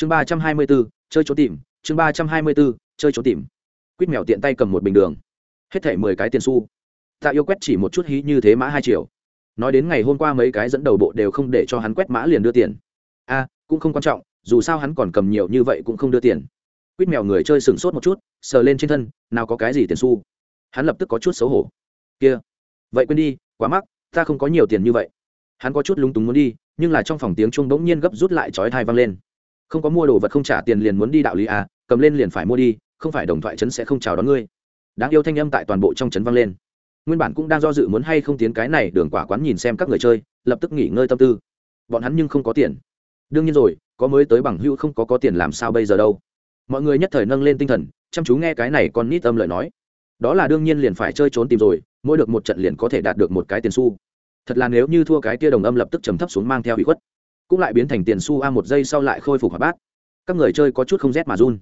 chương ba trăm hai mươi bốn chơi trốn tìm. Chương ba trăm hai mươi bốn chơi trốn tìm. Quýt mèo tiện tay cầm một bình đường. Hết thảy mười cái tiền xu. Tạ yêu quét chỉ một chút hí như thế mã hai triệu. Nói đến ngày hôm qua mấy cái dẫn đầu bộ đều không để cho hắn quét mã liền đưa tiền. A, cũng không quan trọng, dù sao hắn còn cầm nhiều như vậy cũng không đưa tiền. Quýt mèo người chơi sững sốt một chút, sờ lên trên thân, nào có cái gì tiền xu. Hắn lập tức có chút xấu hổ. Kia, vậy quên đi, quá mắc, ta không có nhiều tiền như vậy. Hắn có chút lúng túng muốn đi, nhưng là trong phòng tiếng chuông bỗng nhiên gấp rút lại chói thai vang lên không có mua đồ vật không trả tiền liền muốn đi đạo lý à cầm lên liền phải mua đi, không phải đồng thoại trấn sẽ không chào đón ngươi. Đáng yêu thanh âm tại toàn bộ trong trấn vang lên. Nguyên bản cũng đang do dự muốn hay không tiến cái này đường quả quán nhìn xem các người chơi, lập tức nghỉ ngơi tâm tư. Bọn hắn nhưng không có tiền. Đương nhiên rồi, có mới tới bằng hữu không có có tiền làm sao bây giờ đâu. Mọi người nhất thời nâng lên tinh thần, chăm chú nghe cái này con nít âm lời nói. Đó là đương nhiên liền phải chơi trốn tìm rồi, mỗi được một trận liền có thể đạt được một cái tiền xu. Thật là nếu như thua cái tia đồng âm lập tức trầm thấp xuống mang theo bị khuất cũng lại biến thành tiền xu a một giây sau lại khôi phục hoạt bát. Các người chơi có chút không rét mà run.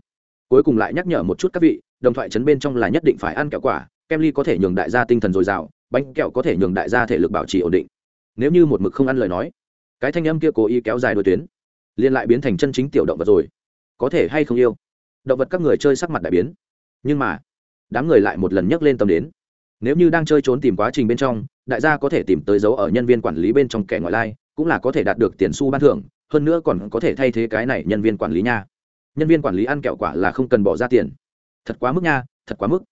Cuối cùng lại nhắc nhở một chút các vị, đồng thoại chấn bên trong là nhất định phải ăn kẹo quả, kem ly có thể nhường đại gia tinh thần dồi dào, bánh kẹo có thể nhường đại gia thể lực bảo trì ổn định. Nếu như một mực không ăn lời nói, cái thanh âm kia cố ý kéo dài đôi tuyến liên lại biến thành chân chính tiểu động vật rồi. Có thể hay không yêu? Động vật các người chơi sắc mặt đại biến. Nhưng mà, đám người lại một lần nhắc lên tâm đến. Nếu như đang chơi trốn tìm quá trình bên trong, đại gia có thể tìm tới dấu ở nhân viên quản lý bên trong kẻ ngoại lai cũng là có thể đạt được tiền xu ban thưởng, hơn nữa còn có thể thay thế cái này nhân viên quản lý nha. Nhân viên quản lý ăn kẹo quả là không cần bỏ ra tiền. Thật quá mức nha, thật quá mức.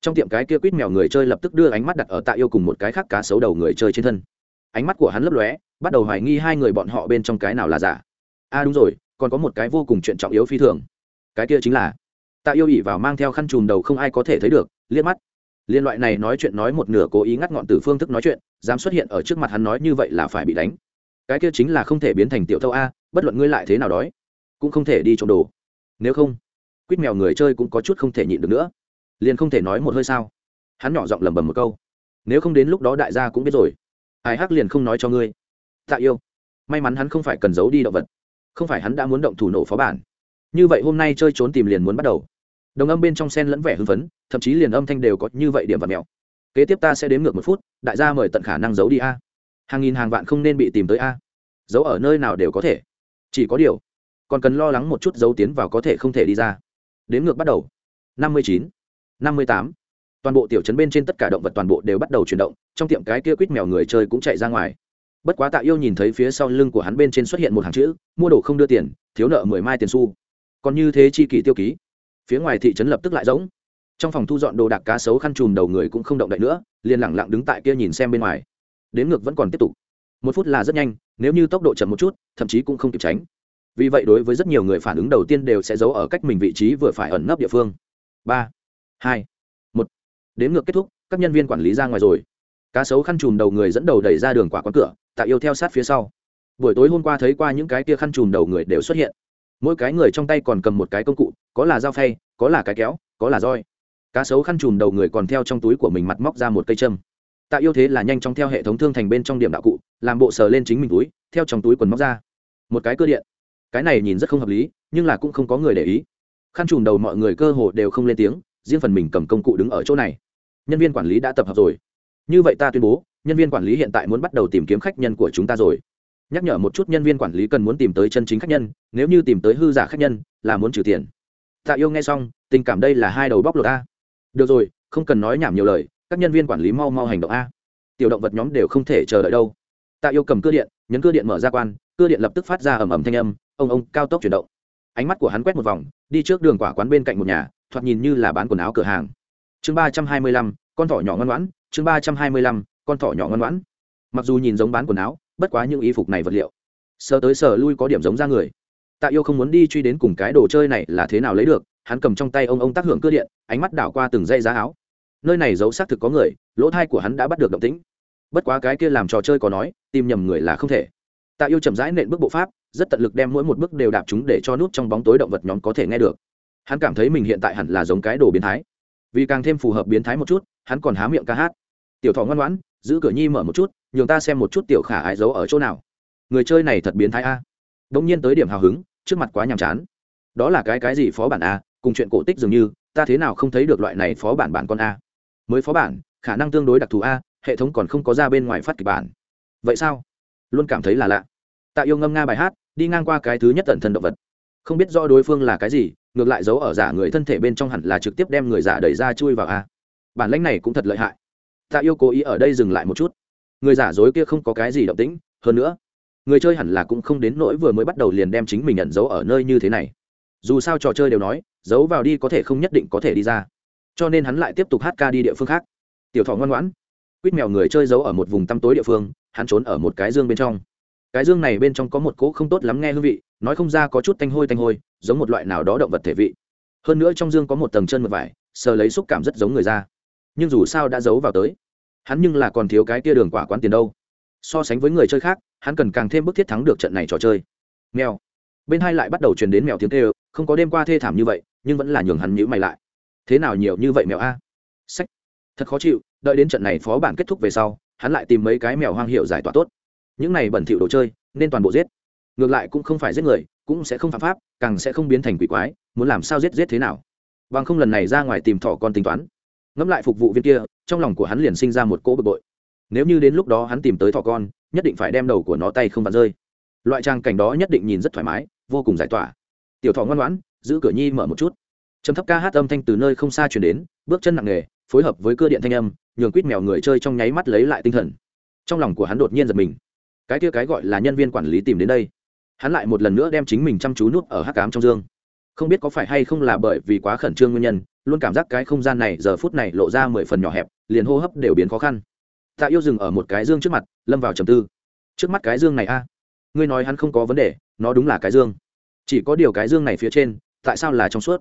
Trong tiệm cái kia quýt mèo người chơi lập tức đưa ánh mắt đặt ở tạ yêu cùng một cái khác cá xấu đầu người chơi trên thân. Ánh mắt của hắn lấp lóe, bắt đầu hoài nghi hai người bọn họ bên trong cái nào là giả. A à đúng rồi, còn có một cái vô cùng chuyện trọng yếu phi thường. Cái kia chính là, tạ yêu ỉ vào mang theo khăn chùm đầu không ai có thể thấy được, liếc mắt. Liên loại này nói chuyện nói một nửa cố ý ngắt ngọn từ phương thức nói chuyện, dám xuất hiện ở trước mặt hắn nói như vậy là phải bị đánh cái kia chính là không thể biến thành tiểu thâu a, bất luận ngươi lại thế nào đói, cũng không thể đi trộm đồ. Nếu không, quýt mèo người chơi cũng có chút không thể nhịn được nữa. Liền không thể nói một hơi sao? Hắn nhỏ giọng lầm bầm một câu. Nếu không đến lúc đó đại gia cũng biết rồi. Ai hắc liền không nói cho ngươi. Tạ yêu. May mắn hắn không phải cần giấu đi động vật. Không phải hắn đã muốn động thủ nổ phó bản. Như vậy hôm nay chơi trốn tìm liền muốn bắt đầu. Đồng âm bên trong sen lẫn vẻ hưng phấn, thậm chí liền âm thanh đều có như vậy điểm và mèo kế tiếp ta sẽ đếm ngược một phút, đại gia mời tận khả năng giấu đi a hàng nghìn hàng vạn không nên bị tìm tới a. Giấu ở nơi nào đều có thể. Chỉ có điều, còn cần lo lắng một chút dấu tiến vào có thể không thể đi ra. Đến ngược bắt đầu. Năm mươi chín, năm mươi tám. Toàn bộ tiểu trấn bên trên tất cả động vật toàn bộ đều bắt đầu chuyển động, trong tiệm cái kia quýt mèo người chơi cũng chạy ra ngoài. Bất quá tạ yêu nhìn thấy phía sau lưng của hắn bên trên xuất hiện một hàng chữ, mua đồ không đưa tiền, thiếu nợ mười mai tiền xu. Còn như thế chi kỷ tiêu ký. Phía ngoài thị trấn lập tức lại giống. trong phòng thu dọn đồ đạc cá sấu khăn chùm đầu người cũng không động đậy nữa, liền lẳng lặng đứng tại kia nhìn xem bên ngoài đến ngược vẫn còn tiếp tục. Một phút là rất nhanh, nếu như tốc độ chậm một chút, thậm chí cũng không kịp tránh. Vì vậy đối với rất nhiều người phản ứng đầu tiên đều sẽ giấu ở cách mình vị trí vừa phải ẩn nấp địa phương. Ba, hai, một. Đến ngược kết thúc, các nhân viên quản lý ra ngoài rồi. Cá sấu khăn chùm đầu người dẫn đầu đẩy ra đường quả quán cửa, tạ yêu theo sát phía sau. Buổi tối hôm qua thấy qua những cái kia khăn chùm đầu người đều xuất hiện. Mỗi cái người trong tay còn cầm một cái công cụ, có là dao phay, có là cái kéo, có là roi. Cá sấu khăn chùm đầu người còn theo trong túi của mình mặt móc ra một cây châm tạ yêu thế là nhanh chóng theo hệ thống thương thành bên trong điểm đạo cụ, làm bộ sờ lên chính mình túi, theo trong túi quần móc ra. Một cái cơ điện. Cái này nhìn rất không hợp lý, nhưng là cũng không có người để ý. Khăn trùm đầu mọi người cơ hồ đều không lên tiếng, riêng phần mình cầm công cụ đứng ở chỗ này. Nhân viên quản lý đã tập hợp rồi. Như vậy ta tuyên bố, nhân viên quản lý hiện tại muốn bắt đầu tìm kiếm khách nhân của chúng ta rồi. Nhắc nhở một chút nhân viên quản lý cần muốn tìm tới chân chính khách nhân, nếu như tìm tới hư giả khách nhân, là muốn trừ tiền. Tạ yêu nghe xong, tình cảm đây là hai đầu bóc lột a được rồi, không cần nói nhảm nhiều lời các nhân viên quản lý mau mau hành động a. Tiểu động vật nhóm đều không thể chờ đợi đâu. Tạ yêu cầm cưa điện, nhấn cưa điện mở ra quan, cưa điện lập tức phát ra ầm ầm thanh âm, ông ông, cao tốc chuyển động. Ánh mắt của hắn quét một vòng, đi trước đường quả quán bên cạnh một nhà, thoạt nhìn như là bán quần áo cửa hàng. Chương ba trăm hai mươi lăm, con thỏ nhỏ ngoan ngoãn, chương ba trăm hai mươi lăm, con thỏ nhỏ ngoan ngoãn. Mặc dù nhìn giống bán quần áo, bất quá những y phục này vật liệu. Sờ tới sờ lui có điểm giống ra người. Tạ yêu không muốn đi truy đến cùng cái đồ chơi này là thế nào lấy được, hắn cầm trong tay ông ông tác hưởng cơ điện, ánh mắt đảo qua từng dây giá áo nơi này giấu xác thực có người, lỗ thai của hắn đã bắt được động tĩnh. Bất quá cái kia làm trò chơi có nói, tìm nhầm người là không thể. Tạ yêu chậm rãi nện bước bộ pháp, rất tận lực đem mỗi một bước đều đạp chúng để cho nút trong bóng tối động vật nhóm có thể nghe được. Hắn cảm thấy mình hiện tại hẳn là giống cái đồ biến thái. Vì càng thêm phù hợp biến thái một chút, hắn còn há miệng ca hát. Tiểu thọ ngoan ngoãn, giữ cửa nhi mở một chút, nhường ta xem một chút tiểu khả ái giấu ở chỗ nào. Người chơi này thật biến thái a. Đông nhiên tới điểm hào hứng, trước mặt quá nhàm chán. Đó là cái cái gì phó bản a, cùng chuyện cổ tích dường như, ta thế nào không thấy được loại này phó bản bản con a mới phó bản, khả năng tương đối đặc thù a, hệ thống còn không có ra bên ngoài phát kịch bản. Vậy sao? Luôn cảm thấy là lạ. Tạ yêu ngâm nga bài hát, đi ngang qua cái thứ nhất tận thân động vật. Không biết rõ đối phương là cái gì, ngược lại giấu ở giả người thân thể bên trong hẳn là trực tiếp đem người giả đẩy ra chui vào a. Bản lãnh này cũng thật lợi hại. Tạ yêu cố ý ở đây dừng lại một chút. Người giả dối kia không có cái gì động tĩnh, hơn nữa, người chơi hẳn là cũng không đến nỗi vừa mới bắt đầu liền đem chính mình nhận giấu ở nơi như thế này. Dù sao trò chơi đều nói, giấu vào đi có thể không nhất định có thể đi ra cho nên hắn lại tiếp tục hát ca đi địa phương khác. Tiểu thọ ngoan ngoãn, quýt mèo người chơi giấu ở một vùng tăm tối địa phương, hắn trốn ở một cái dương bên trong. Cái dương này bên trong có một cỗ không tốt lắm nghe hương vị, nói không ra có chút tanh hôi tanh hôi, giống một loại nào đó động vật thể vị. Hơn nữa trong dương có một tầng chân một vải, sờ lấy xúc cảm rất giống người ra nhưng dù sao đã giấu vào tới, hắn nhưng là còn thiếu cái tia đường quả quán tiền đâu. So sánh với người chơi khác, hắn cần càng thêm bức thiết thắng được trận này trò chơi. Mèo. Bên hai lại bắt đầu truyền đến mèo tiếng tê không có đêm qua thê thảm như vậy, nhưng vẫn là nhường hắn nhữ mày lại thế nào nhiều như vậy mèo a? Sách. Thật khó chịu, đợi đến trận này phó bản kết thúc về sau, hắn lại tìm mấy cái mèo hoang hiệu giải tỏa tốt. Những này bẩn thỉu đồ chơi, nên toàn bộ giết. Ngược lại cũng không phải giết người, cũng sẽ không phạm pháp, càng sẽ không biến thành quỷ quái, muốn làm sao giết giết thế nào? Bằng không lần này ra ngoài tìm thỏ con tính toán. Ngẫm lại phục vụ viên kia, trong lòng của hắn liền sinh ra một cỗ bực bội. Nếu như đến lúc đó hắn tìm tới thỏ con, nhất định phải đem đầu của nó tay không bắn rơi. Loại trang cảnh đó nhất định nhìn rất thoải mái, vô cùng giải tỏa. Tiểu thỏ ngoan ngoãn, giữ cửa nhi mở một chút trầm thấp ca hát âm thanh từ nơi không xa chuyển đến, bước chân nặng nề, phối hợp với cơ điện thanh âm, nhường quýt mèo người chơi trong nháy mắt lấy lại tinh thần. Trong lòng của hắn đột nhiên giật mình. Cái kia cái gọi là nhân viên quản lý tìm đến đây. Hắn lại một lần nữa đem chính mình chăm chú nuốt ở hắc cám trong dương. Không biết có phải hay không là bởi vì quá khẩn trương nguyên nhân, luôn cảm giác cái không gian này giờ phút này lộ ra mười phần nhỏ hẹp, liền hô hấp đều biến khó khăn. Tạ yêu dừng ở một cái dương trước mặt, lâm vào trầm tư. Trước mắt cái dương này a? Ngươi nói hắn không có vấn đề, nó đúng là cái dương. Chỉ có điều cái dương này phía trên, tại sao là trong suốt?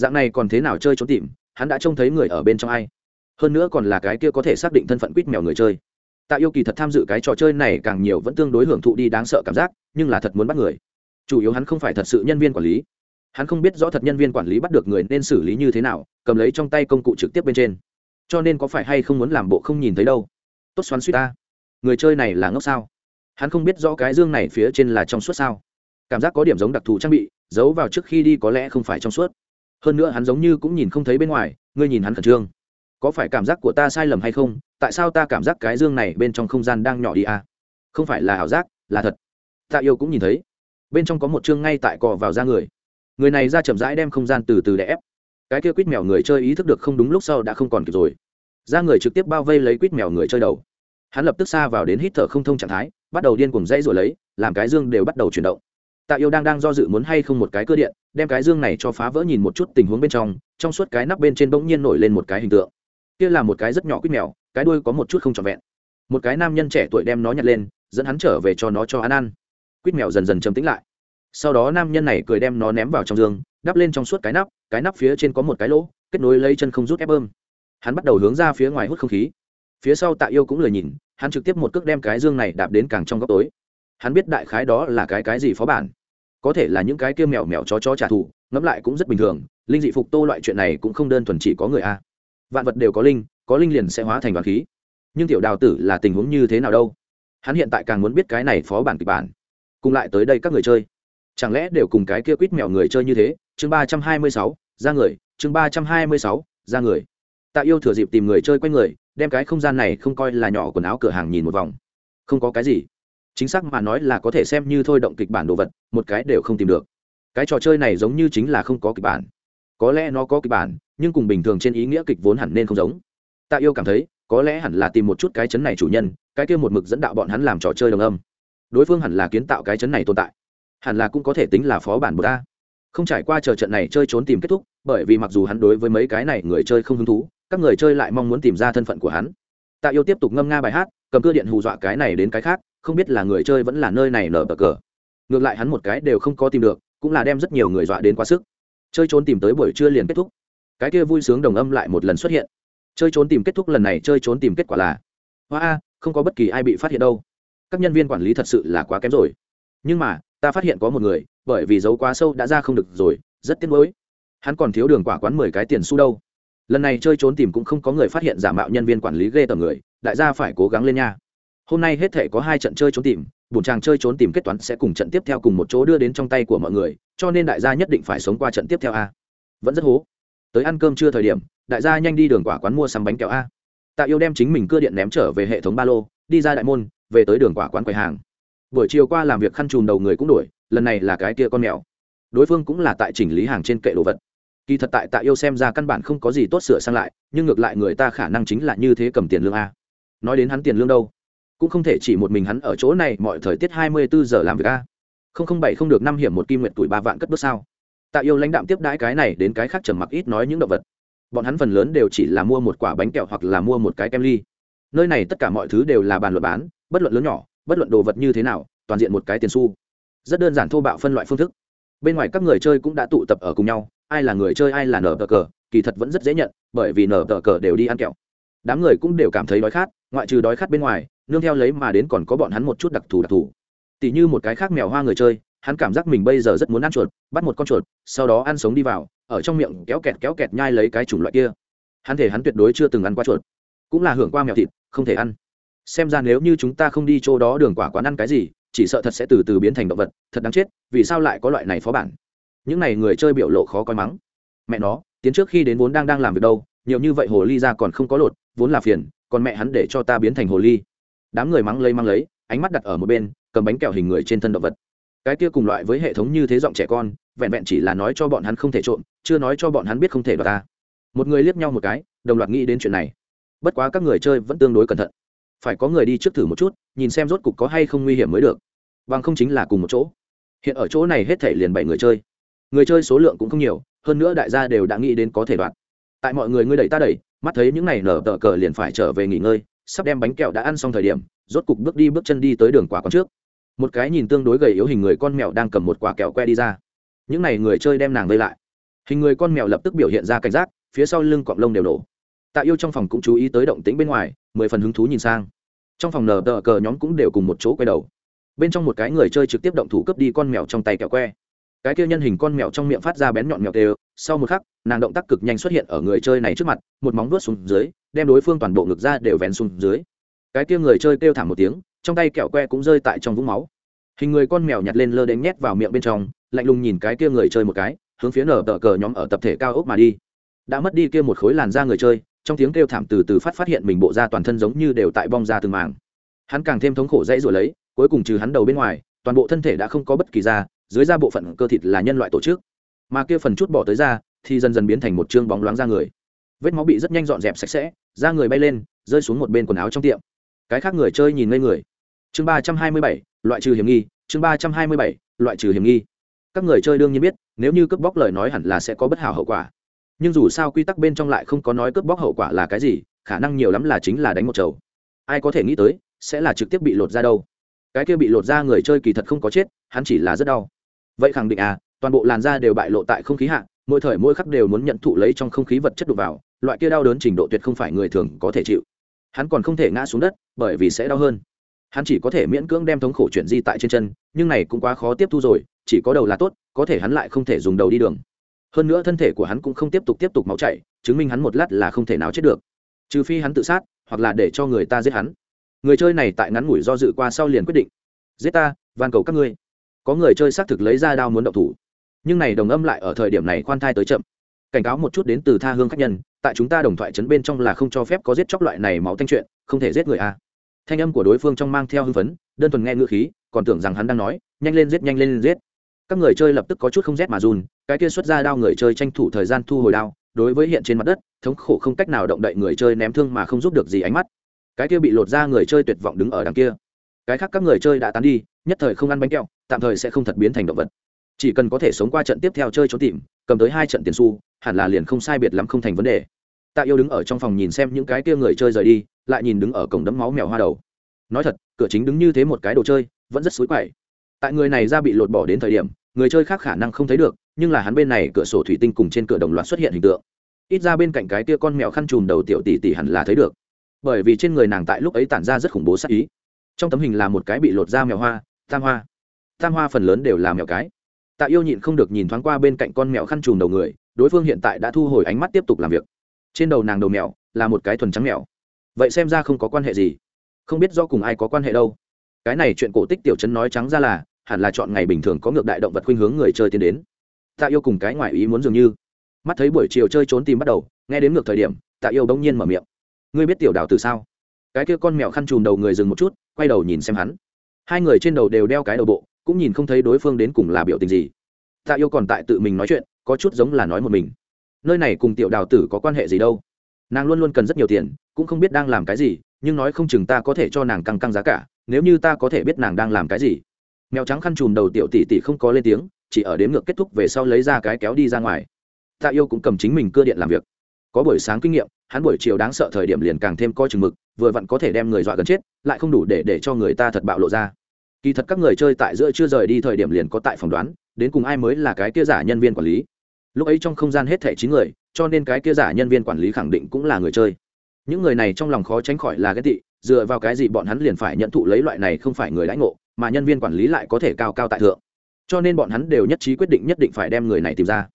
Dạng này còn thế nào chơi trốn tìm, hắn đã trông thấy người ở bên trong ai. Hơn nữa còn là cái kia có thể xác định thân phận quýt mèo người chơi. Tạ yêu kỳ thật tham dự cái trò chơi này càng nhiều vẫn tương đối hưởng thụ đi đáng sợ cảm giác, nhưng là thật muốn bắt người. Chủ yếu hắn không phải thật sự nhân viên quản lý. Hắn không biết rõ thật nhân viên quản lý bắt được người nên xử lý như thế nào, cầm lấy trong tay công cụ trực tiếp bên trên. Cho nên có phải hay không muốn làm bộ không nhìn thấy đâu? Tốt xoắn suýt ta. Người chơi này là ngốc sao? Hắn không biết rõ cái dương này phía trên là trong suốt sao? Cảm giác có điểm giống đặc thù trang bị, giấu vào trước khi đi có lẽ không phải trong suốt hơn nữa hắn giống như cũng nhìn không thấy bên ngoài, ngươi nhìn hắn khẩn trương. Có phải cảm giác của ta sai lầm hay không? Tại sao ta cảm giác cái dương này bên trong không gian đang nhỏ đi à? không phải là ảo giác, là thật. Tạ yêu cũng nhìn thấy. Bên trong có một chương ngay tại cò vào da người. Người này ra chậm rãi đem không gian từ từ đè ép. Cái kia quýt mèo người chơi ý thức được không đúng lúc sau đã không còn kịp rồi. Ra người trực tiếp bao vây lấy quýt mèo người chơi đầu. Hắn lập tức xa vào đến hít thở không thông trạng thái, bắt đầu điên cùng dãy rồi lấy, làm cái dương đều bắt đầu chuyển động tạ yêu đang đang do dự muốn hay không một cái cơ điện, đem cái dương này cho phá vỡ nhìn một chút tình huống bên trong trong suốt cái nắp bên trên bỗng nhiên nổi lên một cái hình tượng. Kia là một cái rất nhỏ quýt mèo, cái đuôi có một chút không trọn vẹn. Một cái nam nhân trẻ tuổi đem nó nhặt lên, dẫn hắn trở về cho nó cho ăn ăn. Quýt mèo dần dần chấm tĩnh lại. Sau đó nam nhân này cười đem nó ném vào trong giường đắp lên trong suốt cái nắp cái nắp phía trên có một cái lỗ, kết nối lấy chân không rút ép bơm. Hắn bắt đầu hướng ra phía ngoài hút không khí. Phía sau tạ yêu cũng lười nhìn, hắn trực tiếp một cước đem cái dương này đạp đến càng trong góc tối hắn biết đại khái đó là cái cái gì phó bản. Có thể là những cái kia mèo mèo chó chó trả thù, ngẫm lại cũng rất bình thường, linh dị phục tô loại chuyện này cũng không đơn thuần chỉ có người a. Vạn vật đều có linh có linh liền sẽ hóa thành đoàn khí. Nhưng tiểu đào tử là tình huống như thế nào đâu? Hắn hiện tại càng muốn biết cái này phó bản kịch bản. Cùng lại tới đây các người chơi. Chẳng lẽ đều cùng cái kia quýt mèo người chơi như thế? Chương ba trăm hai mươi sáu, ra người. Chương ba trăm hai mươi sáu, ra người. Tạ yêu thừa dịp tìm người chơi quanh người, đem cái không gian này không coi là nhỏ quần áo cửa hàng nhìn một vòng. Không có cái gì chính xác mà nói là có thể xem như thôi động kịch bản đồ vật, một cái đều không tìm được. Cái trò chơi này giống như chính là không có kịch bản. Có lẽ nó có kịch bản, nhưng cùng bình thường trên ý nghĩa kịch vốn hẳn nên không giống. Tạ yêu cảm thấy, có lẽ hẳn là tìm một chút cái chấn này chủ nhân, cái kia một mực dẫn đạo bọn hắn làm trò chơi đồng âm. Đối phương hẳn là kiến tạo cái chấn này tồn tại. Hẳn là cũng có thể tính là phó bản bờ ta. Không trải qua chờ trận này chơi trốn tìm kết thúc, bởi vì mặc dù hắn đối với mấy cái này người chơi không hứng thú, các người chơi lại mong muốn tìm ra thân phận của hắn. Tạ yêu tiếp tục ngâm nga bài hát, cầm cưa điện hù dọa cái này đến cái khác không biết là người chơi vẫn là nơi này nở bờ cờ. Ngược lại hắn một cái đều không có tìm được, cũng là đem rất nhiều người dọa đến quá sức. Chơi trốn tìm tới buổi trưa liền kết thúc. Cái kia vui sướng đồng âm lại một lần xuất hiện. Chơi trốn tìm kết thúc lần này, chơi trốn tìm kết quả là, hoa a, không có bất kỳ ai bị phát hiện đâu. Các nhân viên quản lý thật sự là quá kém rồi. Nhưng mà, ta phát hiện có một người, bởi vì giấu quá sâu đã ra không được rồi, rất tiếc nuối. Hắn còn thiếu đường quả quán mười cái tiền xu đâu. Lần này chơi trốn tìm cũng không có người phát hiện giả mạo nhân viên quản lý ghê tởm người, đại gia phải cố gắng lên nha hôm nay hết thể có hai trận chơi trốn tìm bùn chàng chơi trốn tìm kết toán sẽ cùng trận tiếp theo cùng một chỗ đưa đến trong tay của mọi người, cho nên đại gia nhất định phải sống qua trận tiếp theo a. Vẫn rất hố. Tới ăn cơm chưa thời điểm, đại gia nhanh đi đường quả quán mua sắm bánh kẹo a. Tạ yêu đem chính mình cưa điện ném trở về hệ thống ba lô, đi ra đại môn, về tới đường quả quán quầy hàng. Buổi chiều qua làm việc khăn chùm đầu người cũng đổi, lần này là cái kia con mèo. Đối phương cũng là tại chỉnh lý hàng trên kệ đồ vật. Kỳ thật tại tạ yêu xem ra căn bản không có gì tốt sửa sang lại, nhưng ngược lại người ta khả năng chính là như thế cầm tiền lương a. Nói đến hắn tiền lương đâu? Cũng không thể chỉ một mình hắn ở chỗ này, mọi thời tiết hai mươi bốn giờ làm việc a. không không bảy không được năm hiểm một kim nguyệt tuổi ba vạn cất bước sao. Tạ yêu lãnh đạm tiếp đãi cái này đến cái khác trầm mặc ít nói những động vật. Bọn hắn phần lớn đều chỉ là mua một quả bánh kẹo hoặc là mua một cái kem ly. Nơi này tất cả mọi thứ đều là bàn luận bán, bất luận lớn nhỏ, bất luận đồ vật như thế nào, toàn diện một cái tiền xu. Rất đơn giản thô bạo phân loại phương thức. Bên ngoài các người chơi cũng đã tụ tập ở cùng nhau, ai là người chơi, ai là nở tờ cờ, kỳ thật vẫn rất dễ nhận, bởi vì nở tờ cờ đều đi ăn kẹo. Đám người cũng đều cảm thấy đói khát, ngoại trừ đói khát bên ngoài nương theo lấy mà đến còn có bọn hắn một chút đặc thù đặc thù. Tỉ như một cái khác mèo hoa người chơi, hắn cảm giác mình bây giờ rất muốn ăn chuột, bắt một con chuột, sau đó ăn sống đi vào, ở trong miệng kéo kẹt kéo kẹt nhai lấy cái chủng loại kia. Hắn thể hắn tuyệt đối chưa từng ăn qua chuột, cũng là hưởng qua mèo thịt, không thể ăn. Xem ra nếu như chúng ta không đi chỗ đó đường quả quán ăn cái gì, chỉ sợ thật sẽ từ từ biến thành động vật, thật đáng chết, vì sao lại có loại này phó bản? Những này người chơi biểu lộ khó coi mắng. Mẹ nó, tiến trước khi đến vốn đang đang làm việc đâu, nhiều như vậy hồ ly ra còn không có lột, vốn là phiền, còn mẹ hắn để cho ta biến thành hồ ly đám người mắng lấy mắng lấy, ánh mắt đặt ở một bên, cầm bánh kẹo hình người trên thân động vật. Cái kia cùng loại với hệ thống như thế giọng trẻ con, vẹn vẹn chỉ là nói cho bọn hắn không thể trộm, chưa nói cho bọn hắn biết không thể đoạt ta. Một người liếc nhau một cái, đồng loạt nghĩ đến chuyện này. Bất quá các người chơi vẫn tương đối cẩn thận. Phải có người đi trước thử một chút, nhìn xem rốt cục có hay không nguy hiểm mới được. Bằng không chính là cùng một chỗ. Hiện ở chỗ này hết thể liền bảy người chơi. Người chơi số lượng cũng không nhiều, hơn nữa đại gia đều đã nghĩ đến có thể đoạt. Tại mọi người ngươi đẩy ta đẩy, mắt thấy những này nở tờ cờ liền phải trở về nghỉ ngơi sắp đem bánh kẹo đã ăn xong thời điểm, rốt cục bước đi bước chân đi tới đường quả con trước. Một cái nhìn tương đối gầy yếu hình người con mèo đang cầm một quả kẹo que đi ra. Những n à y người chơi đem nàng vây lại. Hình người con mèo lập tức biểu hiện ra cảnh giác, phía sau lưng cọng lông đều nổ tạ yêu trong phòng cũng chú ý tới động tĩnh bên ngoài, mười phần hứng thú nhìn sang. Trong phòng nở tờ cờ nhóm cũng đều cùng một chỗ quay đầu. Bên trong một cái người chơi trực tiếp động thủ cướp đi con mèo trong tay kẹo que. Cái kia nhân hình con mèo trong miệng phát ra bén nhọn mèo tê, sau một khắc, nàng động tác cực nhanh xuất hiện ở người chơi này trước mặt, một móng vuốt xuống dưới đem đối phương toàn bộ ngực ra đều vén xuống dưới. Cái kia người chơi kêu thảm một tiếng, trong tay kẹo que cũng rơi tại trong vũng máu. Hình người con mèo nhặt lên lơ đến nhét vào miệng bên trong, lạnh lùng nhìn cái kia người chơi một cái, hướng phía nở tờ cờ nhóm ở tập thể cao ốc mà đi. Đã mất đi kia một khối làn da người chơi, trong tiếng kêu thảm từ từ phát phát hiện mình bộ da toàn thân giống như đều tại bong ra từng màng hắn càng thêm thống khổ dãy rồi lấy, cuối cùng trừ hắn đầu bên ngoài, toàn bộ thân thể đã không có bất kỳ da, dưới da bộ phận cơ thịt là nhân loại tổ chức. Mà kia phần chút bỏ tới da, thì dần dần biến thành một chương bóng loáng da người. Vết máu bị rất nhanh dọn dẹp sạch sẽ ra người bay lên, rơi xuống một bên quần áo trong tiệm. Cái khác người chơi nhìn ngây người. Chương ba trăm hai mươi bảy, loại trừ hiểm nghi, chương ba trăm hai mươi bảy, loại trừ hiểm nghi. Các người chơi đương nhiên biết, nếu như cướp bóc lời nói hẳn là sẽ có bất hảo hậu quả. Nhưng dù sao quy tắc bên trong lại không có nói cướp bóc hậu quả là cái gì, khả năng nhiều lắm là chính là đánh một chầu. Ai có thể nghĩ tới, sẽ là trực tiếp bị lột ra đâu. Cái kia bị lột ra người chơi kỳ thật không có chết, hắn chỉ là rất đau. Vậy khẳng định à toàn bộ làn da đều bại lộ tại không khí hạ, mỗi thời mỗi khắc đều muốn nhận thụ lấy trong không khí vật chất đục vào loại kia đau đớn trình độ tuyệt không phải người thường có thể chịu. Hắn còn không thể ngã xuống đất, bởi vì sẽ đau hơn. Hắn chỉ có thể miễn cưỡng đem thống khổ chuyển di tại trên chân, nhưng này cũng quá khó tiếp thu rồi, chỉ có đầu là tốt, có thể hắn lại không thể dùng đầu đi đường. Hơn nữa thân thể của hắn cũng không tiếp tục tiếp tục máu chảy, chứng minh hắn một lát là không thể nào chết được. Trừ phi hắn tự sát, hoặc là để cho người ta giết hắn. Người chơi này tại ngắn ngủi do dự qua sau liền quyết định. Giết ta, van cầu các ngươi. Có người chơi xác thực lấy ra đao muốn động thủ. Nhưng này đồng âm lại ở thời điểm này khoan thai tới chậm cảnh cáo một chút đến từ tha hương khách nhân, tại chúng ta đồng thoại chấn bên trong là không cho phép có giết chóc loại này máu thanh chuyện, không thể giết người a thanh âm của đối phương trong mang theo hưng phấn, đơn thuần nghe ngữ khí, còn tưởng rằng hắn đang nói, nhanh lên giết, nhanh lên giết. Các người chơi lập tức có chút không rét mà run, cái kia xuất ra đao người chơi tranh thủ thời gian thu hồi đao, đối với hiện trên mặt đất, thống khổ không cách nào động đậy người chơi ném thương mà không giúp được gì ánh mắt. Cái kia bị lột ra người chơi tuyệt vọng đứng ở đằng kia. Cái khác các người chơi đã tán đi, nhất thời không ăn bánh kẹo, tạm thời sẽ không thật biến thành động vật chỉ cần có thể sống qua trận tiếp theo chơi trốn tìm, cầm tới hai trận tiền xu, hẳn là liền không sai biệt lắm không thành vấn đề. Tạ yêu đứng ở trong phòng nhìn xem những cái kia người chơi rời đi, lại nhìn đứng ở cổng đấm máu mèo hoa đầu. Nói thật, cửa chính đứng như thế một cái đồ chơi, vẫn rất xối quậy. Tại người này ra bị lột bỏ đến thời điểm, người chơi khác khả năng không thấy được, nhưng là hắn bên này cửa sổ thủy tinh cùng trên cửa đồng loạt xuất hiện hình tượng. Ít ra bên cạnh cái kia con mèo khăn trùm đầu tiểu tỷ tỷ hẳn là thấy được. Bởi vì trên người nàng tại lúc ấy tản ra rất khủng bố sắc ý. Trong tấm hình là một cái bị lột da mèo hoa, tam hoa. Tam hoa phần lớn đều là mèo cái tạ yêu nhịn không được nhìn thoáng qua bên cạnh con mèo khăn trùm đầu người, đối phương hiện tại đã thu hồi ánh mắt tiếp tục làm việc. Trên đầu nàng đầu mèo là một cái thuần trắng mèo. Vậy xem ra không có quan hệ gì. Không biết do cùng ai có quan hệ đâu. Cái này chuyện cổ tích tiểu chấn nói trắng ra là, hẳn là chọn ngày bình thường có ngược đại động vật khuynh hướng người chơi tiến đến. Tạ yêu cùng cái ngoại ý muốn dường như. Mắt thấy buổi chiều chơi trốn tìm bắt đầu, nghe đến ngược thời điểm, tạ yêu bỗng nhiên mở miệng. Ngươi biết tiểu đào từ sao? Cái kia con mèo khăn trùm đầu người dừng một chút, quay đầu nhìn xem hắn. Hai người trên đầu đều đeo cái đầu bộ cũng nhìn không thấy đối phương đến cùng là biểu tình gì. Tạ yêu còn tại tự mình nói chuyện, có chút giống là nói một mình. Nơi này cùng tiểu đào tử có quan hệ gì đâu? Nàng luôn luôn cần rất nhiều tiền, cũng không biết đang làm cái gì, nhưng nói không chừng ta có thể cho nàng căng căng giá cả, nếu như ta có thể biết nàng đang làm cái gì. Mèo trắng khăn chùm đầu tiểu tỷ tỷ không có lên tiếng, chỉ ở đếm ngược kết thúc về sau lấy ra cái kéo đi ra ngoài. Tạ yêu cũng cầm chính mình cơ điện làm việc. Có buổi sáng kinh nghiệm, hắn buổi chiều đáng sợ thời điểm liền càng thêm coi chừng mực, vừa vặn có thể đem người dọa gần chết, lại không đủ để để cho người ta thật bạo lộ ra kỳ thật các người chơi tại giữa chưa rời đi thời điểm liền có tại phỏng đoán, đến cùng ai mới là cái kia giả nhân viên quản lý. Lúc ấy trong không gian hết thẻ chín người, cho nên cái kia giả nhân viên quản lý khẳng định cũng là người chơi. Những người này trong lòng khó tránh khỏi là ghét tị, dựa vào cái gì bọn hắn liền phải nhận thụ lấy loại này không phải người lãnh ngộ, mà nhân viên quản lý lại có thể cao cao tại thượng. Cho nên bọn hắn đều nhất trí quyết định nhất định phải đem người này tìm ra.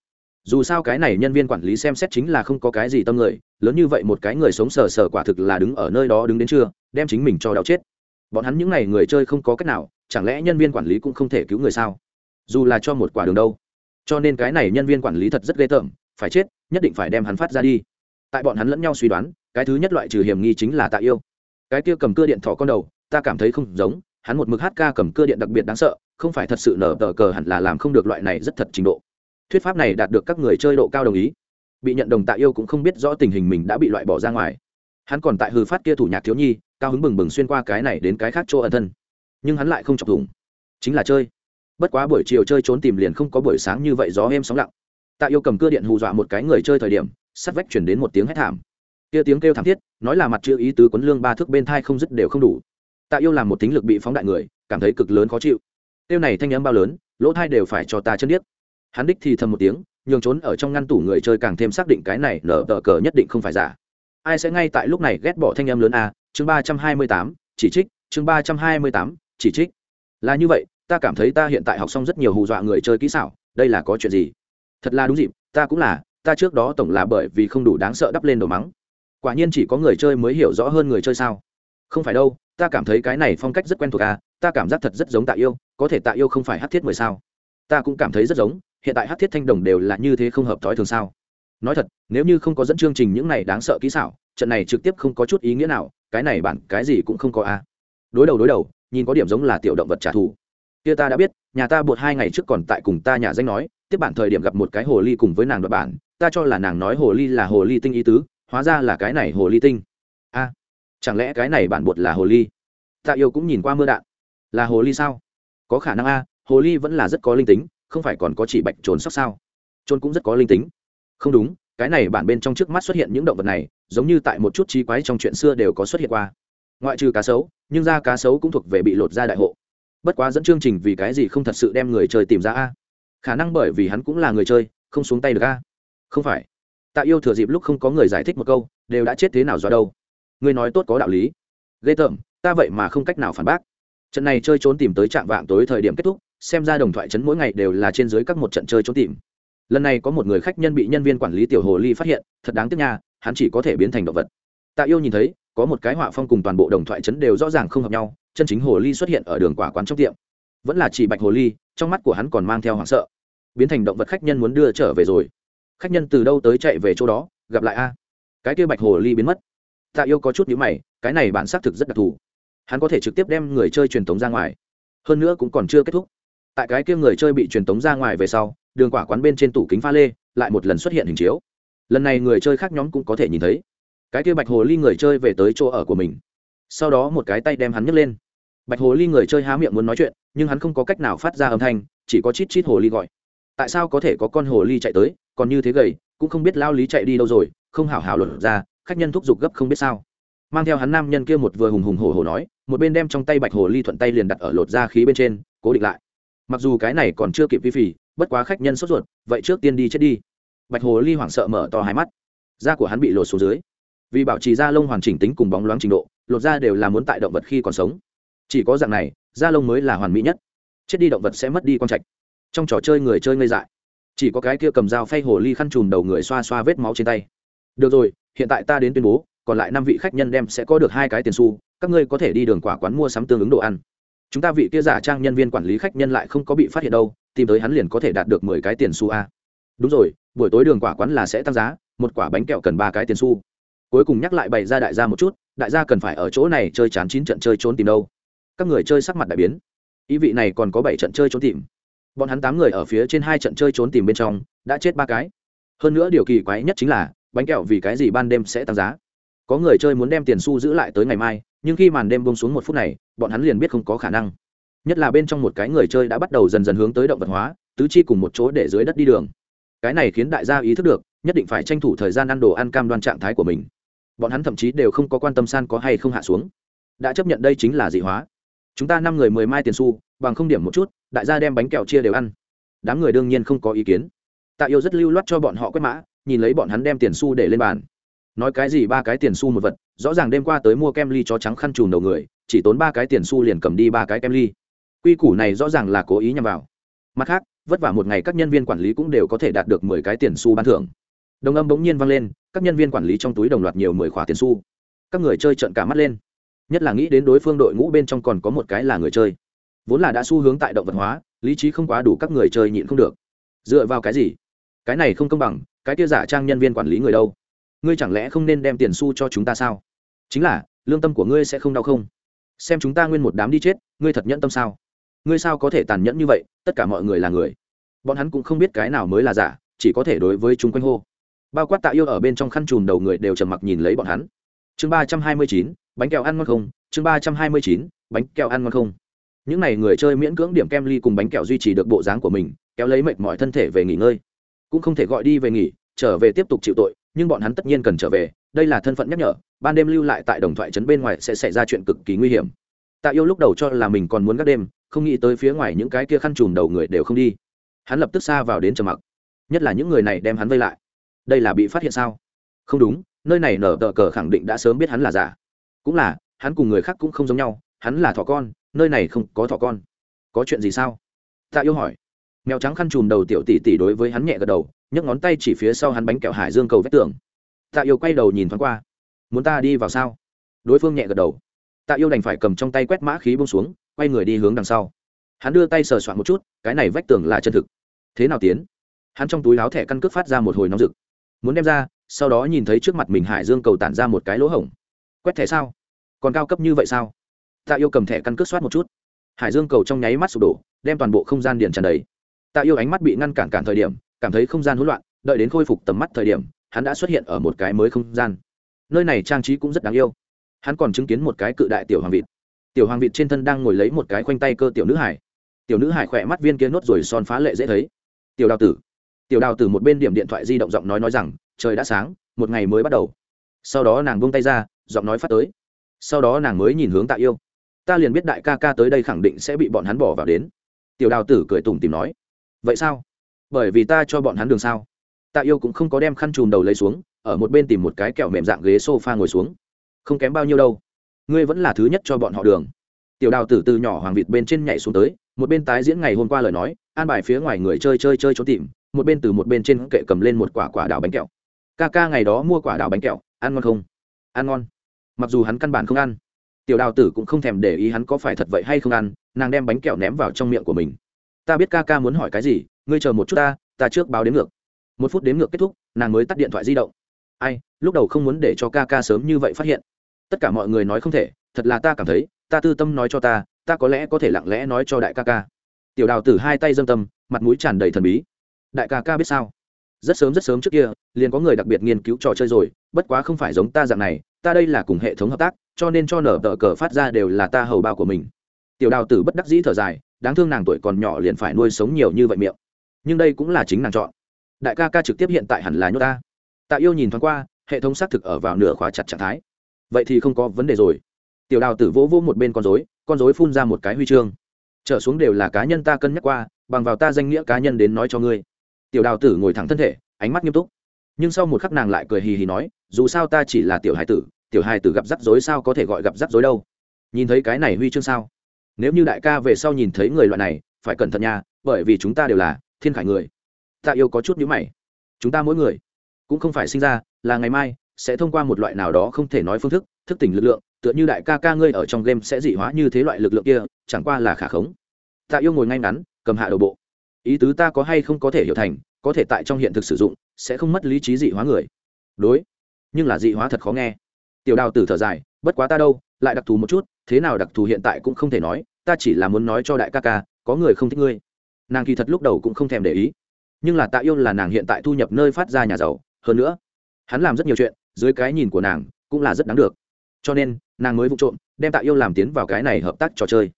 Dù sao cái này nhân viên quản lý xem xét chính là không có cái gì tâm người, lớn như vậy một cái người sống sờ sờ quả thực là đứng ở nơi đó đứng đến trưa, đem chính mình cho đau chết bọn hắn những n à y người chơi không có cách nào, chẳng lẽ nhân viên quản lý cũng không thể cứu người sao? Dù là cho một quả đường đâu. Cho nên cái này nhân viên quản lý thật rất ghê tởm, phải chết, nhất định phải đem hắn phát ra đi. Tại bọn hắn lẫn nhau suy đoán, cái thứ nhất loại trừ hiểm nghi chính là tạ yêu. Cái kia cầm cưa điện thỏ con đầu, ta cảm thấy không giống, hắn một mực hát ca cầm cưa điện đặc biệt đáng sợ, không phải thật sự nở tờ cờ hẳn là làm không được loại này rất thật trình độ. Thuyết pháp này đạt được các người chơi độ cao đồng ý. Bị nhận đồng tạ yêu cũng không biết rõ tình hình mình đã bị loại bỏ ra ngoài hắn còn tại hư phát kia thủ nhạc thiếu nhi, cao hứng bừng bừng xuyên qua cái này đến cái khác chỗ ẩn thân. Nhưng hắn lại không chọc thủng. Chính là chơi. Bất quá buổi chiều chơi trốn tìm liền không có buổi sáng như vậy gió êm sóng lặng. Tạ yêu cầm cưa điện hù dọa một cái người chơi thời điểm, sắt vách chuyển đến một tiếng hét thảm. Kia tiếng kêu thảm thiết, nói là mặt chưa ý tứ quấn lương ba thước bên thai không dứt đều không đủ. Tạ yêu làm một tính lực bị phóng đại người, cảm thấy cực lớn khó chịu. Tiêu này thanh âm bao lớn, lỗ thai đều phải cho ta chân điếc. Hắn đích thì thầm một tiếng, nhường trốn ở trong ngăn tủ người chơi càng thêm xác định cái này nở tờ cờ nhất định không phải giả ai sẽ ngay tại lúc này ghét bỏ thanh âm lớn a, chương ba trăm hai mươi tám, chỉ trích, chương ba trăm hai mươi tám, chỉ trích. Là như vậy, ta cảm thấy ta hiện tại học xong rất nhiều hù dọa người chơi kỹ xảo, đây là có chuyện gì? Thật là đúng dịp, ta cũng là, ta trước đó tổng là bởi vì không đủ đáng sợ đắp lên đồ mắng. Quả nhiên chỉ có người chơi mới hiểu rõ hơn người chơi sao. Không phải đâu, ta cảm thấy cái này phong cách rất quen thuộc à ta cảm giác thật rất giống tạ yêu, có thể tạ yêu không phải hát thiết mười sao. Ta cũng cảm thấy rất giống, hiện tại hát thiết thanh đồng đều là như thế không hợp thói thường sao nói thật, nếu như không có dẫn chương trình những này đáng sợ kỹ xảo, trận này trực tiếp không có chút ý nghĩa nào, cái này bản, cái gì cũng không có a. À. Đối đầu đối đầu, nhìn có điểm giống là tiểu động vật trả thù. Kia ta đã biết, nhà ta buộc hai ngày trước còn tại cùng ta nhà danh nói, tiếp bản thời điểm gặp một cái hồ ly cùng với nàng đoạt bản, ta cho là nàng nói hồ ly là hồ ly tinh ý tứ, hóa ra là cái này hồ ly tinh. A à, chẳng lẽ cái này bản bột là hồ ly? Tạ yêu cũng nhìn qua mưa đạn. Là hồ ly sao? Có khả năng a, hồ ly vẫn là rất có linh tính, không phải còn có chỉ bạch trồn sóc sao? Trôn cũng rất có linh tính không đúng, cái này bản bên trong trước mắt xuất hiện những động vật này, giống như tại một chút trí quái trong chuyện xưa đều có xuất hiện qua. Ngoại trừ cá sấu, nhưng da cá sấu cũng thuộc về bị lột ra đại hộ. Bất quá dẫn chương trình vì cái gì không thật sự đem người chơi tìm ra a? Khả năng bởi vì hắn cũng là người chơi, không xuống tay được a? Không phải. Tạ yêu thừa dịp lúc không có người giải thích một câu, đều đã chết thế nào do đâu? Ngươi nói tốt có đạo lý. Ghê tởm, ta vậy mà không cách nào phản bác. Trận này chơi trốn tìm tới trạm vạng tối thời điểm kết thúc, xem ra đồng thoại trấn mỗi ngày đều là trên dưới các một trận chơi trốn tìm lần này có một người khách nhân bị nhân viên quản lý tiểu hồ ly phát hiện, thật đáng tiếc nha, hắn chỉ có thể biến thành động vật. Tạ yêu nhìn thấy, có một cái họa phong cùng toàn bộ đồng thoại chấn đều rõ ràng không hợp nhau, chân chính hồ ly xuất hiện ở đường quả quán trong tiệm. Vẫn là chỉ bạch hồ ly, trong mắt của hắn còn mang theo hoảng sợ. Biến thành động vật khách nhân muốn đưa trở về rồi. Khách nhân từ đâu tới chạy về chỗ đó, gặp lại a. Cái kia bạch hồ ly biến mất. Tạ yêu có chút nhữ mày, cái này bản xác thực rất đặc thù. Hắn có thể trực tiếp đem người chơi truyền tống ra ngoài. Hơn nữa cũng còn chưa kết thúc. Tại cái kia người chơi bị truyền tống ra ngoài về sau đường quả quán bên trên tủ kính pha lê lại một lần xuất hiện hình chiếu. Lần này người chơi khác nhóm cũng có thể nhìn thấy. Cái kia bạch hồ ly người chơi về tới chỗ ở của mình. Sau đó một cái tay đem hắn nhấc lên. Bạch hồ ly người chơi há miệng muốn nói chuyện, nhưng hắn không có cách nào phát ra âm thanh, chỉ có chít chít hồ ly gọi. Tại sao có thể có con hồ ly chạy tới, còn như thế gầy, cũng không biết lao lý chạy đi đâu rồi, không hảo hảo luận ra, khách nhân thúc giục gấp không biết sao. Mang theo hắn nam nhân kia một vừa hùng hùng hổ hổ nói, một bên đem trong tay bạch hồ ly thuận tay liền đặt ở lột ra khí bên trên, cố định lại. Mặc dù cái này còn chưa kịp vi phì bất quá khách nhân sốt ruột, vậy trước tiên đi chết đi. Bạch hồ ly hoảng sợ mở to hai mắt. Da của hắn bị lột xuống dưới. Vì bảo trì da lông hoàn chỉnh tính cùng bóng loáng trình độ, lột da đều là muốn tại động vật khi còn sống. Chỉ có dạng này, da lông mới là hoàn mỹ nhất. Chết đi động vật sẽ mất đi con trạch. Trong trò chơi người chơi ngây dại. Chỉ có cái kia cầm dao phay hồ ly khăn chùm đầu người xoa xoa vết máu trên tay. Được rồi, hiện tại ta đến tuyên bố, còn lại năm vị khách nhân đem sẽ có được hai cái tiền xu, các ngươi có thể đi đường quả quán mua sắm tương ứng đồ ăn chúng ta vị kia giả trang nhân viên quản lý khách nhân lại không có bị phát hiện đâu, tìm tới hắn liền có thể đạt được mười cái tiền xu a. Đúng rồi, buổi tối đường quả quán là sẽ tăng giá, một quả bánh kẹo cần ba cái tiền xu. Cuối cùng nhắc lại bày ra đại gia một chút, đại gia cần phải ở chỗ này chơi chán chín trận chơi trốn tìm đâu. Các người chơi sắc mặt đại biến. Ý vị này còn có bảy trận chơi trốn tìm. Bọn hắn tám người ở phía trên hai trận chơi trốn tìm bên trong, đã chết ba cái. Hơn nữa điều kỳ quái nhất chính là, bánh kẹo vì cái gì ban đêm sẽ tăng giá? Có người chơi muốn đem tiền xu giữ lại tới ngày mai, nhưng khi màn đêm bông xuống một phút này, bọn hắn liền biết không có khả năng. Nhất là bên trong một cái người chơi đã bắt đầu dần dần hướng tới động vật hóa, tứ chi cùng một chỗ để dưới đất đi đường. Cái này khiến đại gia ý thức được, nhất định phải tranh thủ thời gian ăn đồ ăn cam đoan trạng thái của mình. Bọn hắn thậm chí đều không có quan tâm san có hay không hạ xuống. Đã chấp nhận đây chính là dị hóa. Chúng ta năm người mười mai tiền xu, bằng không điểm một chút, đại gia đem bánh kẹo chia đều ăn. Đám người đương nhiên không có ý kiến. Tạ yêu rất lưu loát cho bọn họ quét mã, nhìn lấy bọn hắn đem tiền xu để lên bàn nói cái gì ba cái tiền xu một vật, rõ ràng đêm qua tới mua kem ly cho trắng khăn trùn đầu người, chỉ tốn ba cái tiền xu liền cầm đi ba cái kem ly. Quy củ này rõ ràng là cố ý nhằm vào. Mặt khác, vất vả một ngày các nhân viên quản lý cũng đều có thể đạt được mười cái tiền xu ban thưởng. Đồng âm bỗng nhiên vang lên, các nhân viên quản lý trong túi đồng loạt nhiều mười khóa tiền xu. Các người chơi trợn cả mắt lên. Nhất là nghĩ đến đối phương đội ngũ bên trong còn có một cái là người chơi. Vốn là đã xu hướng tại động vật hóa, lý trí không quá đủ các người chơi nhịn không được. Dựa vào cái gì? Cái này không công bằng, cái kia giả trang nhân viên quản lý người đâu? Ngươi chẳng lẽ không nên đem tiền xu cho chúng ta sao? Chính là, lương tâm của ngươi sẽ không đau không? Xem chúng ta nguyên một đám đi chết, ngươi thật nhẫn tâm sao? Ngươi sao có thể tàn nhẫn như vậy? Tất cả mọi người là người. Bọn hắn cũng không biết cái nào mới là giả, chỉ có thể đối với chúng quanh hô. Bao quát tạ yêu ở bên trong khăn chùm đầu người đều trầm mặc nhìn lấy bọn hắn. Chương ba trăm hai mươi chín, bánh kẹo ăn ngon không? Chương ba trăm hai mươi chín, bánh kẹo ăn ngon không? Những n à y người chơi miễn cưỡng điểm kem ly cùng bánh kẹo duy trì được bộ dáng của mình, kéo lấy mệt mọi thân thể về nghỉ ngơi. Cũng không thể gọi đi về nghỉ, trở về tiếp tục chịu tội nhưng bọn hắn tất nhiên cần trở về, đây là thân phận nhắc nhở, ban đêm lưu lại tại đồng thoại trấn bên ngoài sẽ xảy ra chuyện cực kỳ nguy hiểm. Tạ yêu lúc đầu cho là mình còn muốn gác đêm, không nghĩ tới phía ngoài những cái kia khăn trùm đầu người đều không đi. Hắn lập tức xa vào đến trầm mặc. Nhất là những người này đem hắn vây lại. Đây là bị phát hiện sao? Không đúng, nơi này nở tờ cờ khẳng định đã sớm biết hắn là giả. Cũng là, hắn cùng người khác cũng không giống nhau, hắn là thỏ con, nơi này không có thỏ con. Có chuyện gì sao? Tạ yêu hỏi. Mèo trắng khăn trùm đầu tiểu tỷ tỷ đối với hắn nhẹ gật đầu nhấc ngón tay chỉ phía sau hắn bánh kẹo hải dương cầu vách tường. Tạ yêu quay đầu nhìn thoáng qua. Muốn ta đi vào sao? Đối phương nhẹ gật đầu. Tạ yêu đành phải cầm trong tay quét mã khí bông xuống, quay người đi hướng đằng sau. Hắn đưa tay sờ soạn một chút, cái này vách tường là chân thực. Thế nào tiến? Hắn trong túi láo thẻ căn cước phát ra một hồi nóng rực. Muốn đem ra, sau đó nhìn thấy trước mặt mình hải dương cầu tản ra một cái lỗ hổng. Quét thẻ sao? Còn cao cấp như vậy sao? Tạ yêu cầm thẻ căn cước soát một chút. Hải dương cầu trong nháy mắt sụp đổ, đem toàn bộ không gian điện tràn đầy. Tạ yêu ánh mắt bị ngăn cản cản thời điểm cảm thấy không gian hỗn loạn, đợi đến khôi phục tầm mắt thời điểm, hắn đã xuất hiện ở một cái mới không gian. Nơi này trang trí cũng rất đáng yêu. Hắn còn chứng kiến một cái cự đại tiểu hoàng vịt. Tiểu hoàng vịt trên thân đang ngồi lấy một cái khoanh tay cơ tiểu nữ hải. Tiểu nữ hải khỏe mắt viên kia nốt rồi son phá lệ dễ thấy. Tiểu đào tử. Tiểu đào tử một bên điểm điện thoại di động giọng nói nói rằng, trời đã sáng, một ngày mới bắt đầu. Sau đó nàng buông tay ra, giọng nói phát tới. Sau đó nàng mới nhìn hướng tạ yêu. Ta liền biết đại ca ca tới đây khẳng định sẽ bị bọn hắn bỏ vào đến. Tiểu đào tử cười tủm tìm nói. Vậy sao? Bởi vì ta cho bọn hắn đường sao? Tạ yêu cũng không có đem khăn chùm đầu lấy xuống, ở một bên tìm một cái kẹo mềm dạng ghế s o f a ngồi xuống. Không kém bao nhiêu đâu. Ngươi vẫn là thứ nhất cho bọn họ đường. Tiểu đào tử từ nhỏ hoàng vịt bên trên nhảy xuống tới, một bên tái diễn ngày hôm qua lời nói, an bài phía ngoài người chơi chơi chơi trốn tìm, một bên từ một bên trên kệ cầm lên một quả quả đào bánh kẹo. Ca ca ngày đó mua quả đào bánh kẹo, ăn ngon không? Ăn ngon. Mặc dù hắn căn bản không ăn, tiểu đào tử cũng không thèm để ý hắn có phải thật vậy hay không ăn, nàng đem bánh kẹo ném vào trong miệng của mình. Ta biết ca ca muốn hỏi cái gì ngươi chờ một chút ta ta trước báo đến ngược. Một phút đếm ngược kết thúc, nàng mới tắt điện thoại di động. Ai, lúc đầu không muốn để cho ca ca sớm như vậy phát hiện. Tất cả mọi người nói không thể, thật là ta cảm thấy, ta tư tâm nói cho ta ta có lẽ có thể lặng lẽ nói cho đại ca ca. Tiểu đào tử hai tay dâm tâm, mặt mũi tràn đầy thần bí. Đại ca ca biết sao? Rất sớm rất sớm trước kia, liền có người đặc biệt nghiên cứu trò chơi rồi, bất quá không phải giống ta dạng này, ta đây là cùng hệ thống hợp tác, cho nên cho nở tờ cờ phát ra đều là ta hầu bao của mình. Tiểu đào tử bất đắc dĩ thở dài, đáng thương nàng tuổi còn nhỏ liền phải nuôi sống nhiều như vậy miệng nhưng đây cũng là chính nàng chọn. Đại ca ca trực tiếp hiện tại hẳn là nhốt ta. Tạ yêu nhìn thoáng qua, hệ thống xác thực ở vào nửa khóa chặt trạng thái. Vậy thì không có vấn đề rồi. Tiểu đào tử vỗ vỗ một bên con dối con dối phun ra một cái huy chương. Trở xuống đều là cá nhân ta cân nhắc qua, bằng vào ta danh nghĩa cá nhân đến nói cho ngươi. Tiểu đào tử ngồi thẳng thân thể, ánh mắt nghiêm túc. Nhưng sau một khắc nàng lại cười hì hì nói, dù sao ta chỉ là tiểu hài tử, tiểu hài tử gặp rắc rối sao có thể gọi gặp rắc rối đâu? Nhìn thấy cái này huy chương sao? Nếu như đại ca về sau nhìn thấy người loại này, phải cẩn thận nha, bởi vì chúng ta đều là thiên khải người. Tạ yêu có chút nhữ mày. Chúng ta mỗi người cũng không phải sinh ra, là ngày mai sẽ thông qua một loại nào đó không thể nói phương thức thức tỉnh lực lượng, tựa như đại ca ca ngươi ở trong game sẽ dị hóa như thế loại lực lượng kia, chẳng qua là khả khống. Tạ yêu ngồi ngay ngắn, cầm hạ đầu bộ. Ý tứ ta có hay không có thể hiểu thành, có thể tại trong hiện thực sử dụng, sẽ không mất lý trí dị hóa người. Đối, nhưng là dị hóa thật khó nghe. Tiểu đào tử thở dài, bất quá ta đâu, lại đặc thù một chút, thế nào đặc thù hiện tại cũng không thể nói, ta chỉ là muốn nói cho đại ca ca, có người không thích ngươi nàng kỳ thật lúc đầu cũng không thèm để ý. Nhưng là tạ yêu là nàng hiện tại thu nhập nơi phát ra nhà giàu, hơn nữa, hắn làm rất nhiều chuyện, dưới cái nhìn của nàng, cũng là rất đáng được. Cho nên, nàng mới vụ trộm, đem tạ yêu làm tiến vào cái này hợp tác trò chơi.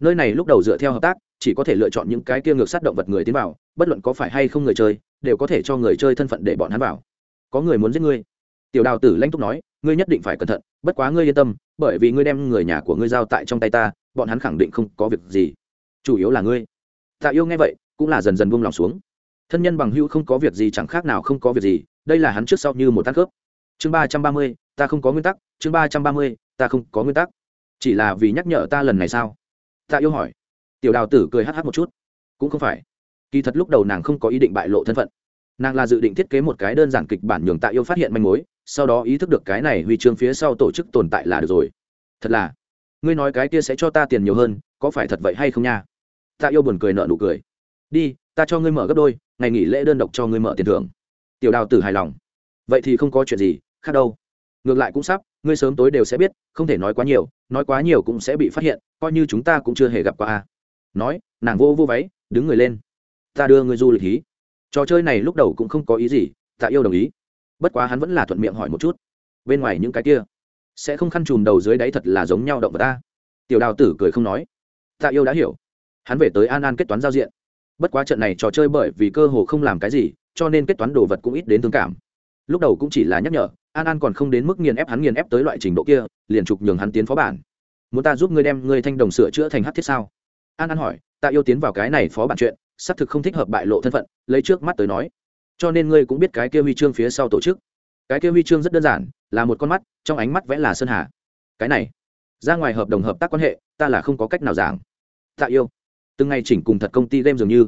Nơi này lúc đầu dựa theo hợp tác, chỉ có thể lựa chọn những cái kia ngược sát động vật người tiến vào, bất luận có phải hay không người chơi, đều có thể cho người chơi thân phận để bọn hắn vào. Có người muốn giết ngươi. Tiểu đào tử lanh túc nói, ngươi nhất định phải cẩn thận, bất quá ngươi yên tâm, bởi vì ngươi đem người nhà của ngươi giao tại trong tay ta, bọn hắn khẳng định không có việc gì. Chủ yếu là ngươi tạ yêu nghe vậy, cũng là dần dần buông lòng xuống. Thân nhân bằng hữu không có việc gì chẳng khác nào không có việc gì, đây là hắn trước sau như một tác khớp. Chương ba trăm ba mươi, ta không có nguyên tắc, chương ba trăm ba mươi, ta không có nguyên tắc. Chỉ là vì nhắc nhở ta lần này sao? Tạ yêu hỏi. Tiểu đào tử cười hh một chút. Cũng không phải. Kỳ thật lúc đầu nàng không có ý định bại lộ thân phận. Nàng là dự định thiết kế một cái đơn giản kịch bản nhường tạ yêu phát hiện manh mối, sau đó ý thức được cái này huy chương phía sau tổ chức tồn tại là được rồi. Thật là, ngươi nói cái kia sẽ cho ta tiền nhiều hơn, có phải thật vậy hay không nha? Tạ yêu buồn cười nợ nụ cười. Đi, ta cho ngươi mở gấp đôi, ngày nghỉ lễ đơn độc cho ngươi mở tiền thưởng. Tiểu đào tử hài lòng. Vậy thì không có chuyện gì, khác đâu. Ngược lại cũng sắp, ngươi sớm tối đều sẽ biết, không thể nói quá nhiều, nói quá nhiều cũng sẽ bị phát hiện, coi như chúng ta cũng chưa hề gặp qua a. Nói, nàng vô vô váy, đứng người lên. Ta đưa ngươi du lịch hí. Trò chơi này lúc đầu cũng không có ý gì tạ yêu đồng ý. Bất quá hắn vẫn là thuận miệng hỏi một chút. Bên ngoài những cái kia, sẽ không khăn chùm đầu dưới đáy thật là giống nhau động vật ta tiểu đào tử cười không nói. Tạ yêu đã hiểu hắn về tới an an kết toán giao diện. Bất quá trận này trò chơi bởi vì cơ hồ không làm cái gì, cho nên kết toán đồ vật cũng ít đến thương cảm. Lúc đầu cũng chỉ là nhắc nhở, an an còn không đến mức nghiền ép hắn nghiền ép tới loại trình độ kia, liền trục nhường hắn tiến phó bản. Muốn ta giúp ngươi đem ngươi thanh đồng sửa chữa thành hát thiết sao? An an hỏi, ta yêu tiến vào cái này phó bản chuyện, xác thực không thích hợp bại lộ thân phận, lấy trước mắt tới nói. Cho nên ngươi cũng biết cái kia huy chương phía sau tổ chức. Cái kia huy chương rất đơn giản, là một con mắt, trong ánh mắt vẽ là sơn hà. Cái này, ra ngoài hợp đồng hợp tác quan hệ, ta là không có cách nào giảng. Tạ yêu từng ngày chỉnh cùng thật công ty game dường như.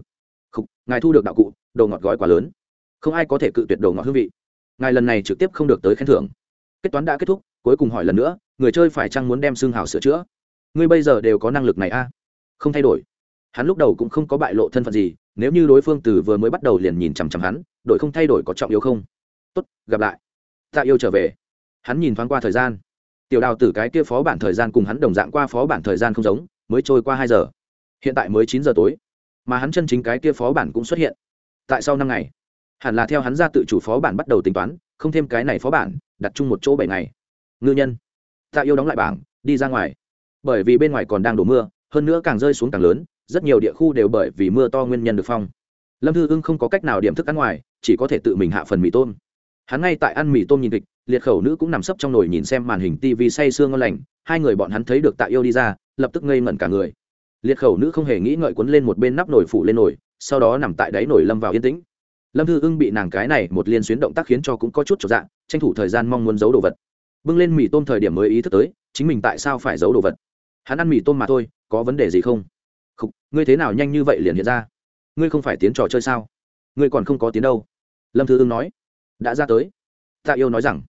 Không, ngài thu được đạo cụ đồ ngọt gói quá lớn. Không ai có thể cự tuyệt đồ ngọt hương vị. Ngài lần này trực tiếp không được tới khen thưởng. Kết toán đã kết thúc cuối cùng hỏi lần nữa người chơi phải chăng muốn đem xương hào sửa chữa? Ngươi bây giờ đều có năng lực này a? À? không thay đổi. Hắn lúc đầu cũng không có bại lộ thân phận gì nếu như đối phương từ vừa mới bắt đầu liền nhìn chằm chằm hắn đội không thay đổi có trọng yếu không? Tốt gặp lại. Tạ yêu trở về. Hắn nhìn thoáng qua thời gian. Tiểu đào tử cái kia phó bản thời gian cùng hắn đồng dạng qua phó bản thời gian không giống mới trôi qua hai giờ hiện tại mới chín giờ tối, mà hắn chân chính cái kia phó bản cũng xuất hiện. Tại sau năm ngày, hẳn là theo hắn ra tự chủ phó bản bắt đầu tính toán, không thêm cái này phó bản, đặt chung một chỗ bảy ngày. Ngư nhân tạ yêu đóng lại bảng, đi ra ngoài. Bởi vì bên ngoài còn đang đổ mưa, hơn nữa càng rơi xuống càng lớn, rất nhiều địa khu đều bởi vì mưa to nguyên nhân được phong. Lâm thư ưng không có cách nào điểm thức ăn ngoài, chỉ có thể tự mình hạ phần mì tôm. Hắn ngay tại ăn mì tôm nhìn kịch, liệt khẩu nữ cũng nằm sấp trong nồi nhìn xem màn hình tv say sương ngon lành, hai người bọn hắn thấy được tạ yêu đi ra, lập tức ngây ngẩn cả người liệt khẩu nữ không hề nghĩ ngợi quấn lên một bên nắp nổi phủ lên nổi, sau đó nằm tại đáy nổi lâm vào yên tĩnh. Lâm thư ưng bị nàng cái này một liên xuyến động tác khiến cho cũng có chút trọn dạng tranh thủ thời gian mong muốn giấu đồ vật. Bưng lên mì tôm thời điểm mới ý thức tới chính mình tại sao phải giấu đồ vật? Hắn ăn mì tôm mà thôi có vấn đề gì không? Khục, ngươi thế nào nhanh như vậy liền hiện ra? Ngươi không phải tiến trò chơi sao? Ngươi còn không có tiến đâu? Lâm thư ưng nói. Đã ra tới. Tạ yêu nói rằng.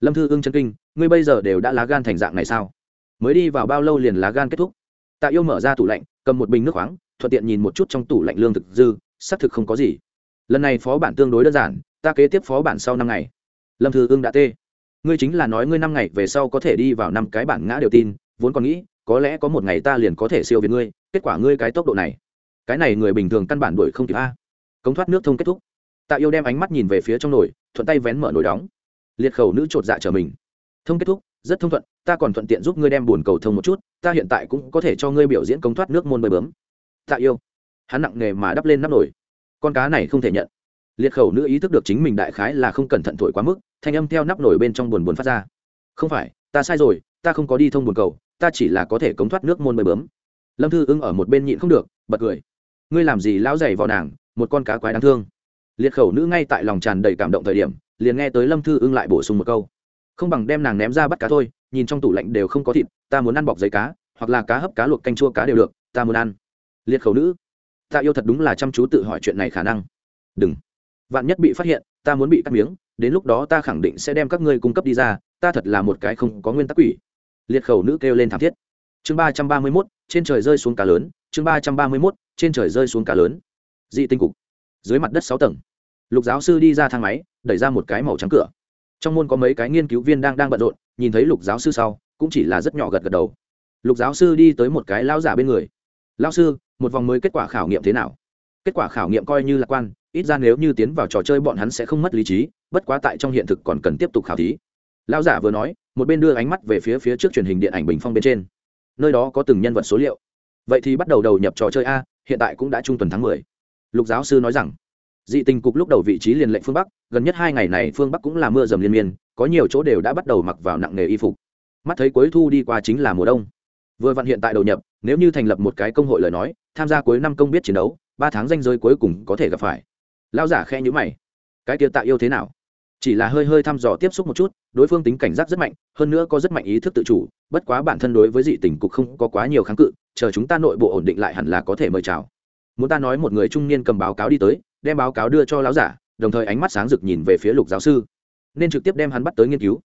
Lâm thư ưng chân kinh ngươi bây giờ đều đã lá gan thành dạng này sao? Mới đi vào bao lâu liền lá gan kết thúc? Tạ yêu mở ra tủ lạnh, cầm một bình nước khoáng, thuận tiện nhìn một chút trong tủ lạnh lương thực dư, xác thực không có gì. Lần này phó bản tương đối đơn giản, ta kế tiếp phó bản sau năm ngày. Lâm thư ưng đã tê. Ngươi chính là nói ngươi năm ngày về sau có thể đi vào năm cái bản ngã đều tin, vốn còn nghĩ, có lẽ có một ngày ta liền có thể siêu việt ngươi, kết quả ngươi cái tốc độ này. Cái này người bình thường căn bản đuổi không kịp a. Cống thoát nước thông kết thúc. Tạ yêu đem ánh mắt nhìn về phía trong nồi, thuận tay vén mở nồi đóng. Liệt khẩu nữ chột dạ trở mình. Thông kết thúc rất thông thuận ta còn thuận tiện giúp ngươi đem bồn cầu thông một chút ta hiện tại cũng có thể cho ngươi biểu diễn công thoát nước môn bơi bướm. Tạ yêu. Hắn nặng nghề mà đắp lên nắp nổi, con cá này không thể nhận. Liệt khẩu nữ ý thức được chính mình đại khái là không cẩn thận thổi quá mức thanh âm theo nắp nổi bên trong buồn buồn phát ra. Không phải ta sai rồi ta không có đi thông buồn cầu ta chỉ là có thể cống thoát nước môn bơi bướm. Lâm thư ưng ở một bên nhịn không được bật cười. Ngươi làm gì lão dày vào nàng một con cá quái đáng thương. Liệt khẩu nữ ngay tại lòng tràn đầy cảm động thời điểm liền nghe tới lâm thư ưng lại bổ sung một câu không bằng đem nàng ném ra bắt cá thôi, nhìn trong tủ lạnh đều không có thịt, ta muốn ăn bọc giấy cá, hoặc là cá hấp cá luộc canh chua cá đều được, ta muốn ăn. Liệt khẩu nữ, ta yêu thật đúng là chăm chú tự hỏi chuyện này khả năng. Đừng. Vạn nhất bị phát hiện, ta muốn bị cắt miếng, đến lúc đó ta khẳng định sẽ đem các ngươi cung cấp đi ra, ta thật là một cái không có nguyên tắc quỷ. Liệt khẩu nữ kêu lên thảm thiết. Chương ba trăm ba mươi mốt, trên trời rơi xuống cá lớn, chương ba trăm ba mươi mốt, trên trời rơi xuống cá lớn. Dị tinh cục. Dưới mặt đất sáu tầng. Lục giáo sư đi ra thang máy, đẩy ra một cái màu trắng cửa trong môn có mấy cái nghiên cứu viên đang đang bận rộn, nhìn thấy lục giáo sư sau, cũng chỉ là rất nhỏ gật gật đầu. Lục giáo sư đi tới một cái lao giả bên người. Lao sư, một vòng mới kết quả khảo nghiệm thế nào? Kết quả khảo nghiệm coi như lạc quan, ít ra nếu như tiến vào trò chơi bọn hắn sẽ không mất lý trí, bất quá tại trong hiện thực còn cần tiếp tục khảo thí. Lão giả vừa nói, một bên đưa ánh mắt về phía phía trước truyền hình điện ảnh bình phong bên trên. Nơi đó có từng nhân vật số liệu. Vậy thì bắt đầu đầu nhập trò chơi a, hiện tại cũng đã trung tuần tháng mười. Lục giáo sư nói rằng dị tình cục lúc đầu vị trí liền lệnh phương bắc, gần nhất hai ngày này phương bắc cũng là mưa dầm liên miên, có nhiều chỗ đều đã bắt đầu mặc vào nặng nghề y phục. Mắt thấy cuối thu đi qua chính là mùa đông. Vừa vặn hiện tại đầu nhập, nếu như thành lập một cái công hội lời nói, tham gia cuối năm công biết chiến đấu, ba tháng danh giới cuối cùng có thể gặp phải. Lao giả khe nhữ mày. Cái kia tạ yêu thế nào? Chỉ là hơi hơi thăm dò tiếp xúc một chút, đối phương tính cảnh giác rất mạnh, hơn nữa có rất mạnh ý thức tự chủ, bất quá bản thân đối với dị tình cục không có quá nhiều kháng cự, chờ chúng ta nội bộ ổn định lại hẳn là có thể mời chào. Muốn ta nói một người trung niên cầm báo cáo đi tới đem báo cáo đưa cho lão giả, đồng thời ánh mắt sáng rực nhìn về phía lục giáo sư. Nên trực tiếp đem hắn bắt tới nghiên cứu.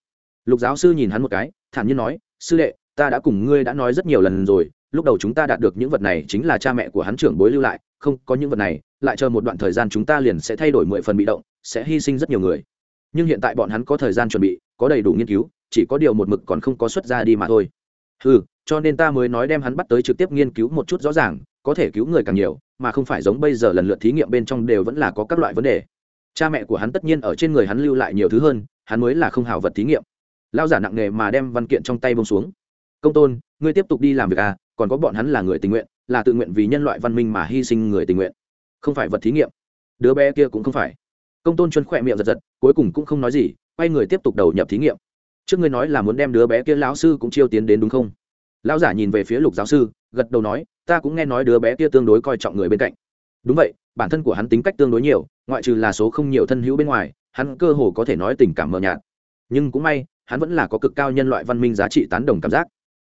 Lục giáo sư nhìn hắn một cái, thản nhiên nói, sư đệ, ta đã cùng ngươi đã nói rất nhiều lần rồi, lúc đầu chúng ta đạt được những vật này chính là cha mẹ của hắn trưởng bối lưu lại, không, có những vật này, lại chờ một đoạn thời gian chúng ta liền sẽ thay đổi mười phần bị động, sẽ hy sinh rất nhiều người. Nhưng hiện tại bọn hắn có thời gian chuẩn bị, có đầy đủ nghiên cứu, chỉ có điều một mực còn không có xuất ra đi mà thôi. Ừ cho nên ta mới nói đem hắn bắt tới trực tiếp nghiên cứu một chút rõ ràng, có thể cứu người càng nhiều mà không phải giống bây giờ lần lượt thí nghiệm bên trong đều vẫn là có các loại vấn đề. Cha mẹ của hắn tất nhiên ở trên người hắn lưu lại nhiều thứ hơn, hắn mới là không hào vật thí nghiệm. Lao giả nặng nề mà đem văn kiện trong tay bông xuống. Công tôn, ngươi tiếp tục đi làm việc à còn có bọn hắn là người tình nguyện, là tự nguyện vì nhân loại văn minh mà hy sinh người tình nguyện. Không phải vật thí nghiệm. Đứa bé kia cũng không phải. Công tôn chuân khỏe miệng giật giật, cuối cùng cũng không nói gì, quay người tiếp tục đầu nhập thí nghiệm. Trước ngươi nói là muốn đem đứa bé kia lão sư cũng chiêu tiến đến đúng không? Lão giả nhìn về phía lục giáo sư gật đầu nói, ta cũng nghe nói đứa bé kia tương đối coi trọng người bên cạnh. Đúng vậy, bản thân của hắn tính cách tương đối nhiều, ngoại trừ là số không nhiều thân hữu bên ngoài, hắn cơ hồ có thể nói tình cảm mờ nhạt. Nhưng cũng may, hắn vẫn là có cực cao nhân loại văn minh giá trị tán đồng cảm giác.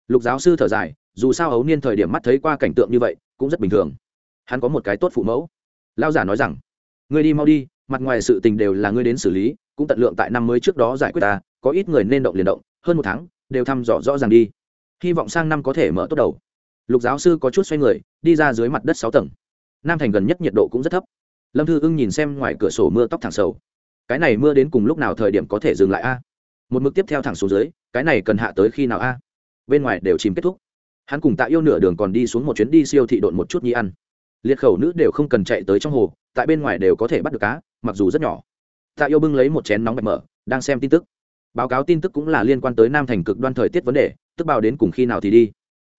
Lục giáo sư thở dài, dù sao ấu niên thời điểm mắt thấy qua cảnh tượng như vậy, cũng rất bình thường. Hắn có một cái tốt phụ mẫu. Lao giả nói rằng, ngươi đi mau đi, mặt ngoài sự tình đều là ngươi đến xử lý, cũng tận lượng tại năm mới trước đó giải quyết ta, có ít người nên động liền động, hơn một tháng, đều thăm dò rõ ràng đi. Hy vọng sang năm có thể mở tốt đầu lục giáo sư có chút xoay người, đi ra dưới mặt đất sáu tầng. Nam thành gần nhất nhiệt độ cũng rất thấp. Lâm thư ưng nhìn xem ngoài cửa sổ mưa tóc thẳng sầu. Cái này mưa đến cùng lúc nào thời điểm có thể dừng lại a? Một mực tiếp theo thẳng xuống dưới, cái này cần hạ tới khi nào a? Bên ngoài đều chìm kết thúc. Hắn cùng tạ yêu nửa đường còn đi xuống một chuyến đi siêu thị độn một chút nhi ăn. Liệt khẩu nữ đều không cần chạy tới trong hồ, tại bên ngoài đều có thể bắt được cá, mặc dù rất nhỏ. Tạ yêu bưng lấy một chén nóng bạch mở, đang xem tin tức. Báo cáo tin tức cũng là liên quan tới nam thành cực đoan thời tiết vấn đề, tức bào đến cùng khi nào thì đi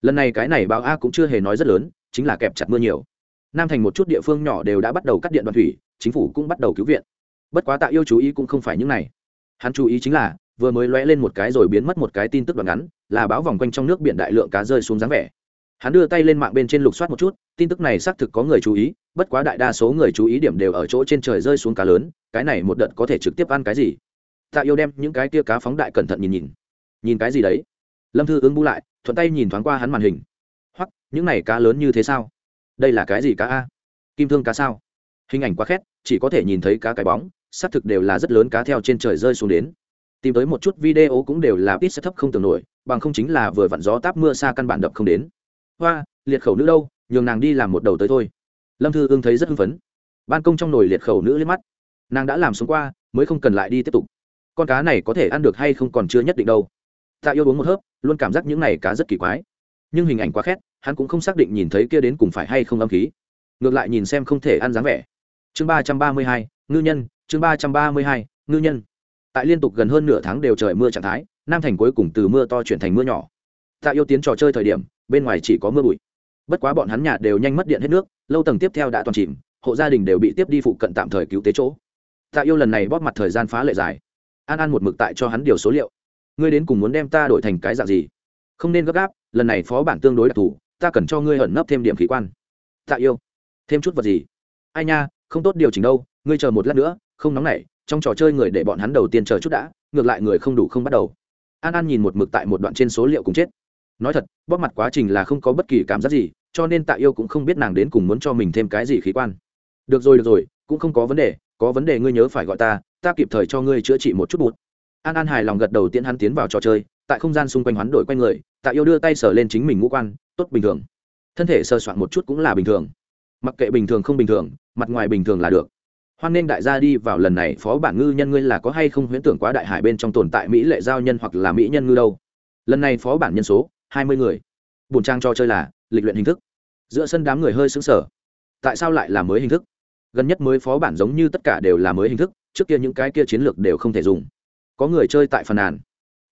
lần này cái này báo a cũng chưa hề nói rất lớn, chính là kẹp chặt mưa nhiều. Nam thành một chút địa phương nhỏ đều đã bắt đầu cắt điện đoàn thủy, chính phủ cũng bắt đầu cứu viện. Bất quá tạ yêu chú ý cũng không phải những này. Hắn chú ý chính là, vừa mới lóe lên một cái rồi biến mất một cái tin tức đoạn ngắn, là báo vòng quanh trong nước biển đại lượng cá rơi xuống dáng vẻ. Hắn đưa tay lên mạng bên trên lục soát một chút, tin tức này xác thực có người chú ý, bất quá đại đa số người chú ý điểm đều ở chỗ trên trời rơi xuống cá lớn, cái này một đợt có thể trực tiếp ăn cái gì? Tạ yêu đem những cái tia cá phóng đại cẩn thận nhìn nhìn. Nhìn cái gì đấy? Lâm thư ứng bu lại thuận tay nhìn thoáng qua hắn màn hình. Hoặc những này cá lớn như thế sao? Đây là cái gì cá a? Kim thương cá sao? Hình ảnh quá khét, chỉ có thể nhìn thấy cá cái bóng, xác thực đều là rất lớn cá theo trên trời rơi xuống đến. Tìm tới một chút video cũng đều là ít sẽ thấp không tưởng nổi, bằng không chính là vừa vặn gió táp mưa xa căn bản đập không đến. Hoa, liệt khẩu nữ đâu? Nhường nàng đi làm một đầu tới thôi. Lâm thư ương thấy rất hưng phấn. Ban công trong nồi liệt khẩu nữ lên mắt. Nàng đã làm xuống qua, mới không cần lại đi tiếp tục. Con cá này có thể ăn được hay không còn chưa nhất định đâu. Tạ yêu uống một hớp luôn cảm giác những này cá rất kỳ quái. Nhưng hình ảnh quá khét, hắn cũng không xác định nhìn thấy kia đến cùng phải hay không âm khí. Ngược lại nhìn xem không thể ăn dáng vẻ. Chương ba trăm ba mươi hai, ngư nhân, chương ba trăm ba mươi hai, ngư nhân. Tại liên tục gần hơn nửa tháng đều trời mưa trạng thái, nam thành cuối cùng từ mưa to chuyển thành mưa nhỏ. Tạ yêu tiến trò chơi thời điểm, bên ngoài chỉ có mưa bụi. Bất quá bọn hắn nhà đều nhanh mất điện hết nước, lâu tầng tiếp theo đã toàn chìm, hộ gia đình đều bị tiếp đi phụ cận tạm thời cứu tế chỗ. Tạ yêu lần này bóp mặt thời gian phá lệ dài. An an một mực tại cho hắn điều số liệu ngươi đến cùng muốn đem ta đổi thành cái dạng gì? Không nên gấp gáp, lần này phó bản tương đối đặc thù, ta cần cho ngươi hận nấp thêm điểm khí quan. Tạ yêu. Thêm chút vật gì? Ai nha, không tốt điều chỉnh đâu, ngươi chờ một lát nữa, không nóng nảy, trong trò chơi người để bọn hắn đầu tiên chờ chút đã, ngược lại người không đủ không bắt đầu. An an nhìn một mực tại một đoạn trên số liệu cùng chết. Nói thật, bóp mặt quá trình là không có bất kỳ cảm giác gì, cho nên tạ yêu cũng không biết nàng đến cùng muốn cho mình thêm cái gì khí quan. Được rồi được rồi, cũng không có vấn đề, có vấn đề ngươi nhớ phải gọi ta ta kịp thời cho ngươi chữa trị một chút bụt an an hài lòng gật đầu tiễn hắn tiến vào trò chơi, tại không gian xung quanh hoán đổi quanh người, tạ yêu đưa tay sờ lên chính mình ngũ quan, tốt bình thường. Thân thể sờ soạn một chút cũng là bình thường. Mặc kệ bình thường không bình thường, mặt ngoài bình thường là được. Hoan nên đại gia đi vào lần này, phó bản ngư nhân ngươi là có hay không huyễn tưởng quá đại hải bên trong tồn tại mỹ lệ giao nhân hoặc là mỹ nhân ngư đâu? Lần này phó bản nhân số, hai mươi người. Bùn trang cho chơi là, lịch luyện hình thức. Giữa sân đám người hơi xứng sở tại sao lại là mới hình thức? Gần nhất mới phó bản giống như tất cả đều là mới hình thức, trước kia những cái kia chiến lược đều không thể dùng có người chơi tại phần nàn.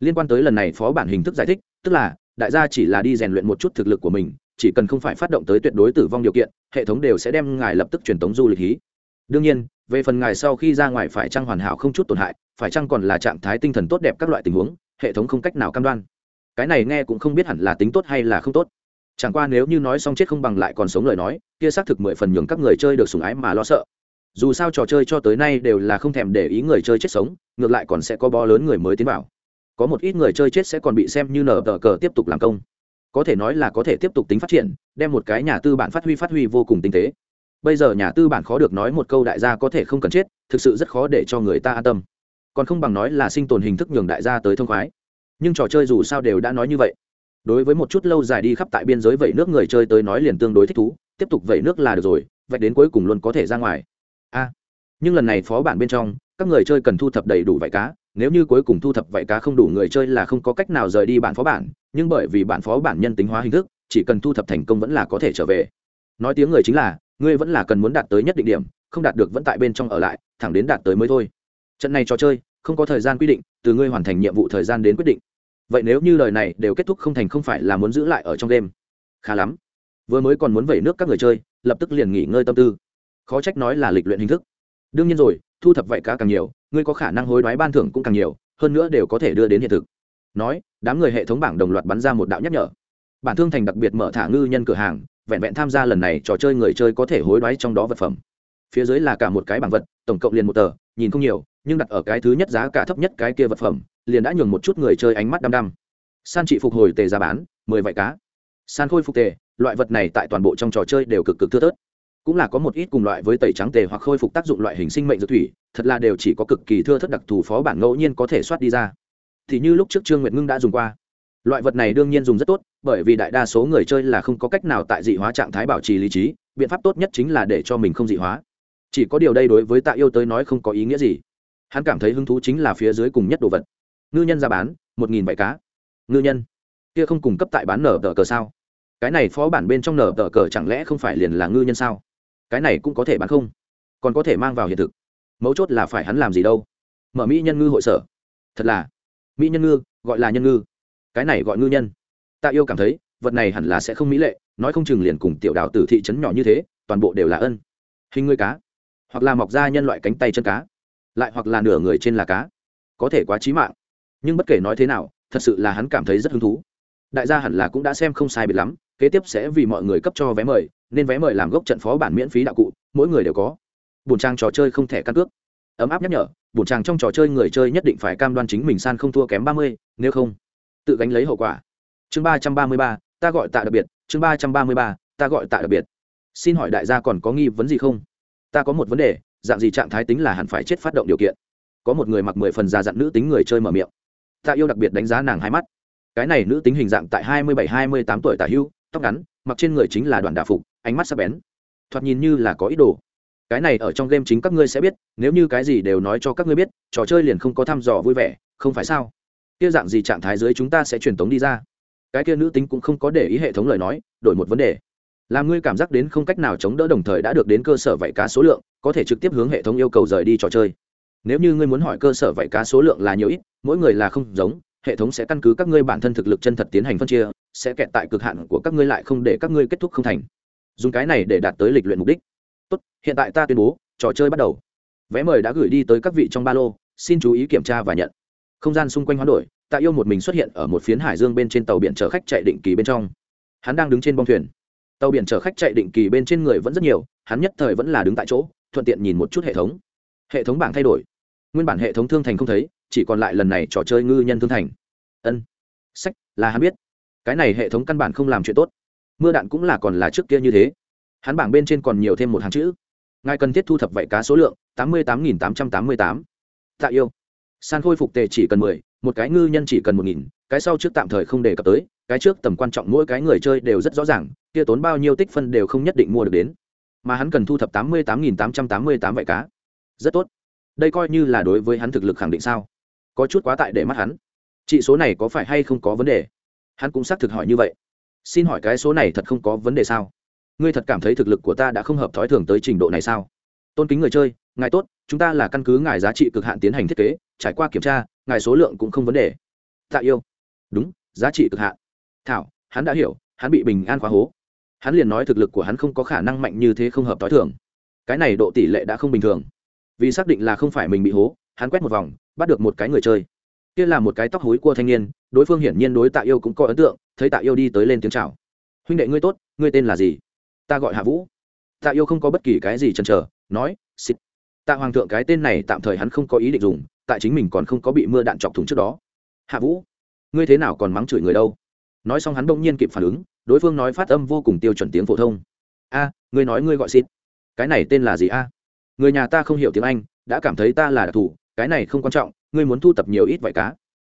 Liên quan tới lần này phó bản hình thức giải thích, tức là, đại gia chỉ là đi rèn luyện một chút thực lực của mình, chỉ cần không phải phát động tới tuyệt đối tử vong điều kiện, hệ thống đều sẽ đem ngài lập tức truyền tống du lịch hí. Đương nhiên, về phần ngài sau khi ra ngoài phải chăng hoàn hảo không chút tổn hại, phải chăng còn là trạng thái tinh thần tốt đẹp các loại tình huống, hệ thống không cách nào cam đoan. Cái này nghe cũng không biết hẳn là tính tốt hay là không tốt. Chẳng qua nếu như nói xong chết không bằng lại còn sống lời nói, kia xác thực mười phần nhường các người chơi được sùng ái mà lo sợ dù sao trò chơi cho tới nay đều là không thèm để ý người chơi chết sống, ngược lại còn sẽ có bo lớn người mới tiến vào. Có một ít người chơi chết sẽ còn bị xem như nở tờ cờ tiếp tục làm công. Có thể nói là có thể tiếp tục tính phát triển, đem một cái nhà tư bản phát huy phát huy vô cùng tinh tế. Bây giờ nhà tư bản khó được nói một câu đại gia có thể không cần chết, thực sự rất khó để cho người ta an tâm. Còn không bằng nói là sinh tồn hình thức nhường đại gia tới thông khoái. Nhưng trò chơi dù sao đều đã nói như vậy. Đối với một chút lâu dài đi khắp tại biên giới vẩy nước người chơi tới nói liền tương đối thích thú, tiếp tục vẩy nước là được rồi, vạch đến cuối cùng luôn có thể ra ngoài a nhưng lần này phó bản bên trong, các người chơi cần thu thập đầy đủ vải cá. Nếu như cuối cùng thu thập vải cá không đủ, người chơi là không có cách nào rời đi bản phó bản. Nhưng bởi vì bản phó bản nhân tính hóa hình thức, chỉ cần thu thập thành công vẫn là có thể trở về. Nói tiếng người chính là, ngươi vẫn là cần muốn đạt tới nhất định điểm, không đạt được vẫn tại bên trong ở lại, thẳng đến đạt tới mới thôi. Trận này trò chơi, không có thời gian quy định, từ ngươi hoàn thành nhiệm vụ thời gian đến quyết định. Vậy nếu như lời này đều kết thúc không thành không phải là muốn giữ lại ở trong đêm khá lắm. Vừa mới còn muốn vẩy nước các người chơi, lập tức liền nghỉ ngơi tâm tư khó trách nói là lịch luyện hình thức. Đương nhiên rồi, thu thập vậy cá càng nhiều, ngươi có khả năng hối đoái ban thưởng cũng càng nhiều, hơn nữa đều có thể đưa đến hiện thực. Nói, đám người hệ thống bảng đồng loạt bắn ra một đạo nhắc nhở. Bản thương thành đặc biệt mở thả ngư nhân cửa hàng, vẹn vẹn tham gia lần này trò chơi người chơi có thể hối đoái trong đó vật phẩm. Phía dưới là cả một cái bảng vật, tổng cộng liền một tờ, nhìn không nhiều, nhưng đặt ở cái thứ nhất giá cả thấp nhất cái kia vật phẩm, liền đã nhường một chút người chơi ánh mắt đăm đăm. San trị phục hồi tề giá bán, mười vải cá. San khôi phục tề, loại vật này tại toàn bộ trong trò chơi đều cực cực thưa thớt cũng là có một ít cùng loại với tẩy trắng tề hoặc khôi phục tác dụng loại hình sinh mệnh dược thủy, thật là đều chỉ có cực kỳ thưa thất đặc thù phó bản ngẫu nhiên có thể soát đi ra. Thì như lúc trước trương nguyệt ngưng đã dùng qua. Loại vật này đương nhiên dùng rất tốt, bởi vì đại đa số người chơi là không có cách nào tại dị hóa trạng thái bảo trì lý trí, biện pháp tốt nhất chính là để cho mình không dị hóa. Chỉ có điều đây đối với tạ yêu tới nói không có ý nghĩa gì. Hắn cảm thấy hứng thú chính là phía dưới cùng nhất đồ vật. Ngư nhân ra bán, một nghìn bảy cá. Ngư nhân, kia không cung cấp tại bán nở tờ cờ sao? Cái này phó bản bên trong nở tờ cờ chẳng lẽ không phải liền là ngư nhân sao? Cái này cũng có thể bán không? Còn có thể mang vào hiện thực. Mấu chốt là phải hắn làm gì đâu? Mở mỹ nhân ngư hội sở. Thật là. Mỹ nhân ngư, gọi là nhân ngư. Cái này gọi ngư nhân. Tạ yêu cảm thấy, vật này hẳn là sẽ không mỹ lệ, nói không chừng liền cùng tiểu đào từ thị trấn nhỏ như thế, toàn bộ đều là ân. Hình người cá. Hoặc là mọc ra nhân loại cánh tay chân cá. Lại hoặc là nửa người trên là cá. Có thể quá trí mạng. Nhưng bất kể nói thế nào, thật sự là hắn cảm thấy rất hứng thú. Đại gia hẳn là cũng đã xem không sai biệt lắm, kế tiếp sẽ vì mọi người cấp cho vé mời nên vé mời làm gốc trận phó bản miễn phí đạo cụ, mỗi người đều có. Bùn trang trò chơi không thể căn cước. Ấm áp nhắc nhở, bùn trang trong trò chơi người chơi nhất định phải cam đoan chính mình san không thua kém ba mươi, nếu không, tự gánh lấy hậu quả. Chương ba trăm ba mươi ba, ta gọi tạ đặc biệt. Chương ba trăm ba mươi ba, ta gọi tạ đặc biệt. Xin hỏi đại gia còn có nghi vấn gì không? Ta có một vấn đề, dạng gì trạng thái tính là hẳn phải chết phát động điều kiện? Có một người mặc mười phần già dặn nữ tính người chơi mở miệng. Tạ yêu đặc biệt đánh giá nàng hai mắt. Cái này nữ tính hình dạng tại hai mươi bảy, hai mươi tám tuổi tả hưu, tóc ngắn mặc trên người chính là đoàn đà phục, ánh mắt sắc bén. Thoạt nhìn như là có ý đồ. Cái này ở trong game chính các ngươi sẽ biết, nếu như cái gì đều nói cho các ngươi biết, trò chơi liền không có thăm dò vui vẻ, không phải sao? Kia dạng gì trạng thái dưới chúng ta sẽ truyền tống đi ra? Cái kia nữ tính cũng không có để ý hệ thống lời nói, đổi một vấn đề. Làm ngươi cảm giác đến không cách nào chống đỡ đồng thời đã được đến cơ sở vảy cá số lượng, có thể trực tiếp hướng hệ thống yêu cầu rời đi trò chơi. Nếu như ngươi muốn hỏi cơ sở vảy cá số lượng là nhiều ít, mỗi người là không giống, hệ thống sẽ căn cứ các ngươi bản thân thực lực chân thật tiến hành phân chia sẽ kẹt tại cực hạn của các ngươi lại không để các ngươi kết thúc không thành. Dùng cái này để đạt tới lịch luyện mục đích. Tốt, hiện tại ta tuyên bố, trò chơi bắt đầu. Vé mời đã gửi đi tới các vị trong ba lô, xin chú ý kiểm tra và nhận. Không gian xung quanh hoán đổi, tạ yêu một mình xuất hiện ở một phiến hải dương bên trên tàu biển chở khách chạy định kỳ bên trong. Hắn đang đứng trên bong thuyền. Tàu biển chở khách chạy định kỳ bên trên người vẫn rất nhiều, hắn nhất thời vẫn là đứng tại chỗ, thuận tiện nhìn một chút hệ thống. Hệ thống bảng thay đổi. Nguyên bản hệ thống thương thành không thấy, chỉ còn lại lần này trò chơi ngư nhân thương thành. Ân. Sách, là hắn biết cái này hệ thống căn bản không làm chuyện tốt. Mưa đạn cũng là còn là trước kia như thế. Hắn bảng bên trên còn nhiều thêm một hàng chữ. Ngài cần thiết thu thập vậy cá số lượng, tám mươi tám nghìn tám trăm tám mươi tám. Tạ yêu. San khôi phục tề chỉ cần mười, một cái ngư nhân chỉ cần một nghìn, cái sau trước tạm thời không đề cập tới, cái trước tầm quan trọng mỗi cái người chơi đều rất rõ ràng, kia tốn bao nhiêu tích phân đều không nhất định mua được đến. Mà hắn cần thu thập tám mươi tám nghìn tám trăm tám mươi tám vạy cá. Rất tốt. Đây coi như là đối với hắn thực lực khẳng định sao? Có chút quá tại để mắt hắn. Trị số này có phải hay không có vấn đề? Hắn cũng xác thực hỏi như vậy. Xin hỏi cái số này thật không có vấn đề sao? Ngươi thật cảm thấy thực lực của ta đã không hợp thói thường tới trình độ này sao? Tôn kính người chơi, ngài tốt, chúng ta là căn cứ ngài giá trị cực hạn tiến hành thiết kế, trải qua kiểm tra, ngài số lượng cũng không vấn đề. Tạ yêu. Đúng, giá trị cực hạn. Thảo, hắn đã hiểu, hắn bị bình an khóa hố. Hắn liền nói thực lực của hắn không có khả năng mạnh như thế không hợp t h o i thường. Cái này độ tỷ lệ đã không bình thường. Vì xác định là không phải mình bị hố, hắn quét một vòng, bắt được một cái người chơi. Kia là một cái tóc hối cua thanh niên đối phương hiển nhiên đối tạ yêu cũng có ấn tượng, thấy tạ yêu đi tới lên tiếng c h à o huynh đệ ngươi tốt, ngươi tên là gì? Ta gọi hạ vũ. Tạ yêu không có bất kỳ cái gì chần chờ, nói, xịt. Tạ hoàng thượng cái tên này tạm thời hắn không có ý định dùng, tại chính mình còn không có bị mưa đạn chọc thủng trước đó. Hạ vũ, ngươi thế nào còn mắng chửi người đâu? Nói xong hắn bỗng nhiên kịp phản ứng, đối phương nói phát âm vô cùng tiêu chuẩn tiếng phổ thông. A, ngươi nói ngươi gọi xịt. Cái này tên là gì a? Người nhà ta không hiểu tiếng anh, đã cảm thấy ta là đặc thù, cái này không quan trọng, ngươi muốn thu tập nhiều ít vải cá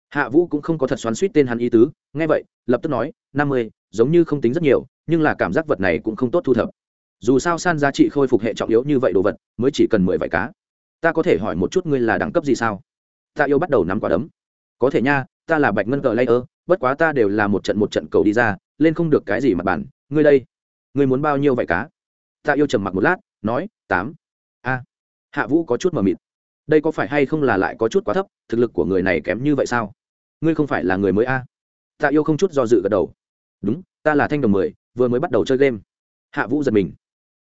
hạ vũ cũng không có thật xoắn suýt tên hắn ý tứ, nghe vậy, lập tức nói, năm mươi, giống như không tính rất nhiều, nhưng là cảm giác vật này cũng không tốt thu thập. Dù sao san giá trị khôi phục hệ trọng yếu như vậy đồ vật, mới chỉ cần mười vải cá. Ta có thể hỏi một chút ngươi là đẳng cấp gì sao? Ta yêu bắt đầu nắm quả đấm. Có thể nha, ta là bạch ngân cờ layer, bất quá ta đều là một trận một trận cầu đi ra, lên không được cái gì mặt bản ngươi đây, ngươi muốn bao nhiêu vậy cá? Tạ yêu trầm mặc một lát, nói, tám. A. Hạ vũ có chút mờ mịt đây có phải hay không là lại có chút quá thấp, thực lực của người này kém như vậy sao? Ngươi không phải là người mới a? Tạ yêu không chút do dự gật đầu. Đúng, ta là thanh đồng mười, vừa mới bắt đầu chơi game. Hạ vũ giật mình.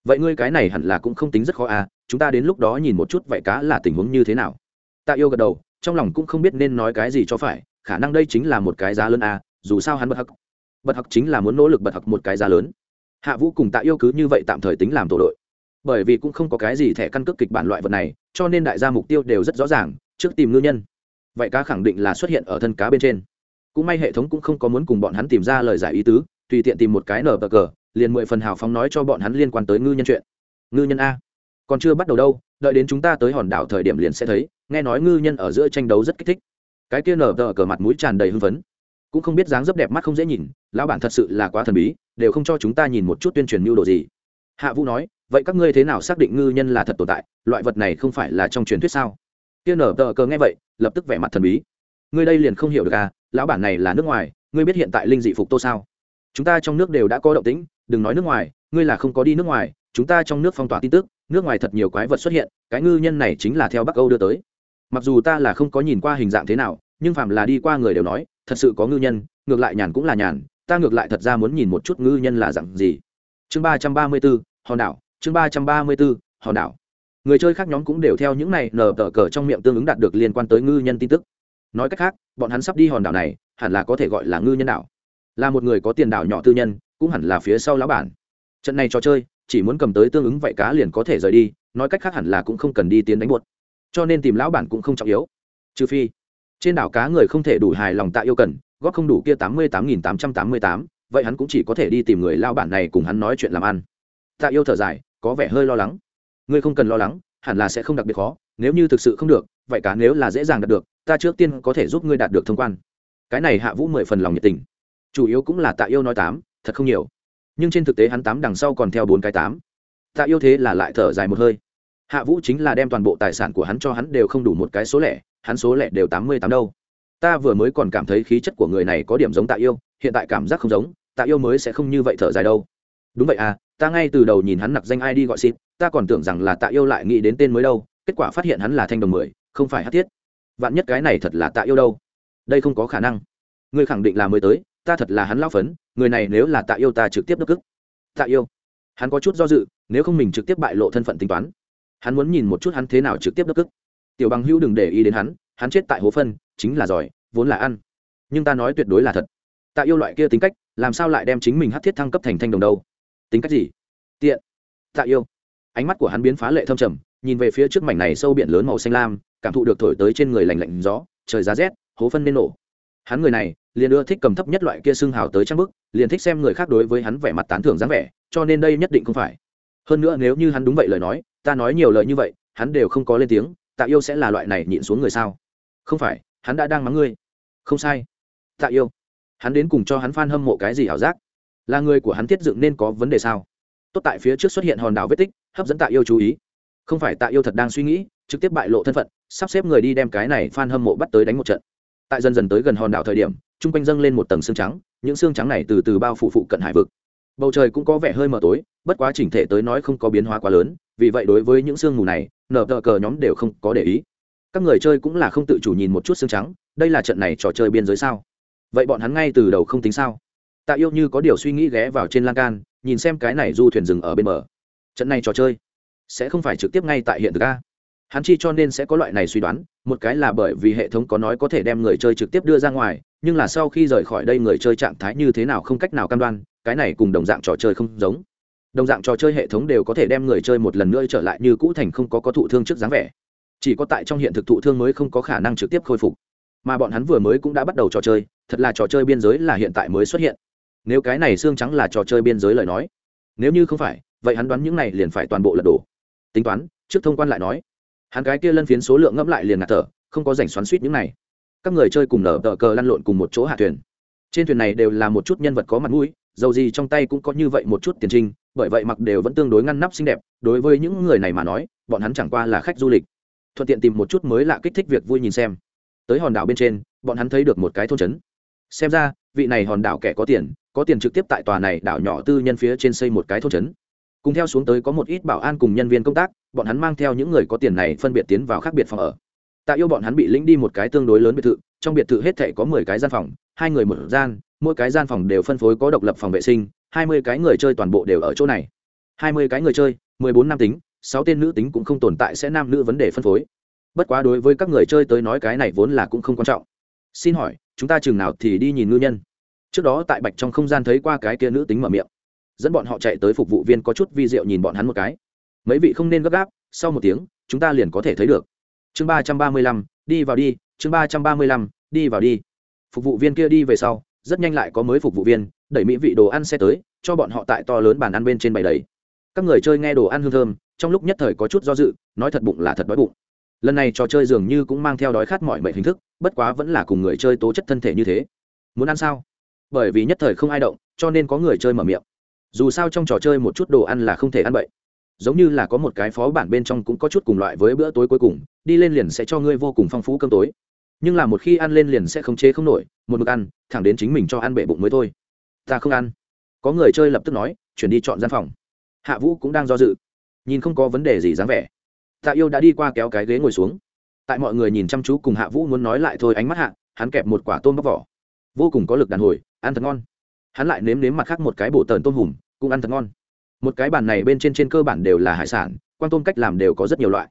Vậy ngươi cái này hẳn là cũng không tính rất khó a, chúng ta đến lúc đó nhìn một chút vậy cá là tình huống như thế nào. Tạ yêu gật đầu, trong lòng cũng không biết nên nói cái gì cho phải, khả năng đây chính là một cái giá lớn a, dù sao hắn bất hặc bật hặc chính là muốn nỗ lực bật hặc một cái giá lớn. Hạ vũ cùng tạ yêu cứ như vậy tạm thời tính làm tổ đội bởi vì cũng không có cái gì thẻ căn cước kịch bản loại vật này, cho nên đại gia mục tiêu đều rất rõ ràng, trước tìm ngư nhân. Vậy cá khẳng định là xuất hiện ở thân cá bên trên. Cũng may hệ thống cũng không có muốn cùng bọn hắn tìm ra lời giải ý tứ, tùy tiện tìm một cái nở bờ cờ, liền mười phần hào phóng nói cho bọn hắn liên quan tới ngư nhân chuyện. Ngư nhân a. Còn chưa bắt đầu đâu, đợi đến chúng ta tới hòn đảo thời điểm liền sẽ thấy, nghe nói ngư nhân ở giữa tranh đấu rất kích thích. Cái kia nở tờ cờ mặt mũi tràn đầy hưng phấn. Cũng không biết dáng dấp đẹp mắt không dễ nhìn, lão bản thật sự là quá thần bí, đều không cho chúng ta nhìn một chút tuyên truyền mưu đồ gì hạ vũ nói, vậy các ngươi thế nào xác định ngư nhân là thật tồn tại? Loại vật này không phải là trong truyền thuyết sao? Tiên nở tờ cờ nghe vậy, lập tức vẻ mặt thần bí. Ngươi đây liền không hiểu được à lão bản này là nước ngoài, ngươi biết hiện tại linh dị phục tô sao? Chúng ta trong nước đều đã có động tĩnh, đừng nói nước ngoài, ngươi là không có đi nước ngoài, chúng ta trong nước phong tỏa tin tức, nước ngoài thật nhiều quái vật xuất hiện, cái ngư nhân này chính là theo bắc âu đưa tới. Mặc dù ta là không có nhìn qua hình dạng thế nào, nhưng phàm là đi qua người đều nói, thật sự có ngư nhân, ngược lại nhàn cũng là nhàn, ta ngược lại thật ra muốn nhìn một chút ngư nhân là dặn gì chương ba trăm ba mươi bốn hòn đảo. Chương ba trăm ba mươi bốn hòn đảo. Người chơi khác nhóm cũng đều theo những này nở tờ cờ trong miệng tương ứng đạt được liên quan tới ngư nhân tin tức. Nói cách khác, bọn hắn sắp đi hòn đảo này, hẳn là có thể gọi là ngư nhân đảo. Là một người có tiền đảo nhỏ tư nhân, cũng hẳn là phía sau lão bản. Trận này trò chơi, chỉ muốn cầm tới tương ứng vậy cá liền có thể rời đi, nói cách khác hẳn là cũng không cần đi tiến đánh buột cho nên tìm lão bản cũng không trọng yếu. Trừ phi, trên đảo cá người không thể đủ hài lòng tạ yêu cần, góp không đủ kia tám mươi tám nghìn tám trăm tám mươi tám vậy hắn cũng chỉ có thể đi tìm người lao bản này cùng hắn nói chuyện làm ăn. Tạ yêu thở dài, có vẻ hơi lo lắng. Ngươi không cần lo lắng, hẳn là sẽ không đặc biệt khó, nếu như thực sự không được, vậy cả nếu là dễ dàng đạt được, ta trước tiên có thể giúp ngươi đạt được thông quan. Cái này hạ vũ mười phần lòng nhiệt tình. Chủ yếu cũng là tạ yêu nói tám, thật không nhiều. Nhưng trên thực tế hắn tám đằng sau còn theo bốn cái tám. Tạ yêu thế là lại thở dài một hơi. Hạ vũ chính là đem toàn bộ tài sản của hắn cho hắn đều không đủ một cái số lẻ, hắn số lẻ đều tám mươi tám đâu. Ta vừa mới còn cảm thấy khí chất của người này có điểm giống tạ yêu hiện tại cảm giác không giống, tạ yêu mới sẽ không như vậy thở dài đâu. Đúng vậy à ta ngay từ đầu nhìn hắn nặc danh ai đi gọi xịt ta còn tưởng rằng là tạ yêu lại nghĩ đến tên mới đâu, kết quả phát hiện hắn là thanh đồng mười, không phải hát thiết. Vạn nhất cái này thật là tạ yêu đâu. Đây không có khả năng. Ngươi khẳng định là mới tới, ta thật là hắn lao phấn, người này nếu là tạ yêu ta trực tiếp đức cức tạ yêu. Hắn có chút do dự, nếu không mình trực tiếp bại lộ thân phận tính toán. Hắn muốn nhìn một chút hắn thế nào trực tiếp đức cức tiểu bằng hữu đừng để ý đến hắn hắn chết tại hố phân, chính là giỏi, vốn là ăn. Nhưng ta nói tuyệt đối là thật tạ yêu loại kia tính cách, làm sao lại đem chính mình hát thiết thăng cấp thành thanh đồng đâu? Tính cách gì? Tiện. Tạ yêu. Ánh mắt của hắn biến phá lệ thâm trầm, nhìn về phía trước mảnh này sâu biển lớn màu xanh lam, cảm thụ được thổi tới trên người lành lạnh gió, trời giá rét, hố phân nên nổ. Hắn người này, liền ưa thích cầm thấp nhất loại kia xương hào tới trang bức, liền thích xem người khác đối với hắn vẻ mặt tán thưởng dáng vẻ, cho nên đây nhất định không phải. Hơn nữa nếu như hắn đúng vậy lời nói, ta nói nhiều lời như vậy, hắn đều không có lên tiếng, tạ yêu sẽ là loại này nhịn xuống người sao? Không phải, hắn đã đang mắng ngươi. Không sai. Tạ yêu hắn đến cùng cho hắn f hâm mộ cái gì ảo giác? Là người của hắn thiết dựng nên có vấn đề sao? Tốt tại phía trước xuất hiện hòn đảo vết tích, hấp dẫn tạ yêu chú ý. Không phải tạ yêu thật đang suy nghĩ, trực tiếp bại lộ thân phận, sắp xếp người đi đem cái này f hâm mộ bắt tới đánh một trận. Tại dần dần tới gần hòn đảo thời điểm, chung quanh dâng lên một tầng xương trắng, những xương trắng này từ từ bao phủ phụ cận hải vực. Bầu trời cũng có vẻ hơi mờ tối, bất quá chỉnh thể tới nói không có biến hóa quá lớn, vì vậy đối với những sương mù này, nở tờ cờ nhóm đều không có để ý. Các người chơi cũng là không tự chủ nhìn một chút xương trắng, đây là trận này trò chơi biên giới sao? Vậy bọn hắn ngay từ đầu không tính sao? Tạ yêu như có điều suy nghĩ ghé vào trên lan can, nhìn xem cái này du thuyền rừng ở bên bờ. Trận này trò chơi sẽ không phải trực tiếp ngay tại hiện thực a? Hắn chi cho nên sẽ có loại này suy đoán, một cái là bởi vì hệ thống có nói có thể đem người chơi trực tiếp đưa ra ngoài, nhưng là sau khi rời khỏi đây người chơi trạng thái như thế nào không cách nào cam đoan, cái này cùng đồng dạng trò chơi không giống. Đồng dạng trò chơi hệ thống đều có thể đem người chơi một lần nữa trở lại như cũ thành không có có thụ thương trước dáng vẻ. Chỉ có tại trong hiện thực thụ thương mới không có khả năng trực tiếp khôi phục. Mà bọn hắn vừa mới cũng đã bắt đầu trò chơi thật là trò chơi biên giới là hiện tại mới xuất hiện. Nếu cái này xương trắng là trò chơi biên giới lời nói, nếu như không phải, vậy hắn đoán những này liền phải toàn bộ lật đổ. Tính toán, trước thông quan lại nói, hắn cái kia lân phiến số lượng ngẫm lại liền ngạt thở, không có rảnh xoắn suýt những này. Các người chơi cùng nở tờ cờ lăn lộn cùng một chỗ hạ thuyền. Trên thuyền này đều là một chút nhân vật có mặt mũi, dầu gì trong tay cũng có như vậy một chút tiền trinh, bởi vậy mặc đều vẫn tương đối ngăn nắp xinh đẹp, đối với những người này mà nói, bọn hắn chẳng qua là khách du lịch. Thuận tiện tìm một chút mới lạ kích thích việc vui nhìn xem. Tới hòn đảo bên trên, bọn hắn thấy được một cái thôn trấn xem ra, vị này hòn đảo kẻ có tiền có tiền trực tiếp tại tòa này đảo nhỏ tư nhân phía trên xây một cái thôn trấn. Cùng theo xuống tới có một ít bảo an cùng nhân viên công tác, bọn hắn mang theo những người có tiền này phân biệt tiến vào khác biệt phòng ở. Tạ yêu bọn hắn bị lĩnh đi một cái tương đối lớn biệt thự, trong biệt thự hết thể có mười cái gian phòng, hai người một gian, mỗi cái gian phòng đều phân phối có độc lập phòng vệ sinh, hai mươi cái người chơi toàn bộ đều ở chỗ này. hai mươi cái người chơi, mười bốn nam tính, sáu tên nữ tính cũng không tồn tại sẽ nam nữ vấn đề phân phối. Bất quá đối với các người chơi tới nói cái này vốn là cũng không quan trọng. Xin hỏi chúng ta chừng nào thì đi nhìn ngư nhân. Trước đó tại bạch trong không gian thấy qua cái kia nữ tính mở miệng. Dẫn bọn họ chạy tới phục vụ viên có chút vi diệu nhìn bọn hắn một cái. Mấy vị không nên gấp gáp, sau một tiếng, chúng ta liền có thể thấy được. Chương ba trăm ba mươi lăm, đi vào đi, chương ba trăm ba mươi lăm, đi vào đi. Phục vụ viên kia đi về sau, rất nhanh lại có mới phục vụ viên, đẩy mỹ vị đồ ăn xe tới, cho bọn họ tại to lớn bàn ăn bên trên bày đầy. Các người chơi nghe đồ ăn hương thơm, trong lúc nhất thời có chút do dự, nói thật bụng là thật đói bụng lần này trò chơi dường như cũng mang theo đói khát mọi mệnh hình thức, bất quá vẫn là cùng người chơi tố chất thân thể như thế. Muốn ăn sao? Bởi vì nhất thời không ai động, cho nên có người chơi mở miệng. Dù sao trong trò chơi một chút đồ ăn là không thể ăn bậy. Giống như là có một cái phó bản bên trong cũng có chút cùng loại với bữa tối cuối cùng, đi lên liền sẽ cho ngươi vô cùng phong phú cơm tối. Nhưng là một khi ăn lên liền sẽ không chế không nổi, một mực ăn, thẳng đến chính mình cho ăn bể bụng mới thôi. Ta không ăn. Có người chơi lập tức nói, chuyển đi chọn gian phòng. Hạ vũ cũng đang do dự. Nhìn không có vấn đề gì dáng vẻ tạ yêu đã đi qua kéo cái ghế ngồi xuống. Tại mọi người nhìn chăm chú cùng hạ vũ muốn nói lại thôi ánh mắt hạ, hắn kẹp một quả tôm bóc vỏ. Vô cùng có lực đàn hồi, ăn thật ngon. Hắn lại nếm nếm mặt khác một cái bổ tờn tôm hùm, cũng ăn thật ngon. Một cái bàn này bên trên trên cơ bản đều là hải sản quan tôm cách làm đều có rất nhiều loại.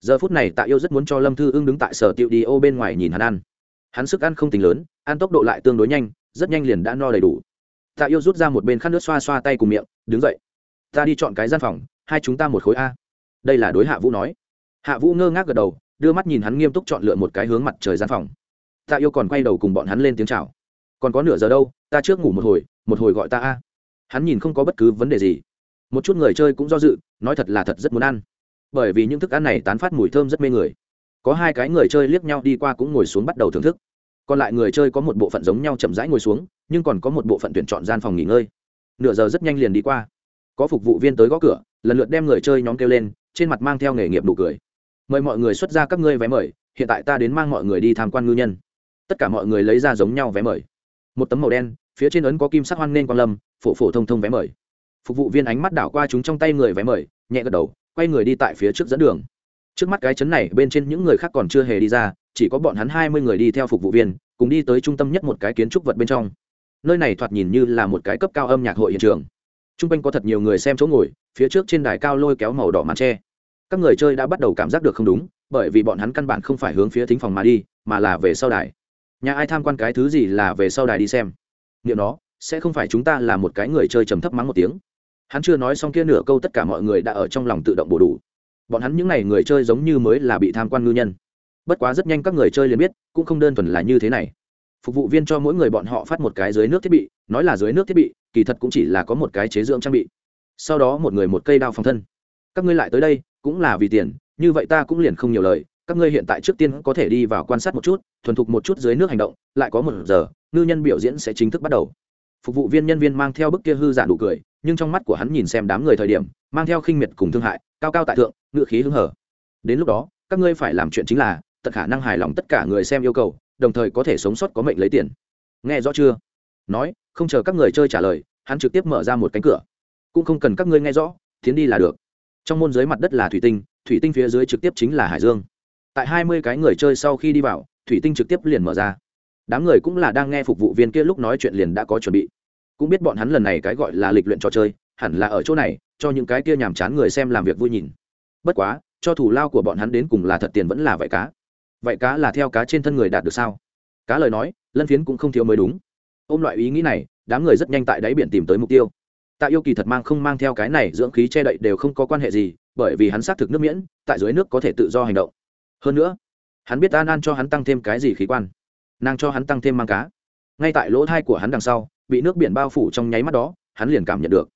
Giờ phút này tạ yêu rất muốn cho lâm thư ưng đứng tại sở tiệu đi ô bên ngoài nhìn hắn ăn. Hắn sức ăn không tính lớn, ăn tốc độ lại tương đối nhanh, rất nhanh liền đã no đầy đủ. Tạ yêu rút ra một bên khăn nước xoa xoa tay cùng miệng, đứng dậy, ta đi chọn cái gian phòng, hai chúng ta một khối a đây là đối hạ vũ nói. Hạ vũ ngơ ngác gật đầu, đưa mắt nhìn hắn nghiêm túc chọn lựa một cái hướng mặt trời gian phòng. Tạ yêu còn quay đầu cùng bọn hắn lên tiếng chào. Còn có nửa giờ đâu, ta trước ngủ một hồi một hồi gọi ta a. Hắn nhìn không có bất cứ vấn đề gì. Một chút người chơi cũng do dự, nói thật là thật rất muốn ăn. Bởi vì những thức ăn này tán phát mùi thơm rất mê người. Có hai cái người chơi liếc nhau đi qua cũng ngồi xuống bắt đầu thưởng thức. Còn lại người chơi có một bộ phận giống nhau chậm rãi ngồi xuống, nhưng còn có một bộ phận tuyển chọn gian phòng nghỉ ngơi. Nửa giờ rất nhanh liền đi qua. Có phục vụ viên tới gõ cửa, lần lượt đem người chơi nhóm kêu lên trên mặt mang theo nghề nghiệp đủ cười. Mời mọi người xuất ra các ngươi vé mời, hiện tại ta đến mang mọi người đi tham quan ngư nhân. Tất cả mọi người lấy ra giống nhau vé mời. Một tấm màu đen, phía trên ấn có kim sắc hoan nên quan lâm, phổ phổ thông thông vé mời. Phục vụ viên ánh mắt đảo qua chúng trong tay người vé mời, nhẹ gật đầu, quay người đi tại phía trước dẫn đường. Trước mắt cái chấn này, bên trên những người khác còn chưa hề đi ra, chỉ có bọn hắn hai mươi người đi theo phục vụ viên, cùng đi tới trung tâm nhất một cái kiến trúc vật bên trong. Nơi này thoạt nhìn như là một cái cấp cao âm nhạc hội hiện trường t r u n g quanh có thật nhiều người xem chỗ ngồi, phía trước trên đài cao lôi kéo màu đỏ màn tre. Các người chơi đã bắt đầu cảm giác được không đúng, bởi vì bọn hắn căn bản không phải hướng phía thính phòng mà đi, mà là về sau đài. Nhà ai tham quan cái thứ gì là về sau đài đi xem. Nghiệm nó, sẽ không phải chúng ta là một cái người chơi trầm thấp mắng một tiếng. Hắn chưa nói xong kia nửa câu tất cả mọi người đã ở trong lòng tự động bổ đủ. Bọn hắn những n à y người chơi giống như mới là bị tham quan ngư nhân. Bất quá rất nhanh các người chơi liền biết, cũng không đơn thuần là như thế này. Phục vụ viên cho mỗi người bọn họ phát một cái dưới nước thiết bị nói là dưới nước thiết bị, kỳ thật cũng chỉ là có một cái chế dưỡng trang bị. Sau đó một người một cây đao phòng thân. Các ngươi lại tới đây, cũng là vì tiền, như vậy ta cũng liền không nhiều lời, các ngươi hiện tại trước tiên có thể đi vào quan sát một chút, thuần thục một chút dưới nước hành động, lại có một giờ, ngư nhân biểu diễn sẽ chính thức bắt đầu. Phục vụ viên nhân viên mang theo bức kia hư giả nụ cười, nhưng trong mắt của hắn nhìn xem đám người thời điểm, mang theo khinh miệt cùng thương hại, cao cao tại thượng ngự khí hứng hở. Đến lúc đó, các ngươi phải làm chuyện chính là, tận khả năng hài lòng tất cả người xem yêu cầu, đồng thời có thể sống sót có mệnh lấy tiền. Nghe rõ chưa? Nói không chờ các người chơi trả lời, hắn trực tiếp mở ra một cánh cửa. Cũng không cần các ngươi nghe rõ, tiến đi là được. Trong môn dưới mặt đất là thủy tinh thủy tinh phía dưới trực tiếp chính là hải dương. Tại hai mươi cái người chơi sau khi đi vào, thủy tinh trực tiếp liền mở ra. Đám người cũng là đang nghe phục vụ viên kia lúc nói chuyện liền đã có chuẩn bị. Cũng biết bọn hắn lần này cái gọi là lịch luyện trò chơi, hẳn là ở chỗ này, cho những cái kia nhàm chán người xem làm việc vui nhìn. Bất quá, cho thủ lao của bọn hắn đến cùng là thật tiền vẫn là vậy cá. Vậy cá là theo cá trên thân người đạt được sao? Cá lời nói, lân phiến cũng không thiếu mới đúng ôm loại ý nghĩ này, đám người rất nhanh tại đáy biển tìm tới mục tiêu. Tạ yêu kỳ thật mang không mang theo cái này dưỡng khí che đậy đều không có quan hệ gì, bởi vì hắn xác thực nước miễn, tại dưới nước có thể tự do hành động. Hơn nữa, hắn biết an an cho hắn tăng thêm cái gì khí quan. Nàng cho hắn tăng thêm mang cá. Ngay tại lỗ thai của hắn đằng sau, bị nước biển bao phủ trong nháy mắt đó, hắn liền cảm nhận được.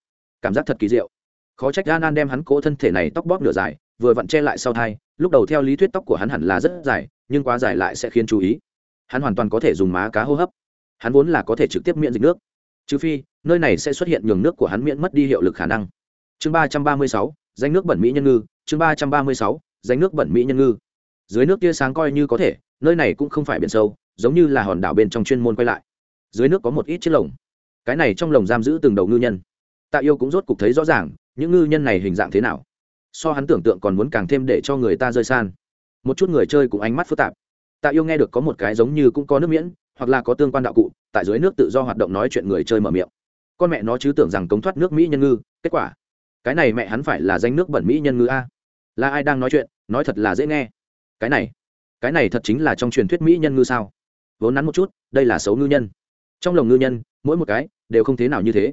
Cảm giác thật kỳ diệu. Khó trách an an đem hắn cố thân thể này tóc bóp nửa dài, vừa vặn che lại sau thai, lúc đầu theo lý thuyết tóc của hắn hẳn là rất dài, nhưng quá dài lại sẽ khiến chú ý. Hắn hoàn toàn có thể dùng má cá hô hấp hắn vốn là có thể trực tiếp miễn dịch nước. Trừ phi, nơi này sẽ xuất hiện nhường nước của hắn miễn mất đi hiệu lực khả năng. Chương ba trăm ba mươi sáu, danh nước bẩn mỹ nhân ngư. Chương ba trăm ba mươi sáu, danh nước bẩn mỹ nhân ngư. Dưới nước tia sáng coi như có thể, nơi này cũng không phải biển sâu, giống như là hòn đảo bên trong chuyên môn quay lại. Dưới nước có một ít chiếc lồng. Cái này trong lồng giam giữ từng đầu ngư nhân. Tạ yêu cũng rốt cục thấy rõ ràng, những ngư nhân này hình dạng thế nào. So hắn tưởng tượng còn muốn càng thêm để cho người ta rơi san. Một chút người chơi cũng ánh mắt phức tạp. Tạ yêu nghe được có một cái giống như cũng có nước miễn hoặc là có tương quan đạo cụ, tại dưới nước tự do hoạt động nói chuyện người chơi mở miệng. Con mẹ nó chứ tưởng rằng cống thoát nước mỹ nhân ngư, kết quả. Cái này mẹ hắn phải là danh nước bẩn mỹ nhân ngư a. Là ai đang nói chuyện? Nói thật là dễ nghe. Cái này cái này thật chính là trong truyền thuyết mỹ nhân ngư sao? Vốn nắn một chút, đây là xấu ngư nhân. Trong lồng ngư nhân, mỗi một cái đều không thế nào như thế.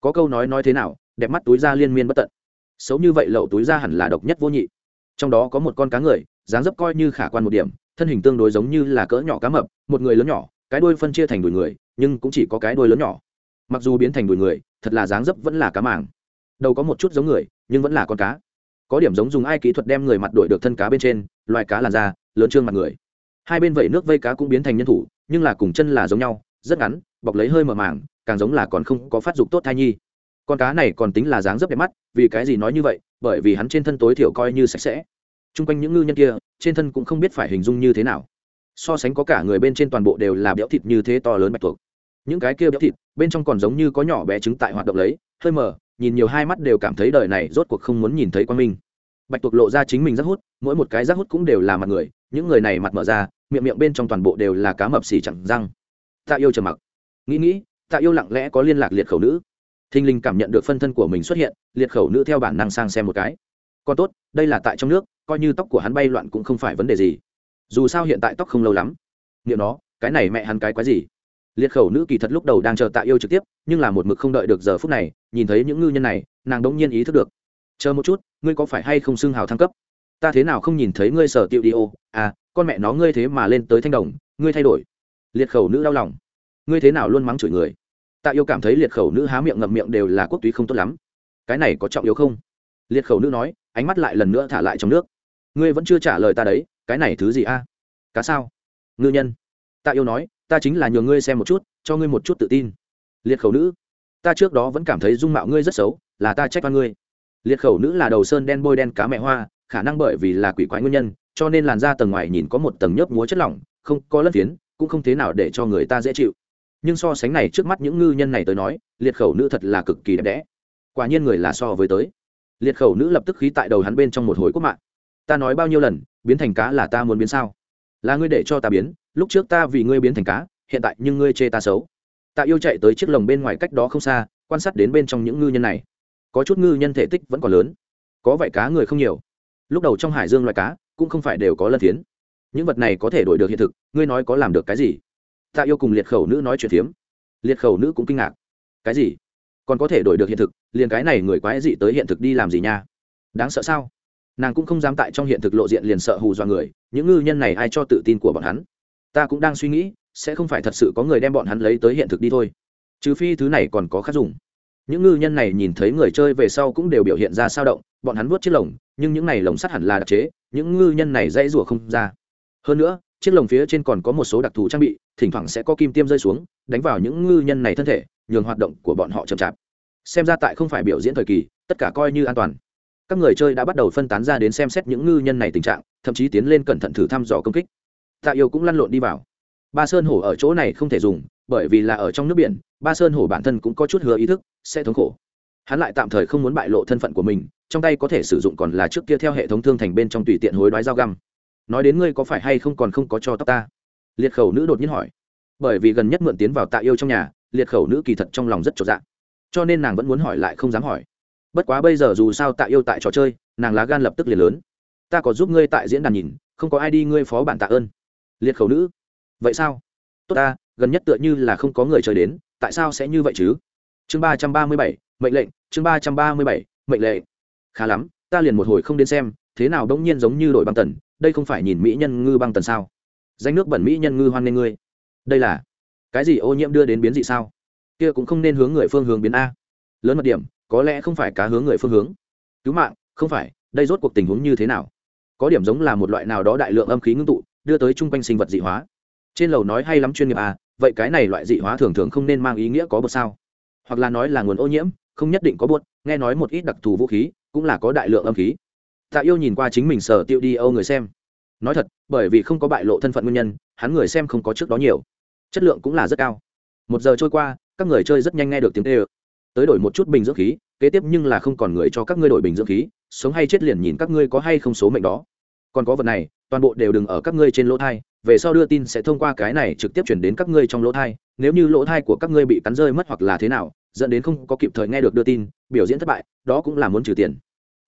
Có câu nói nói thế nào, đẹp mắt túi da liên miên bất tận. Xấu như vậy lậu túi da hẳn là độc nhất vô nhị. Trong đó có một con cá người, dáng dấp coi như khả quan một điểm, thân hình tương đối giống như là cỡ nhỏ cá mập, một người lớn nhỏ cái đuôi phân chia thành đùi người, nhưng cũng chỉ có cái đuôi lớn nhỏ. Mặc dù biến thành đùi người, thật là dáng dấp vẫn là cá màng. Đầu có một chút giống người, nhưng vẫn là con cá. Có điểm giống dùng ai kỹ thuật đem người mặt đổi được thân cá bên trên, loài cá làn da, lớn trương mặt người. Hai bên vẩy nước vây cá cũng biến thành nhân thủ, nhưng là cùng chân là giống nhau, rất ngắn, bọc lấy hơi mờ màng, càng giống là còn không có phát dục tốt thai nhi. Con cá này còn tính là dáng dấp đẹp mắt, vì cái gì nói như vậy? Bởi vì hắn trên thân tối thiểu coi như sạch sẽ. T r u n g quanh những ngư nhân kia, trên thân cũng không biết phải hình dung như thế nào so sánh có cả người bên trên toàn bộ đều là béo thịt như thế to lớn bạch tuộc. Những cái kia béo thịt, bên trong còn giống như có nhỏ bé trứng tại hoạt động lấy, hơi mờ, nhìn nhiều hai mắt đều cảm thấy đời này rốt cuộc không muốn nhìn thấy quan minh. Bạch tuộc lộ ra chính mình rác hút, mỗi một cái rác hút cũng đều là mặt người, những người này mặt mở ra, miệng miệng bên trong toàn bộ đều là cá mập xỉ chẳng răng. Tạ yêu trầm mặc. Nghĩ nghĩ, tạ yêu lặng lẽ có liên lạc liệt khẩu nữ. Thinh linh cảm nhận được phân thân của mình xuất hiện, liệt khẩu nữ theo bản năng sang xem một cái. Còn tốt, đây là tại trong nước, coi như tóc của hắn bay loạn cũng không phải vấn đề gì dù sao hiện tại tóc không lâu lắm. Nghiệm nó, cái này mẹ hắn cái quái gì? Liệt khẩu nữ kỳ thật lúc đầu đang chờ tạ yêu trực tiếp, nhưng là một mực không đợi được giờ phút này, nhìn thấy những ngư nhân này, nàng đống nhiên ý thức được. Chờ một chút, ngươi có phải hay không xưng hào thăng cấp? Ta thế nào không nhìn thấy ngươi sở tiệu đi ô? À con mẹ nó ngươi thế mà lên tới thanh đồng, ngươi thay đổi. Liệt khẩu nữ đau lòng. Ngươi thế nào luôn mắng chửi người? Tạ yêu cảm thấy liệt khẩu nữ há miệng ngậm miệng đều là quốc túy không tốt lắm. Cái này có trọng yếu không? Liệt khẩu nữ nói, ánh mắt lại lần nữa thả lại trong nước. Ngươi vẫn chưa trả lời ta đấy cái này thứ gì a? Cá sao? Ngư nhân. Tạ yêu nói, ta chính là nhờ ngươi xem một chút, cho ngươi một chút tự tin. Liệt khẩu nữ. Ta trước đó vẫn cảm thấy dung mạo ngươi rất xấu, là ta trách oan ngươi. Liệt khẩu nữ là đầu sơn đen bôi đen cá mẹ hoa, khả năng bởi vì là quỷ quái nguyên nhân, cho nên làn da tầng ngoài nhìn có một tầng nhớp múa chất lỏng, không có lân phiến, cũng không thế nào để cho người ta dễ chịu. Nhưng so sánh này trước mắt những ngư nhân này tới nói, liệt khẩu nữ thật là cực kỳ đẹp đẽ. Quả nhiên người là so với tới. Liệt khẩu nữ lập tức khí tại đầu hắn bên trong một hồi quốc mạng ta nói bao nhiêu lần, biến thành cá là ta muốn biến sao? Là ngươi để cho ta biến, lúc trước ta vì ngươi biến thành cá, hiện tại nhưng ngươi chê ta xấu. Tạ yêu chạy tới chiếc lồng bên ngoài cách đó không xa, quan sát đến bên trong những ngư nhân này. Có chút ngư nhân thể tích vẫn còn lớn. Có vậy cá người không nhiều. Lúc đầu trong hải dương loài cá cũng không phải đều có lân thiến. Những vật này có thể đổi được hiện thực, ngươi nói có làm được cái gì? Tạ yêu cùng liệt khẩu nữ nói chuyện phiếm. Liệt khẩu nữ cũng kinh ngạc. Cái gì? Còn có thể đổi được hiện thực, liền cái này người quái dị tới hiện thực đi làm gì nha? Đáng sợ sao? Nàng cũng không dám tại trong hiện thực lộ diện liền sợ hù dọa người, những ngư nhân này ai cho tự tin của bọn hắn? Ta cũng đang suy nghĩ, sẽ không phải thật sự có người đem bọn hắn lấy tới hiện thực đi thôi. Trừ phi thứ này còn có khắc dùng. Những ngư nhân này nhìn thấy người chơi về sau cũng đều biểu hiện ra sao động, bọn hắn vuốt chiếc lồng, nhưng những này lồng sắt hẳn là đặc chế, những ngư nhân này dãy rủa không ra. Hơn nữa, chiếc lồng phía trên còn có một số đặc thù trang bị, thỉnh thoảng sẽ có kim tiêm rơi xuống, đánh vào những ngư nhân này thân thể, nhường hoạt động của bọn họ chậm chạp. Xem ra tại không phải biểu diễn thời kỳ, tất cả coi như an toàn các người chơi đã bắt đầu phân tán ra đến xem xét những ngư nhân này tình trạng, thậm chí tiến lên cẩn thận thử thăm dò công kích. Tạ yêu cũng lăn lộn đi vào. Ba sơn hổ ở chỗ này không thể dùng, bởi vì là ở trong nước biển, ba sơn hổ bản thân cũng có chút hứa ý thức, sẽ thống khổ. Hắn lại tạm thời không muốn bại lộ thân phận của mình, trong tay có thể sử dụng còn là trước kia theo hệ thống thương thành bên trong tùy tiện hối đoái dao găm. Nói đến ngươi có phải hay không còn không có cho tóc ta? Liệt khẩu nữ đột nhiên hỏi. Bởi vì gần nhất mượn tiến vào tạ yêu trong nhà, liệt khẩu nữ kỳ thật trong lòng rất trộn dạng cho nên nàng vẫn muốn hỏi lại không dám hỏi bất quá bây giờ dù sao tạ yêu tại trò chơi, nàng lá gan lập tức liền lớn. Ta có giúp ngươi tại diễn đàn nhìn, không có ai đi ngươi phó bản tạ ơn. Liệt khẩu nữ. Vậy sao? Tốt ta, gần nhất tựa như là không có người chơi đến, tại sao sẽ như vậy chứ? Chương ba trăm ba mươi bảy, mệnh lệnh, chương ba trăm ba mươi bảy, mệnh lệnh. Khá lắm, ta liền một hồi không đến xem, thế nào đông nhiên giống như đổi băng tần, đây không phải nhìn mỹ nhân ngư băng tần sao? Danh nước bẩn mỹ nhân ngư hoan nghê ngươi. Đây là cái gì ô nhiễm đưa đến biến dị sao? Kia cũng không nên hướng người phương hướng biến a. Lớn mật điểm có lẽ không phải cá hướng người phương hướng. Cứu mạng, không phải, đây rốt cuộc tình huống như thế nào? Có điểm giống là một loại nào đó đại lượng âm khí ngưng tụ, đưa tới chung quanh sinh vật dị hóa. Trên lầu nói hay lắm chuyên nghiệp à vậy cái này loại dị hóa thường thường không nên mang ý nghĩa có bột sao? Hoặc là nói là nguồn ô nhiễm, không nhất định có bột, nghe nói một ít đặc thù vũ khí cũng là có đại lượng âm khí. Tạ yêu nhìn qua chính mình sở tiêu đi âu người xem. Nói thật, bởi vì không có bại lộ thân phận nguyên nhân, hắn người xem không có trước đó nhiều. Chất lượng cũng là rất cao. Một giờ trôi qua, các người chơi rất nhanh nghe được tiếng tê ơ tới đổi một chút bình dưỡng khí, kế tiếp nhưng là không còn người cho các ngươi đổi bình dưỡng khí, sống hay chết liền nhìn các ngươi có hay không số mệnh đó. Còn có vật này, toàn bộ đều đừng ở các ngươi trên lỗ thai, về sau đưa tin sẽ thông qua cái này trực tiếp chuyển đến các ngươi trong lỗ thai, nếu như lỗ thai của các ngươi bị cắn rơi mất hoặc là thế nào, dẫn đến không có kịp thời nghe được đưa tin, biểu diễn thất bại, đó cũng là muốn trừ tiền.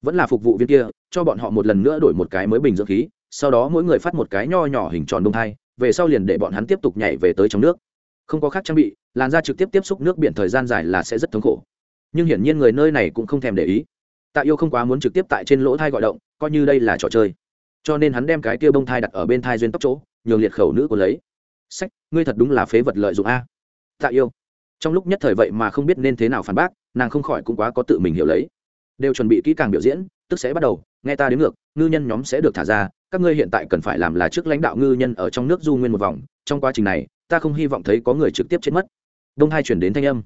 Vẫn là phục vụ viên kia, cho bọn họ một lần nữa đổi một cái mới bình dưỡng khí, sau đó mỗi người phát một cái nho nhỏ hình tròn đông thai, về sau liền để bọn hắn tiếp tục nhảy về tới trong nước không có khác trang bị, làn da trực tiếp tiếp xúc nước biển thời gian dài là sẽ rất thống khổ. Nhưng hiển nhiên người nơi này cũng không thèm để ý. Tạ yêu không quá muốn trực tiếp tại trên lỗ thai gọi động, coi như đây là trò chơi. Cho nên hắn đem cái kia bông thai đặt ở bên thai duyên tóc chỗ, nhường liệt khẩu nữ của lấy. Sách, ngươi thật đúng là phế vật lợi dụng a. Tạ yêu. Trong lúc nhất thời vậy mà không biết nên thế nào phản bác, nàng không khỏi cũng quá có tự mình hiểu lấy. Đều chuẩn bị kỹ càng biểu diễn, tức sẽ bắt đầu, nghe ta đến ngược, ngư nhân nhóm sẽ được thả ra, các ngươi hiện tại cần phải làm là trước lãnh đạo ngư nhân ở trong nước du nguyên một vòng, trong quá trình này ta không hy vọng thấy có người trực tiếp chết mất. Đông hai chuyển đến thanh âm.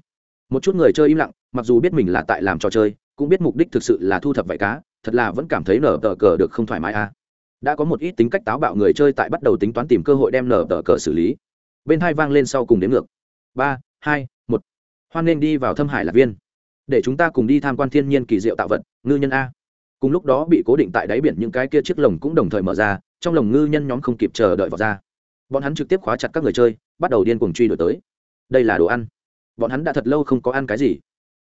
Một chút người chơi im lặng, mặc dù biết mình là tại làm trò chơi, cũng biết mục đích thực sự là thu thập vải cá, thật là vẫn cảm thấy nở tờ cờ được không thoải mái a à. đã có một ít tính cách táo bạo người chơi tại bắt đầu tính toán tìm cơ hội đem nở tờ cờ xử lý. Bên hai vang lên sau cùng đến ngược. Ba, hai, một. Hoan nên đi vào thâm hải lạc viên. Để chúng ta cùng đi tham quan thiên nhiên kỳ diệu tạo vật, ngư nhân a. Cùng lúc đó bị cố định tại đáy biển những cái kia chiếc lồng cũng đồng thời mở ra, trong lồng ngư nhân nhóm không kịp chờ đợi vào ra bọn hắn trực tiếp khóa chặt các người chơi, bắt đầu điên cuồng truy đuổi tới. Đây là đồ ăn. Bọn hắn đã thật lâu không có ăn cái gì.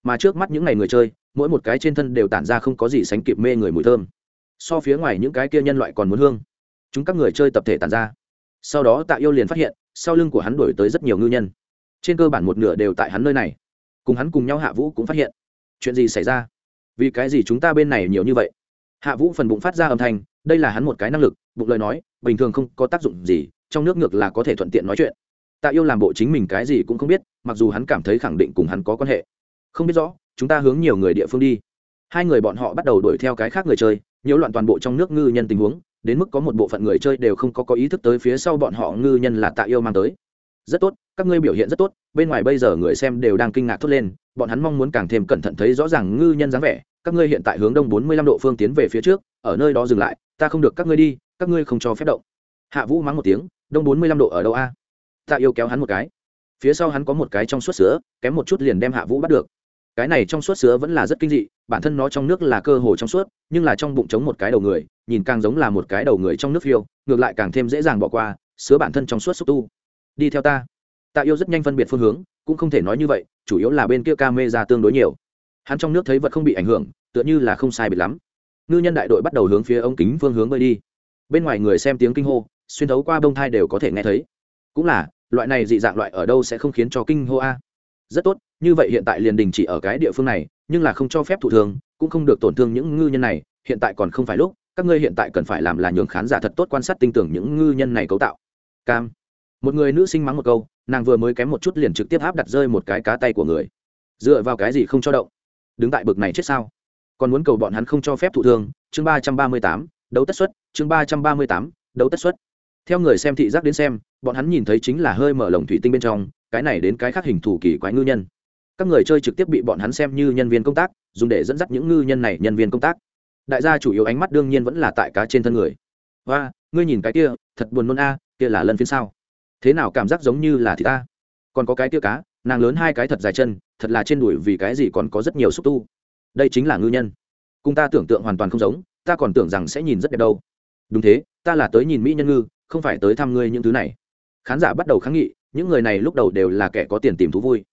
Mà trước mắt những ngày người chơi, mỗi một cái trên thân đều tản ra không có gì sánh kịp mê người mùi thơm. So phía ngoài những cái kia nhân loại còn muốn hương. Chúng các người chơi tập thể tản ra. Sau đó tạ yêu liền phát hiện, sau lưng của hắn đổi tới rất nhiều ngư nhân. Trên cơ bản một nửa đều tại hắn nơi này. Cùng hắn cùng nhau hạ vũ cũng phát hiện. Chuyện gì xảy ra? Vì cái gì chúng ta bên này nhiều như vậy? Hạ vũ phần bụng phát ra âm thanh, đây là hắn một cái năng lực, bụng lời nói, bình thường không có tác dụng gì trong nước ngược là có thể thuận tiện nói chuyện. Tạ yêu làm bộ chính mình cái gì cũng không biết, mặc dù hắn cảm thấy khẳng định cùng hắn có quan hệ. Không biết rõ, chúng ta hướng nhiều người địa phương đi. Hai người bọn họ bắt đầu đuổi theo cái khác người chơi, nhiễu loạn toàn bộ trong nước ngư nhân tình huống, đến mức có một bộ phận người chơi đều không có có ý thức tới phía sau bọn họ ngư nhân là tạ yêu mang tới. Rất tốt, các ngươi biểu hiện rất tốt, bên ngoài bây giờ người xem đều đang kinh ngạc thốt lên, bọn hắn mong muốn càng thêm cẩn thận thấy rõ ràng ngư nhân dáng vẻ, các ngươi hiện tại hướng đông bốn mươi lăm độ phương tiến về phía trước, ở nơi đó dừng lại, ta không được các ngươi đi, các ngươi không cho phép động. Hạ vũ mắng một tiếng đông bốn mươi lăm độ ở đâu a? Tạ yêu kéo hắn một cái. Phía sau hắn có một cái trong suốt sữa, kém một chút liền đem hạ vũ bắt được. Cái này trong suốt sữa vẫn là rất kinh dị, bản thân nó trong nước là cơ hồ trong suốt, nhưng là trong bụng trống một cái đầu người, nhìn càng giống là một cái đầu người trong nước phiêu, ngược lại càng thêm dễ dàng bỏ qua, sữa bản thân trong suốt xúc tu. Đi theo ta. Tạ yêu rất nhanh phân biệt phương hướng, cũng không thể nói như vậy, chủ yếu là bên kia ca mê ra tương đối nhiều. Hắn trong nước thấy vật không bị ảnh hưởng, tựa như là không sai biệt lắm. Ngư nhân đại đội bắt đầu hướng phía ống kính phương hướng bơi đi. Bên ngoài người xem tiếng kinh hô xuyên thấu qua bông thai đều có thể nghe thấy. Cũng là, loại này dị dạng loại ở đâu sẽ không khiến cho kinh hô a? Rất tốt, như vậy hiện tại liền đình chỉ ở cái địa phương này, nhưng là không cho phép thủ thường cũng không được tổn thương những ngư nhân này, hiện tại còn không phải lúc, các ngươi hiện tại cần phải làm là nhường khán giả thật tốt quan sát tin tưởng những ngư nhân này cấu tạo. Cam. Một người nữ sinh mắng một câu, nàng vừa mới kém một chút liền trực tiếp áp đặt rơi một cái cá tay của người. Dựa vào cái gì không cho động? Đứng tại bực này chết sao? Còn muốn cầu bọn hắn không cho phép thụ thương, chương ba trăm ba mươi tám, đấu tất xuất chương ba trăm ba mươi tám, đấu tất xuất theo người xem thị giác đến xem, bọn hắn nhìn thấy chính là hơi mở lồng thủy tinh bên trong, cái này đến cái khác hình thủ kỳ quái ngư nhân. Các người chơi trực tiếp bị bọn hắn xem như nhân viên công tác, dùng để dẫn dắt những ngư nhân này nhân viên công tác. Đại gia chủ yếu ánh mắt đương nhiên vẫn là tại cá trên thân người. Và ngươi nhìn cái kia, thật buồn nôn a, kia là lân phiên sao? Thế nào cảm giác giống như là thì ta? Còn có cái kia cá, nàng lớn hai cái thật dài chân, thật là trên đùi vì cái gì còn có rất nhiều xúc tu. Đây chính là ngư nhân. Cùng ta tưởng tượng hoàn toàn không giống, ta còn tưởng rằng sẽ nhìn rất đẹp đâu. Đúng thế, ta là tới nhìn mỹ nhân ngư không phải tới thăm ngươi những thứ này. Khán giả bắt đầu kháng nghị, những người này lúc đầu đều là kẻ có tiền tìm thú vui.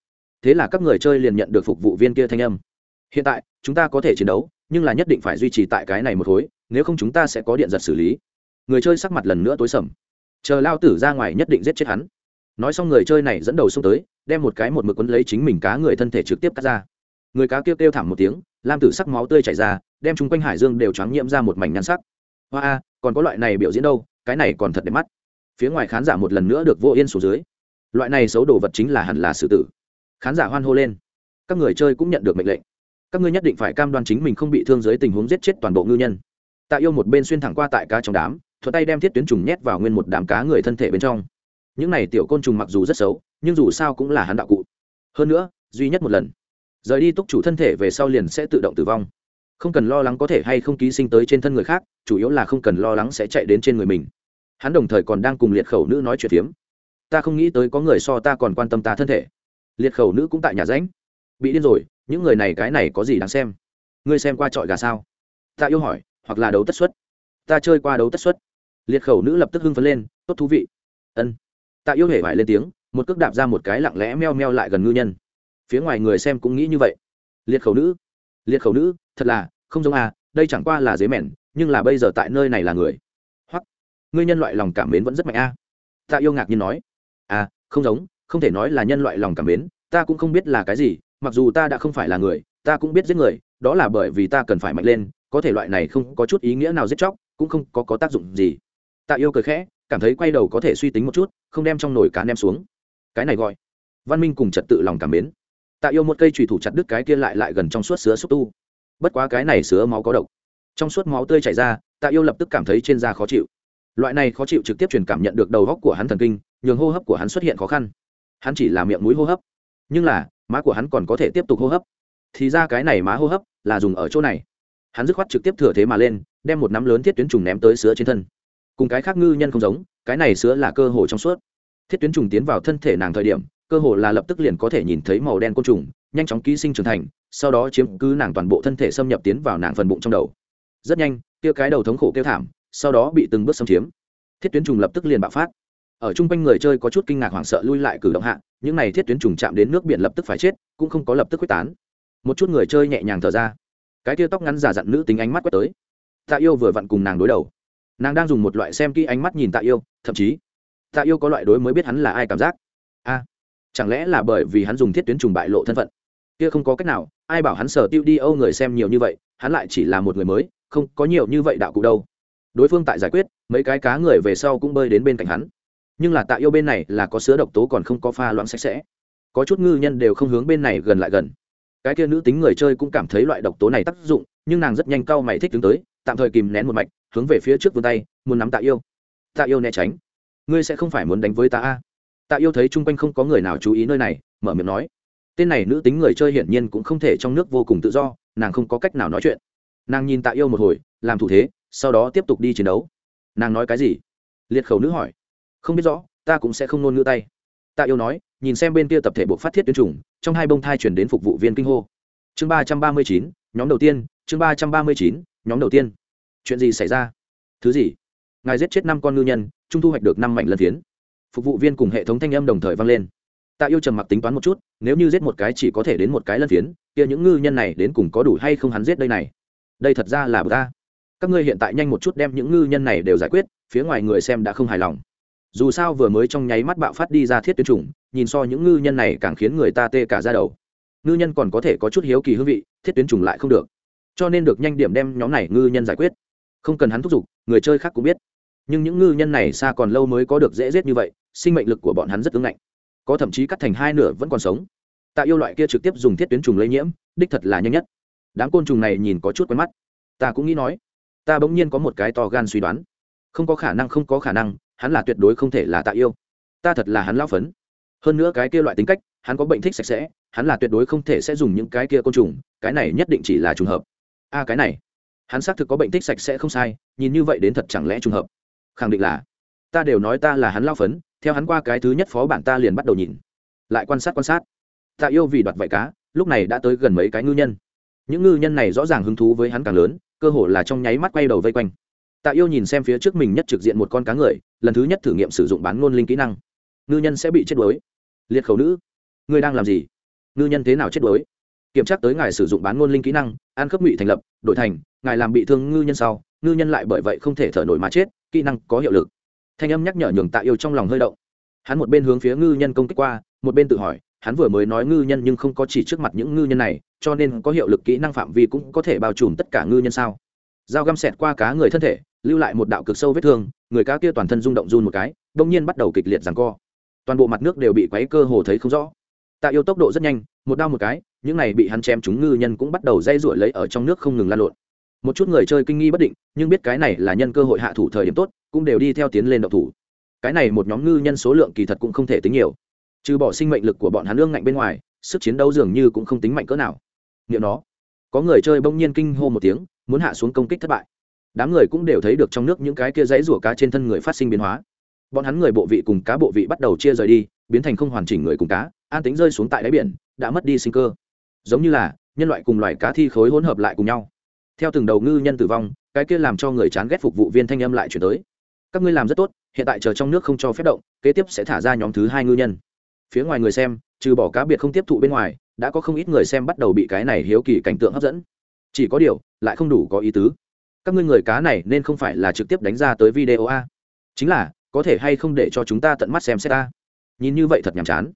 Thế là các người chơi liền nhận được phục vụ viên kia thanh âm. Hiện tại, chúng ta có thể chiến đấu, nhưng là nhất định phải duy trì tại cái này một khối, nếu không chúng ta sẽ có điện giật xử lý. Người chơi sắc mặt lần nữa tối sầm. Chờ lao tử ra ngoài nhất định giết chết hắn. Nói xong người chơi này dẫn đầu xông tới, đem một cái một mực quấn lấy chính mình cá người thân thể trực tiếp cắt ra. Người cá kêu kêu thảm một tiếng, lam tử sắc máu tươi chảy ra, đem chung quanh hải dương đều choáng nhiễm ra một mảnh nhan sắc. Hoa a, còn có loại này biểu diễn đâu cái này còn thật đẹp mắt. Phía ngoài khán giả một lần nữa được vô yên xuống dưới. Loại này xấu đồ vật chính là hẳn là sự tử. Khán giả hoan hô lên. Các người chơi cũng nhận được mệnh lệnh. Các ngươi nhất định phải cam đoan chính mình không bị thương dưới tình huống giết chết toàn bộ ngư nhân. Tạ yêu một bên xuyên thẳng qua tại cá trong đám thuật tay đem thiết tuyến trùng nhét vào nguyên một đám cá người thân thể bên trong. Những này tiểu côn trùng mặc dù rất xấu, nhưng dù sao cũng là hắn đạo cụ. Hơn nữa, duy nhất một lần, rời đi túc chủ thân thể về sau liền sẽ tự động tử vong. Không cần lo lắng có thể hay không ký sinh tới trên thân người khác, chủ yếu là không cần lo lắng sẽ chạy đến trên người mình hắn đồng thời còn đang cùng liệt khẩu nữ nói chuyện phiếm. Ta không nghĩ tới có người so ta còn quan tâm ta thân thể. Liệt khẩu nữ cũng tại nhà ránh bị điên rồi, những người này cái này có gì đáng xem? Ngươi xem qua trọi gà sao? Ta yêu hỏi, hoặc là đấu tất xuất ta chơi qua đấu tất xuất liệt khẩu nữ lập tức hưng phấn lên, tốt thú vị. Ân. Tạ yêu hề phải lên tiếng, một cước đạp ra một cái lặng lẽ meo meo lại gần ngư nhân. Phía ngoài người xem cũng nghĩ như vậy. Liệt khẩu nữ. Liệt khẩu nữ, thật là, không giống à đây chẳng qua là dế mẻn nhưng là bây giờ tại nơi này là người ngươi nhân loại lòng cảm mến vẫn rất mạnh a. À. tạ yêu ngạc nhiên nói. À không giống không thể nói là nhân loại lòng cảm mến ta cũng không biết là cái gì mặc dù ta đã không phải là người ta cũng biết giết người đó là bởi vì ta cần phải mạnh lên có thể loại này không có chút ý nghĩa nào giết chóc cũng không có, có tác dụng gì. Tạ yêu cười khẽ cảm thấy quay đầu có thể suy tính một chút không đem trong nồi cá nem xuống. Cái này gọi văn minh cùng trật tự lòng cảm mến. Tạ yêu một cây trùy thủ chặt đứt cái kia lại lại gần trong suốt sứa xúc tu. Bất quá cái này sứa máu có độc. Trong suốt máu tươi chảy ra tạ yêu lập tức cảm thấy trên da khó chịu loại này khó chịu trực tiếp truyền cảm nhận được đầu góc của hắn thần kinh, nhường hô hấp của hắn xuất hiện khó khăn. Hắn chỉ là miệng mũi hô hấp. Nhưng là, má của hắn còn có thể tiếp tục hô hấp. Thì ra cái này má hô hấp là dùng ở chỗ này. Hắn dứt khoát trực tiếp thừa thế mà lên, đem một nắm lớn thiết tuyến trùng ném tới sứa trên thân. Cùng cái khác ngư nhân không giống, cái này sứa là cơ hồ trong suốt. Thiết tuyến trùng tiến vào thân thể nàng thời điểm, cơ hồ là lập tức liền có thể nhìn thấy màu đen côn trùng, nhanh chóng ký sinh trưởng thành, sau đó chiếm cứ nàng toàn bộ thân thể xâm nhập tiến vào nàng phần bụng trong đầu. Rất nhanh, kia cái đầu thống khổ kêu thảm sau đó bị từng bước xâm chiếm. Thiết tuyến trùng lập tức liền bạo phát. Ở chung quanh người chơi có chút kinh ngạc hoảng sợ lui lại cử động hạ, những này thiết tuyến trùng chạm đến nước biển lập tức phải chết, cũng không có lập tức quyết tán. Một chút người chơi nhẹ nhàng thở ra. Cái tia tóc ngắn giả dặn nữ tính ánh mắt quét tới. Tạ yêu vừa vặn cùng nàng đối đầu. Nàng đang dùng một loại xem kỹ ánh mắt nhìn tạ yêu, thậm chí, tạ yêu có loại đối mới biết hắn là ai cảm giác. A, chẳng lẽ là bởi vì hắn dùng thiết tuyến trùng bại lộ thân phận? Kia không có cách nào, ai bảo hắn sở tiêu đi âu người xem nhiều như vậy, hắn lại chỉ là một người mới, không có nhiều như vậy đạo cụ đâu đối phương tại giải quyết, mấy cái cá người về sau cũng bơi đến bên cạnh hắn. Nhưng là tạ yêu bên này là có sứa độc tố còn không có pha loãng sạch sẽ. Có chút ngư nhân đều không hướng bên này gần lại gần. Cái kia nữ tính người chơi cũng cảm thấy loại độc tố này tác dụng, nhưng nàng rất nhanh cau mày thích đứng tới, tạm thời kìm nén một mạch, hướng về phía trước vươn tay, muốn nắm tạ yêu. Tạ yêu né tránh. Ngươi sẽ không phải muốn đánh với ta a? Tạ yêu thấy chung quanh không có người nào chú ý nơi này, mở miệng nói. Tên này nữ tính người chơi hiển nhiên cũng không thể trong nước vô cùng tự do, nàng không có cách nào nói chuyện. Nàng nhìn tạ yêu một hồi, làm thủ thế sau đó tiếp tục đi chiến đấu. Nàng nói cái gì? Liệt khẩu nữ hỏi. Không biết rõ, ta cũng sẽ không nôn ngữ tay. Tạ yêu nói, nhìn xem bên kia tập thể buộc phát thiết tuyến chủng, trong hai bông thai chuyển đến phục vụ viên kinh hô. Chương ba trăm ba mươi chín, nhóm đầu tiên, chương ba trăm ba mươi chín, nhóm đầu tiên. Chuyện gì xảy ra? Thứ gì? Ngài giết chết năm con ngư nhân, trung thu hoạch được năm mảnh lân phiến. Phục vụ viên cùng hệ thống thanh âm đồng thời vang lên. Tạ yêu trầm mặc tính toán một chút, nếu như giết một cái chỉ có thể đến một cái lân phiến, kia những ngư nhân này đến cùng có đủ hay không hắn giết đây này? Đây thật ra là bờ ta các ngươi hiện tại nhanh một chút đem những ngư nhân này đều giải quyết, phía ngoài người xem đã không hài lòng. Dù sao vừa mới trong nháy mắt bạo phát đi ra thiết tuyến chủng, nhìn so những ngư nhân này càng khiến người ta tê cả ra đầu. Ngư nhân còn có thể có chút hiếu kỳ hương vị, thiết tuyến chủng lại không được. Cho nên được nhanh điểm đem nhóm này ngư nhân giải quyết. Không cần hắn thúc giục, người chơi khác cũng biết. Nhưng những ngư nhân này xa còn lâu mới có được dễ giết như vậy, sinh mệnh lực của bọn hắn rất ứng ngạnh. Có thậm chí cắt thành hai nửa vẫn còn sống. Tạ yêu loại kia trực tiếp dùng thiết tuyến trùng lây nhiễm, đích thật là nhanh nhất. Đám côn trùng này nhìn có chút quen mắt. Ta cũng nghĩ nói ta bỗng nhiên có một cái to gan suy đoán. Không có khả năng, không có khả năng, hắn là tuyệt đối không thể là tạ yêu. Ta thật là hắn lao phấn. Hơn nữa cái kia loại tính cách, hắn có bệnh thích sạch sẽ, hắn là tuyệt đối không thể sẽ dùng những cái kia côn trùng, cái này nhất định chỉ là trùng hợp. A, cái này. Hắn xác thực có bệnh thích sạch sẽ không sai, nhìn như vậy đến thật chẳng lẽ trùng hợp? Khẳng định là. Ta đều nói ta là hắn lao phấn, theo hắn qua cái thứ nhất phó bản ta liền bắt đầu nhìn. Lại quan sát quan sát. Tạ yêu vì đoạt vải cá, lúc này đã tới gần mấy cái ngư nhân. Những ngư nhân này rõ ràng hứng thú với hắn càng lớn cơ hồ là trong nháy mắt quay đầu vây quanh. Tạ yêu nhìn xem phía trước mình nhất trực diện một con cá người, lần thứ nhất thử nghiệm sử dụng bán ngôn linh kỹ năng. Ngư nhân sẽ bị chết đuối. Liệt khẩu nữ, ngươi đang làm gì? Ngư nhân thế nào chết đuối? Kiểm tra tới ngài sử dụng bán ngôn linh kỹ năng an khớp ngụy thành lập, đổi thành, ngài làm bị thương ngư nhân sau, ngư nhân lại bởi vậy không thể thở nổi mà chết, kỹ năng có hiệu lực. Thanh âm nhắc nhở nhường tạ yêu trong lòng hơi động. Hắn một bên hướng phía ngư nhân công kích qua, một bên tự hỏi hắn vừa mới nói ngư nhân nhưng không có chỉ trước mặt những ngư nhân này, cho nên có hiệu lực kỹ năng phạm vi cũng có thể bao trùm tất cả ngư nhân sao? Dao găm xẹt qua cá người thân thể, lưu lại một đạo cực sâu vết thương, người cá kia toàn thân rung động run một cái đông nhiên bắt đầu kịch liệt rằng co. Toàn bộ mặt nước đều bị quấy cơ hồ thấy không rõ. Tạ yêu tốc độ rất nhanh, một đau một cái, những này bị hắn chém chúng ngư nhân cũng bắt đầu dây rủi lấy ở trong nước không ngừng lan lộn. Một chút người chơi kinh nghi bất định, nhưng biết cái này là nhân cơ hội hạ thủ thời điểm tốt, cũng đều đi theo tiến lên độc thủ. Cái này một nhóm ngư nhân số lượng kỳ thật cũng không thể tính nhiều trừ bỏ sinh mệnh lực của bọn hắn lương ngạnh bên ngoài, sức chiến đấu dường như cũng không tính mạnh cỡ nào. Nghiệm nó, có người chơi bỗng nhiên kinh hô một tiếng, muốn hạ xuống công kích thất bại. Đám người cũng đều thấy được trong nước những cái kia dãy rủa cá trên thân người phát sinh biến hóa. Bọn hắn người bộ vị cùng cá bộ vị bắt đầu chia rời đi, biến thành không hoàn chỉnh người cùng cá, an tính rơi xuống tại đáy biển, đã mất đi sinh cơ. Giống như là, nhân loại cùng loài cá thi khối hỗn hợp lại cùng nhau. Theo từng đầu ngư nhân tử vong, cái kia làm cho người chán ghét phục vụ viên thanh âm lại chuyển tới. Các ngươi làm rất tốt, hiện tại chờ trong nước không cho phép động, kế tiếp sẽ thả ra nhóm thứ hai ngư nhân phía ngoài người xem, trừ bỏ cá biệt không tiếp thụ bên ngoài, đã có không ít người xem bắt đầu bị cái này hiếu kỳ cảnh tượng hấp dẫn. Chỉ có điều, lại không đủ có ý tứ. Các ngươi người cá này nên không phải là trực tiếp đánh ra tới video a. Chính là, có thể hay không để cho chúng ta tận mắt xem xét a? Nhìn như vậy thật nhàm chán.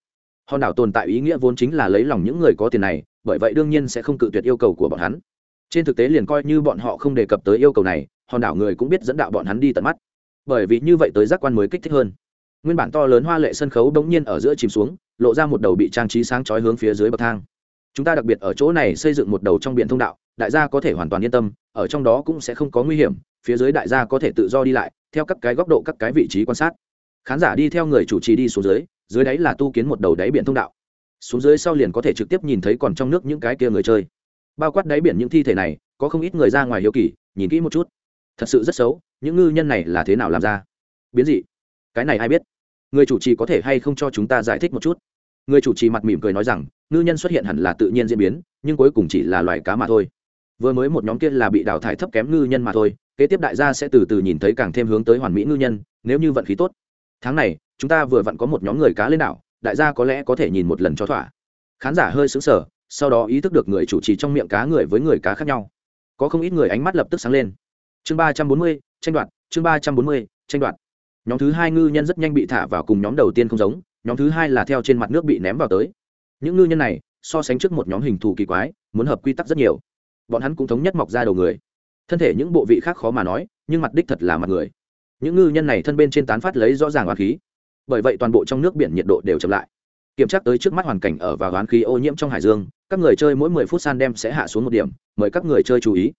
Hòn đảo tồn tại ý nghĩa vốn chính là lấy lòng những người có tiền này, bởi vậy đương nhiên sẽ không cự tuyệt yêu cầu của bọn hắn. Trên thực tế liền coi như bọn họ không đề cập tới yêu cầu này, hòn đảo người cũng biết dẫn đạo bọn hắn đi tận mắt. Bởi vì như vậy tới giác quan mới kích thích hơn nguyên bản to lớn hoa lệ sân khấu bỗng nhiên ở giữa chìm xuống, lộ ra một đầu bị trang trí sáng chói hướng phía dưới bậc thang. Chúng ta đặc biệt ở chỗ này xây dựng một đầu trong biển thông đạo, đại gia có thể hoàn toàn yên tâm, ở trong đó cũng sẽ không có nguy hiểm, phía dưới đại gia có thể tự do đi lại, theo các cái góc độ, các cái vị trí quan sát. Khán giả đi theo người chủ trì đi xuống dưới dưới đáy là tu kiến một đầu đáy biển thông đạo. Xuống dưới sau liền có thể trực tiếp nhìn thấy còn trong nước những cái kia người chơi. Bao quát đáy biển những thi thể này, có không ít người ra ngoài hiếu kỳ, nhìn kỹ một chút. Thật sự rất xấu, những ngư nhân này là thế nào làm ra? Biến dị cái này ai biết? Người chủ trì có thể hay không cho chúng ta giải thích một chút? Người chủ trì mặt mỉm cười nói rằng, ngư nhân xuất hiện hẳn là tự nhiên diễn biến, nhưng cuối cùng chỉ là loài cá mà thôi. Vừa mới một nhóm kia là bị đào thải thấp kém ngư nhân mà thôi, kế tiếp đại gia sẽ từ từ nhìn thấy càng thêm hướng tới hoàn mỹ ngư nhân, nếu như vận khí tốt. Tháng này, chúng ta vừa vặn có một nhóm người cá lên đảo, đại gia có lẽ có thể nhìn một lần cho thỏa. Khán giả hơi xứng sở sau đó ý thức được người chủ trì trong miệng cá người với người cá khác nhau. Có không ít người ánh mắt lập tức sáng lên. Chương ba trăm bốn mươi, tranh đoạt, chương ba trăm bốn mươi, tranh đoạt nhóm thứ hai ngư nhân rất nhanh bị thả vào cùng nhóm đầu tiên không giống, nhóm thứ hai là theo trên mặt nước bị ném vào tới. Những ngư nhân này, so sánh trước một nhóm hình thù kỳ quái, muốn hợp quy tắc rất nhiều. Bọn hắn cũng thống nhất mọc ra đầu người. Thân thể những bộ vị khác khó mà nói, nhưng mặt đích thật là mặt người. Những ngư nhân này thân bên trên tán phát lấy rõ ràng oán khí. Bởi vậy toàn bộ trong nước biển nhiệt độ đều chậm lại. Kiểm tra tới trước mắt hoàn cảnh ở và oán khí ô nhiễm trong hải dương, các người chơi mỗi mười phút san đem sẽ hạ xuống một điểm, mời các người chơi chú ý.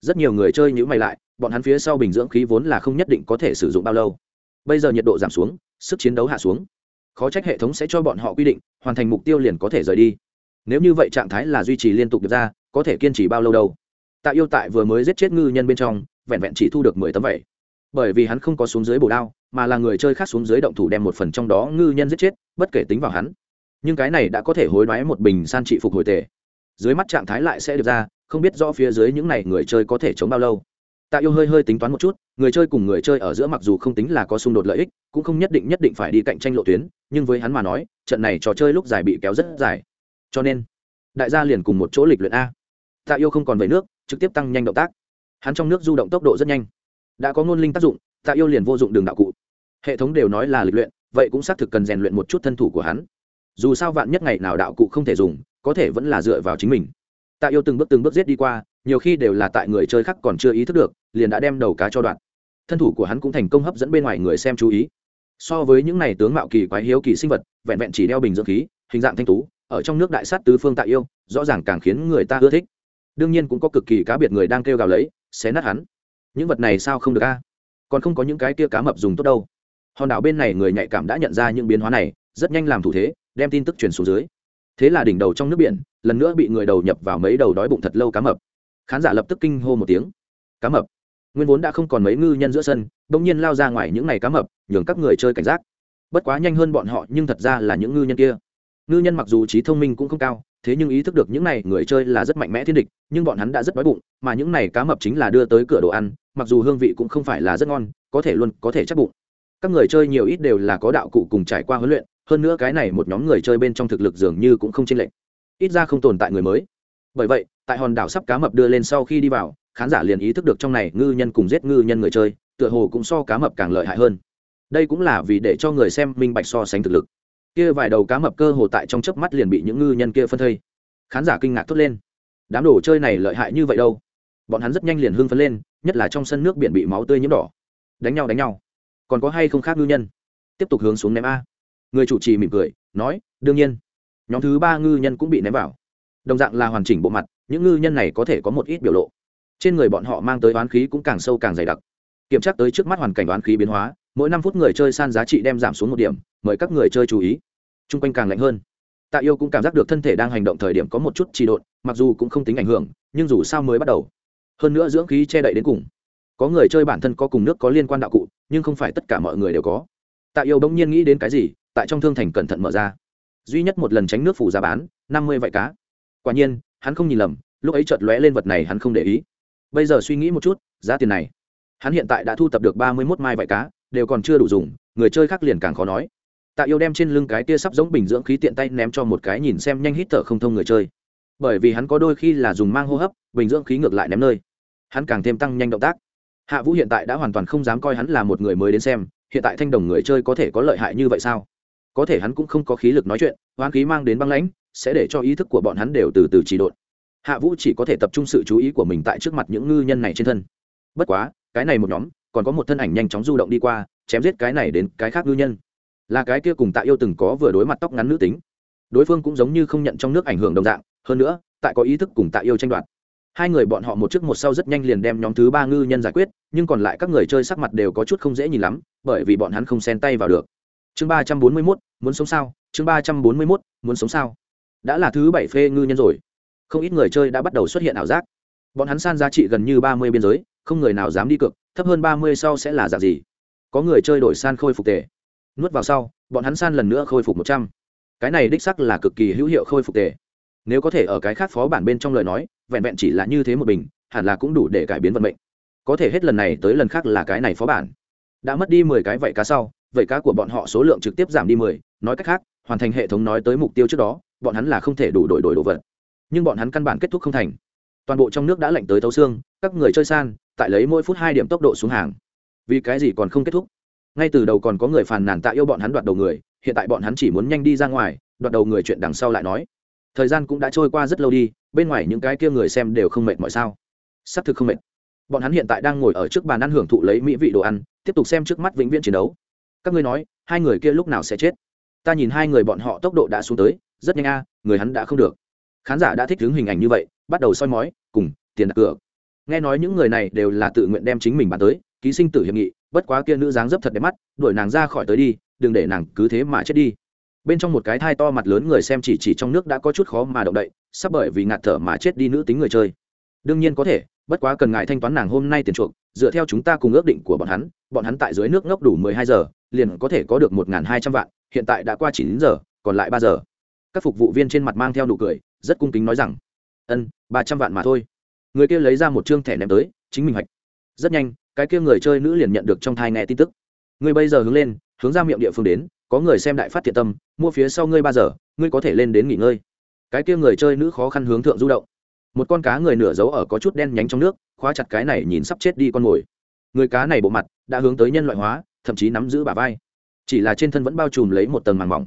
Rất nhiều người chơi nhữ mày lại, bọn hắn phía sau bình dưỡng khí vốn là không nhất định có thể sử dụng bao lâu bây giờ nhiệt độ giảm xuống, sức chiến đấu hạ xuống. Khó trách hệ thống sẽ cho bọn họ quy định, hoàn thành mục tiêu liền có thể rời đi. Nếu như vậy trạng thái là duy trì liên tục được ra, có thể kiên trì bao lâu đâu? Tạ yêu tại vừa mới giết chết ngư nhân bên trong, vẹn vẹn chỉ thu được mười tấm vẩy bởi vì hắn không có xuống dưới bổ đao, mà là người chơi khác xuống dưới động thủ đem một phần trong đó ngư nhân giết chết, bất kể tính vào hắn. Nhưng cái này đã có thể hối đoái một bình san trị phục hồi tề. Dưới mắt trạng thái lại sẽ được ra, không biết rõ phía dưới những này người chơi có thể chống bao lâu tạ yêu hơi hơi tính toán một chút, người chơi cùng người chơi ở giữa mặc dù không tính là có xung đột lợi ích, cũng không nhất định nhất định phải đi cạnh tranh lộ tuyến, nhưng với hắn mà nói, trận này trò chơi lúc dài bị kéo rất dài. Cho nên, đại gia liền cùng một chỗ lịch luyện a. Tạ yêu không còn về nước, trực tiếp tăng nhanh động tác. Hắn trong nước du động tốc độ rất nhanh. Đã có ngôn linh tác dụng, tạ yêu liền vô dụng đường đạo cụ. Hệ thống đều nói là lịch luyện, vậy cũng xác thực cần rèn luyện một chút thân thủ của hắn. Dù sao vạn nhất ngày nào đạo cụ không thể dùng, có thể vẫn là dựa vào chính mình. Tạ yêu từng bước từng bước giết đi qua nhiều khi đều là tại người chơi khác còn chưa ý thức được, liền đã đem đầu cá cho đoạn. Thân thủ của hắn cũng thành công hấp dẫn bên ngoài người xem chú ý. So với những này tướng mạo kỳ quái hiếu kỳ sinh vật, vẹn vẹn chỉ đeo bình dưỡng khí, hình dạng thanh tú, ở trong nước đại sát tứ phương tạ yêu, rõ ràng càng khiến người ta ưa thích. Đương nhiên cũng có cực kỳ cá biệt người đang kêu gào lấy, xé nát hắn. Những vật này sao không được a? Còn không có những cái kia cá mập dùng tốt đâu. Hòn đảo bên này người nhạy cảm đã nhận ra những biến hóa này, rất nhanh làm thủ thế, đem tin tức truyền xuống dưới. Thế là đỉnh đầu trong nước biển, lần nữa bị người đầu nhập vào mấy đầu đói bụng thật lâu cá mập khán giả lập tức kinh hô một tiếng. Cá mập. Nguyên vốn đã không còn mấy ngư nhân giữa sân, bỗng nhiên lao ra ngoài những ngày cá mập, nhường các người chơi cảnh giác. Bất quá nhanh hơn bọn họ, nhưng thật ra là những ngư nhân kia. Ngư nhân mặc dù trí thông minh cũng không cao, thế nhưng ý thức được những này người chơi là rất mạnh mẽ thiên địch, nhưng bọn hắn đã rất đói bụng, mà những này cá mập chính là đưa tới cửa đồ ăn, mặc dù hương vị cũng không phải là rất ngon, có thể luôn có thể chắc bụng. Các người chơi nhiều ít đều là có đạo cụ cùng trải qua huấn luyện, hơn nữa cái này một nhóm người chơi bên trong thực lực dường như cũng không chênh lệch, ít ra không tồn tại người mới. Bởi vậy tại hòn đảo sắp cá mập đưa lên sau khi đi vào, khán giả liền ý thức được trong này ngư nhân cùng giết ngư nhân người chơi, tựa hồ cũng so cá mập càng lợi hại hơn. Đây cũng là vì để cho người xem minh bạch so sánh thực lực. Kia vài đầu cá mập cơ hồ tại trong chớp mắt liền bị những ngư nhân kia phân thây. Khán giả kinh ngạc thốt lên. Đám đồ chơi này lợi hại như vậy đâu? Bọn hắn rất nhanh liền hưng phấn lên, nhất là trong sân nước biển bị máu tươi nhiễm đỏ. Đánh nhau đánh nhau. Còn có hay không khác ngư nhân? Tiếp tục hướng xuống ném a. Người chủ trì mỉm cười, nói, đương nhiên. Nhóm thứ ba ngư nhân cũng bị ném vào. Đồng dạng là hoàn chỉnh bộ mặt những ngư nhân này có thể có một ít biểu lộ. Trên người bọn họ mang tới oán khí cũng càng sâu càng dày đặc. Kiểm tra tới trước mắt hoàn cảnh oán khí biến hóa, mỗi năm phút người chơi san giá trị đem giảm xuống một điểm, mời các người chơi chú ý. T r u n g quanh càng lạnh hơn. Tạ yêu cũng cảm giác được thân thể đang hành động thời điểm có một chút trì độn, mặc dù cũng không tính ảnh hưởng, nhưng dù sao mới bắt đầu. Hơn nữa dưỡng khí che đậy đến cùng. Có người chơi bản thân có cùng nước có liên quan đạo cụ, nhưng không phải tất cả mọi người đều có. Tạ yêu bỗng nhiên nghĩ đến cái gì, tại trong thương thành cẩn thận mở ra. Duy nhất một lần tránh nước phủ ra bán, năm mươi vải cá. Quả nhiên hắn không nhìn lầm, lúc ấy chợt lóe lên vật này hắn không để ý. Bây giờ suy nghĩ một chút, giá tiền này. Hắn hiện tại đã thu tập được ba mươi mốt mai vải cá, đều còn chưa đủ dùng, người chơi khác liền càng khó nói. Tạ yêu đem trên lưng cái kia sắp giống bình dưỡng khí tiện tay ném cho một cái nhìn xem nhanh hít thở không thông người chơi. Bởi vì hắn có đôi khi là dùng mang hô hấp, bình dưỡng khí ngược lại ném nơi. Hắn càng thêm tăng nhanh động tác. Hạ vũ hiện tại đã hoàn toàn không dám coi hắn là một người mới đến xem, hiện tại thanh đồng người chơi có thể có lợi hại như vậy sao? Có thể hắn cũng không có khí lực nói chuyện, hoán khí mang đến băng lãnh sẽ để cho ý thức của bọn hắn đều từ từ trì độn. Hạ vũ chỉ có thể tập trung sự chú ý của mình tại trước mặt những ngư nhân này trên thân. Bất quá, cái này một nhóm, còn có một thân ảnh nhanh chóng du động đi qua, chém giết cái này đến cái khác ngư nhân. Là cái kia cùng tạ yêu từng có vừa đối mặt tóc ngắn nữ tính. Đối phương cũng giống như không nhận trong nước ảnh hưởng đồng dạng, hơn nữa, tại có ý thức cùng tạ yêu tranh đoạt. Hai người bọn họ một trước một sau rất nhanh liền đem nhóm thứ ba ngư nhân giải quyết, nhưng còn lại các người chơi sắc mặt đều có chút không dễ nhìn lắm, bởi vì bọn hắn không xen tay vào được. Chương ba trăm bốn mươi mốt, muốn sống sao? Chương ba trăm bốn mươi mốt, muốn sống sao? Đã là thứ bảy phê ngư nhân rồi. Không ít người chơi đã bắt đầu xuất hiện ảo giác. Bọn hắn san giá trị gần như ba mươi biên giới, không người nào dám đi cược, thấp hơn ba mươi sau sẽ là dạng gì? Có người chơi đổi san khôi phục tề. Nuốt vào sau, bọn hắn san lần nữa khôi phục một trăm. Cái này đích sắc là cực kỳ hữu hiệu khôi phục tề. Nếu có thể ở cái khác phó bản bên trong lời nói, vẹn vẹn chỉ là như thế một bình, hẳn là cũng đủ để cải biến vận mệnh. Có thể hết lần này tới lần khác là cái này phó bản. Đã mất đi mười cái vảy cá sau vảy cá của bọn họ số lượng trực tiếp giảm đi mười, nói cách khác, hoàn thành hệ thống nói tới mục tiêu trước đó bọn hắn là không thể đủ đổi đổi đồ vật. Nhưng bọn hắn căn bản kết thúc không thành. Toàn bộ trong nước đã lạnh tới thấu xương, các người chơi san, tại lấy mỗi phút hai điểm tốc độ xuống hàng. Vì cái gì còn không kết thúc? Ngay từ đầu còn có người phàn nàn tạ yêu bọn hắn đoạt đầu người, hiện tại bọn hắn chỉ muốn nhanh đi ra ngoài, đoạt đầu người chuyện đằng sau lại nói. Thời gian cũng đã trôi qua rất lâu đi, bên ngoài những cái kia người xem đều không mệt mọi sao? Xác thực không mệt. Bọn hắn hiện tại đang ngồi ở trước bàn ăn hưởng thụ lấy mỹ vị đồ ăn, tiếp tục xem trước mắt vĩnh viễn chiến đấu. Các ngươi nói, hai người kia lúc nào sẽ chết? Ta nhìn hai người bọn họ tốc độ đã xuống tới rất nhanh a, người hắn đã không được. Khán giả đã thích hướng hình ảnh như vậy, bắt đầu soi mói, cùng tiền đặt cược. Nghe nói những người này đều là tự nguyện đem chính mình bán tới, ký sinh tử hiệp nghị, bất quá kia nữ dáng dấp thật đẹp mắt, đuổi nàng ra khỏi tới đi, đừng để nàng cứ thế mà chết đi. Bên trong một cái thai to mặt lớn người xem chỉ chỉ trong nước đã có chút khó mà động đậy, sắp bởi vì ngạt thở mà chết đi nữ tính người chơi. Đương nhiên có thể, bất quá cần ngại thanh toán nàng hôm nay tiền chuộc, dựa theo chúng ta cùng ước định của bọn hắn bọn hắn tại dưới nước ngốc đủ mười hai giờ, liền có thể có được một n g h n hai trăm vạn, hiện tại đã qua chín giờ, còn lại ba giờ các phục vụ viên trên mặt mang theo nụ cười, rất cung kính nói rằng, ân, ba trăm vạn mà thôi. Người kia lấy ra một chương thẻ ném tới, chính mình hoạch. Rất nhanh, cái kia người chơi nữ liền nhận được trong thai nghe tin tức. Người bây giờ hướng lên, hướng ra miệng địa phương đến, có người xem đại phát thiện tâm, mua phía sau ngươi ba giờ, ngươi có thể lên đến nghỉ ngơi. Cái kia người chơi nữ khó khăn hướng thượng du động. Một con cá người nửa giấu ở có chút đen nhánh trong nước, khóa chặt cái này nhìn sắp chết đi con mồi. Người cá này bộ mặt đã hướng tới nhân loại hóa, thậm chí nắm giữ bà vai. Chỉ là trên thân vẫn bao trùm lấy một tầng màng mỏng.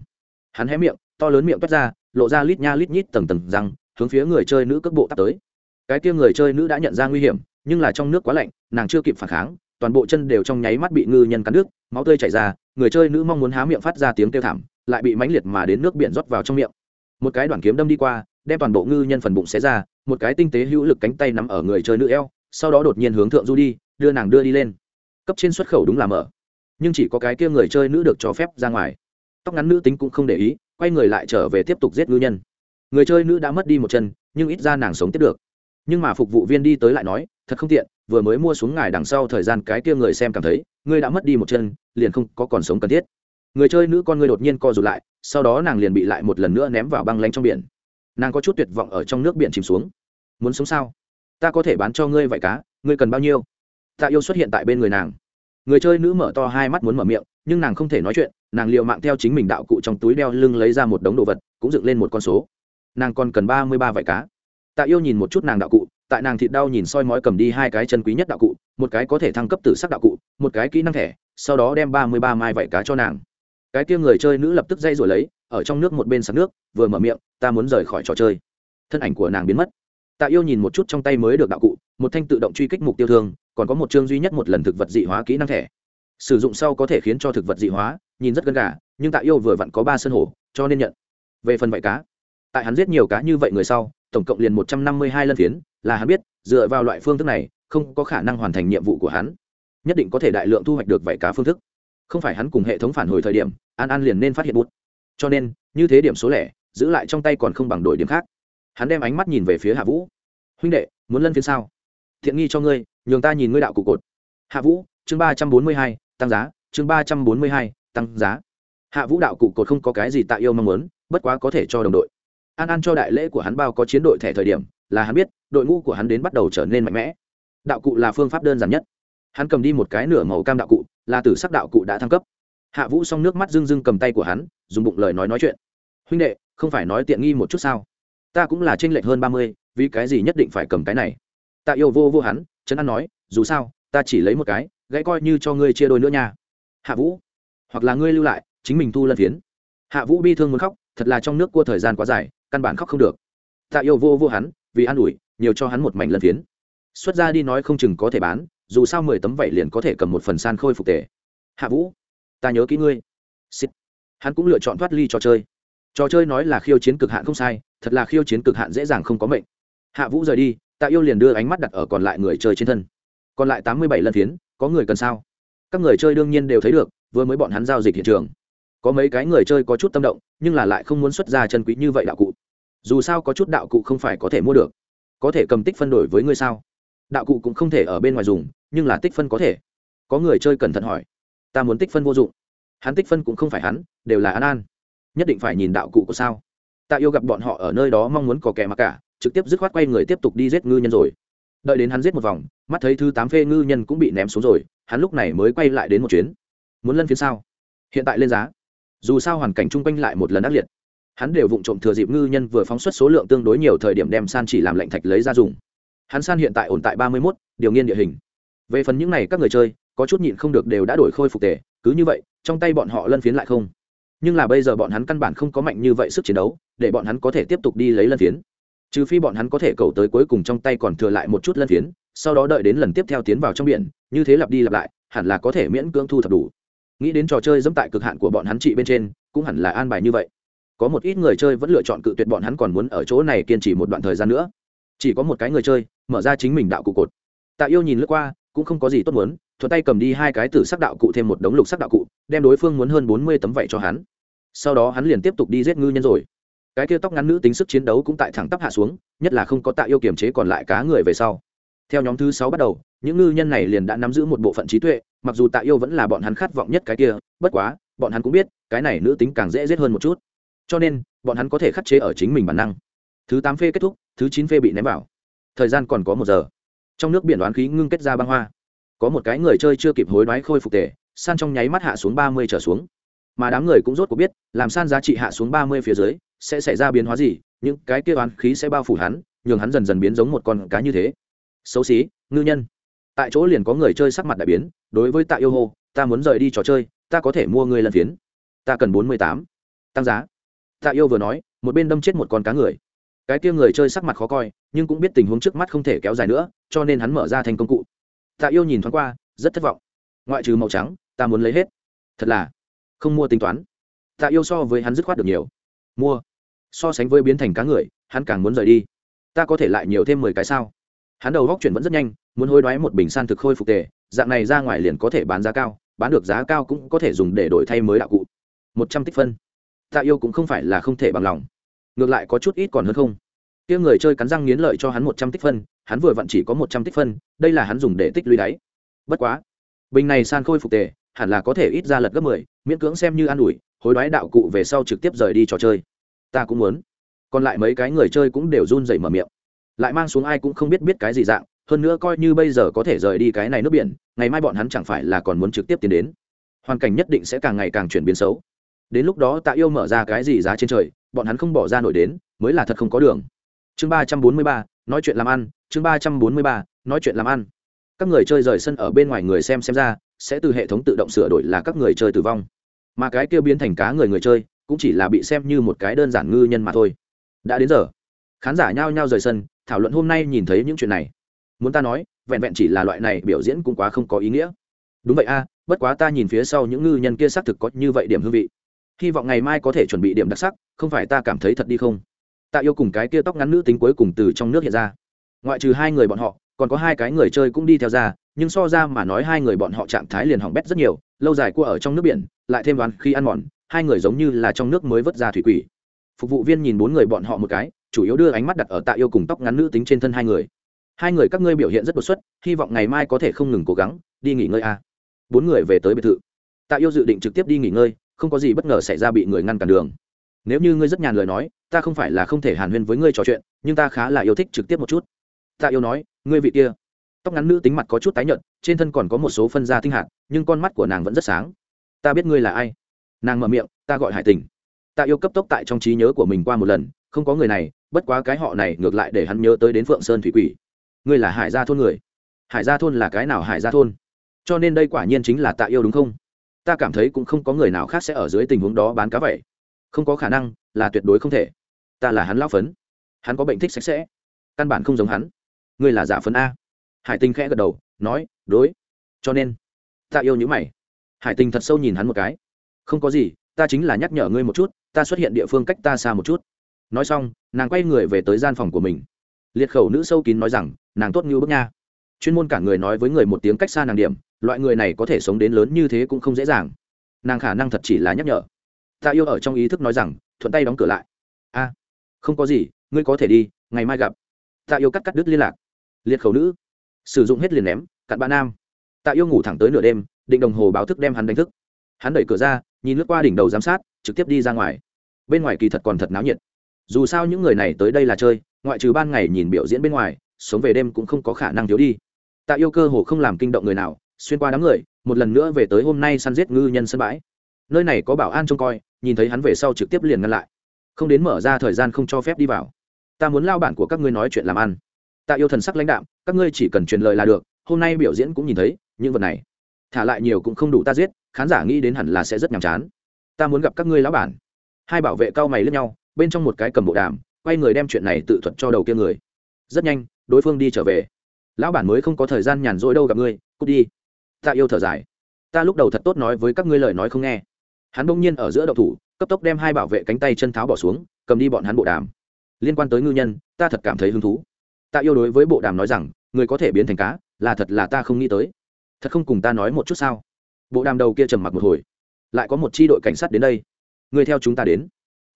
Hắn hé miệng to lớn miệng toát ra, lộ ra lít nha lít nhít tầng tầng răng, hướng phía người chơi nữ cước bộ tắt tới. Cái kia người chơi nữ đã nhận ra nguy hiểm, nhưng là trong nước quá lạnh, nàng chưa kịp phản kháng, toàn bộ chân đều trong nháy mắt bị ngư nhân cắn nước máu tươi chảy ra, người chơi nữ mong muốn há miệng phát ra tiếng kêu thảm, lại bị mãnh liệt mà đến nước biển rót vào trong miệng. Một cái đoạn kiếm đâm đi qua, đem toàn bộ ngư nhân phần bụng xé ra, một cái tinh tế hữu lực cánh tay nắm ở người chơi nữ eo, sau đó đột nhiên hướng thượng du đi, đưa nàng đưa đi lên. Cấp trên xuất khẩu đúng là mở, nhưng chỉ có cái kia người chơi nữ được cho phép ra ngoài. Tóc ngắn nữ tính cũng không để ý quay người lại trở về tiếp tục giết ngư nhân. Người chơi nữ đã mất đi một chân, nhưng ít ra nàng sống tiếp được. Nhưng mà phục vụ viên đi tới lại nói, thật không tiện, vừa mới mua xuống ngài đằng sau thời gian cái kia người xem cảm thấy, ngươi đã mất đi một chân, liền không có còn sống cần thiết. Người chơi nữ con ngươi đột nhiên co rụt lại, sau đó nàng liền bị lại một lần nữa ném vào băng lánh trong biển. Nàng có chút tuyệt vọng ở trong nước biển chìm xuống. Muốn sống sao? Ta có thể bán cho ngươi vải cá, ngươi cần bao nhiêu? Tạ yêu xuất hiện tại bên người nàng. Người chơi nữ mở to hai mắt muốn mở miệng nhưng nàng không thể nói chuyện, nàng l i ề u mạng theo chính mình đạo cụ trong túi đeo lưng lấy ra một đống đồ vật, cũng dựng lên một con số. Nàng còn cần ba mươi ba vải cá. Tạ yêu nhìn một chút nàng đạo cụ, tại nàng thịt đau nhìn soi mói cầm đi hai cái chân quý nhất đạo cụ, một cái có thể thăng cấp từ sắc đạo cụ, một cái kỹ năng thẻ, sau đó đem ba mươi ba mai vải cá cho nàng. Cái kia người chơi nữ lập tức dây rồi lấy, ở trong nước một bên sạc nước, vừa mở miệng, ta muốn rời khỏi trò chơi. Thân ảnh của nàng biến mất. Tạ yêu nhìn một chút trong tay mới được đạo cụ, một thanh tự động truy kích mục tiêu thương, còn có một chương duy nhất một lần thực vật dị hóa kỹ năng thẻ sử dụng sau có thể khiến cho thực vật dị hóa, nhìn rất gần gà, nhưng tạ yêu vừa vặn có ba sân hổ, cho nên nhận. Về phần vạy cá, tại hắn giết nhiều cá như vậy người sau, tổng cộng liền một trăm năm mươi hai lân phiến, là hắn biết, dựa vào loại phương thức này, không có khả năng hoàn thành nhiệm vụ của hắn. Nhất định có thể đại lượng thu hoạch được vảy cá phương thức. Không phải hắn cùng hệ thống phản hồi thời điểm, an an liền nên phát hiện bút cho nên, như thế điểm số lẻ, giữ lại trong tay còn không bằng đổi điểm khác. Hắn đem ánh mắt nhìn về phía hạ vũ. Huynh đệ, muốn lân phiến sao? Thiện nghi cho ngươi, nhường ta nhìn ngươi đạo cụ cột. Hạ vũ, chương ba trăm bốn mươi hai tăng giá, chương ba trăm bốn mươi hai, tăng giá. Hạ vũ đạo cụ cột không có cái gì tạ yêu mong muốn, bất quá có thể cho đồng đội. An an cho đại lễ của hắn bao có chiến đội thẻ thời điểm, là hắn biết, đội ngũ của hắn đến bắt đầu trở nên mạnh mẽ. Đạo cụ là phương pháp đơn giản nhất. Hắn cầm đi một cái nửa màu cam đạo cụ, là tử sắc đạo cụ đã thăng cấp. Hạ vũ xong nước mắt rưng rưng cầm tay của hắn, dùng bụng lời nói nói chuyện. Huynh đệ, không phải nói tiện nghi một chút sao? Ta cũng là t r ê n lệch hơn ba mươi, vì cái gì nhất định phải cầm cái này? Tạ yêu vô vô hắn trấn an nói, dù sao ta chỉ lấy một cái, gãy coi như cho ngươi chia đôi nữa nha. Hạ vũ, hoặc là ngươi lưu lại, chính mình thu lân phiến. Hạ vũ bi thương muốn khóc, thật là trong nước cua thời gian quá dài, căn bản khóc không được. Tạ yêu vô vô hắn, vì an ủi, nhiều cho hắn một mảnh lân phiến. Xuất ra đi nói không chừng có thể bán, dù sao mười tấm vẩy liền có thể cầm một phần san khôi phục tề. Hạ vũ, ta nhớ kỹ ngươi. Xịt. hắn cũng lựa chọn thoát ly trò chơi. Trò chơi nói là khiêu chiến cực hạn không sai, thật là khiêu chiến cực hạn dễ dàng không có mệnh. Hạ vũ rời đi tạ yêu liền đưa ánh mắt đặt ở còn lại người chơi trên thân còn lại tám mươi bảy lân phiến, có người cần sao? Các người chơi đương nhiên đều thấy được, vừa mới bọn hắn giao dịch hiện trường. Có mấy cái người chơi có chút tâm động, nhưng là lại không muốn xuất ra chân quý như vậy đạo cụ. Dù sao có chút đạo cụ không phải có thể mua được. Có thể cầm tích phân đổi với ngươi sao? Đạo cụ cũng không thể ở bên ngoài dùng, nhưng là tích phân có thể. Có người chơi cẩn thận hỏi. Ta muốn tích phân vô dụng. Hắn tích phân cũng không phải hắn, đều là an an. Nhất định phải nhìn đạo cụ của sao? Tạ yêu gặp bọn họ ở nơi đó mong muốn có kẻ mặc cả, trực tiếp dứt khoát quay người tiếp tục đi giết ngư nhân rồi đợi đến hắn giết một vòng, mắt thấy thứ tám phê ngư nhân cũng bị ném xuống rồi, hắn lúc này mới quay lại đến một chuyến. Muốn lân phiến sao? Hiện tại lên giá. Dù sao hoàn cảnh chung quanh lại một lần ác liệt. Hắn đều vụng trộm thừa dịp ngư nhân vừa phóng xuất số lượng tương đối nhiều thời điểm đem san chỉ làm lạnh thạch lấy ra dùng. Hắn san hiện tại ổn tại ba mươi mốt, điều nghiên địa hình. Về phần những n à y các người chơi, có chút nhịn không được đều đã đổi khôi phục tề, cứ như vậy, trong tay bọn họ lân phiến lại không. Nhưng là bây giờ bọn hắn căn bản không có mạnh như vậy sức chiến đấu, để bọn hắn có thể tiếp tục đi lấy lân phiến trừ phi bọn hắn có thể cầu tới cuối cùng trong tay còn thừa lại một chút lân phiến, sau đó đợi đến lần tiếp theo tiến vào trong biển, như thế lặp đi lặp lại, hẳn là có thể miễn cưỡng thu thập đủ. Nghĩ đến trò chơi dẫm tại cực hạn của bọn hắn trị bên trên, cũng hẳn là an bài như vậy. Có một ít người chơi vẫn lựa chọn cự tuyệt bọn hắn còn muốn ở chỗ này kiên trì một đoạn thời gian nữa. Chỉ có một cái người chơi, mở ra chính mình đạo cụ cột. Tạ yêu nhìn lướt qua, cũng không có gì tốt muốn thuật tay cầm đi hai cái tử sắc đạo cụ thêm một đống lục sắc đạo cụ, đem đối phương muốn hơn bốn mươi tấm vạy cho hắn. Sau đó hắn liền tiếp tục đi giết ngư nhân rồi cái kia tóc ngắn nữ tính sức chiến đấu cũng tại thẳng tắp hạ xuống, nhất là không có tạ yêu kiềm chế còn lại cá người về sau. Theo nhóm thứ sáu bắt đầu, những ngư nhân này liền đã nắm giữ một bộ phận trí tuệ, mặc dù tạ yêu vẫn là bọn hắn khát vọng nhất cái kia, bất quá, bọn hắn cũng biết, cái này nữ tính càng dễ giết hơn một chút. Cho nên, bọn hắn có thể khắc chế ở chính mình bản năng. Thứ tám phê kết thúc, thứ chín phê bị ném vào. Thời gian còn có một giờ. Trong nước biển đoán khí ngưng kết ra băng hoa. Có một cái người chơi chưa kịp hối đoái khôi phục tề, san trong nháy mắt hạ xuống ba mươi trở xuống. Mà đám người cũng rốt cuộc biết, làm san giá trị hạ xuống ba mươi phía dưới sẽ xảy ra biến hóa gì, những cái kia oán khí sẽ bao phủ hắn, nhường hắn dần dần biến giống một con cá như thế. Xấu xí, ngư nhân. Tại chỗ liền có người chơi sắc mặt đại biến, đối với tạ yêu hô ta muốn rời đi trò chơi, ta có thể mua người lần phiến. Ta cần bốn mươi tám. Tăng giá. Tạ yêu vừa nói, một bên đâm chết một con cá người. Cái kia người chơi sắc mặt khó coi, nhưng cũng biết tình huống trước mắt không thể kéo dài nữa, cho nên hắn mở ra thành công cụ. Tạ yêu nhìn thoáng qua, rất thất vọng. Ngoại trừ màu trắng, ta muốn lấy hết. Thật là không mua tính toán. Tạ yêu so với hắn dứt khoát được nhiều. Mua so sánh với biến thành cá người, hắn càng muốn rời đi. Ta có thể lại nhiều thêm mười cái sao? Hắn đầu góc chuyển vẫn rất nhanh, muốn hối đoái một bình san thực khôi phục tề, dạng này ra ngoài liền có thể bán giá cao, bán được giá cao cũng có thể dùng để đổi thay mới đạo cụ. Một trăm tích phân. Tạ yêu cũng không phải là không thể bằng lòng. Ngược lại có chút ít còn hơn không. Kia người chơi cắn răng nghiến lợi cho hắn một trăm tích phân, hắn vừa vặn chỉ có một trăm tích phân, đây là hắn dùng để tích lũy đáy. Bất quá, bình này san khôi phục tề, hẳn là có thể ít ra lật gấp mười, miễn cưỡng xem như an ủi, hối đoái đạo cụ về sau trực tiếp rời đi trò chơi ta cũng muốn. Còn lại mấy cái người chơi cũng đều run rẩy mở miệng. Lại mang xuống ai cũng không biết biết cái gì dạng, hơn nữa coi như bây giờ có thể rời đi cái này nước biển, ngày mai bọn hắn chẳng phải là còn muốn trực tiếp tiến đến. Hoàn cảnh nhất định sẽ càng ngày càng chuyển biến xấu. Đến lúc đó tạ yêu mở ra cái gì giá trên trời, bọn hắn không bỏ ra nổi đến, mới là thật không có đường. Chương ba trăm bốn mươi ba, nói chuyện làm ăn, chương ba trăm bốn mươi ba, nói chuyện làm ăn. Các người chơi rời sân ở bên ngoài người xem xem ra, sẽ từ hệ thống tự động sửa đổi là các người chơi tử vong. Mà cái kia biến thành cá người người chơi cũng chỉ là bị xem như một cái đơn giản ngư nhân mà thôi. Đã đến giờ, khán giả nhao nhao rời sân, thảo luận hôm nay nhìn thấy những chuyện này. Muốn ta nói, vẹn vẹn chỉ là loại này biểu diễn cũng quá không có ý nghĩa. Đúng vậy a, bất quá ta nhìn phía sau những ngư nhân kia xác thực có như vậy điểm hương vị. Hy vọng ngày mai có thể chuẩn bị điểm đặc sắc, không phải ta cảm thấy thật đi không? Ta yêu cùng cái kia tóc ngắn nữ tính cuối cùng từ trong nước hiện ra. Ngoại trừ hai người bọn họ, còn có hai cái người chơi cũng đi theo ra, nhưng so ra mà nói hai người bọn họ trạng thái liền hỏng bét rất nhiều, lâu dài cua ở trong nước biển, lại thêm đoán khi ăn mòn hai người giống như là trong nước mới vớt ra thủy quỷ. Phục vụ viên nhìn bốn người bọn họ một cái, chủ yếu đưa ánh mắt đặt ở tạ yêu cùng tóc ngắn nữ tính trên thân hai người. Hai người các ngươi biểu hiện rất đột xuất, hy vọng ngày mai có thể không ngừng cố gắng, đi nghỉ ngơi a. Bốn người về tới biệt thự. Tạ yêu dự định trực tiếp đi nghỉ ngơi, không có gì bất ngờ xảy ra bị người ngăn cản đường. Nếu như ngươi rất nhàn lời nói, ta không phải là không thể hàn huyên với ngươi trò chuyện, nhưng ta khá là yêu thích trực tiếp một chút. Tạ yêu nói, ngươi vị kia. Tóc ngắn nữ tính mặt có chút tái nhợt, trên thân còn có một số phân da tinh hạt, nhưng con mắt của nàng vẫn rất sáng. Ta biết ngươi là ai nàng mở miệng, ta gọi hải tình. Tạ yêu cấp tốc tại trong trí nhớ của mình qua một lần, không có người này, bất quá cái họ này ngược lại để hắn nhớ tới đến phượng sơn thủy quỷ. Ngươi là hải gia thôn người. Hải gia thôn là cái nào hải gia thôn? Cho nên đây quả nhiên chính là tạ yêu đúng không? Ta cảm thấy cũng không có người nào khác sẽ ở dưới tình huống đó bán cá vậy. Không có khả năng, là tuyệt đối không thể. Ta là hắn lao phấn. Hắn có bệnh thích sạch sẽ. Căn bản không giống hắn. Ngươi là giả phấn a. Hải tinh khẽ gật đầu, nói, đối. Cho nên Tạ yêu nhữ mày. Hải tinh thật sâu nhìn hắn một cái không có gì, ta chính là nhắc nhở ngươi một chút, ta xuất hiện địa phương cách ta xa một chút. Nói xong, nàng quay người về tới gian phòng của mình. Liệt khẩu nữ sâu kín nói rằng, nàng tốt như bước nha. Chuyên môn cả người nói với người một tiếng cách xa nàng điểm, loại người này có thể sống đến lớn như thế cũng không dễ dàng. Nàng khả năng thật chỉ là nhắc nhở. Ta yêu ở trong ý thức nói rằng, thuận tay đóng cửa lại. A, không có gì, ngươi có thể đi, ngày mai gặp. Ta yêu cắt cắt đứt liên lạc. Liệt khẩu nữ. Sử dụng hết liền ném, cặn ba nam. Tạ yêu ngủ thẳng tới nửa đêm, định đồng hồ báo thức đem hắn đánh thức hắn đẩy cửa ra, nhìn lướt qua đỉnh đầu giám sát, trực tiếp đi ra ngoài. Bên ngoài kỳ thật còn thật náo nhiệt. Dù sao những người này tới đây là chơi, ngoại trừ ban ngày nhìn biểu diễn bên ngoài, sống về đêm cũng không có khả năng thiếu đi. Tạ yêu cơ hồ không làm kinh động người nào, xuyên qua đám người, một lần nữa về tới hôm nay săn giết ngư nhân sân bãi. Nơi này có bảo an trông coi, nhìn thấy hắn về sau trực tiếp liền ngăn lại. Không đến mở ra thời gian không cho phép đi vào. Ta muốn lao bản của các ngươi nói chuyện làm ăn. Tạ yêu thần sắc lãnh đạm, các ngươi chỉ cần truyền lời là được, hôm nay biểu diễn cũng nhìn thấy, những vật này thả lại nhiều cũng không đủ ta giết, khán giả nghĩ đến hẳn là sẽ rất nhàm chán. Ta muốn gặp các ngươi lão bản. Hai bảo vệ cao mày lướt nhau, bên trong một cái cầm bộ đàm, quay người đem chuyện này tự thuật cho đầu kia người. Rất nhanh, đối phương đi trở về. Lão bản mới không có thời gian nhàn rỗi đâu gặp ngươi, cút đi. Ta yêu thở dài. Ta lúc đầu thật tốt nói với các ngươi lời nói không nghe. Hắn bỗng nhiên ở giữa đậu thủ, cấp tốc đem hai bảo vệ cánh tay chân tháo bỏ xuống, cầm đi bọn hắn bộ đàm. Liên quan tới ngư nhân, ta thật cảm thấy hứng thú. Ta yêu đối với bộ đàm nói rằng, người có thể biến thành cá, là thật là ta không nghĩ tới thật không cùng ta nói một chút sao? Bộ đàm đầu kia trầm mặc một hồi. Lại có một c h i đội cảnh sát đến đây. Người theo chúng ta đến.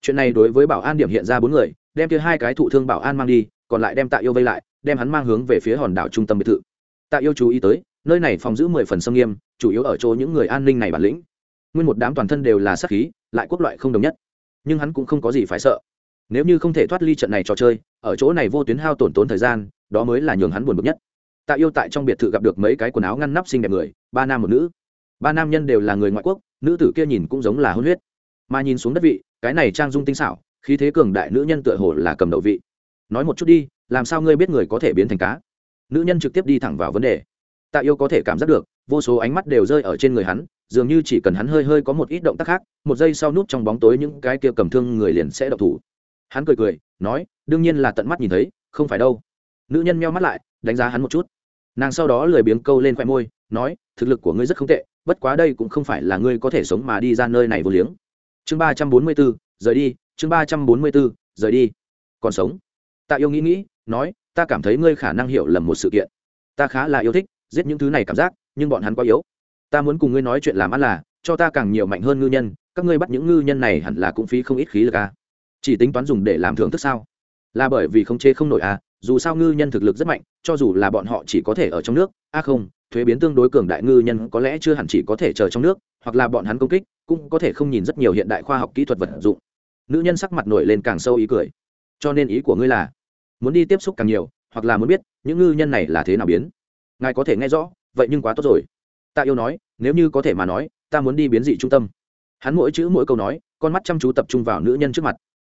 Chuyện này đối với bảo an điểm hiện ra bốn người, đem kia hai cái thụ thương bảo an mang đi, còn lại đem tạ yêu vây lại, đem hắn mang hướng về phía hòn đảo trung tâm biệt thự. Tạ yêu chú ý tới, nơi này phòng giữ mười phần sông nghiêm, chủ yếu ở chỗ những người an ninh này bản lĩnh. Nguyên một đám toàn thân đều là sắc khí, lại quốc loại không đồng nhất. Nhưng hắn cũng không có gì phải sợ. Nếu như không thể thoát ly trận này trò chơi, ở chỗ này vô tuyến hao tổn tốn thời gian, đó mới là nhường hắn buồn bực nhất tạ yêu tại trong biệt thự gặp được mấy cái quần áo ngăn nắp xinh đẹp người, ba nam một nữ. Ba nam nhân đều là người ngoại quốc, nữ tử kia nhìn cũng giống là hôn huyết. Mà nhìn xuống đất vị, cái này trang dung tinh xảo, khí thế cường đại nữ nhân tựa hồ là cầm đầu vị. Nói một chút đi, làm sao ngươi biết người có thể biến thành cá? Nữ nhân trực tiếp đi thẳng vào vấn đề. Tạ yêu có thể cảm giác được, vô số ánh mắt đều rơi ở trên người hắn, dường như chỉ cần hắn hơi hơi có một ít động tác khác, một giây sau nút trong bóng tối những cái kia cầm thương người liền sẽ độc thủ. Hắn cười cười, nói, đương nhiên là tận mắt nhìn thấy, không phải đâu. Nữ nhân meo mắt lại, đánh giá hắn một chút nàng sau đó lười biếng câu lên khoe môi, nói, thực lực của ngươi rất không tệ, bất quá đây cũng không phải là ngươi có thể sống mà đi ra nơi này vô liếng. Chương ba trăm bốn mươi bốn, rời đi, chương ba trăm bốn mươi bốn, rời đi. Còn sống. Tạ yêu nghĩ nghĩ, nói, ta cảm thấy ngươi khả năng hiểu lầm một sự kiện. Ta khá là yêu thích giết những thứ này cảm giác, nhưng bọn hắn quá yếu. Ta muốn cùng ngươi nói chuyện làm ăn là, cho ta càng nhiều mạnh hơn ngư nhân, các ngươi bắt những ngư nhân này hẳn là cũng phí không ít khí lực à. chỉ tính toán dùng để làm thưởng thức sao? Là bởi vì không chế không nổi à dù sao ngư nhân thực lực rất mạnh, cho dù là bọn họ chỉ có thể ở trong nước, a à không, thuế biến tương đối cường đại ngư nhân có lẽ chưa hẳn chỉ có thể chờ trong nước, hoặc là bọn hắn công kích, cũng có thể không nhìn rất nhiều hiện đại khoa học kỹ thuật vật dụng. Nữ nhân sắc mặt nổi lên càng sâu ý cười. Cho nên ý của ngươi là, muốn đi tiếp xúc càng nhiều, hoặc là muốn biết, những ngư nhân này là thế nào biến? Ngài có thể nghe rõ, vậy nhưng quá tốt rồi. Ta yêu nói, nếu như có thể mà nói, ta muốn đi biến dị trung tâm. Hắn mỗi chữ mỗi câu nói, con mắt chăm chú tập trung vào nữ nhân trước mặt.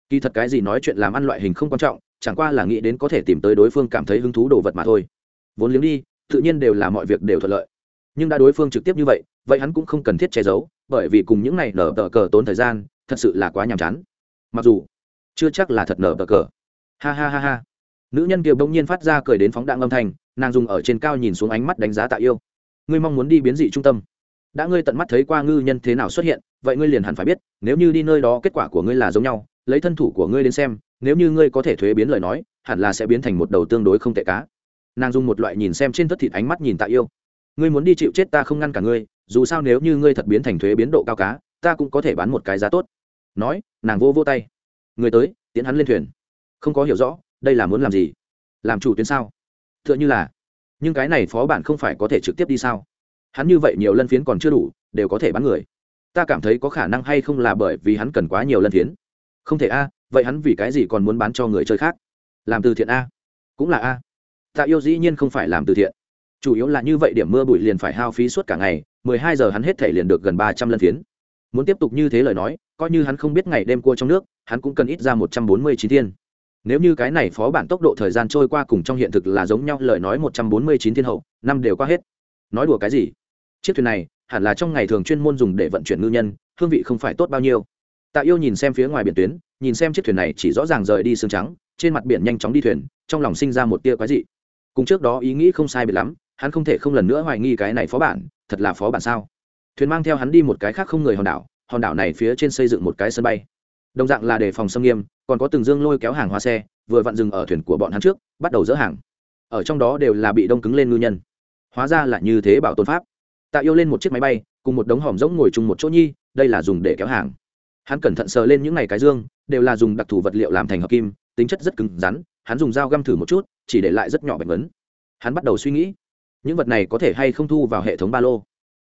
Kỳ thật cái gì nói chuyện làm ăn loại hình không quan trọng chẳng qua là nghĩ đến có thể tìm tới đối phương cảm thấy hứng thú đồ vật mà thôi. Vốn liếng đi, tự nhiên đều là mọi việc đều thuận lợi. Nhưng đã đối phương trực tiếp như vậy vậy hắn cũng không cần thiết che giấu, bởi vì cùng những này nở tờ cờ tốn thời gian, thật sự là quá nhàm chán. Mặc dù, chưa chắc là thật nở tờ cờ. Ha ha ha ha. Nữ nhân kia bỗng nhiên phát ra cười đến phóng đạn âm thanh, nàng dùng ở trên cao nhìn xuống ánh mắt đánh giá tạ yêu. Ngươi mong muốn đi biến dị trung tâm. Đã ngươi tận mắt thấy qua ngư nhân thế nào xuất hiện, vậy ngươi liền hẳn phải biết, nếu như đi nơi đó kết quả của ngươi là giống nhau, lấy thân thủ của ngươi đến xem nếu như ngươi có thể thuế biến lời nói, hẳn là sẽ biến thành một đầu tương đối không tệ cá. Nàng dùng một loại nhìn xem trên thất thịt ánh mắt nhìn tạ yêu. Ngươi muốn đi chịu chết ta không ngăn cả ngươi, dù sao nếu như ngươi thật biến thành thuế biến độ cao cá, ta cũng có thể bán một cái giá tốt. Nói, nàng vô vô tay. Người tới tiến hắn lên thuyền. Không có hiểu rõ, đây là muốn làm gì? Làm chủ tuyến sao? T h ư ợ n h ư là, nhưng cái này phó bản không phải có thể trực tiếp đi sao? Hắn như vậy nhiều lân phiến còn chưa đủ, đều có thể bán người. Ta cảm thấy có khả năng hay không là bởi vì hắn cần quá nhiều lân phiến. Không thể a vậy hắn vì cái gì còn muốn bán cho người chơi khác? Làm từ thiện a? Cũng là a. Tạ yêu dĩ nhiên không phải làm từ thiện. Chủ yếu là như vậy điểm mưa bụi liền phải hao phí suốt cả ngày, mười hai giờ hắn hết thể liền được gần ba trăm lần phiến. Muốn tiếp tục như thế lời nói, coi như hắn không biết ngày đêm cua trong nước, hắn cũng cần ít ra một trăm bốn mươi chín thiên. Nếu như cái này phó bản tốc độ thời gian trôi qua cùng trong hiện thực là giống nhau, lời nói một trăm bốn mươi chín thiên hậu, năm đều qua hết. Nói đùa cái gì? Chiếc thuyền này, hẳn là trong ngày thường chuyên môn dùng để vận chuyển ngư nhân, hương vị không phải tốt bao nhiêu. Tạ yêu nhìn xem phía ngoài biển tuyến nhìn xem chiếc thuyền này chỉ rõ ràng rời đi xương trắng, trên mặt biển nhanh chóng đi thuyền, trong lòng sinh ra một tia quái dị. Cùng trước đó ý nghĩ không sai biệt lắm, hắn không thể không lần nữa hoài nghi cái này phó bản, thật là phó bản sao? Thuyền mang theo hắn đi một cái khác không người hòn đảo hòn đảo này phía trên xây dựng một cái sân bay. Đồng dạng là đề phòng xâm nghiêm, còn có từng dương lôi kéo hàng hoa xe, vừa vặn dừng ở thuyền của bọn hắn trước, bắt đầu dỡ hàng. Ở trong đó đều là bị đông cứng lên ngư nhân. Hóa ra là như thế bảo tồn pháp. Tạ yêu lên một chiếc máy bay, cùng một đống hòm rỗng ngồi chung một chỗ nhi, đây là dùng để kéo hàng hắn cẩn thận sờ lên những ngày cái dương, đều là dùng đặc thù vật liệu làm thành hợp kim, tính chất rất cứng rắn, hắn dùng dao găm thử một chút, chỉ để lại rất nhỏ bệnh vấn hắn bắt đầu suy nghĩ, những vật này có thể hay không thu vào hệ thống ba lô.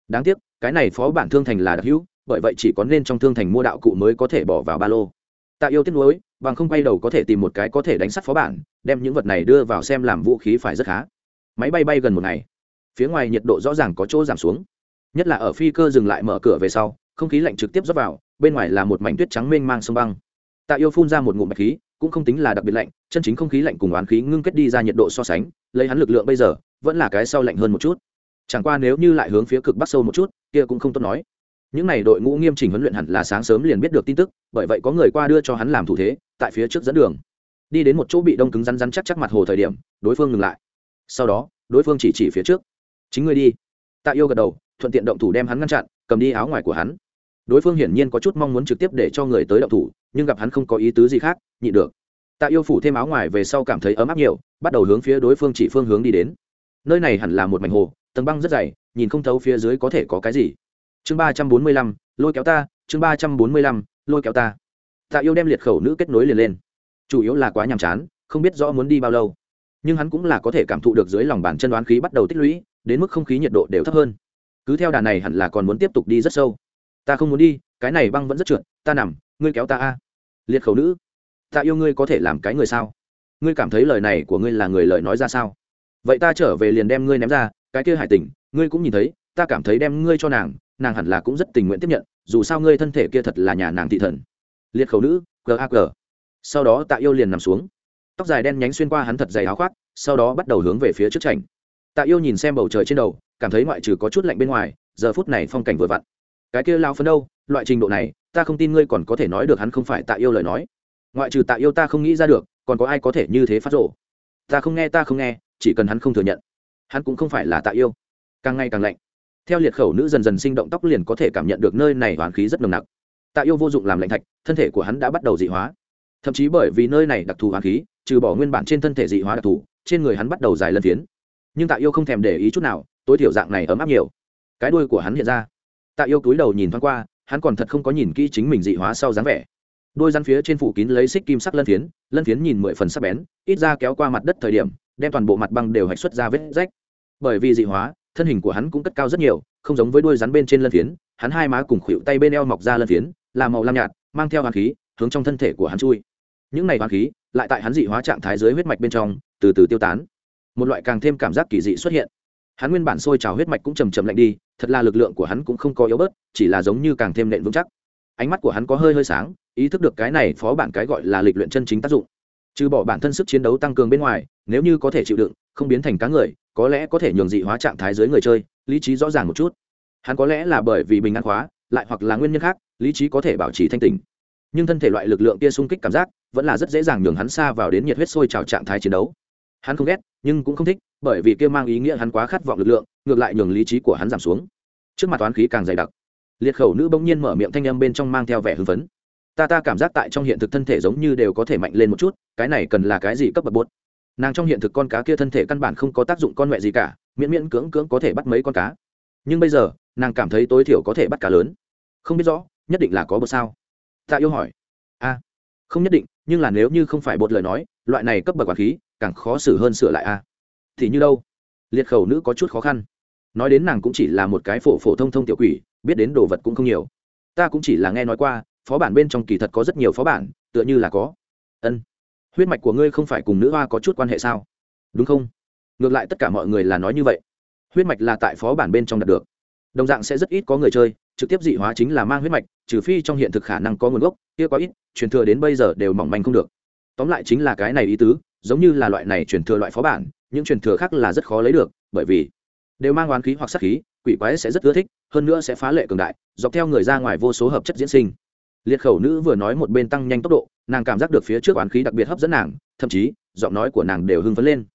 Đáng tiếc, cái này phó bản thương thành là đặc hữu, bởi vậy chỉ có nên trong thương thành mua đạo cụ mới có thể bỏ vào ba lô. Tạ yêu tiếc nuối, bằng không quay đầu có thể tìm một cái có thể đánh sắt phó bản, đem những vật này đưa vào xem làm vũ khí phải rất khá. Máy bay bay gần một ngày, phía ngoài nhiệt độ rõ ràng có chỗ giảm xuống. Nhất là ở phi cơ dừng lại mở cửa về sau, không khí lạnh trực tiếp rót vào bên ngoài là một mảnh tuyết trắng mênh mang sông băng. Tạ yêu phun ra một ngụm bạch khí, cũng không tính là đặc biệt lạnh, chân chính không khí lạnh cùng oán khí ngưng kết đi ra nhiệt độ so sánh, lấy hắn lực lượng bây giờ, vẫn là cái sau lạnh hơn một chút. Chẳng qua nếu như lại hướng phía cực bắc sâu một chút, kia cũng không tốt nói. Những n à y đội ngũ nghiêm chỉnh huấn luyện hẳn là sáng sớm liền biết được tin tức, bởi vậy có người qua đưa cho hắn làm thủ thế, tại phía trước dẫn đường. Đi đến một chỗ bị đông cứng rắn rắn chắc chắc mặt hồ thời điểm, đối phương ngừng lại. Sau đó, đối phương chỉ chỉ phía trước. Chính ngươi đi. Tạ yêu gật đầu, thuận tiện động thủ đem hắn ngăn chặn, cầm đi áo ngoài của hắn đối phương hiển nhiên có chút mong muốn trực tiếp để cho người tới động thủ, nhưng gặp hắn không có ý tứ gì khác nhị được. Tạ yêu phủ thêm áo ngoài về sau cảm thấy ấm áp nhiều, bắt đầu hướng phía đối phương chỉ phương hướng đi đến. Nơi này hẳn là một mảnh hồ, tầng băng rất dày, nhìn không thấu phía dưới có thể có cái gì. Chương ba trăm bốn mươi lăm, lôi kéo ta, chương ba trăm bốn mươi lăm, lôi kéo ta. Tạ yêu đem liệt khẩu nữ kết nối liền lên. Chủ yếu là quá nhàm chán, không biết rõ muốn đi bao lâu. Nhưng hắn cũng là có thể cảm thụ được dưới lòng bàn chân đoán khí bắt đầu tích lũy, đến mức không khí nhiệt độ đều thấp hơn. Cứ theo đà này hẳn là còn muốn tiếp tục đi rất sâu ta không muốn đi, cái này băng vẫn rất trượt, ta nằm, ngươi kéo ta a. Liệt khẩu nữ, ta yêu ngươi có thể làm cái người sao? Ngươi cảm thấy lời này của ngươi là người lời nói ra sao? Vậy ta trở về liền đem ngươi ném ra, cái kia hải tình, ngươi cũng nhìn thấy, ta cảm thấy đem ngươi cho nàng nàng hẳn là cũng rất tình nguyện tiếp nhận, dù sao ngươi thân thể kia thật là nhà nàng thị thần. Liệt khẩu nữ gag sau đó tạ yêu liền nằm xuống. Tóc dài đen nhánh xuyên qua hắn thật dày áo khoác, sau đó bắt đầu hướng về phía trước trành tạ yêu nhìn xem bầu trời trên đầu, cảm thấy ngoại trừ có chút lạnh bên ngoài, giờ phút này phong cảnh vừa vặn cái kia lao phấn đâu, loại trình độ này, ta không tin ngươi còn có thể nói được hắn không phải tạ yêu lời nói. Ngoại trừ tạ yêu ta không nghĩ ra được, còn có ai có thể như thế phát rộ ta không nghe, ta không nghe, chỉ cần hắn không thừa nhận. Hắn cũng không phải là tạ yêu. Càng ngày càng lạnh. Theo liệt khẩu nữ dần dần sinh động tóc liền có thể cảm nhận được nơi này hoàn khí rất nồng nặc. Tạ yêu vô dụng làm lạnh thạch, thân thể của hắn đã bắt đầu dị hóa. Thậm chí bởi vì nơi này đặc thù hoàn khí, trừ bỏ nguyên bản trên thân thể dị hóa đặc thù, trên người hắn bắt đầu dài lân phiến. Nhưng tạ yêu không thèm để ý chút nào, tối thiểu dạng này ấm áp nhiều. Cái đuôi của hắn hiện ra tạ yêu túi đầu nhìn thoáng qua, hắn còn thật không có nhìn kỹ chính mình dị hóa sau dáng vẻ. Đôi rắn phía trên phủ kín lấy xích kim sắc lân phiến lân phiến nhìn mười phần sắc bén, ít ra kéo qua mặt đất thời điểm, đem toàn bộ mặt băng đều hạch xuất ra vết rách. Bởi vì dị hóa, thân hình của hắn cũng cất cao rất nhiều, không giống với đuôi rắn bên trên lân phiến, hắn hai má cùng khuỵu tay bên eo mọc ra lân phiến, là màu lam nhạt, mang theo hoàng khí, hướng trong thân thể của hắn chui. Những này hoàng khí, lại tại hắn dị hóa trạng thái dưới huyết mạch bên trong, từ từ tiêu tán. Một loại càng thêm cảm giác kỳ dị xuất hiện hắn nguyên bản sôi trào huyết mạch cũng chầm chầm lạnh đi, thật là lực lượng của hắn cũng không có yếu bớt, chỉ là giống như càng thêm nện vững chắc. Ánh mắt của hắn có hơi hơi sáng, ý thức được cái này phó bản cái gọi là lịch luyện chân chính tác dụng. Trừ bỏ bản thân sức chiến đấu tăng cường bên ngoài, nếu như có thể chịu đựng, không biến thành cá người, có lẽ có thể nhường dị hóa trạng thái dưới người chơi, lý trí rõ ràng một chút. Hắn có lẽ là bởi vì bình an khóa lại hoặc là nguyên nhân khác, lý trí có thể bảo trì thanh tình nhưng thân thể loại lực lượng kia sung kích cảm giác, vẫn là rất dễ dàng nhường hắn xa vào đến nhiệt huyết sôi trào trạng thái chiến đấu hắn không ghét, nhưng cũng không thích, bởi vì kia mang ý nghĩa hắn quá khát vọng lực lượng, ngược lại nhường lý trí của hắn giảm xuống. Trước mặt toán khí càng dày đặc, liệt khẩu nữ bỗng nhiên mở miệng thanh âm bên trong mang theo vẻ hưng phấn. Ta ta cảm giác tại trong hiện thực thân thể giống như đều có thể mạnh lên một chút, cái này cần là cái gì cấp bậc bốt nàng trong hiện thực con cá kia thân thể căn bản không có tác dụng con mẹ gì cả, miễn miễn cưỡng cưỡng có thể bắt mấy con cá. Nhưng bây giờ, nàng cảm thấy tối thiểu có thể bắt cá lớn. Không biết rõ, nhất định là có bột sao? Tạ yêu hỏi. A không nhất định, nhưng là nếu như không phải bột lời nói, loại này cấp bậc quản khí càng khó xử hơn sửa lại a. Thì như đâu? Liệt khẩu nữ có chút khó khăn. Nói đến nàng cũng chỉ là một cái phổ phổ thông thông tiểu quỷ, biết đến đồ vật cũng không nhiều. Ta cũng chỉ là nghe nói qua, phó bản bên trong kỳ thật có rất nhiều phó bản, tựa như là có. Ân. Huyết mạch của ngươi không phải cùng nữ hoa có chút quan hệ sao? Đúng không? Ngược lại tất cả mọi người là nói như vậy. Huyết mạch là tại phó bản bên trong đạt được. Đồng dạng sẽ rất ít có người chơi, trực tiếp dị hóa chính là mang huyết mạch, trừ phi trong hiện thực khả năng có nguồn gốc, kia quá ít, truyền thừa đến bây giờ đều mỏng manh không được tóm lại chính là cái này ý tứ, giống như là loại này truyền thừa loại phó bản, những truyền thừa khác là rất khó lấy được, bởi vì đều mang oán khí hoặc sát khí, quỷ quái sẽ rất ưa thích, hơn nữa sẽ phá lệ cường đại, dọc theo người ra ngoài vô số hợp chất diễn sinh. Liệt khẩu nữ vừa nói một bên tăng nhanh tốc độ, nàng cảm giác được phía trước oán khí đặc biệt hấp dẫn nàng, thậm chí, giọng nói của nàng đều hưng phấn lên.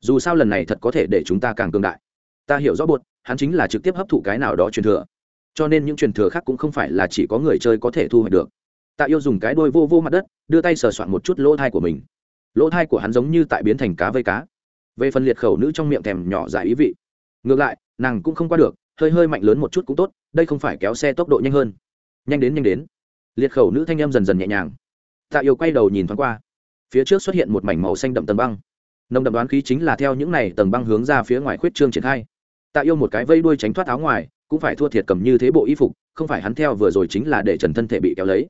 Dù sao lần này thật có thể để chúng ta càng cường đại. Ta hiểu rõ bột hắn chính là trực tiếp hấp thụ cái nào đó truyền thừa. Cho nên những truyền thừa khác cũng không phải là chỉ có người chơi có thể thu hoạch được tạ yêu dùng cái đôi vô vô mặt đất, đưa tay sờ soạn một chút lỗ thai của mình. Lỗ thai của hắn giống như tại biến thành cá vây cá. Về phần liệt khẩu nữ trong miệng thèm nhỏ dài ý vị. Ngược lại, nàng cũng không qua được, hơi hơi mạnh lớn một chút cũng tốt, đây không phải kéo xe tốc độ nhanh hơn. Nhanh đến nhanh đến. Liệt khẩu nữ thanh em dần dần nhẹ nhàng. Tạ yêu quay đầu nhìn thoáng qua. Phía trước xuất hiện một mảnh màu xanh đậm tầng băng. Nồng đậm đoán khí chính là theo những này tầng băng hướng ra phía ngoài khuyết trương triển khai. Tạ yêu một cái vây đuôi tránh thoát áo ngoài, cũng phải thua thiệt cầm như thế bộ y phục, không phải hắn theo vừa rồi chính là để trần thân thể bị kéo lấy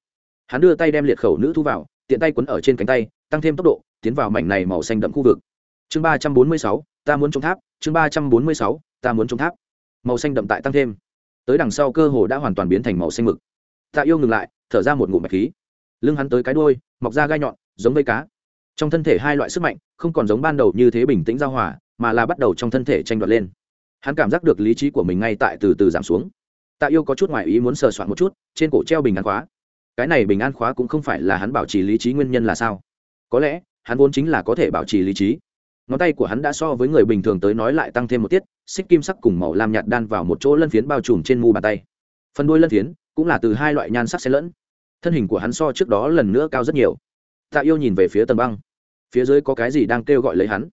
hắn đưa tay đem liệt khẩu nữ thu vào, tiện tay quấn ở trên cánh tay, tăng thêm tốc độ, tiến vào mảnh này màu xanh đậm khu vực. Chương ba trăm bốn mươi sáu, ta muốn trúng tháp. Chương ba trăm bốn mươi sáu, ta muốn trúng tháp. Màu xanh đậm tại tăng thêm. Tới đằng sau cơ hồ đã hoàn toàn biến thành màu xanh mực. Tạ yêu ngừng lại, thở ra một ngụm mạch khí. Lưng hắn tới cái đuôi, mọc ra gai nhọn, giống vây cá. Trong thân thể hai loại sức mạnh, không còn giống ban đầu như thế bình tĩnh giao hòa, mà là bắt đầu trong thân thể tranh đoạt lên. Hắn cảm giác được lý trí của mình ngay tại từ từ giảm xuống. Tạ yêu có chút ngoại ý muốn sờ soạn một chút, trên cổ treo bình ngắn khóa cái này bình an khóa cũng không phải là hắn bảo trì lý trí nguyên nhân là sao? Có lẽ, hắn vốn chính là có thể bảo trì lý trí. Ngón tay của hắn đã so với người bình thường tới nói lại tăng thêm một tiết, xích kim sắc cùng màu lam nhạt đan vào một chỗ lân phiến bao trùm trên mu bàn tay. Phần đuôi lân phiến cũng là từ hai loại nhan sắc xen lẫn. Thân hình của hắn so trước đó lần nữa cao rất nhiều. Tạ yêu nhìn về phía tầng băng. Phía dưới có cái gì đang kêu gọi lấy hắn?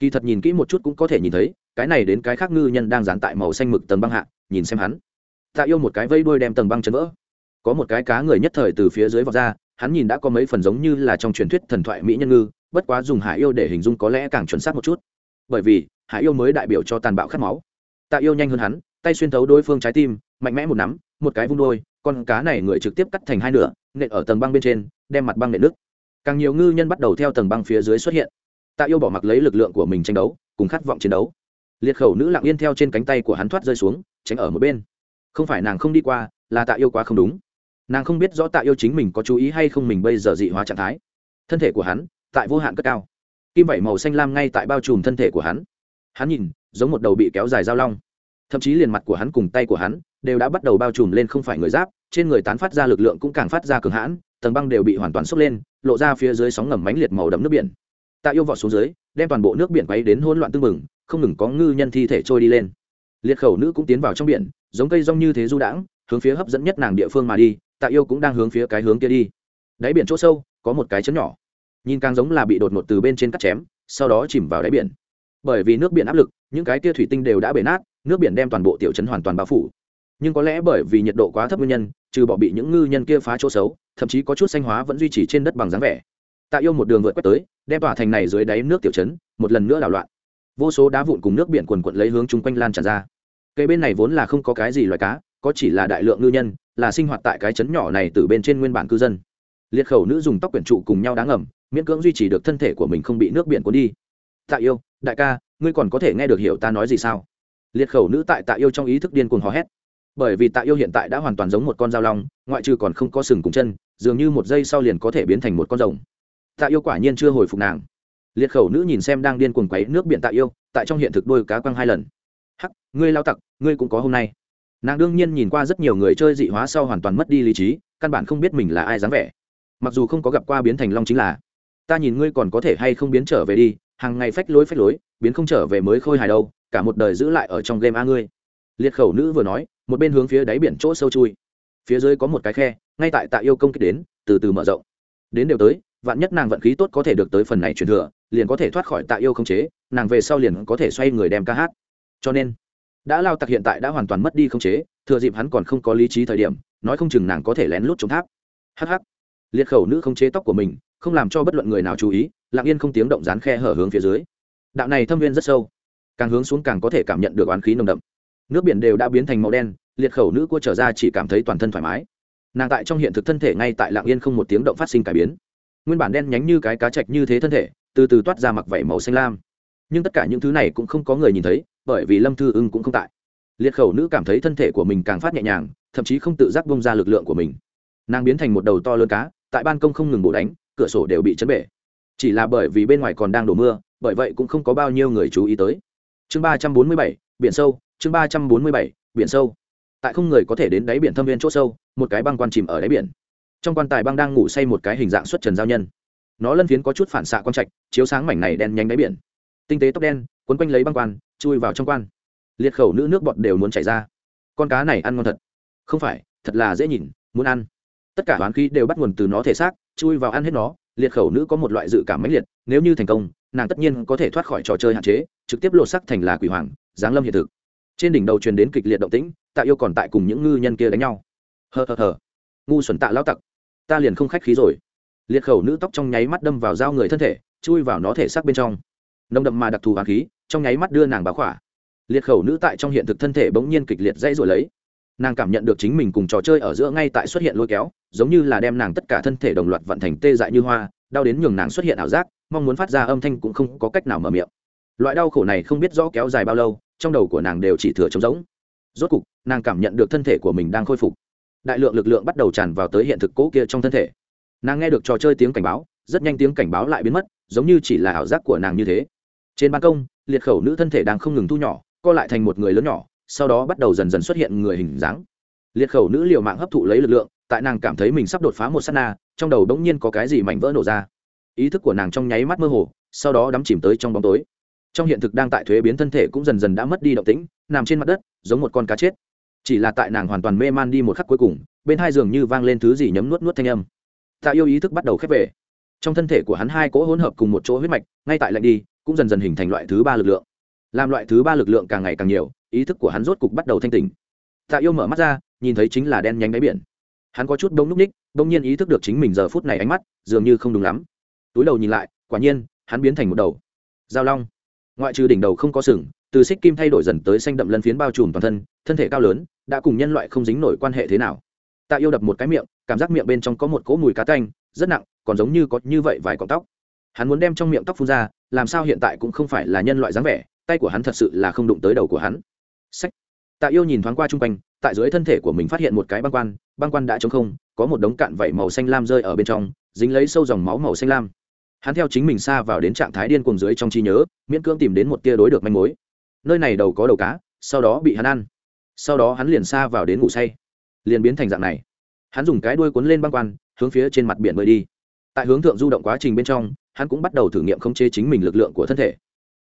Kỳ thật nhìn kỹ một chút cũng có thể nhìn thấy, cái này đến cái khác ngư nhân đang dán tại màu xanh mực tầng băng hạ, nhìn xem hắn. Tạ yêu một cái vây đuôi đem tầng băng chấn vỡ có một cái cá người nhất thời từ phía dưới vọt ra, hắn nhìn đã có mấy phần giống như là trong truyền thuyết thần thoại mỹ nhân ngư, bất quá dùng hải yêu để hình dung có lẽ càng chuẩn xác một chút. Bởi vì, hải yêu mới đại biểu cho tàn bạo khát máu. Tạ yêu nhanh hơn hắn, tay xuyên thấu đối phương trái tim, mạnh mẽ một nắm, một cái vung đôi, con cá này người trực tiếp cắt thành hai nửa, nện ở tầng băng bên trên, đem mặt băng nện nước càng nhiều ngư nhân bắt đầu theo tầng băng phía dưới xuất hiện. Tạ yêu bỏ mặc lấy lực lượng của mình tranh đấu, cùng khát vọng chiến đấu. Liệt khẩu nữ lặng yên theo trên cánh tay của hắn thoát rơi xuống, tránh ở một bên. Không phải nàng không đi qua, là tạ yêu quá không đúng nàng không biết rõ tạ yêu chính mình có chú ý hay không mình bây giờ dị hóa trạng thái. Thân thể của hắn, tại vô hạn cất cao. Kim vẩy màu xanh lam ngay tại bao trùm thân thể của hắn. Hắn nhìn, giống một đầu bị kéo dài dao long. Thậm chí liền mặt của hắn cùng tay của hắn, đều đã bắt đầu bao trùm lên không phải người giáp, trên người tán phát ra lực lượng cũng càng phát ra cường hãn, tầng băng đều bị hoàn toàn sốc lên, lộ ra phía dưới sóng ngầm mánh liệt màu đậm nước biển. Tạ yêu vọt xuống dưới, đem toàn bộ nước biển quấy đến hỗn loạn tưng bừng, không ngừng có ngư nhân thi thể trôi đi lên. Liệt khẩu nữ cũng tiến vào trong biển, giống cây rong như thế du đãng, hướng phía hấp dẫn nhất nàng địa phương mà đi tạ yêu cũng đang hướng phía cái hướng kia đi. Đáy biển chỗ sâu, có một cái chấn nhỏ. Nhìn càng giống là bị đột ngột từ bên trên cắt chém, sau đó chìm vào đáy biển. Bởi vì nước biển áp lực, những cái tia thủy tinh đều đã bể nát, nước biển đem toàn bộ tiểu chấn hoàn toàn bao phủ. Nhưng có lẽ bởi vì nhiệt độ quá thấp nguyên nhân, trừ bỏ bị những ngư nhân kia phá chỗ xấu, thậm chí có chút xanh hóa vẫn duy trì trên đất bằng dáng vẻ. Tạ yêu một đường vượt quét tới, đem tỏa thành này dưới đáy nước tiểu chấn một lần nữa đảo loạn. Vô số đá vụn cùng nước biển quần quận lấy hướng chung quanh lan tràn ra. Cây bên này vốn là không có cái gì loài cá, có chỉ là đại lượng ngư nhân là sinh hoạt tại cái chấn nhỏ này từ bên trên nguyên bản cư dân. Liệt khẩu nữ dùng tóc quyển trụ cùng nhau đáng ẩm miễn cưỡng duy trì được thân thể của mình không bị nước biển cuốn đi. Tạ yêu, đại ca, ngươi còn có thể nghe được hiểu ta nói gì sao? Liệt khẩu nữ tại tạ yêu trong ý thức điên cuồng hò hét. Bởi vì tạ yêu hiện tại đã hoàn toàn giống một con dao long, ngoại trừ còn không có sừng cùng chân, dường như một giây sau liền có thể biến thành một con rồng. Tạ yêu quả nhiên chưa hồi phục nàng. Liệt khẩu nữ nhìn xem đang điên cuồng quấy nước biển tạ yêu, tại trong hiện thực đôi cá quăng hai lần. Hắc, ngươi lao tặc, ngươi cũng có hôm nay nàng đương nhiên nhìn qua rất nhiều người chơi dị hóa sau hoàn toàn mất đi lý trí, căn bản không biết mình là ai dáng vẻ. Mặc dù không có gặp qua biến thành long chính là, ta nhìn ngươi còn có thể hay không biến trở về đi, hàng ngày phách lối phách lối, biến không trở về mới khôi hài đâu, cả một đời giữ lại ở trong game a ngươi. Liệt khẩu nữ vừa nói, một bên hướng phía đáy biển chỗ sâu chui. Phía dưới có một cái khe, ngay tại tạ yêu công kích đến, từ từ mở rộng. Đến đều tới, vạn nhất nàng vận khí tốt có thể được tới phần này truyền thừa, liền có thể thoát khỏi tạ yêu không chế, nàng về sau liền có thể xoay người đem ca hát. Cho nên đã lao tặc hiện tại đã hoàn toàn mất đi không chế, thừa dịp hắn còn không có lý trí thời điểm, nói không chừng nàng có thể lén lút chống tháp. Hh liệt khẩu nữ không chế tóc của mình, không làm cho bất luận người nào chú ý, lặng yên không tiếng động dán khe hở hướng phía dưới. Đạo này thâm viên rất sâu. Càng hướng xuống càng có thể cảm nhận được oán khí nồng đậm. Nước biển đều đã biến thành màu đen, liệt khẩu nữ cua trở ra chỉ cảm thấy toàn thân thoải mái. Nàng tại trong hiện thực thân thể ngay tại lạng yên không một tiếng động phát sinh cải biến. Nguyên bản đen nhánh như cái cá chạch như thế thân thể, từ từ toát ra mặc vảy màu xanh lam. Nhưng tất cả những thứ này cũng không có người nhìn thấy bởi vì lâm thư ưng cũng không tại. Liệt khẩu nữ cảm thấy thân thể của mình càng phát nhẹ nhàng, thậm chí không tự giác bông ra lực lượng của mình. Nàng biến thành một đầu to lớn cá, tại ban công không ngừng bổ đánh, cửa sổ đều bị chấn bể. Chỉ là bởi vì bên ngoài còn đang đổ mưa, bởi vậy cũng không có bao nhiêu người chú ý tới. Chương ba trăm bốn mươi bảy, biển sâu, chương ba trăm bốn mươi bảy, biển sâu. Tại không người có thể đến đáy biển thâm viên chỗ sâu, một cái băng quan chìm ở đáy biển. Trong quan tài băng đang ngủ say một cái hình dạng xuất trần giao nhân. Nó lân phiến có chút phản xạ quang trạch, chiếu sáng mảnh này đen nhánh đáy biển. Tinh tế tóc đen, quấn quanh lấy băng quan chui vào trong quan. Liệt khẩu nữ nước bọt đều muốn chảy ra. Con cá này ăn ngon thật. Không phải, thật là dễ nhìn, muốn ăn. Tất cả hoán khí đều bắt nguồn từ nó thể xác, chui vào ăn hết nó. Liệt khẩu nữ có một loại dự cảm mãnh liệt, nếu như thành công, nàng tất nhiên có thể thoát khỏi trò chơi hạn chế, trực tiếp lột sắc thành là quỷ hoàng, giáng lâm hiện thực. Trên đỉnh đầu truyền đến kịch liệt động tĩnh, tạ yêu còn tại cùng những ngư nhân kia đánh nhau. Hờ hờ hờ. Ngu xuẩn tạ lao tặc. Ta liền không khách khí rồi. Liệt khẩu nữ tóc trong nháy mắt đâm vào dao người thân thể, chui vào nó thể xác bên trong. Nồng đậm mà đặc thù hoàng khí trong nháy mắt đưa nàng báo khỏa. Liệt khẩu nữ tại trong hiện thực thân thể bỗng nhiên kịch liệt dãy rồi lấy. Nàng cảm nhận được chính mình cùng trò chơi ở giữa ngay tại xuất hiện lôi kéo, giống như là đem nàng tất cả thân thể đồng loạt vận thành tê dại như hoa, đau đến nhường nàng xuất hiện ảo giác, mong muốn phát ra âm thanh cũng không có cách nào mở miệng. Loại đau khổ này không biết rõ kéo dài bao lâu, trong đầu của nàng đều chỉ thừa trống rỗng. Rốt cục, nàng cảm nhận được thân thể của mình đang khôi phục. Đại lượng lực lượng bắt đầu tràn vào tới hiện thực cỗ kia trong thân thể. Nàng nghe được trò chơi tiếng cảnh báo, rất nhanh tiếng cảnh báo lại biến mất, giống như chỉ là ảo giác của nàng như thế. Trên ban công liệt khẩu nữ thân thể đang không ngừng thu nhỏ, co lại thành một người lớn nhỏ, sau đó bắt đầu dần dần xuất hiện người hình dáng. Liệt khẩu nữ liều mạng hấp thụ lấy lực lượng, tại nàng cảm thấy mình sắp đột phá một s á t na, trong đầu đ ỗ n g nhiên có cái gì mảnh vỡ nổ ra. Ý thức của nàng trong nháy mắt mơ hồ, sau đó đắm chìm tới trong bóng tối. Trong hiện thực đang tại thuế biến thân thể cũng dần dần đã mất đi động tĩnh, nằm trên mặt đất, giống một con cá chết. Chỉ là tại nàng hoàn toàn mê man đi một khắc cuối cùng, bên hai giường như vang lên thứ gì nhấm nuốt nuốt thanh âm. Tạ yêu ý thức bắt đầu khép về. Trong thân thể của hắn hai cỗ hỗn hợp cùng một chỗ huyết mạch, ngay tại lạnh đi cũng dần dần hình thành loại thứ ba lực lượng. Làm loại thứ ba lực lượng càng ngày càng nhiều, ý thức của hắn rốt cục bắt đầu thanh tỉnh. Tạ yêu mở mắt ra, nhìn thấy chính là đen nhánh đáy biển. Hắn có chút đông núp ních đông nhiên ý thức được chính mình giờ phút này ánh mắt, dường như không đúng lắm. Túi đầu nhìn lại, quả nhiên, hắn biến thành một đầu. Giao long. Ngoại trừ đỉnh đầu không có sừng, từ xích kim thay đổi dần tới xanh đậm lân phiến bao trùm toàn thân thân thể cao lớn, đã cùng nhân loại không dính nổi quan hệ thế nào. Tạ yêu đập một cái miệng, cảm giác miệng bên trong có một cỗ mùi cá tanh, rất nặng, còn giống như có như vậy vài cọng tóc. Hắn muốn đem trong miệng tóc phun ra làm sao hiện tại cũng không phải là nhân loại dáng vẻ, tay của hắn thật sự là không đụng tới đầu của hắn. Sách. Tạ yêu nhìn thoáng qua chung quanh, tại dưới thân thể của mình phát hiện một cái băng quan băng quan đã trống không, có một đống cạn vảy màu xanh lam rơi ở bên trong, dính lấy sâu dòng máu màu xanh lam. Hắn theo chính mình xa vào đến trạng thái điên cuồng dưới trong trí nhớ, miễn cưỡng tìm đến một tia đối được manh mối. Nơi này đầu có đầu cá, sau đó bị hắn ăn. Sau đó hắn liền xa vào đến ngủ say. Liền biến thành dạng này. Hắn dùng cái đuôi cuốn lên băng quan, hướng phía trên mặt biển bơi đi. Tại hướng thượng du động quá trình bên trong hắn cũng bắt đầu thử nghiệm khống chế chính mình lực lượng của thân thể.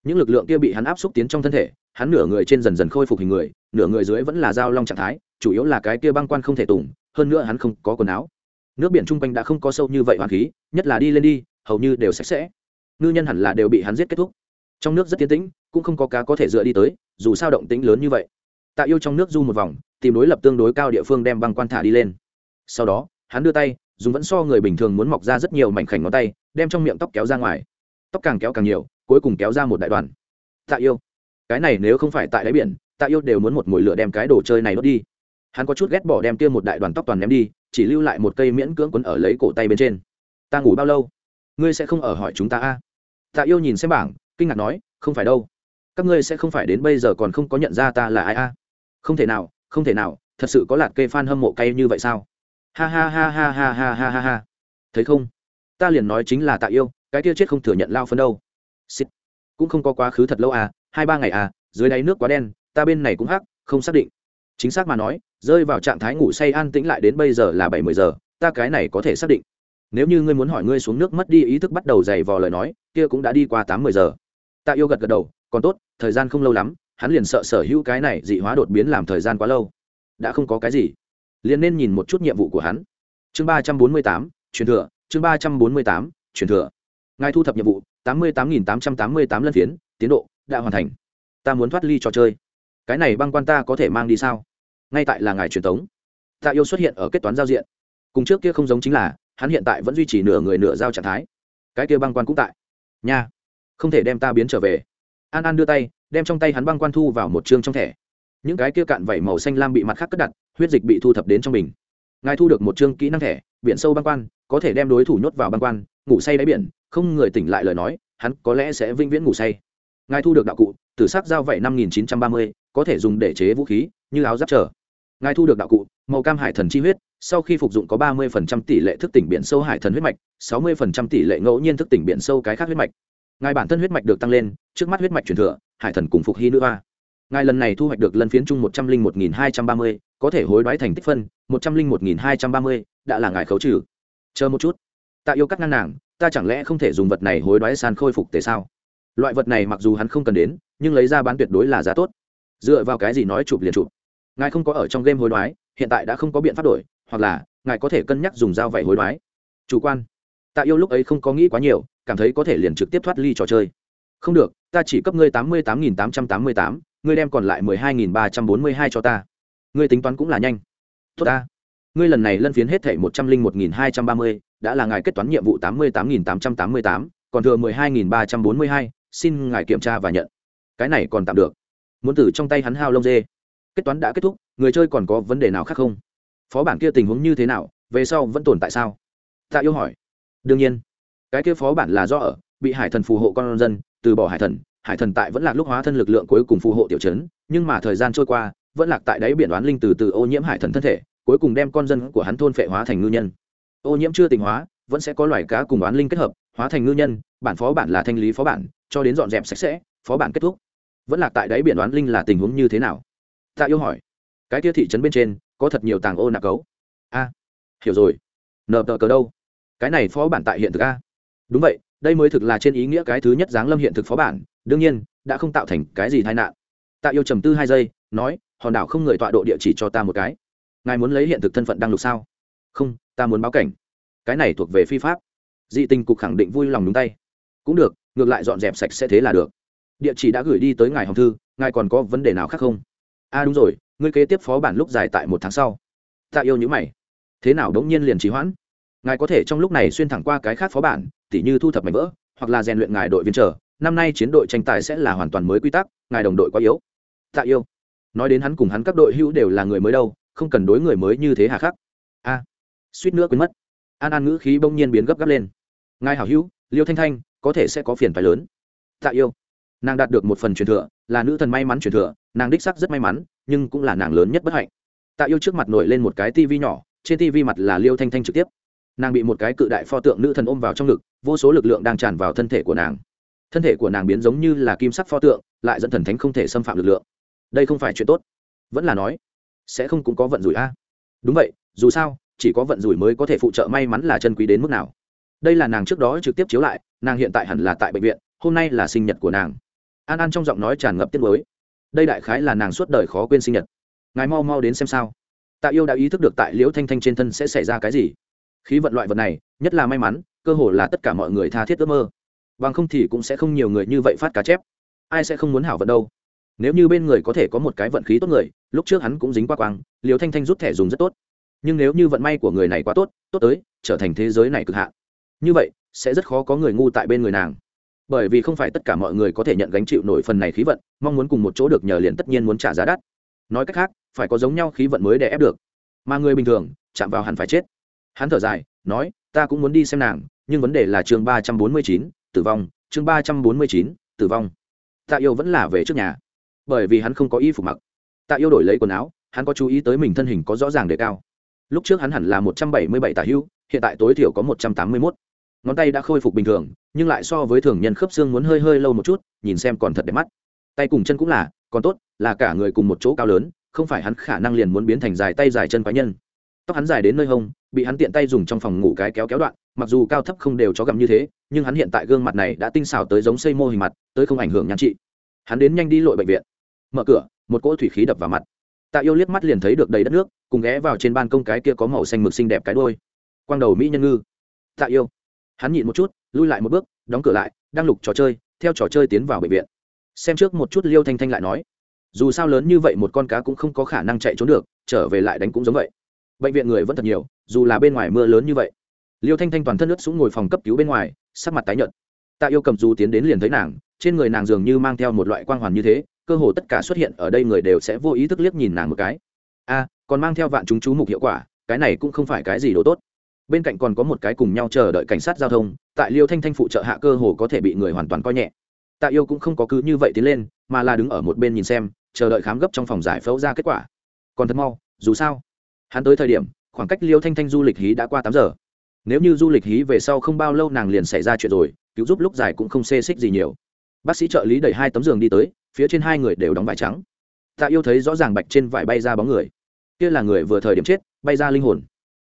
Những lực lượng kia bị hắn áp xúc tiến trong thân thể, hắn nửa người trên dần dần khôi phục hình người, nửa người dưới vẫn là dao long trạng thái, chủ yếu là cái kia băng quan không thể tùng, hơn nữa hắn không có quần áo. Nước biển chung quanh đã không có sâu như vậy hoàng khí, nhất là đi lên đi, hầu như đều sạch sẽ. Ngư nhân hẳn là đều bị hắn giết kết thúc. Trong nước rất tiến tĩnh, cũng không có cá có thể dựa đi tới, dù sao động tĩnh lớn như vậy. Tạ yêu trong nước du một vòng, tìm đối lập tương đối cao địa phương đem băng quan thả đi lên. Sau đó, hắn đưa tay, dùng vẫn so người bình thường muốn mọc ra rất nhiều mảnh khảnh ngón tay đem trong miệng tóc kéo ra ngoài. Tóc càng kéo càng nhiều, cuối cùng kéo ra một đại đoàn. Tạ yêu. Cái này nếu không phải tại đáy biển, tạ yêu đều muốn một mồi lửa đem cái đồ chơi này đốt đi. Hắn có chút ghét bỏ đem kia một đại đoàn tóc toàn ném đi, chỉ lưu lại một cây miễn cưỡng quấn ở lấy cổ tay bên trên. Ta ngủ bao lâu? Ngươi sẽ không ở hỏi chúng ta a? À? tạ yêu nhìn xem bảng, kinh ngạc nói, không phải đâu. Các ngươi sẽ không phải đến bây giờ còn không có nhận ra ta là ai a? Không thể nào, không thể nào, thật sự có lạt cây f a n hâm mộ cay như vậy sao? Ha ha ha ha ha ha ha ha ha. Thấy không? Ta liền nói chính là tạ yêu, cái kia chết không thừa nhận lao phân đâu. Xịt. cũng không có quá khứ thật lâu à hai ba ngày à dưới đáy nước quá đen, ta bên này cũng hắc, không xác định. Chính xác mà nói, rơi vào trạng thái ngủ say an tĩnh lại đến bây giờ là bảy mươi giờ, ta cái này có thể xác định. Nếu như ngươi muốn hỏi ngươi xuống nước mất đi ý thức bắt đầu dày vò lời nói, kia cũng đã đi qua tám mươi giờ. Tạ yêu gật gật đầu, còn tốt, thời gian không lâu lắm, hắn liền sợ sở hữu cái này dị hóa đột biến làm thời gian quá lâu. Đã không có cái gì. Liền nên nhìn một chút nhiệm vụ của hắn. Chương ba trăm bốn mươi tám, truyền thừa chương ba trăm bốn mươi tám chuyển thừa. Ngài thu thập nhiệm vụ, tám mươi tám nghìn tám trăm tám mươi tám lân phiến, tiến độ đã hoàn thành. Ta muốn thoát ly trò chơi. Cái này băng quan ta có thể mang đi sao? Ngay tại là ngài truyền thống tạ yêu xuất hiện ở kết toán giao diện. Cùng trước kia không giống chính là, hắn hiện tại vẫn duy trì nửa người nửa giao trạng thái. Cái kia băng quan cũng tại. Nha. Không thể đem ta biến trở về. An an đưa tay, đem trong tay hắn băng quan thu vào một chương trong thẻ. Những cái kia cạn vẩy màu xanh lam bị mặt khác cất đặt, huyết dịch bị thu thập đến trong mình. Ngài thu được một chương kỹ năng thẻ biển sâu băng quan, có thể đem đối thủ nhốt vào băng quan, ngủ say đáy biển, không người tỉnh lại lời nói, hắn có lẽ sẽ vĩnh viễn ngủ say. Ngài thu được đạo cụ, tử sắc dao vẩy năm nghìn chín trăm ba mươi, có thể dùng để chế vũ khí, như áo giáp trở. Ngài thu được đạo cụ, màu cam hải thần chi huyết, sau khi phục dụng có ba mươi tỷ lệ thức tỉnh biển sâu hải thần huyết mạch, sáu mươi tỷ lệ ngẫu nhiên thức tỉnh biển sâu cái khác huyết mạch. Ngài bản thân huyết mạch được tăng lên, trước mắt huyết mạch truyền thừa, hải thần cùng phục hy nữ a ngài lần này thu hoạch được lần phiến chung một trăm linh một nghìn hai trăm ba mươi, có thể hối đoái thành tích phân, một trăm linh một nghìn hai trăm ba mươi đã là ngài khấu trừ. Chờ một chút. Tạ yêu cắt ngang nàng, ta chẳng lẽ không thể dùng vật này hối đoái san khôi phục tề sao? Loại vật này mặc dù hắn không cần đến, nhưng lấy ra bán tuyệt đối là giá tốt. Dựa vào cái gì nói chụp liền chụp? Ngài không có ở trong game hối đoái, hiện tại đã không có biện pháp đổi, hoặc là, ngài có thể cân nhắc dùng dao vẩy hối đoái. Chủ quan. Tạ yêu lúc ấy không có nghĩ quá nhiều, cảm thấy có thể liền trực tiếp thoát ly trò chơi. Không được, ta chỉ cấp ngươi tám mươi tám nghìn tám trăm tám mươi tám, ngươi đem còn lại mười hai nghìn ba trăm bốn mươi hai cho ta. Ngươi tính toán cũng là nhanh. Tốt ta ngươi lần này lân phiến hết thể một trăm linh một nghìn hai trăm ba mươi, đã là ngài kết toán nhiệm vụ tám mươi tám nghìn tám trăm tám mươi tám, còn thừa mười hai nghìn ba trăm bốn mươi hai, xin ngài kiểm tra và nhận. Cái này còn tạm được. Muốn từ trong tay hắn hao lông dê. Kết toán đã kết thúc, người chơi còn có vấn đề nào khác không? Phó bản kia tình huống như thế nào, về sau vẫn tồn tại sao? Tạ yêu hỏi. Đương nhiên. Cái kia phó bản là do ở, bị hải thần phù hộ con dân, từ bỏ hải thần hải thần tại vẫn lạc lúc hóa thân lực lượng cuối cùng phù hộ tiểu chấn nhưng mà thời gian trôi qua, vẫn lạc tại đáy biển đoán linh từ từ ô nhiễm hải thần thân thể cuối cùng đem con dân của hắn thôn phệ hóa thành ngư nhân. Ô nhiễm chưa tỉnh hóa, vẫn sẽ có loài cá cùng đoán linh kết hợp, hóa thành ngư nhân, bản phó bản là thanh lý phó bản, cho đến dọn dẹp sạch sẽ, phó bản kết thúc. Vẫn là tại đáy biển đoán linh là tình huống như thế nào? Tạ yêu hỏi. Cái kia thị trấn bên trên, có thật nhiều tàng ô nạc cấu. A, hiểu rồi. Nờ tờ cờ đâu? Cái này phó bản tại hiện thực a. Đúng vậy, đây mới thực là trên ý nghĩa cái thứ nhất giáng lâm hiện thực phó bản, đương nhiên, đã không tạo thành cái gì tai nạn. Tạ yêu trầm tư hai giây, nói, hòn đảo không người tọa độ địa chỉ cho ta một cái ngài muốn lấy hiện thực thân phận đăng lục sao? Không, ta muốn báo cảnh. Cái này thuộc về phi pháp. Dị tình cục khẳng định vui lòng đúng tay. Cũng được, ngược lại dọn dẹp sạch sẽ thế là được. Địa chỉ đã gửi đi tới ngài hồng thư, ngài còn có vấn đề nào khác không? A à đúng rồi, ngươi kế tiếp phó bản lúc dài tại một tháng sau. Ta yêu nhữ mày. Thế nào đống nhiên liền trì hoãn? Ngài có thể trong lúc này xuyên thẳng qua cái khác phó bản, tỉ như thu thập mảnh vỡ, hoặc là rèn luyện ngài đội viên trở năm nay chiến đội tranh tài sẽ là hoàn toàn mới quy tắc, ngài đồng đội quá yếu. Tạ yêu. Nói đến hắn cùng hắn các đội hữu đều là người mới đâu không cần đối người mới như thế hà khắc. A, suýt nữa quên mất. An an ngữ khí bỗng nhiên biến gấp gáp lên. Ngài hảo hữu, liêu thanh thanh, có thể sẽ có phiền phái lớn. Tạ yêu. Nàng đạt được một phần truyền thừa, là nữ thần may mắn truyền thừa, nàng đích sắc rất may mắn, nhưng cũng là nàng lớn nhất bất hạnh. Tạ yêu trước mặt nổi lên một cái tivi nhỏ, trên tivi mặt là liêu thanh thanh trực tiếp. Nàng bị một cái cự đại pho tượng nữ thần ôm vào trong ngực, vô số lực lượng đang tràn vào thân thể của nàng. Thân thể của nàng biến giống như là kim sắc pho tượng, lại dẫn thần thánh không thể xâm phạm lực lượng. Đây không phải chuyện tốt. Vẫn là nói sẽ không cũng có vận rủi a. Đúng vậy, dù sao, chỉ có vận rủi mới có thể phụ trợ may mắn là chân quý đến mức nào. Đây là nàng trước đó trực tiếp chiếu lại, nàng hiện tại hẳn là tại bệnh viện, hôm nay là sinh nhật của nàng. An an trong giọng nói tràn ngập tiết mới đây đại khái là nàng suốt đời khó quên sinh nhật. Ngài mau mau đến xem sao. Tạ yêu đã ý thức được tại liễu thanh thanh trên thân sẽ xảy ra cái gì. Khí vận loại vật này, nhất là may mắn, cơ hồ là tất cả mọi người tha thiết ước mơ. Bằng không thì cũng sẽ không nhiều người như vậy phát cá chép. Ai sẽ không muốn hảo vận đâu? Nếu như bên người có thể có một cái vận khí tốt người, lúc trước hắn cũng dính qua quang liều thanh thanh rút thẻ dùng rất tốt. Nhưng nếu như vận may của người này quá tốt tốt tới, trở thành thế giới này cực hạn. Như vậy, sẽ rất khó có người ngu tại bên người nàng. Bởi vì không phải tất cả mọi người có thể nhận gánh chịu nổi phần này khí vận, mong muốn cùng một chỗ được nhờ liền tất nhiên muốn trả giá đắt. Nói cách khác, phải có giống nhau khí vận mới để ép được. Mà người bình thường, chạm vào hẳn phải chết. Hắn thở dài, nói, ta cũng muốn đi xem nàng, nhưng vấn đề là chương ba trăm bốn mươi chín, tử vong, chương ba trăm bốn mươi chín, tử vong. Tạ yêu vẫn là về trước nhà bởi vì hắn không có y phục mặc. Tạ yêu đổi lấy quần áo, hắn có chú ý tới mình thân hình có rõ ràng đề cao. Lúc trước hắn hẳn là một trăm bảy mươi bảy tả hưu hiện tại tối thiểu có một trăm tám mươi mốt. Ngón tay đã khôi phục bình thường, nhưng lại so với thường nhân khớp xương muốn hơi hơi lâu một chút, nhìn xem còn thật đẹp mắt. Tay cùng chân cũng là, còn tốt, là cả người cùng một chỗ cao lớn, không phải hắn khả năng liền muốn biến thành dài tay dài chân quái nhân. Tóc hắn dài đến nơi hông, bị hắn tiện tay dùng trong phòng ngủ cái kéo kéo đoạn, mặc dù cao thấp không đều chó gặm như thế, nhưng hắn hiện tại gương mặt này đã tinh xảo tới giống xây mô hình mặt, tới không ảnh hưởng nhan trị. Hắn đến nhanh đi lội bệnh viện mở cửa, một cỗ thủy khí đập vào mặt. Tạ yêu liếc mắt liền thấy được đầy đất nước, cùng ghé vào trên ban công cái kia có màu xanh mực xinh đẹp cái đôi quang đầu mỹ nhân ngư. Tạ yêu. Hắn nhịn một chút, lui lại một bước, đóng cửa lại, đang lục trò chơi, theo trò chơi tiến vào bệnh viện. Xem trước một chút liêu thanh thanh lại nói, dù sao lớn như vậy một con cá cũng không có khả năng chạy trốn được, trở về lại đánh cũng giống vậy. Bệnh viện người vẫn thật nhiều, dù là bên ngoài mưa lớn như vậy. Liêu thanh thanh toàn thân ướt xuống ngồi phòng cấp cứu bên ngoài, sắc mặt tái nhợt. Tạ yêu cầm dù tiến đến liền thấy nàng, trên người nàng dường như mang theo một loại quang hoàn như thế cơ hồ tất cả xuất hiện ở đây người đều sẽ vô ý thức liếc nhìn nàng một cái. A, còn mang theo vạn chúng chú mục hiệu quả, cái này cũng không phải cái gì đồ tốt. Bên cạnh còn có một cái cùng nhau chờ đợi cảnh sát giao thông, tại liêu thanh thanh phụ trợ hạ cơ hồ có thể bị người hoàn toàn coi nhẹ. Tạ yêu cũng không có cứ như vậy tiến lên, mà là đứng ở một bên nhìn xem, chờ đợi khám gấp trong phòng giải phẫu ra kết quả. Còn thật mau, dù sao, hắn tới thời điểm, khoảng cách liêu thanh thanh du lịch hí đã qua tám giờ. Nếu như du lịch hí về sau không bao lâu nàng liền xảy ra chuyện rồi, cứu giúp lúc dài cũng không xê xích gì nhiều. Bác sĩ trợ lý đẩy hai tấm giường đi tới phía trên hai người đều đóng vải trắng. Tạ yêu thấy rõ ràng bạch trên vải bay ra bóng người. Kia là người vừa thời điểm chết, bay ra linh hồn.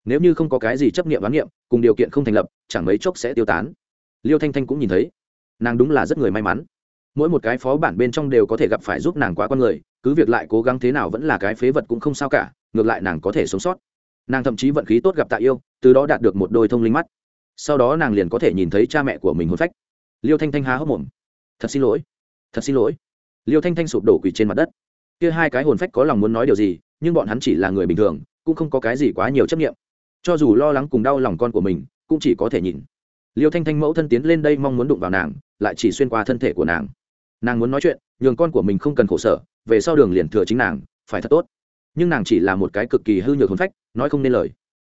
Nếu như không có cái gì chấp nghiệm bán nghiệm cùng điều kiện không thành lập, chẳng mấy chốc sẽ tiêu tán. Liêu thanh thanh cũng nhìn thấy. Nàng đúng là rất người may mắn. Mỗi một cái phó bản bên trong đều có thể gặp phải giúp nàng quá con người, cứ việc lại cố gắng thế nào vẫn là cái phế vật cũng không sao cả, ngược lại nàng có thể sống sót. Nàng thậm chí vận khí tốt gặp tạ yêu, từ đó đạt được một đôi thông linh mắt. Sau đó nàng liền có thể nhìn thấy cha mẹ của mình hôn phách. Liêu thanh thanh há hốc mồm. Thật xin lỗi, thật xin lỗi liêu thanh thanh sụp đổ quỳ trên mặt đất. Kia hai cái hồn phách có lòng muốn nói điều gì, nhưng bọn hắn chỉ là người bình thường, cũng không có cái gì quá nhiều chấp nghiệm cho dù lo lắng cùng đau lòng con của mình, cũng chỉ có thể nhìn. Liêu thanh thanh mẫu thân tiến lên đây mong muốn đụng vào nàng, lại chỉ xuyên qua thân thể của nàng. Nàng muốn nói chuyện, nhường con của mình không cần khổ sở, về sau đường liền thừa chính nàng, phải thật tốt. Nhưng nàng chỉ là một cái cực kỳ hư nhược hồn phách, nói không nên lời.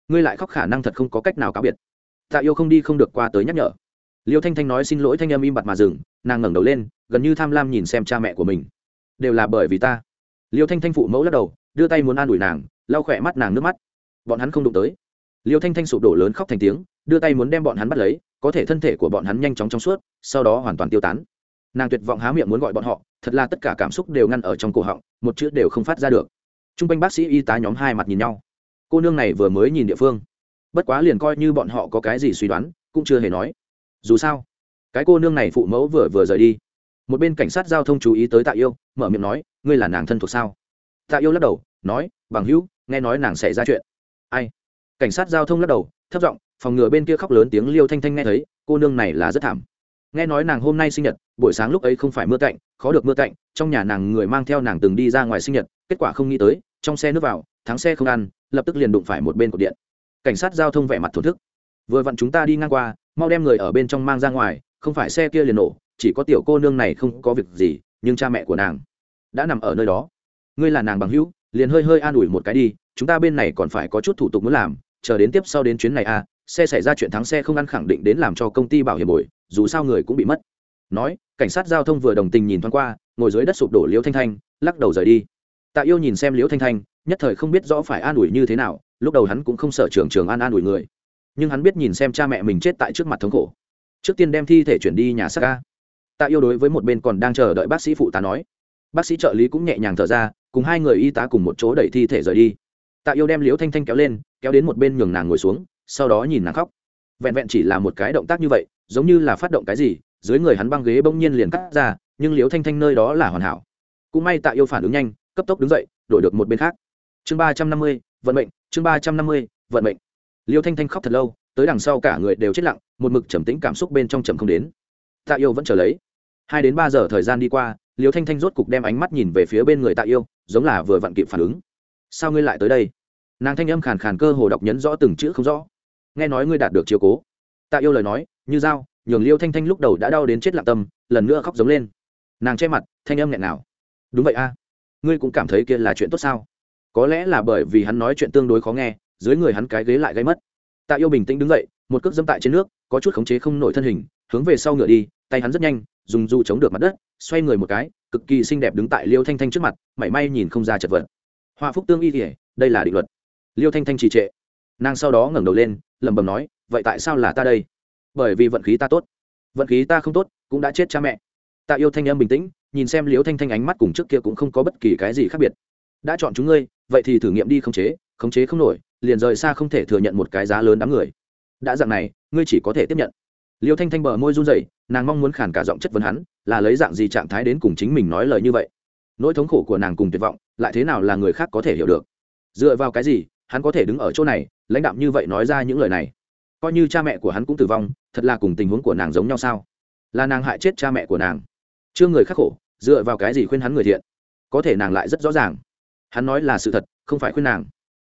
Ngươi lại khóc khả năng thật không có cách nào cáo biệt. Tạ yêu không đi không được qua tới nhắc nhở. Liêu thanh thanh nói xin lỗi, thanh âm im bặt mà dừng, nàng ngẩng đầu lên gần như tham lam nhìn xem cha mẹ của mình. Đều là bởi vì ta. Liêu thanh thanh phụ mẫu lắc đầu, đưa tay muốn an ủi nàng, lau khỏe mắt nàng nước mắt. Bọn hắn không đụng tới. Liêu thanh thanh sụp đổ lớn khóc thành tiếng, đưa tay muốn đem bọn hắn bắt lấy, có thể thân thể của bọn hắn nhanh chóng trong suốt, sau đó hoàn toàn tiêu tán. Nàng tuyệt vọng há miệng muốn gọi bọn họ, thật là tất cả cảm xúc đều ngăn ở trong cổ họng, một chữ đều không phát ra được. T r u n g quanh bác sĩ y tá nhóm hai mặt nhìn nhau. Cô nương này vừa mới nhìn địa phương. Bất quá liền coi như bọn họ có cái gì suy đoán, cũng chưa hề nói. Dù sao, cái cô nương này phụ mẫu vừa vừa rời đi một bên cảnh sát giao thông chú ý tới tạ yêu, mở miệng nói, ngươi là nàng thân thuộc sao? Tạ yêu lắc đầu, nói, bằng hữu, nghe nói nàng xảy ra chuyện. Ai? Cảnh sát giao thông lắc đầu, thấp giọng, phòng ngừa bên kia khóc lớn tiếng liêu thanh thanh nghe thấy, cô nương này là rất thảm. Nghe nói nàng hôm nay sinh nhật, buổi sáng lúc ấy không phải mưa cạnh, khó được mưa cạnh, trong nhà nàng người mang theo nàng từng đi ra ngoài sinh nhật, kết quả không nghĩ tới, trong xe nước vào, thắng xe không ăn, lập tức liền đụng phải một bên cột điện. Cảnh sát giao thông vẻ mặt thổn thức. Vừa vặn chúng ta đi ngang qua, mau đem người ở bên trong mang ra ngoài, không phải xe kia liền nổ chỉ có tiểu cô nương này không có việc gì nhưng cha mẹ của nàng đã nằm ở nơi đó. Ngươi là nàng bằng hữu liền hơi hơi an ủi một cái đi chúng ta bên này còn phải có chút thủ tục muốn làm chờ đến tiếp sau đến chuyến này à, xe xảy ra chuyện thắng xe không ăn khẳng định đến làm cho công ty bảo hiểm bồi dù sao người cũng bị mất. Nói cảnh sát giao thông vừa đồng tình nhìn thoáng qua ngồi dưới đất sụp đổ liễu thanh thanh lắc đầu rời đi. Tạ yêu nhìn xem liễu thanh thanh nhất thời không biết rõ phải an ủi như thế nào lúc đầu hắn cũng không sợ trường trường an an ủi người nhưng hắn biết nhìn xem cha mẹ mình chết tại trước mặt thống khổ. Trước tiên đem thi thể chuyển đi nhà xác ca tạ yêu đối với một bên còn đang chờ đợi bác sĩ phụ tá nói. Bác sĩ trợ lý cũng nhẹ nhàng thở ra, cùng hai người y tá cùng một chỗ đẩy thi thể rời đi. Tạ yêu đem liễu thanh thanh kéo lên, kéo đến một bên nhường nàng ngồi xuống, sau đó nhìn nàng khóc. Vẹn vẹn chỉ là một cái động tác như vậy, giống như là phát động cái gì, dưới người hắn băng ghế bỗng nhiên liền cắt ra, nhưng liễu thanh thanh nơi đó là hoàn hảo. Cũng may tạ yêu phản ứng nhanh, cấp tốc đứng dậy, đổi được một bên khác. Chương ba trăm năm mươi, vận mệnh, chương ba trăm năm mươi, vận mệnh. Liễu thanh thanh khóc thật lâu, tới đằng sau cả người đều chết lặng, một mực trầm tĩnh cảm xúc bên trong trầm không đến. Tạ yêu vẫn chờ lấy hai đến ba giờ thời gian đi qua liều thanh thanh rốt cục đem ánh mắt nhìn về phía bên người tạ yêu, giống là vừa vặn kịp phản ứng. Sao ngươi lại tới đây? Nàng thanh âm khàn khàn cơ hồ đọc nhấn rõ từng chữ không rõ. Nghe nói ngươi đạt được chiều cố. Tạ yêu lời nói, như dao, nhường liêu thanh thanh lúc đầu đã đau đến chết lặng tâm, lần nữa khóc giống lên. Nàng che mặt, thanh âm nghẹn nào đúng vậy a, ngươi cũng cảm thấy kia là chuyện tốt sao? Có lẽ là bởi vì hắn nói chuyện tương đối khó nghe, dưới người hắn cái ghế lại gây mất. Tạ yêu bình tĩnh đứng dậy, một cước dâm tại trên nước, có chút khống chế không nổi thân hình, hướng về sau ngựa đi, tay hắn rất nhanh dùng dù chống được mặt đất, xoay người một cái, cực kỳ xinh đẹp đứng tại liêu thanh thanh trước mặt, mảy may nhìn không ra chật vật. Hoa phúc tương y thể đây là định luật. Liêu thanh thanh trì trệ. Nàng sau đó ngẩng đầu lên, lẩm bẩm nói, vậy tại sao là ta đây? Bởi vì vận khí ta tốt. Vận khí ta không tốt, cũng đã chết cha mẹ. Ta yêu thanh âm bình tĩnh, nhìn xem liêu thanh thanh ánh mắt cùng trước kia cũng không có bất kỳ cái gì khác biệt. Đã chọn chúng ngươi, vậy thì thử nghiệm đi khống chế khống chế không nổi, liền rời xa không thể thừa nhận một cái giá lớn đám người. Đã dạng này, ngươi chỉ có thể tiếp nhận. Liêu thanh thanh bờ môi run rẩy nàng mong muốn khản cả giọng chất vấn hắn, là lấy dạng gì trạng thái đến cùng chính mình nói lời như vậy. Nỗi thống khổ của nàng cùng tuyệt vọng, lại thế nào là người khác có thể hiểu được? Dựa vào cái gì, hắn có thể đứng ở chỗ này, lãnh đạm như vậy nói ra những lời này? Coi như cha mẹ của hắn cũng tử vong, thật là cùng tình huống của nàng giống nhau sao? Là nàng hại chết cha mẹ của nàng. Chưa người khắc khổ, dựa vào cái gì khuyên hắn người thiện? Có thể nàng lại rất rõ ràng. Hắn nói là sự thật, không phải khuyên nàng.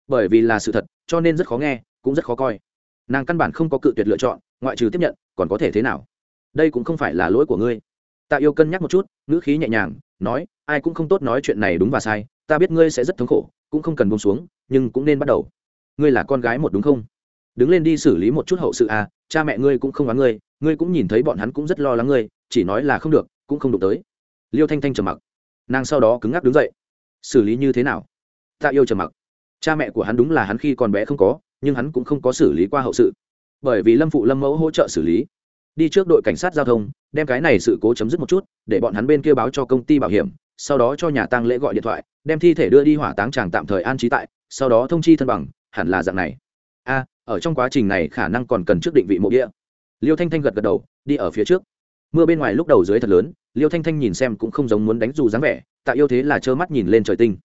Bởi vì là sự thật, cho nên rất khó nghe, cũng rất khó coi. Nàng căn bản không có cự tuyệt lựa chọn, ngoại trừ tiếp nhận, còn có thể thế nào? Đây cũng không phải là lỗi của ngươi. Tạ yêu cân nhắc một chút, ngữ khí nhẹ nhàng, nói, ai cũng không tốt nói chuyện này đúng và sai, ta biết ngươi sẽ rất thống khổ, cũng không cần buông xuống, nhưng cũng nên bắt đầu. Ngươi là con gái một đúng không? Đứng lên đi xử lý một chút hậu sự à cha mẹ ngươi cũng không oán ngươi ngươi cũng nhìn thấy bọn hắn cũng rất lo lắng ngươi, chỉ nói là không được, cũng không đụng tới. Liêu thanh thanh trầm mặc. Nàng sau đó cứng ngắc đứng dậy. Xử lý như thế nào? Tạ yêu trầm mặc. Cha mẹ của hắn đúng là hắn khi còn bé không có, nhưng hắn cũng không có xử lý qua hậu sự. Bởi vì lâm phụ lâm mẫu hỗ trợ xử lý đi trước đội cảnh sát giao thông, đem cái này sự cố chấm dứt một chút, để bọn hắn bên kia báo cho công ty bảo hiểm, sau đó cho nhà tăng lễ gọi điện thoại, đem thi thể đưa đi hỏa táng tràng tạm thời an trí tại, sau đó thông chi thân bằng, hẳn là dạng này. A, ở trong quá trình này khả năng còn cần trước định vị mộ địa. Liêu thanh thanh gật gật đầu, đi ở phía trước. Mưa bên ngoài lúc đầu dưới thật lớn, liêu thanh thanh nhìn xem cũng không giống muốn đánh dù dáng vẻ, tạ yêu thế là trơ mắt nhìn lên trời tinh.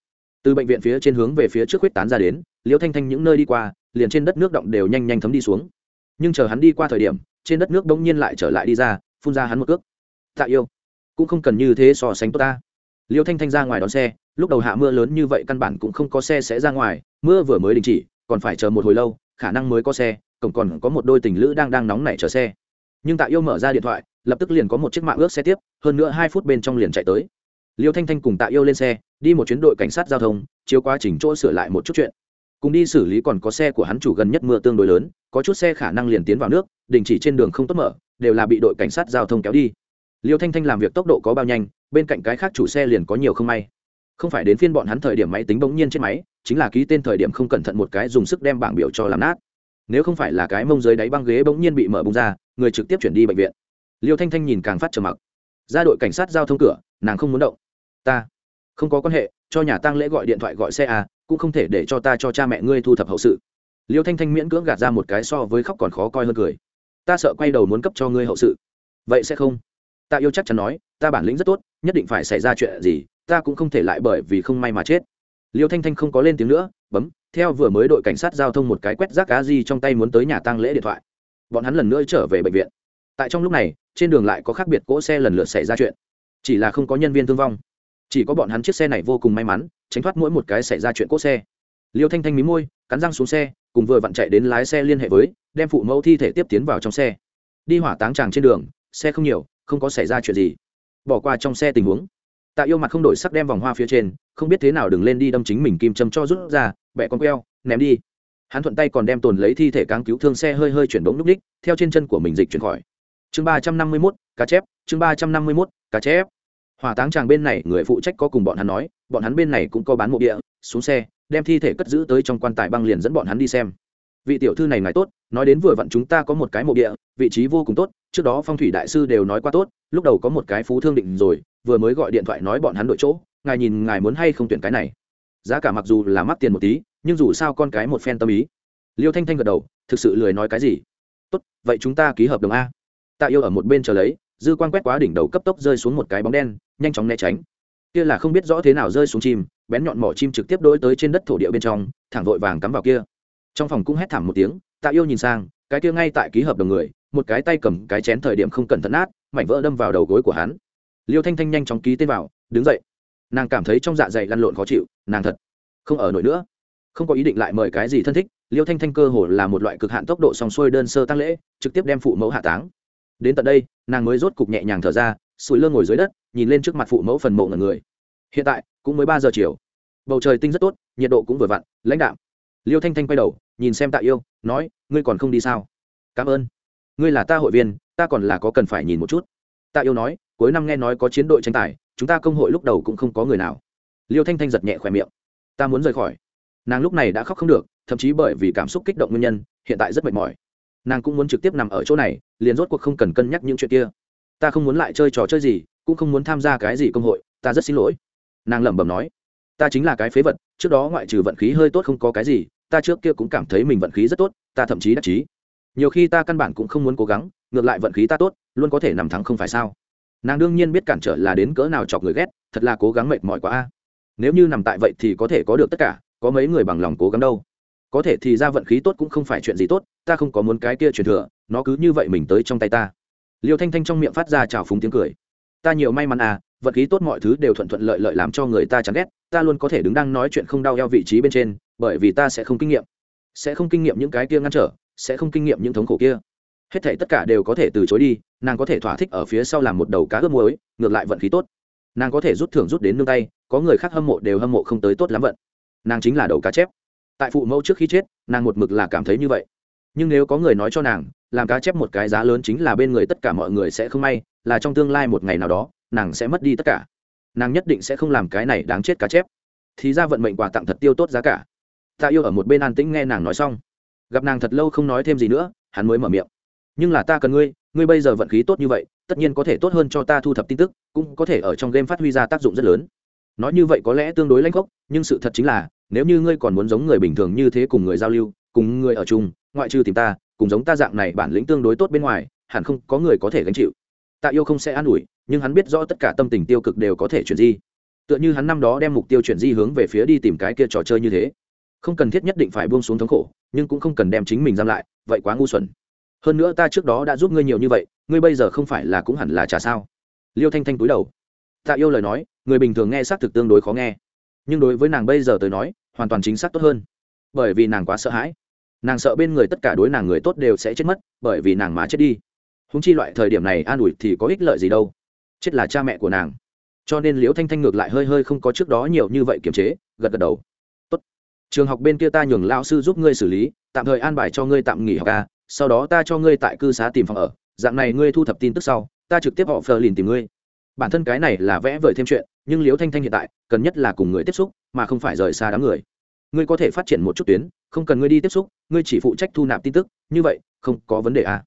Từ bệnh viện phía trên hướng về phía trước huyết tán ra đến, liêu thanh thanh những nơi đi qua, liền trên đất nước động đều nhanh nhanh thấm đi xuống. Nhưng chờ hắn đi qua thời điểm trên đất nước bỗng nhiên lại trở lại đi ra, phun ra hắn một cước. Tạ yêu, cũng không cần như thế so sánh tốt ta. Liêu thanh thanh ra ngoài đón xe, lúc đầu hạ mưa lớn như vậy căn bản cũng không có xe sẽ ra ngoài, mưa vừa mới đình chỉ, còn phải chờ một hồi lâu, khả năng mới có xe, cổng còn có một đôi tình lữ đang đang nóng nảy chờ xe. Nhưng tạ yêu mở ra điện thoại, lập tức liền có một chiếc mạng ước xe tiếp, hơn nữa hai phút bên trong liền chạy tới. Liêu thanh thanh cùng tạ yêu lên xe, đi một chuyến đội cảnh sát giao thông, chiếu quá trình chỗ sửa lại một chút chuyện cùng đi xử lý còn có xe của hắn chủ gần nhất mưa tương đối lớn, có chút xe khả năng liền tiến vào nước, đình chỉ trên đường không tốt mở, đều là bị đội cảnh sát giao thông kéo đi. Liêu thanh thanh làm việc tốc độ có bao nhanh, bên cạnh cái khác chủ xe liền có nhiều không may. Không phải đến phiên bọn hắn thời điểm máy tính bỗng nhiên trên máy, chính là ký tên thời điểm không cẩn thận một cái dùng sức đem bảng biểu cho làm nát. Nếu không phải là cái mông dưới đáy băng ghế bỗng nhiên bị mở bung ra, người trực tiếp chuyển đi bệnh viện. Liêu thanh thanh nhìn càng phát trầm mặc. Ra đội cảnh sát giao thông cửa, nàng không muốn động. Ta, không có quan hệ, cho nhà tăng lễ gọi điện thoại gọi xe à cũng không thể để cho ta cho cha mẹ ngươi thu thập hậu sự. Liêu thanh thanh miễn cưỡng gạt ra một cái so với khóc còn khó coi hơn cười. Ta sợ quay đầu muốn cấp cho ngươi hậu sự. Vậy sẽ không? Ta yêu chắc chắn nói, ta bản lĩnh rất tốt, nhất định phải xảy ra chuyện gì, ta cũng không thể lại bởi vì không may mà chết. Liêu thanh thanh không có lên tiếng nữa, bấm, theo vừa mới đội cảnh sát giao thông một cái quét rác cá di trong tay muốn tới nhà tăng lễ điện thoại. Bọn hắn lần nữa trở về bệnh viện. Tại trong lúc này, trên đường lại có khác biệt cỗ xe lần lượt xảy ra chuyện. Chỉ là không có nhân viên thương vong chỉ có bọn hắn chiếc xe này vô cùng may mắn, tránh thoát mỗi một cái xảy ra chuyện cốt xe. Liêu thanh thanh mí môi, cắn răng xuống xe, cùng vừa vặn chạy đến lái xe liên hệ với, đem phụ mẫu thi thể tiếp tiến vào trong xe. Đi hỏa táng tràng trên đường, xe không nhiều, không có xảy ra chuyện gì. Bỏ qua trong xe tình huống. Tạ yêu mặt không đổi sắc đem vòng hoa phía trên, không biết thế nào đừng lên đi đâm chính mình kim châm cho rút ra bẹ con queo, ném đi. Hắn thuận tay còn đem tồn lấy thi thể cáng cứu thương xe hơi hơi chuyển bóng lúc đích, theo trên chân của mình dịch chuyển khỏi. Chương ba trăm năm mươi mốt, cá chép, chương ba trăm năm mươi mốt, cá chép hỏa táng chàng bên này, người phụ trách có cùng bọn hắn nói, bọn hắn bên này cũng có bán mộ địa, xuống xe, đem thi thể cất giữ tới trong quan tài băng liền dẫn bọn hắn đi xem. Vị tiểu thư này ngài tốt, nói đến vừa vặn chúng ta có một cái mộ địa, vị trí vô cùng tốt, trước đó phong thủy đại sư đều nói qua tốt, lúc đầu có một cái phú thương định rồi, vừa mới gọi điện thoại nói bọn hắn đổi chỗ, ngài nhìn ngài muốn hay không tuyển cái này. Giá cả mặc dù là mắc tiền một tí, nhưng dù sao con cái một phen tâm ý. Liêu thanh thanh gật đầu, thực sự lười nói cái gì. Tốt, vậy chúng ta ký hợp đồng a. Tạ yêu ở một bên chờ lấy dư quan quét quá đỉnh đầu cấp tốc rơi xuống một cái bóng đen, nhanh chóng né tránh. Kia là không biết rõ thế nào rơi xuống chim, bén nhọn mỏ chim trực tiếp đôi tới trên đất thổ địa bên trong, thẳng vội vàng cắm vào kia. Trong phòng cũng hét thảm một tiếng, tạ yêu nhìn sang, cái kia ngay tại ký hợp đồng người, một cái tay cầm cái chén thời điểm không cẩn thận nát, mảnh vỡ đâm vào đầu gối của hắn. Liêu thanh thanh nhanh chóng ký tên vào, đứng dậy. Nàng cảm thấy trong dạ dày lăn lộn khó chịu, nàng thật không ở nổi nữa. Không có ý định lại mời cái gì thân thích, liêu thanh thanh cơ hồ là một loại cực hạn tốc độ song xuôi đơn sơ tăng lễ, trực tiếp đem phụ mẫu hạ táng đến tận đây, nàng mới rốt cục nhẹ nhàng thở ra, sủi lơ ngồi dưới đất, nhìn lên trước mặt phụ mẫu phần mộ ngần người. Hiện tại, cũng mới ba giờ chiều. Bầu trời tinh rất tốt, nhiệt độ cũng vừa vặn, lãnh đạm. Liêu thanh thanh quay đầu, nhìn xem tạ yêu, nói, ngươi còn không đi sao? Cảm ơn. Ngươi là ta hội viên, ta còn là có cần phải nhìn một chút. Tạ yêu nói, cuối năm nghe nói có chiến đội tranh tài, chúng ta công hội lúc đầu cũng không có người nào. Liêu thanh thanh giật nhẹ khỏe miệng. Ta muốn rời khỏi. Nàng lúc này đã khóc không được, thậm chí bởi vì cảm xúc kích động nguyên nhân, hiện tại rất mệt mỏi. Nàng cũng muốn trực tiếp nằm ở chỗ này liền rốt cuộc không cần cân nhắc những chuyện kia. Ta không muốn lại chơi trò chơi gì, cũng không muốn tham gia cái gì công hội, ta rất xin lỗi. Nàng lẩm bẩm nói. Ta chính là cái phế vật, trước đó ngoại trừ vận khí hơi tốt không có cái gì, ta trước kia cũng cảm thấy mình vận khí rất tốt, ta thậm chí đắc chí. Nhiều khi ta căn bản cũng không muốn cố gắng, ngược lại vận khí ta tốt, luôn có thể nằm thắng không phải sao? Nàng đương nhiên biết cản trở là đến cỡ nào chọc người ghét, thật là cố gắng mệt mỏi quá a. Nếu như nằm tại vậy thì có thể có được tất cả, có mấy người bằng lòng cố gắng đâu. Có thể thì ra vận khí tốt cũng không phải chuyện gì tốt, ta không có muốn cái kia truyền thừa nó cứ như vậy mình tới trong tay ta. Liêu thanh thanh trong miệng phát ra trào phúng tiếng cười. Ta nhiều may mắn à vận khí tốt mọi thứ đều thuận thuận lợi lợi làm cho người ta chán ghét, ta luôn có thể đứng đang nói chuyện không đau eo vị trí bên trên, bởi vì ta sẽ không kinh nghiệm. Sẽ không kinh nghiệm những cái kia ngăn trở, sẽ không kinh nghiệm những thống khổ kia. Hết thể tất cả đều có thể từ chối đi, nàng có thể thỏa thích ở phía sau làm một đầu cá ướp muối, ngược lại vận khí tốt. Nàng có thể rút thưởng rút đến nương tay, có người khác hâm mộ đều hâm mộ không tới tốt lắm vận. Nàng chính là đầu cá chép. Tại phụ mẫu trước khi chết, nàng một mực là cảm thấy như vậy. Nhưng nếu có người nói cho nàng làm cá chép một cái giá lớn chính là bên người tất cả mọi người sẽ không may, là trong tương lai một ngày nào đó, nàng sẽ mất đi tất cả. Nàng nhất định sẽ không làm cái này đáng chết cá chép. Thì ra vận mệnh quà tặng thật tiêu tốt giá cả. Ta yêu ở một bên an tĩnh nghe nàng nói xong. Gặp nàng thật lâu không nói thêm gì nữa, hắn mới mở miệng. Nhưng là ta cần ngươi ngươi bây giờ vận khí tốt như vậy, tất nhiên có thể tốt hơn cho ta thu thập tin tức, cũng có thể ở trong game phát huy ra tác dụng rất lớn. Nói như vậy có lẽ tương đối lãnh gốc, nhưng sự thật chính là, nếu như ngươi còn muốn giống người bình thường như thế cùng người giao lưu, cùng người ở chung, ngoại trừ tìm ta cùng giống ta dạng này bản lĩnh tương đối tốt bên ngoài, hẳn không có người có thể gánh chịu. Tạ yêu không sẽ an ủi, nhưng hắn biết rõ tất cả tâm tình tiêu cực đều có thể chuyển di. Tựa như hắn năm đó đem mục tiêu chuyển di hướng về phía đi tìm cái kia trò chơi như thế. Không cần thiết nhất định phải buông xuống thống khổ, nhưng cũng không cần đem chính mình giam lại, vậy quá ngu xuẩn. Hơn nữa ta trước đó đã giúp ngươi nhiều như vậy, ngươi bây giờ không phải là cũng hẳn là trả sao? Liêu thanh thanh túi đầu. Tạ yêu lời nói, người bình thường nghe xác thực tương đối khó nghe. Nhưng đối với nàng bây giờ tới nói, hoàn toàn chính xác tốt hơn. Bởi vì nàng quá sợ hãi nàng sợ bên người tất cả đối nàng người tốt đều sẽ chết mất, bởi vì nàng mà chết đi. Húng chi loại thời điểm này an ủi thì có ích lợi gì đâu. Chết là cha mẹ của nàng. Cho nên liễu thanh thanh ngược lại hơi hơi không có trước đó nhiều như vậy kiềm chế, gật gật đầu. Tốt. trường học bên kia ta nhường lao sư giúp ngươi xử lý, tạm thời an bài cho ngươi tạm nghỉ học ca, sau đó ta cho ngươi tại cư xá tìm phòng ở. Dạng này ngươi thu thập tin tức sau, ta trực tiếp họ phờ lìn tìm ngươi. Bản thân cái này là vẽ vời thêm chuyện, nhưng liễu thanh thanh hiện tại cần nhất là cùng người tiếp xúc, mà không phải rời xa đám người ngươi có thể phát triển một chút tuyến, không cần ngươi đi tiếp xúc, ngươi chỉ phụ trách thu nạp tin tức, như vậy, không có vấn đề à.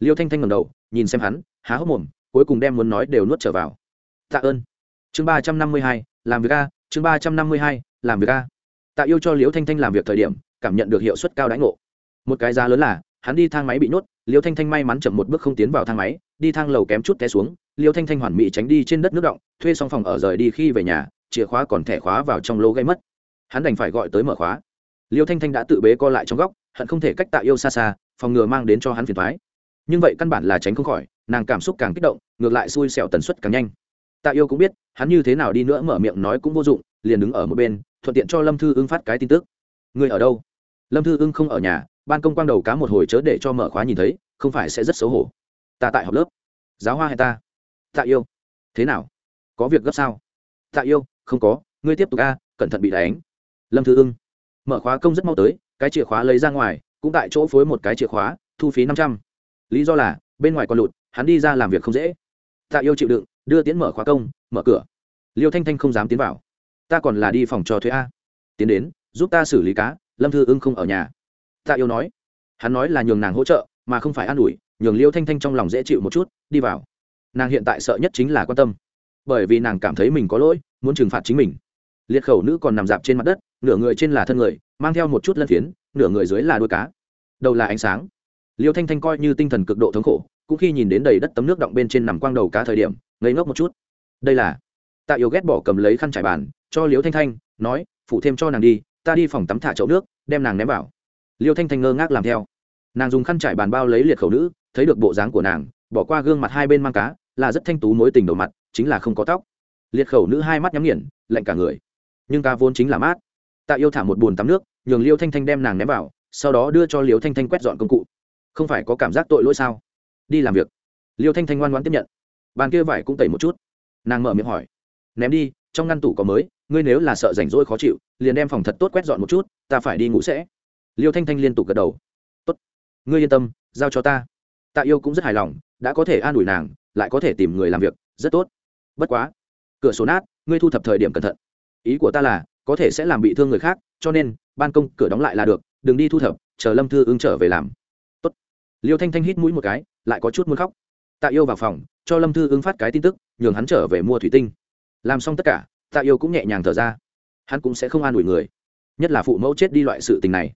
liêu thanh thanh ngầm đầu, nhìn xem hắn, há hốc mồm, cuối cùng đem muốn nói đều nuốt trở vào. Tạ ơn. Chương ba trăm năm mươi hai, làm việc a, chương ba trăm năm mươi hai, làm việc a. Tạ yêu cho liễu thanh thanh làm việc thời điểm, cảm nhận được hiệu suất cao đánh ngộ. Một cái giá lớn là, hắn đi thang máy bị nhốt liễu thanh thanh may mắn chậm một bước không tiến vào thang máy, đi thang lầu kém chút té xuống liễu thanh thanh hoàn mỹ tránh đi trên đất nước động, thuê xong phòng ở rời đi khi về nhà, chìa khóa còn thẻ khóa vào trong lô gây mất hắn đành phải gọi tới mở khóa. Liêu thanh thanh đã tự bế co lại trong góc, hận không thể cách tạ yêu xa xa, phòng ngừa mang đến cho hắn phiền thoái nhưng vậy căn bản là tránh không khỏi, nàng cảm xúc càng kích động, ngược lại xui xẻo tần suất càng nhanh. Tạ yêu cũng biết, hắn như thế nào đi nữa mở miệng nói cũng vô dụng, liền đứng ở một bên, thuận tiện cho lâm thư ưng phát cái tin tức. Người ở đâu? Lâm thư ưng không ở nhà, ban công quang đầu cá một hồi chớ để cho mở khóa nhìn thấy, không phải sẽ rất xấu hổ. Ta tại học lớp. Giáo hoa hay ta? Tạ yêu. Thế nào? Có việc gấp sao? Tạ yêu, không có, ngươi tiếp tục a, cẩn thận bị đánh lâm thư ưng. Mở khóa công rất mau tới, cái chìa khóa lấy ra ngoài, cũng tại chỗ phối một cái chìa khóa, thu phí năm trăm. Lý do là, bên ngoài còn lụt, hắn đi ra làm việc không dễ. Tạ yêu chịu đựng, đưa tiến mở khóa công, mở cửa. Liêu thanh thanh không dám tiến vào. Ta còn là đi phòng cho thuê a. Tiến đến, giúp ta xử lý cá, lâm thư ưng không ở nhà. Tạ yêu nói. Hắn nói là nhường nàng hỗ trợ, mà không phải an ủi, nhường liêu thanh thanh trong lòng dễ chịu một chút, đi vào. Nàng hiện tại sợ nhất chính là quan tâm. Bởi vì nàng cảm thấy mình có lỗi, muốn trừng phạt chính mình liệt khẩu nữ còn nằm dạp trên mặt đất, nửa người trên là thân người, mang theo một chút lân phiến, nửa người dưới là đuôi cá. Đầu là ánh sáng. Liêu thanh thanh coi như tinh thần cực độ thống khổ, cũng khi nhìn đến đầy đất tấm nước động bên trên nằm quang đầu cá thời điểm, ngây ngốc một chút. Đây là? Tạ yêu ghét bỏ cầm lấy khăn trải bàn, cho liêu thanh thanh, nói, phụ thêm cho nàng đi, ta đi phòng tắm thả chậu nước, đem nàng ném vào. Liêu thanh thanh ngơ ngác làm theo. Nàng dùng khăn trải bàn bao lấy liệt khẩu nữ, thấy được bộ dáng của nàng, bỏ qua gương mặt hai bên mang cá, là rất thanh tú mối tình đầu mặt, chính là không có tóc. Liệt khẩu nữ hai mắt nhắm nghiền, lạnh cả người nhưng cá vốn chính là mát. Tạ yêu thả một bồn tắm nước, nhường liêu thanh thanh đem nàng ném vào, sau đó đưa cho liêu thanh thanh quét dọn công cụ. Không phải có cảm giác tội lỗi sao? Đi làm việc. Liêu thanh thanh ngoan ngoan tiếp nhận. Bàn kia vải cũng tẩy một chút. Nàng mở miệng hỏi. Ném đi, trong ngăn tủ có mới, ngươi nếu là sợ rảnh rỗi khó chịu, liền đem phòng thật tốt quét dọn một chút, ta phải đi ngủ sẽ. Liêu thanh thanh liên tục gật đầu. Tốt. Ngươi yên tâm, giao cho ta. Tạ yêu cũng rất hài lòng, đã có thể an ủi nàng, lại có thể tìm người làm việc, rất tốt. Bất quá. Cửa sổ nát, ngươi thu thập thời điểm cẩn thận ý của ta là, có thể sẽ làm bị thương người khác, cho nên, ban công cửa đóng lại là được, đừng đi thu thập, chờ lâm thư ứng trở về làm. Tốt. liêu thanh thanh hít mũi một cái, lại có chút muốn khóc. Tạ yêu vào phòng, cho lâm thư ứng phát cái tin tức, nhường hắn trở về mua thủy tinh. Làm xong tất cả, tạ yêu cũng nhẹ nhàng thở ra. Hắn cũng sẽ không an ủi người, nhất là phụ mẫu chết đi loại sự tình này.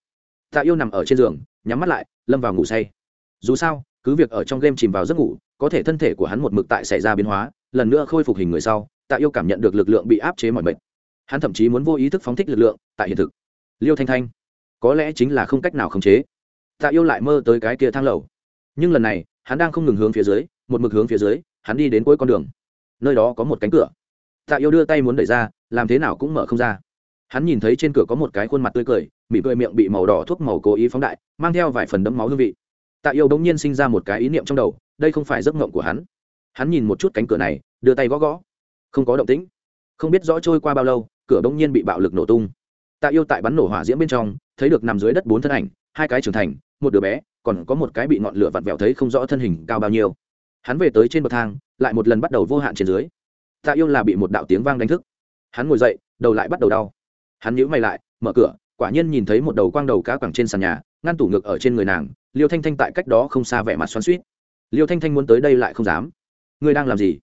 Tạ yêu nằm ở trên giường, nhắm mắt lại, lâm vào ngủ say. Dù sao, cứ việc ở trong game chìm vào giấc ngủ, có thể thân thể của hắn một mực tại xảy ra biến hóa, lần nữa khôi phục hình người sau, tạ yêu cảm nhận được lực lượng bị áp chế mọi mệt hắn thậm chí muốn vô ý thức phóng thích lực lượng tại hiện thực. Liêu thanh thanh, có lẽ chính là không cách nào khống chế. Tạ yêu lại mơ tới cái kia thang lầu. Nhưng lần này, hắn đang không ngừng hướng phía dưới, một mực hướng phía dưới, hắn đi đến cuối con đường. Nơi đó có một cánh cửa. Tạ yêu đưa tay muốn đẩy ra, làm thế nào cũng mở không ra. Hắn nhìn thấy trên cửa có một cái khuôn mặt tươi cười, mỉm cười miệng bị màu đỏ thuốc màu cố ý phóng đại, mang theo vài phần đấm máu hương vị. Tạ yêu bỗng nhiên sinh ra một cái ý niệm trong đầu, đây không phải giấc mộng của hắn. Hắn nhìn một chút cánh cửa này, đưa tay gõ gõ. Không có động tĩnh. Không biết rõ trôi qua bao lâu cửa bỗng nhiên bị bạo lực nổ tung. Tạ yêu tại bắn nổ hỏa diễm bên trong, thấy được nằm dưới đất bốn thân ảnh, hai cái trưởng thành, một đứa bé, còn có một cái bị ngọn lửa vặn vẹo thấy không rõ thân hình cao bao nhiêu. Hắn về tới trên bậc thang, lại một lần bắt đầu vô hạn trên dưới. Tạ yêu là bị một đạo tiếng vang đánh thức. Hắn ngồi dậy, đầu lại bắt đầu đau. Hắn nhíu mày lại, mở cửa, quả nhiên nhìn thấy một đầu quang đầu cá quẳng trên sàn nhà, ngăn tủ ngược ở trên người nàng, liêu thanh thanh tại cách đó không xa vẻ mặt xoắn suýt liêu thanh thanh muốn tới đây lại không dám. Ngươi đang làm gì?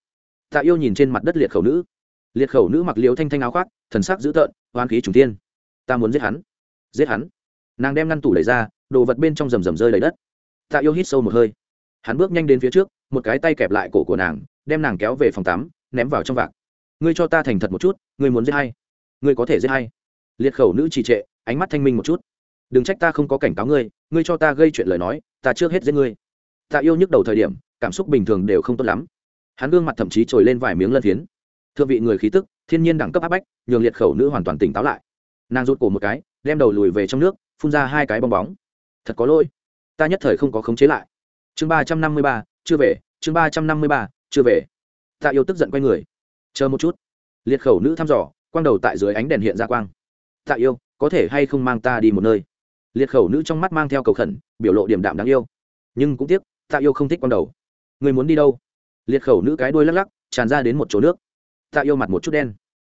Tạ yêu nhìn trên mặt đất liệt khẩu nữ. Liệt khẩu nữ mặc liêu thanh thanh áo khoác thần sắc dữ tợn hoan khí trùng tiên ta muốn giết hắn. Giết hắn. Nàng đem ngăn tủ lấy ra, đồ vật bên trong rầm rầm rơi lấy đất. Tạ yêu hít sâu một hơi. Hắn bước nhanh đến phía trước, một cái tay kẹp lại cổ của nàng, đem nàng kéo về phòng tắm, ném vào trong vạc. Ngươi cho ta thành thật một chút, ngươi muốn giết hay ngươi có thể giết hay liệt khẩu nữ trì trệ, ánh mắt thanh minh một chút. Đừng trách ta không có cảnh cáo ngươi ngươi cho ta gây chuyện lời nói, ta trước hết giết ngươi. Tạ yêu nhức đầu thời điểm, cảm xúc bình thường đều không tốt lắm. Hắn gương mặt thậm chí trồi lên vài miếng lân phiến. Thượng vị người khí tức thiên nhiên đẳng cấp áp bách, nhường liệt khẩu nữ hoàn toàn tỉnh táo lại. Nàng rút cổ một cái, đem đầu lùi về trong nước, phun ra hai cái bong bóng. Thật có lỗi, ta nhất thời không có khống chế lại. Chương ba trăm năm mươi ba, chưa về, chương ba trăm năm mươi ba, chưa về. Tạ yêu tức giận quay người. Chờ một chút. Liệt khẩu nữ thăm dò, quang đầu tại dưới ánh đèn hiện ra quang. Tạ yêu, có thể hay không mang ta đi một nơi? Liệt khẩu nữ trong mắt mang theo cầu khẩn, biểu lộ điểm đạm đáng yêu. Nhưng cũng tiếc, tạ yêu không thích quang đầu. Người muốn đi đâu? Liệt khẩu nữ cái đuôi lắc lắc, tràn ra đến một chỗ nước tạ yêu mặt một chút đen.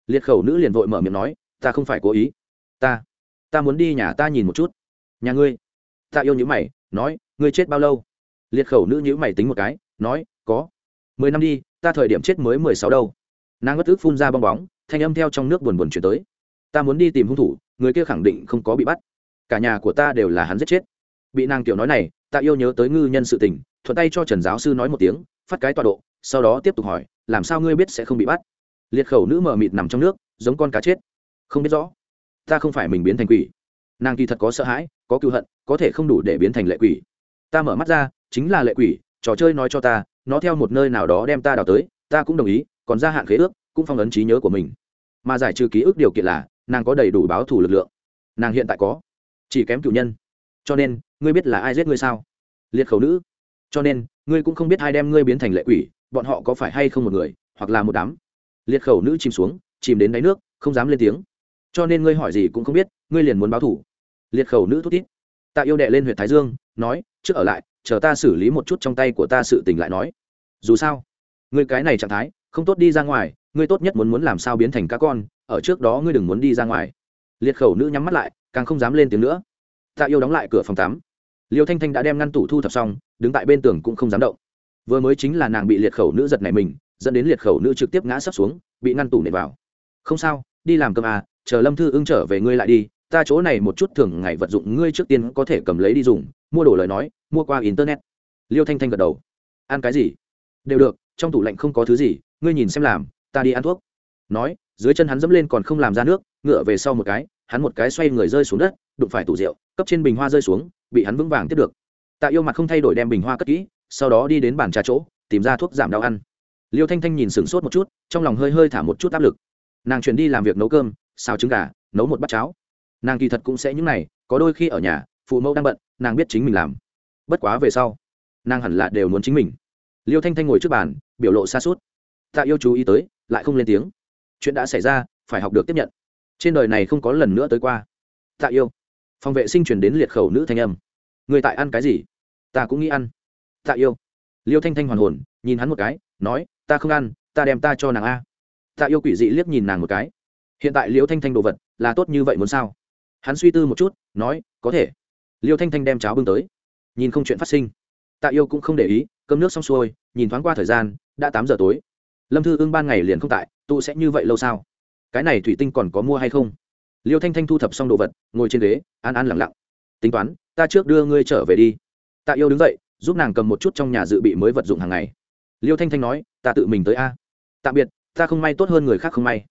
Liệt khẩu nữ liền vội mở miệng nói, ta không phải cố ý. Ta ta muốn đi nhà ta nhìn một chút. Nhà ngươi? Tạ yêu nhữ mày, nói, ngươi chết bao lâu? Liệt khẩu nữ nhữ mày tính một cái, nói, có. Mười năm đi, ta thời điểm chết mới mười sáu đâu. Nàng bất ức phun ra bong bóng, thanh âm theo trong nước buồn buồn chuyển tới. Ta muốn đi tìm hung thủ, người kia khẳng định không có bị bắt. Cả nhà của ta đều là hắn giết chết. Bị nàng tiểu nói này, ta yêu nhớ tới ngư nhân sự tình, thuận tay cho trần giáo sư nói một tiếng, phát cái tọa độ, sau đó tiếp tục hỏi, làm sao ngươi biết sẽ không bị bắt? Liệt khẩu nữ mờ mịt nằm trong nước, giống con cá chết. Không biết rõ, ta không phải mình biến thành quỷ. Nàng kỳ thật có sợ hãi, có cựu hận, có thể không đủ để biến thành lệ quỷ. Ta mở mắt ra, chính là lệ quỷ, trò chơi nói cho ta, nó theo một nơi nào đó đem ta đào tới, ta cũng đồng ý, còn gia hạn khế ước, cũng phong ấn trí nhớ của mình. Mà giải trừ ký ức điều kiện là, nàng có đầy đủ báo thù lực lượng. Nàng hiện tại có, chỉ kém cựu nhân. Cho nên, ngươi biết là ai giết ngươi sao? Liệt khẩu nữ. Cho nên, ngươi cũng không biết ai đem ngươi biến thành lệ quỷ, bọn họ có phải hay không một người, hoặc là một đám liệt khẩu nữ chìm xuống, chìm đến đáy nước, không dám lên tiếng. Cho nên ngươi hỏi gì cũng không biết, ngươi liền muốn báo thủ. Liệt khẩu nữ thút tít tạ yêu đệ lên huyện thái dương, nói, trước ở lại, chờ ta xử lý một chút trong tay của ta sự tình lại nói. Dù sao, ngươi cái này trạng thái, không tốt đi ra ngoài, ngươi tốt nhất muốn muốn làm sao biến thành cá con, ở trước đó ngươi đừng muốn đi ra ngoài. Liệt khẩu nữ nhắm mắt lại, càng không dám lên tiếng nữa. Tạ yêu đóng lại cửa phòng tắm. Liêu thanh thanh đã đem ngăn tủ thu thập xong, đứng tại bên tường cũng không dám động. Vừa mới chính là nàng bị liệt khẩu nữ giật này mình dẫn đến liệt khẩu nữ trực tiếp ngã sấp xuống, bị ngăn tủ nện vào. Không sao, đi làm cơm à chờ lâm thư ưng trở về ngươi lại đi, ta chỗ này một chút thường ngày vật dụng ngươi trước tiên có thể cầm lấy đi dùng, mua đồ lời nói, mua qua internet. Liêu thanh thanh gật đầu. Ăn cái gì? Đều được, trong tủ lạnh không có thứ gì, ngươi nhìn xem làm, ta đi ăn thuốc. Nói, dưới chân hắn dẫm lên còn không làm ra nước, ngựa về sau một cái, hắn một cái xoay người rơi xuống đất, đụng phải tủ rượu, cấp trên bình hoa rơi xuống, bị hắn vững vàng tiếp được. Tạ yêu mặt không thay đổi đem bình hoa cất kỹ, sau đó đi đến bàn trà chỗ, tìm ra thuốc giảm đau ăn liêu thanh thanh nhìn sửng sốt một chút, trong lòng hơi hơi thả một chút áp lực. Nàng chuyển đi làm việc nấu cơm, xào trứng gà, nấu một bát cháo. Nàng kỳ thật cũng sẽ những này, có đôi khi ở nhà, phụ mẫu đang bận, nàng biết chính mình làm. Bất quá về sau, nàng hẳn là đều muốn chính mình. Liêu thanh thanh ngồi trước bàn, biểu lộ xa suốt. Tạ yêu chú ý tới, lại không lên tiếng. Chuyện đã xảy ra, phải học được tiếp nhận. Trên đời này không có lần nữa tới qua. Tạ yêu. Phòng vệ sinh chuyển đến liệt khẩu nữ thanh âm. Người tại ăn cái gì? Ta cũng nghĩ ăn. Tạ yêu. Liêu thanh thanh hoàn hồn, nhìn hắn một cái, nói ta không ăn, ta đem ta cho nàng a. Tạ yêu quỷ dị liếc nhìn nàng một cái. Hiện tại liêu thanh thanh đồ vật là tốt như vậy muốn sao? Hắn suy tư một chút, nói, có thể. Liêu thanh thanh đem cháo bưng tới. Nhìn không chuyện phát sinh. Tạ yêu cũng không để ý, cơm nước xong xuôi, nhìn thoáng qua thời gian, đã tám giờ tối. Lâm thư ưng ban ngày liền không tại, tụ sẽ như vậy lâu sao? Cái này thủy tinh còn có mua hay không? Liêu thanh thanh thu thập xong đồ vật, ngồi trên ghế, an an lẳng lặng. Tính toán, ta trước đưa ngươi trở về đi. Tạ yêu đứng dậy, giúp nàng cầm một chút trong nhà dự bị mới vật dụng hàng ngày. Liêu thanh thanh nói ta tự mình tới a. Tạm biệt, ta không may tốt hơn người khác không may.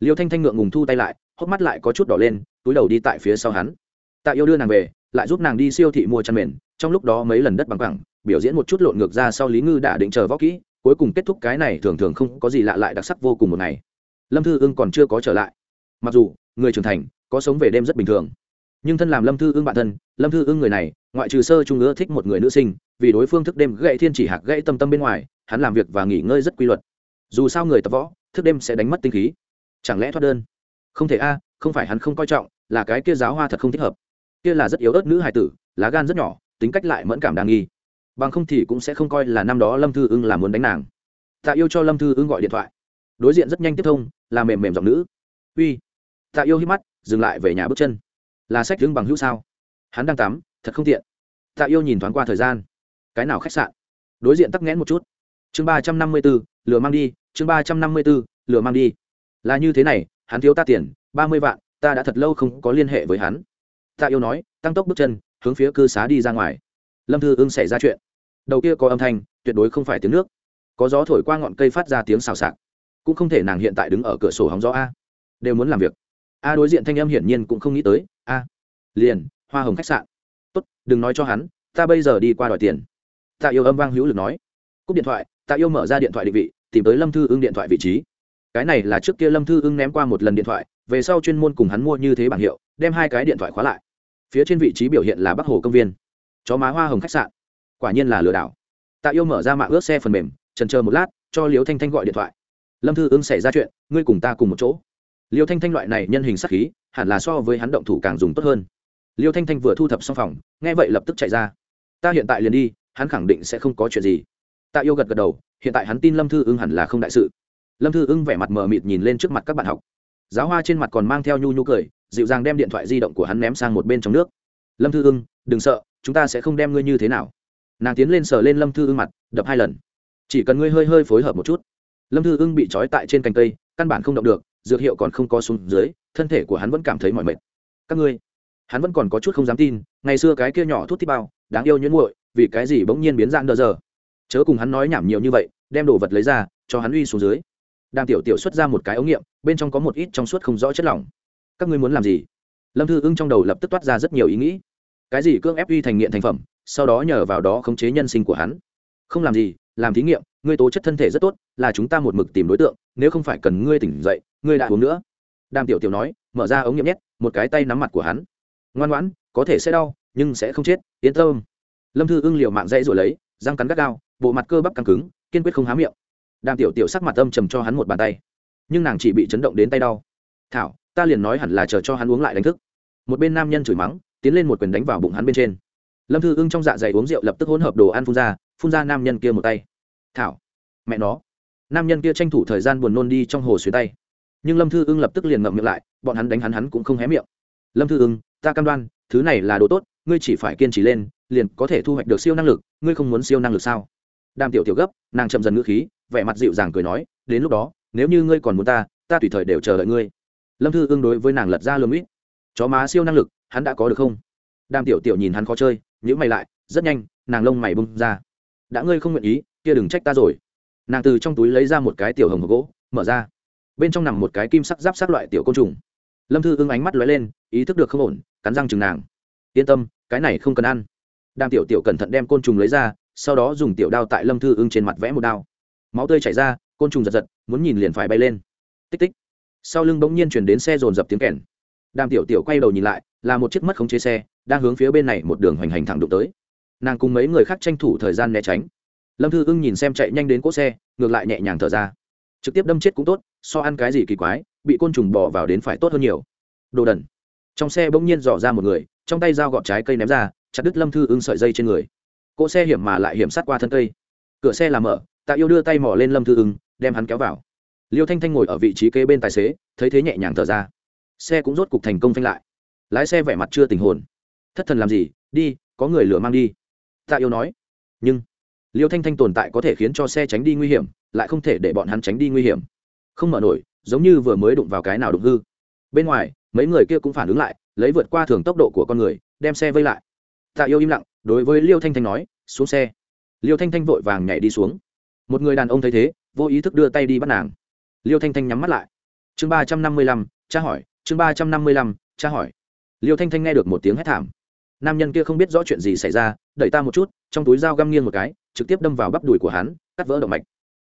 Liêu thanh thanh ngượng ngùng thu tay lại, hốc mắt lại có chút đỏ lên, túi đầu đi tại phía sau hắn. Tạ yêu đưa nàng về, lại giúp nàng đi siêu thị mua chăn mền, trong lúc đó mấy lần đất bằng bằng biểu diễn một chút lộn ngược ra sau lý ngư đã định chờ võ kỹ, cuối cùng kết thúc cái này thường thường không có gì lạ lại đặc sắc vô cùng một ngày. Lâm thư ưng còn chưa có trở lại. Mặc dù, người trưởng thành, có sống về đêm rất bình thường. Nhưng thân làm lâm thư ưng bản thân, lâm thư ưng người này, ngoại trừ sơ trung ưa thích một người nữ sinh, vì đối phương thức đêm gãy thiên chỉ hạc gãy tâm tâm bên ngoài hắn làm việc và nghỉ ngơi rất quy luật. Dù sao người tập võ, thức đêm sẽ đánh mất tinh khí. Chẳng lẽ thoát đơn? Không thể a, không phải hắn không coi trọng, là cái kia giáo hoa thật không thích hợp. Kia là rất yếu ớt nữ hài tử, lá gan rất nhỏ, tính cách lại mẫn cảm đa nghi. Bằng không thì cũng sẽ không coi là năm đó lâm thư ưng là muốn đánh nàng. Tạ yêu cho lâm thư ưng gọi điện thoại. Đối diện rất nhanh tiếp thông, là mềm mềm giọng nữ. Uy. Tạ yêu hít mắt, dừng lại về nhà bước chân. Là sách đứng bằng hữu sao? Hắn đang tắm, thật không tiện. Tạ yêu nhìn thoáng qua thời gian. Cái nào khách sạn? Đối diện tắc nghẽn một chút chương ba trăm năm mươi b ố lừa mang đi, chương ba trăm năm mươi b ố lừa mang đi. Là như thế này, hắn thiếu ta tiền, ba mươi vạn, ta đã thật lâu không có liên hệ với hắn. Tạ yêu nói, tăng tốc bước chân, hướng phía cư xá đi ra ngoài. Lâm thư ưng xảy ra chuyện. Đầu kia có âm thanh, tuyệt đối không phải tiếng nước. Có gió thổi qua ngọn cây phát ra tiếng xào xạc. Cũng không thể nàng hiện tại đứng ở cửa sổ hóng gió a. Đều muốn làm việc. A đối diện thanh âm hiển nhiên cũng không nghĩ tới. A. Liền, hoa hồng khách sạn. Tốt, đừng nói cho hắn, ta bây giờ đi qua đòi tiền. Tạ yêu âm vang hữu lực nói. Cúp điện thoại tạ yêu mở ra điện thoại định vị, tìm tới lâm thư ưng điện thoại vị trí. Cái này là trước kia lâm thư ưng ném qua một lần điện thoại, về sau chuyên môn cùng hắn mua như thế bảng hiệu, đem hai cái điện thoại khóa lại. Phía trên vị trí biểu hiện là bắc hồ công viên. Chó má hoa hồng khách sạn. Quả nhiên là lừa đảo. Tạ yêu mở ra mạng ướt xe phần mềm trần chờ một lát, cho liêu thanh thanh gọi điện thoại. Lâm thư ưng xảy ra chuyện, ngươi cùng ta cùng một chỗ. Liêu thanh thanh loại này nhân hình sắc khí, hẳn là so với hắn động thủ càng dùng tốt hơn. Liêu thanh thanh vừa thu thập xong phòng, nghe vậy lập tức chạy ra. Ta hiện tại liền đi, hắn khẳng định sẽ không có chuyện gì tạ yêu gật gật đầu, hiện tại hắn tin lâm thư ưng hẳn là không đại sự. Lâm thư ưng vẻ mặt mờ mịt nhìn lên trước mặt các bạn học. Giáo hoa trên mặt còn mang theo nhu nhu cười, dịu dàng đem điện thoại di động của hắn ném sang một bên trong nước. Lâm thư ưng, đừng sợ, chúng ta sẽ không đem ngươi như thế nào. Nàng tiến lên sờ lên lâm thư ưng mặt, đập hai lần. Chỉ cần ngươi hơi hơi phối hợp một chút. Lâm thư ưng bị trói tại trên cành cây, căn bản không động được, dược hiệu còn không có xuống dưới, thân thể của hắn vẫn cảm thấy mỏi mệt. Các ngươi, hắn vẫn còn có chút không dám tin, ngày xưa cái kia nhỏ thuốc tí bao, đáng yêu nhuyễn muội, vì cái gì bỗng nhiên biến dạng đờ giờ? Chớ cùng hắn nói nhảm nhiều như vậy, đem đồ vật lấy ra, cho hắn uy xuống dưới. Đang tiểu tiểu xuất ra một cái ống nghiệm, bên trong có một ít trong suốt không rõ chất lỏng. Các ngươi muốn làm gì? Lâm thư ưng trong đầu lập tức toát ra rất nhiều ý nghĩ. Cái gì cưỡng ép uy thành nghiện thành phẩm, sau đó nhờ vào đó khống chế nhân sinh của hắn. Không làm gì, làm thí nghiệm, ngươi tố chất thân thể rất tốt, là chúng ta một mực tìm đối tượng, nếu không phải cần ngươi tỉnh dậy, ngươi đã uống nữa. Đàm tiểu tiểu nói, mở ra ống nghiệm nhét, một cái tay nắm mặt của hắn. Ngoan ngoãn, có thể sẽ đau, nhưng sẽ không chết, yên tâm. Lâm thư ưng liều mạng dãy rồi lấy, răng cắn gắt gao bộ mặt cơ bắp căng cứng, kiên quyết không há miệng. Đàm tiểu tiểu sắc mặt âm trầm cho hắn một bàn tay. Nhưng nàng chỉ bị chấn động đến tay đau. Thảo, ta liền nói hẳn là chờ cho hắn uống lại đánh thức. Một bên nam nhân chửi mắng, tiến lên một quyền đánh vào bụng hắn bên trên. Lâm thư ưng trong dạ dày uống rượu lập tức hỗn hợp đồ ăn phun ra phun ra nam nhân kia một tay. Thảo, mẹ nó. Nam nhân kia tranh thủ thời gian buồn nôn đi trong hồ xuyến tay. Nhưng lâm thư ưng lập tức liền ngậm miệng lại, bọn hắn đánh hắn hắn cũng không hé miệng. Lâm thư ưng, ta cam đoan, thứ này là đồ tốt, ngươi chỉ phải kiên trì lên, liền có thể thu hoạch được siêu năng lực, ngươi không muốn siêu năng lực sao? Đàm tiểu tiểu gấp, nàng chậm dần ngữ khí, vẻ mặt dịu dàng cười nói, đến lúc đó, nếu như ngươi còn muốn ta ta tùy thời đều chờ đợi ngươi. Lâm thư ương đối với nàng lật ra lườm ít chó má siêu năng lực, hắn đã có được không? Đàm tiểu tiểu nhìn hắn khó chơi nhữ mày lại, rất nhanh, nàng lông mày bung ra. Đã ngươi không nguyện ý, kia đừng trách ta rồi. Nàng từ trong túi lấy ra một cái tiểu hồng hộp gỗ, mở ra. Bên trong nằm một cái kim sắc giáp sát loại tiểu côn trùng. Lâm thư ưng ánh mắt lóe lên, ý thức được không ổn, cắn răng chừng nàng. Yên tâm, cái này không cần ăn. Đàm tiểu tiểu cẩn thận đem côn trùng lấy ra sau đó dùng tiểu đao tại lâm thư ưng trên mặt vẽ một đao. Máu tươi chảy ra, côn trùng giật giật, muốn nhìn liền phải bay lên. Tích tích. Sau lưng bỗng nhiên chuyển đến xe dồn dập tiếng kèn. Đàm tiểu tiểu quay đầu nhìn lại, là một chiếc mất khống chế xe, đang hướng phía bên này một đường hoành hành thẳng đụng tới. Nàng cùng mấy người khác tranh thủ thời gian né tránh. Lâm thư ưng nhìn xem chạy nhanh đến cỗ xe, ngược lại nhẹ nhàng thở ra. Trực tiếp đâm chết cũng tốt, so ăn cái gì kỳ quái, bị côn trùng bỏ vào đến phải tốt hơn nhiều. Đồ đần. Trong xe bỗng nhiên dò ra một người, trong tay dao gọt trái cây ném ra, chặt đứt lâm thư ưng sợi dây trên người cỗ xe hiểm mà lại hiểm sát qua thân cây. Cửa xe làm mở, tạ yêu đưa tay mỏ lên lâm thư ưng, đem hắn kéo vào. Liêu thanh thanh ngồi ở vị trí kế bên tài xế, thấy thế nhẹ nhàng thở ra. Xe cũng rốt cục thành công phanh lại. Lái xe vẻ mặt chưa tình hồn. Thất thần làm gì? Đi, có người lửa mang đi. Tạ yêu nói. Nhưng, liêu thanh thanh tồn tại có thể khiến cho xe tránh đi nguy hiểm, lại không thể để bọn hắn tránh đi nguy hiểm. Không mở nổi, giống như vừa mới đụng vào cái nào đụng hư. Bên ngoài, mấy người kia cũng phản ứng lại, lấy vượt qua thường tốc độ của con người, đem xe vây lại. Tạ yêu im lặng đối với liêu thanh thanh nói, xuống xe. Liêu thanh thanh vội vàng nhảy đi xuống. Một người đàn ông thấy thế, vô ý thức đưa tay đi bắt nàng. Liêu thanh thanh nhắm mắt lại. Chương ba trăm năm mươi lăm cha hỏi, chương ba trăm năm mươi lăm cha hỏi. Liêu thanh thanh nghe được một tiếng hét thảm. Nam nhân kia không biết rõ chuyện gì xảy ra, đẩy ta một chút, trong túi dao găm nghiêng một cái, trực tiếp đâm vào bắp đùi của hắn, cắt vỡ động mạch.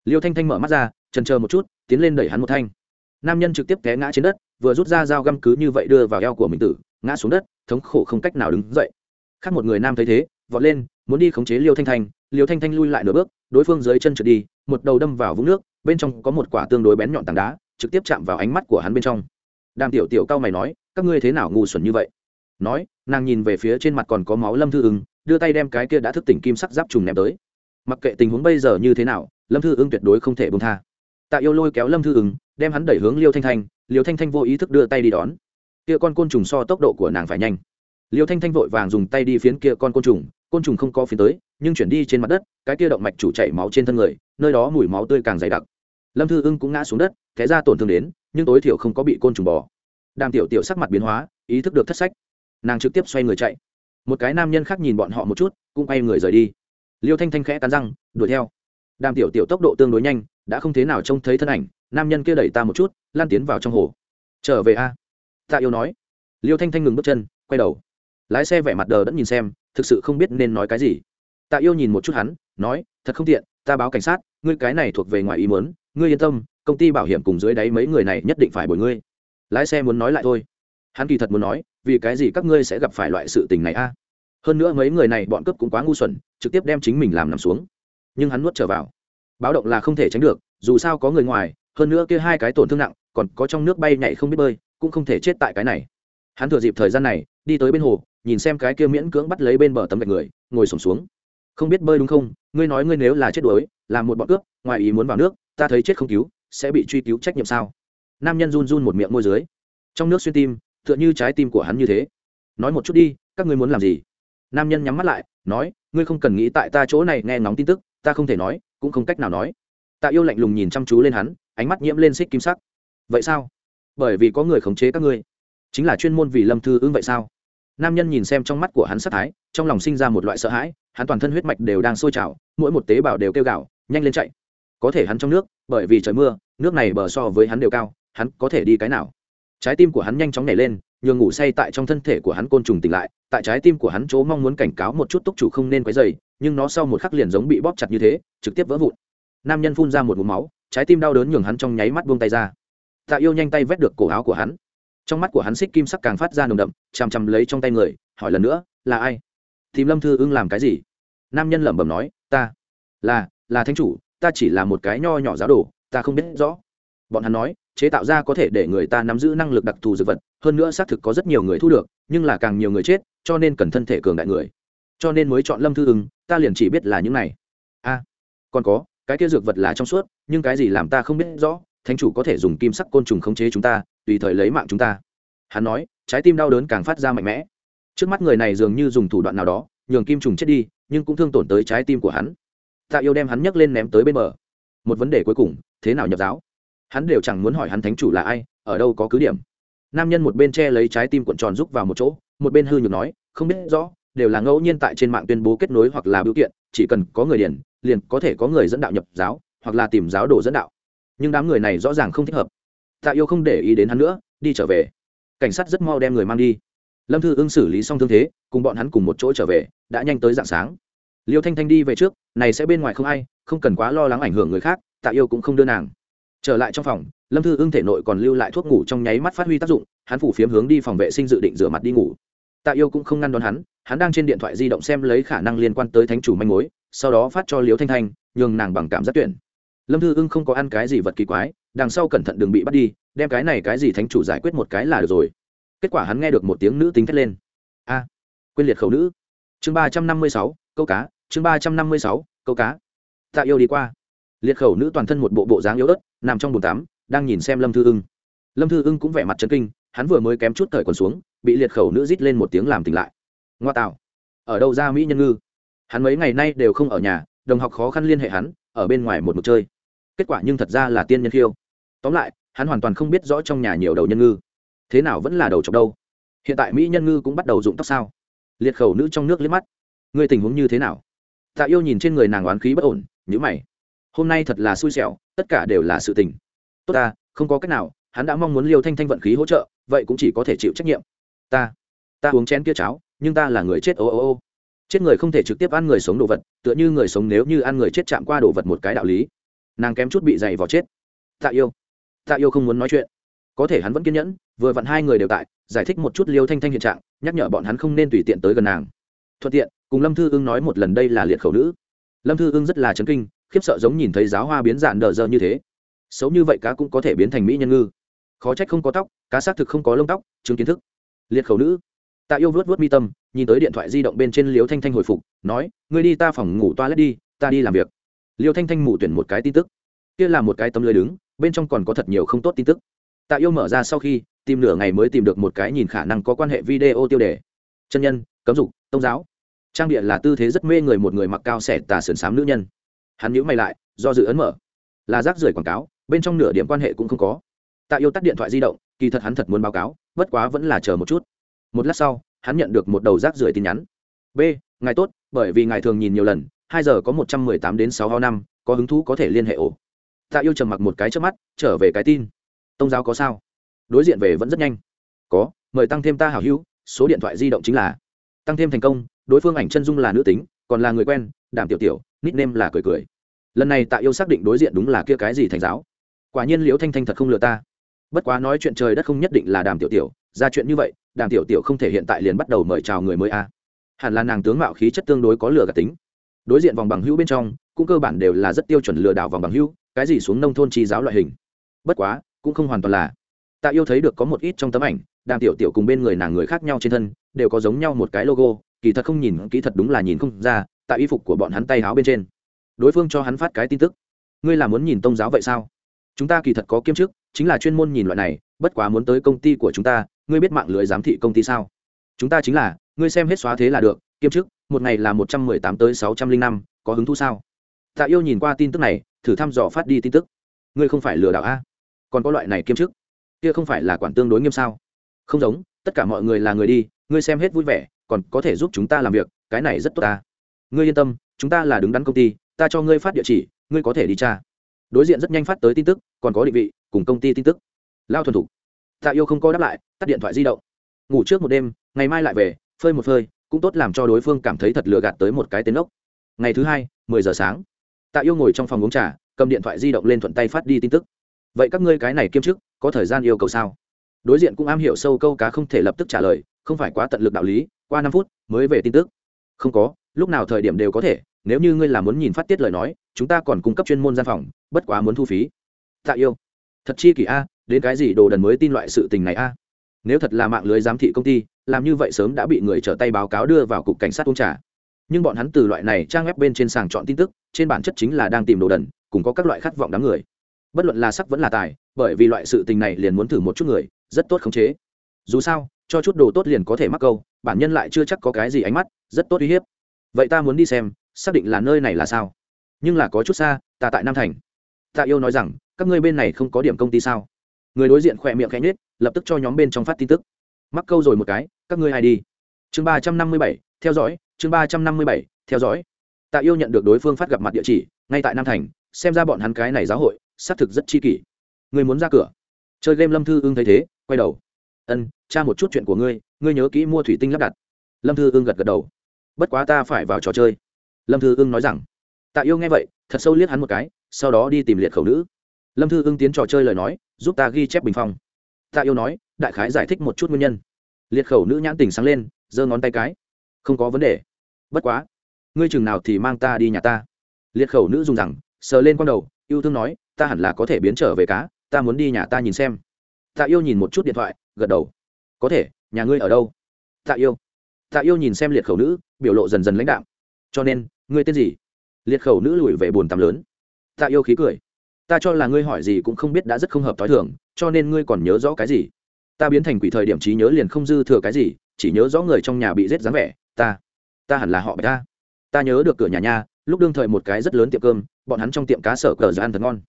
Liêu thanh thanh mở mắt ra, trần chờ một chút, tiến lên đẩy hắn một thanh. Nam nhân trực tiếp té ngã trên đất, vừa rút ra dao găm cứ như vậy đưa vào eo của mình tử, ngã xuống đất, thống khổ không cách nào đứng dậy khác một người nam thấy thế, vọt lên, muốn đi khống chế liêu thanh thanh, liêu thanh thanh lui lại nửa bước, đối phương dưới chân trượt đi, một đầu đâm vào vũng nước, bên trong có một quả tương đối bén nhọn tảng đá, trực tiếp chạm vào ánh mắt của hắn bên trong. Đàm tiểu tiểu cao mày nói, các ngươi thế nào ngu xuẩn như vậy? Nói, nàng nhìn về phía trên mặt còn có máu lâm thư ưng, đưa tay đem cái kia đã thức tỉnh kim sắc giáp trùng ném tới. Mặc kệ tình huống bây giờ như thế nào, lâm thư ưng tuyệt đối không thể bông tha. Tạ yêu lôi kéo lâm thư ưng, đem hắn đẩy hướng liêu thanh thanh, liêu thanh thanh vô ý thức đưa tay đi đón. Kia con côn trùng so tốc độ của nàng phải nhanh liêu thanh thanh vội vàng dùng tay đi phiến kia con côn trùng côn trùng không có phiến tới, nhưng chuyển đi trên mặt đất, cái kia động mạch chủ chảy máu trên thân người, nơi đó mùi máu tươi càng dày đặc. Lâm thư ưng cũng ngã xuống đất, té ra tổn thương đến, nhưng tối thiểu không có bị côn trùng bò. Đàm tiểu tiểu sắc mặt biến hóa, ý thức được thất sách. Nàng trực tiếp xoay người chạy. Một cái nam nhân khác nhìn bọn họ một chút, cũng quay người rời đi. Liêu thanh thanh khẽ cắn răng, đuổi theo. Đàm tiểu tiểu tốc độ tương đối nhanh, đã không thế nào trông thấy thân ảnh, nam nhân kia đẩy ta một chút, lan tiến vào trong hồ. Trở về a. Tạ yêu nói. Liêu thanh thanh ngừng bước chân, quay đầu lái xe vẻ mặt đờ đẫn nhìn xem, thực sự không biết nên nói cái gì. Tạ yêu nhìn một chút hắn, nói, thật không tiện, ta báo cảnh sát, ngươi cái này thuộc về ngoài ý muốn, ngươi yên tâm, công ty bảo hiểm cùng dưới đáy mấy người này nhất định phải bồi ngươi. Lái xe muốn nói lại thôi. Hắn kỳ thật muốn nói, vì cái gì các ngươi sẽ gặp phải loại sự tình này a? Hơn nữa mấy người này bọn cướp cũng quá ngu xuẩn, trực tiếp đem chính mình làm nằm xuống. Nhưng hắn nuốt trở vào. Báo động là không thể tránh được, dù sao có người ngoài, hơn nữa kia hai cái tổn thương nặng, còn có trong nước bay nhảy không biết bơi, cũng không thể chết tại cái này. Hắn thừa dịp thời gian này, đi tới bên hồ nhìn xem cái kia miễn cưỡng bắt lấy bên bờ tấm gạch người, ngồi sổm xuống. Không biết bơi đúng không? Ngươi nói ngươi nếu là chết đuối, làm một bọn cướp, ngoài ý muốn vào nước, ta thấy chết không cứu, sẽ bị truy cứu trách nhiệm sao? Nam nhân run run một miệng môi dưới. Trong nước xuyên tim, tựa như trái tim của hắn như thế. Nói một chút đi, các ngươi muốn làm gì? Nam nhân nhắm mắt lại, nói, ngươi không cần nghĩ tại ta chỗ này nghe ngóng tin tức, ta không thể nói, cũng không cách nào nói. Tạ yêu lạnh lùng nhìn chăm chú lên hắn, ánh mắt nhiễm lên xích kim sắc. Vậy sao? Bởi vì có người khống chế các ngươi. Chính là chuyên môn vì lâm thư ưng vậy sao? Nam nhân nhìn xem trong mắt của hắn sắc thái, trong lòng sinh ra một loại sợ hãi, hắn toàn thân huyết mạch đều đang sôi trào, mỗi một tế bào đều kêu gạo nhanh lên chạy. Có thể hắn trong nước, bởi vì trời mưa, nước này bờ so với hắn đều cao, hắn có thể đi cái nào? Trái tim của hắn nhanh chóng nhảy lên, nhường ngủ say tại trong thân thể của hắn côn trùng tỉnh lại, tại trái tim của hắn chỗ mong muốn cảnh cáo một chút túc chủ không nên quấy dày nhưng nó sau một khắc liền giống bị bóp chặt như thế, trực tiếp vỡ vụn. Nam nhân phun ra một mũ máu, trái tim đau đớn nhường hắn trong nháy mắt buông tay ra. Tạ yêu nhanh tay vét được cổ áo của hắn trong mắt của hắn xích kim sắc càng phát ra nồng đậm, chằm chằm lấy trong tay người, hỏi lần nữa, là ai? Tìm lâm thư ưng làm cái gì? Nam nhân lẩm bẩm nói, ta, là là thánh chủ, ta chỉ là một cái nho nhỏ giáo đồ, ta không biết rõ. Bọn hắn nói, chế tạo ra có thể để người ta nắm giữ năng lực đặc thù dược vật, hơn nữa xác thực có rất nhiều người thu được, nhưng là càng nhiều người chết, cho nên cần thân thể cường đại người. Cho nên mới chọn lâm thư ưng, ta liền chỉ biết là những này. A, còn có, cái kia dược vật là trong suốt, nhưng cái gì làm ta không biết rõ thánh chủ có thể dùng kim sắc côn trùng khống chế chúng ta tùy thời lấy mạng chúng ta. Hắn nói trái tim đau đớn càng phát ra mạnh mẽ. Trước mắt người này dường như dùng thủ đoạn nào đó nhường kim trùng chết đi nhưng cũng thương tổn tới trái tim của hắn. Tạ yêu đem hắn nhấc lên ném tới bên bờ. Một vấn đề cuối cùng thế nào nhập giáo? Hắn đều chẳng muốn hỏi hắn thánh chủ là ai ở đâu có cứ điểm. Nam nhân một bên che lấy trái tim cuộn tròn rúc vào một chỗ một bên hư nhược nói không biết rõ đều là ngẫu nhiên tại trên mạng tuyên bố kết nối hoặc là biểu kiện chỉ cần có người điền, liền có thể có người dẫn đạo nhập giáo hoặc là tìm giáo đồ dẫn đạo nhưng đám người này rõ ràng không thích hợp. Tạ yêu không để ý đến hắn nữa, đi trở về. Cảnh sát rất mau đem người mang đi. Lâm thư ưng xử lý xong thương thế, cùng bọn hắn cùng một chỗ trở về, đã nhanh tới dạng sáng. Liêu thanh thanh đi về trước, này sẽ bên ngoài không ai, không cần quá lo lắng ảnh hưởng người khác, tạ yêu cũng không đưa nàng. Trở lại trong phòng, lâm thư ưng thể nội còn lưu lại thuốc ngủ trong nháy mắt phát huy tác dụng, hắn phủ phiếm hướng đi phòng vệ sinh dự định rửa mặt đi ngủ. Tạ yêu cũng không ngăn đón hắn hắn đang trên điện thoại di động xem lấy khả năng liên quan tới thánh chủ manh mối, sau đó phát cho liêu thanh thanh, nhường nàng bằng cảm giác tuyển lâm thư ưng không có ăn cái gì vật kỳ quái đằng sau cẩn thận đừng bị bắt đi đem cái này cái gì thánh chủ giải quyết một cái là được rồi. Kết quả hắn nghe được một tiếng nữ tính thét lên. A à, quên liệt khẩu nữ. Chương ba trăm năm mươi sáu câu cá chương ba trăm năm mươi sáu câu cá. Tạ yêu đi qua. Liệt khẩu nữ toàn thân một bộ bộ dáng yếu ớt nằm trong bồn tắm đang nhìn xem lâm thư ưng. Lâm thư ưng cũng vẻ mặt chân kinh hắn vừa mới kém chút thời còn xuống bị liệt khẩu nữ rít lên một tiếng làm tỉnh lại. Ngoa tạo. Ở đâu ra mỹ nhân ngư? Hắn mấy ngày nay đều không ở nhà đồng học khó khăn liên hệ hắn ở bên ngoài một mực chơi kết quả nhưng thật ra là tiên nhân khiêu. Tóm lại, hắn hoàn toàn không biết rõ trong nhà nhiều đầu nhân ngư. Thế nào vẫn là đầu chọc đâu? Hiện tại mỹ nhân ngư cũng bắt đầu rụng tóc sao? Liệt khẩu nữ trong nước liếc mắt. Người tình huống như thế nào? Tạ yêu nhìn trên người nàng oán khí bất ổn nhữ mày. Hôm nay thật là xui xẻo, tất cả đều là sự tình. Tốt ta, không có cách nào, hắn đã mong muốn liêu thanh thanh vận khí hỗ trợ, vậy cũng chỉ có thể chịu trách nhiệm. Ta ta uống chén kia cháo, nhưng ta là người chết ô ô ô. Chết người không thể trực tiếp ăn người sống đồ vật, tựa như người sống nếu như ăn người chết chạm qua đồ vật một cái đạo lý nàng kém chút bị dày vò chết. Tạ yêu tạ yêu không muốn nói chuyện. Có thể hắn vẫn kiên nhẫn, vừa vặn hai người đều tại, giải thích một chút liêu thanh thanh hiện trạng, nhắc nhở bọn hắn không nên tùy tiện tới gần nàng. Thuận tiện, cùng lâm thư ưng nói một lần đây là liệt khẩu nữ. Lâm thư ưng rất là chấn kinh, khiếp sợ giống nhìn thấy giáo hoa biến dạn đờ dơ như thế. Xấu như vậy cá cũng có thể biến thành mỹ nhân ngư. Khó trách không có tóc, cá xác thực không có lông tóc, chứng kiến thức. Liệt khẩu nữ. Tạ yêu vớt vớt mi tâm, nhìn tới điện thoại di động bên trên liêu thanh thanh hồi phục, nói, ngươi đi ta phòng ngủ toilet đi, ta đi làm việc liêu thanh thanh mụ tuyển một cái tin tức. Kia là một cái tấm lưới đứng, bên trong còn có thật nhiều không tốt tin tức. Tạ yêu mở ra sau khi, tìm nửa ngày mới tìm được một cái nhìn khả năng có quan hệ video tiêu đề. Chân nhân, cấm dục tôn giáo. Trang địa là tư thế rất mê người một người mặc cao xẻ tà sườn xám nữ nhân. Hắn nhíu mày lại, do dự ấn mở. Là rác rưởi quảng cáo, bên trong nửa điểm quan hệ cũng không có. Tạ yêu tắt điện thoại di động, kỳ thật hắn thật muốn báo cáo, bất quá vẫn là chờ một chút. Một lát sau, hắn nhận được một đầu rác rưởi tin nhắn. B, ngài tốt, bởi vì ngài thường nhìn nhiều lần hai giờ có một trăm mười tám đến sáu ho năm, có hứng thú có thể liên hệ ổ. Tạ yêu trầm mặc một cái trước mắt, trở về cái tin. Tông giáo có sao? Đối diện về vẫn rất nhanh. Có, mời tăng thêm ta hảo hữu, số điện thoại di động chính là. Tăng thêm thành công, đối phương ảnh chân dung là nữ tính, còn là người quen đảm tiểu tiểu, nickname là cười cười. Lần này tạ yêu xác định đối diện đúng là kia cái gì thành giáo. Quả nhiên liễu thanh thanh thật không lừa ta. Bất quá nói chuyện trời đất không nhất định là đàm tiểu tiểu, ra chuyện như vậy, đàm tiểu tiểu không thể hiện tại liền bắt đầu mời chào người mới a. Hẳn là nàng tướng mạo khí chất tương đối có lừa cả tính đối diện vòng bằng hữu bên trong, cũng cơ bản đều là rất tiêu chuẩn lừa đảo vòng bằng hữu, cái gì xuống nông thôn chi giáo loại hình. Bất quá, cũng không hoàn toàn là. Tạ yêu thấy được có một ít trong tấm ảnh đàm tiểu tiểu cùng bên người nàng người khác nhau trên thân, đều có giống nhau một cái logo, kỳ thật không nhìn kỹ thật đúng là nhìn không ra, tại y phục của bọn hắn tay áo bên trên. Đối phương cho hắn phát cái tin tức. Ngươi là muốn nhìn tông giáo vậy sao? Chúng ta kỳ thật có kiêm chức, chính là chuyên môn nhìn loại này, bất quá muốn tới công ty của chúng ta, ngươi biết mạng lưới giám thị công ty sao? Chúng ta chính là, ngươi xem hết xóa thế là được, kiêm chức một ngày là một trăm mười tám tới sáu trăm linh năm, có hứng thú sao? Tạ yêu nhìn qua tin tức này, thử thăm dò phát đi tin tức. Ngươi không phải lừa đảo a? Còn có loại này kiêm chức? Kia không phải là quản tương đối nghiêm sao? Không giống, tất cả mọi người là người đi, ngươi xem hết vui vẻ, còn có thể giúp chúng ta làm việc, cái này rất tốt ta. Ngươi yên tâm, chúng ta là đứng đắn công ty, ta cho ngươi phát địa chỉ, ngươi có thể đi tra. Đối diện rất nhanh phát tới tin tức, còn có định vị, cùng công ty tin tức. Lao thuần thục. Tạ yêu không có đáp lại, tắt điện thoại di động. Ngủ trước một đêm, ngày mai lại về, phơi một phơi cũng tốt làm cho đối phương cảm thấy thật lừa gạt tới một cái tên ốc. Ngày thứ hai, mười giờ sáng, tạ yêu ngồi trong phòng uống trà, cầm điện thoại di động lên thuận tay phát đi tin tức. Vậy các ngươi cái này kiêm chức, có thời gian yêu cầu sao? Đối diện cũng am hiểu sâu câu cá không thể lập tức trả lời, không phải quá tận lực đạo lý, qua năm phút mới về tin tức. Không có, lúc nào thời điểm đều có thể, nếu như ngươi là muốn nhìn phát tiết lời nói, chúng ta còn cung cấp chuyên môn gian phòng, bất quá muốn thu phí. Tạ yêu, thật chi kỷ a, đến cái gì đồ đần mới tin loại sự tình này a? Nếu thật là mạng lưới giám thị công ty, làm như vậy sớm đã bị người trở tay báo cáo đưa vào cục cảnh sát uống trà. Nhưng bọn hắn từ loại này trang web bên trên sàng chọn tin tức, trên bản chất chính là đang tìm đồ đần, cùng có các loại khát vọng đám người. Bất luận là sắc vẫn là tài, bởi vì loại sự tình này liền muốn thử một chút người, rất tốt khống chế. Dù sao, cho chút đồ tốt liền có thể mắc câu, bản nhân lại chưa chắc có cái gì ánh mắt, rất tốt uy hiếp. Vậy ta muốn đi xem, xác định là nơi này là sao? Nhưng là có chút xa, ta tại nam thành. Tạ yêu nói rằng, các ngươi bên này không có điểm công ty sao? Người đối diện khỏe miệng khẽ nhếch, lập tức cho nhóm bên trong phát tin tức. Mắc câu rồi một cái, các ngươi ai đi? Chương ba trăm năm mươi bảy, theo dõi, chương ba trăm năm mươi bảy, theo dõi. Tạ yêu nhận được đối phương phát gặp mặt địa chỉ, ngay tại nam thành, xem ra bọn hắn cái này giáo hội, xác thực rất chi kỷ. Người muốn ra cửa. Chơi game lâm thư ưng thấy thế, quay đầu. Ân, tra một chút chuyện của ngươi ngươi nhớ kỹ mua thủy tinh lắp đặt. Lâm thư ưng gật gật đầu. Bất quá ta phải vào trò chơi. Lâm thư ưng nói rằng. Tạ yêu nghe vậy, thật sâu liếc hắn một cái, sau đó đi tìm liệt khẩu nữ lâm thư ưng tiến trò chơi lời nói, giúp ta ghi chép bình phong. Tạ yêu nói, đại khái giải thích một chút nguyên nhân. Liệt khẩu nữ nhãn tình sáng lên, giơ ngón tay cái. Không có vấn đề. Bất quá. Ngươi chừng nào thì mang ta đi nhà ta. Liệt khẩu nữ dùng rằng, sờ lên con đầu, yêu thương nói, ta hẳn là có thể biến trở về cá, ta muốn đi nhà ta nhìn xem. Tạ yêu nhìn một chút điện thoại, gật đầu. Có thể, nhà ngươi ở đâu? Tạ yêu. Tạ yêu nhìn xem liệt khẩu nữ, biểu lộ dần dần lãnh đạo cho nên, ngươi tên gì? Liệt khẩu nữ lùi về bồn tắm lớn. Tạ yêu khí cười ta cho là ngươi hỏi gì cũng không biết đã rất không hợp t h o i thường cho nên ngươi còn nhớ rõ cái gì? Ta biến thành quỷ thời điểm trí nhớ liền không dư thừa cái gì chỉ nhớ rõ người trong nhà bị giết dáng vẻ ta ta hẳn là họ bạch ta ta nhớ được cửa nhà nha, lúc đương thời một cái rất lớn tiệm cơm bọn hắn trong tiệm cá sở cờ giờ ăn thật ngon.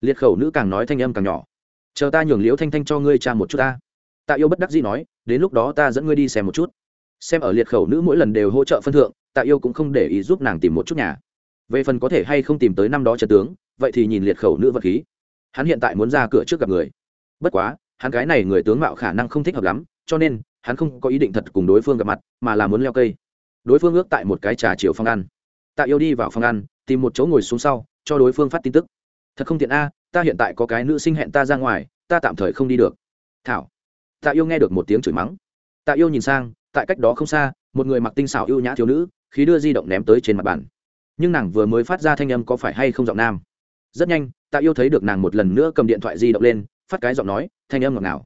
Liệt khẩu nữ càng nói thanh âm càng nhỏ. Chờ ta nhường liễu thanh thanh cho ngươi cha một chút ta tạ yêu bất đắc dĩ nói đến lúc đó ta dẫn ngươi đi xem một chút. Xem ở liệt khẩu nữ mỗi lần đều hỗ trợ phân thượng tạ yêu cũng không để ý giúp nàng tìm một chút nhà. Về phần có thể hay không tìm tới năm đó trần tướng vậy thì nhìn liệt khẩu nữ vật khí. Hắn hiện tại muốn ra cửa trước gặp người. Bất quá, hắn cái này người tướng mạo khả năng không thích hợp lắm, cho nên, hắn không có ý định thật cùng đối phương gặp mặt, mà là muốn leo cây. Đối phương ước tại một cái trà chiều phòng ăn. Tạ yêu đi vào phòng ăn, tìm một chỗ ngồi xuống sau, cho đối phương phát tin tức. Thật không tiện a, ta hiện tại có cái nữ sinh hẹn ta ra ngoài, ta tạm thời không đi được. Thảo. Tạ yêu nghe được một tiếng chửi mắng. Tạ yêu nhìn sang, tại cách đó không xa, một người mặc tinh xảo ưu nhã thiếu nữ, khí đưa di động ném tới trên mặt bàn. Nhưng nàng vừa mới phát ra thanh âm có phải hay không giọng nam? Rất nhanh, tạ yêu thấy được nàng một lần nữa cầm điện thoại di động lên, phát cái giọng nói, thanh âm ngọt ngào.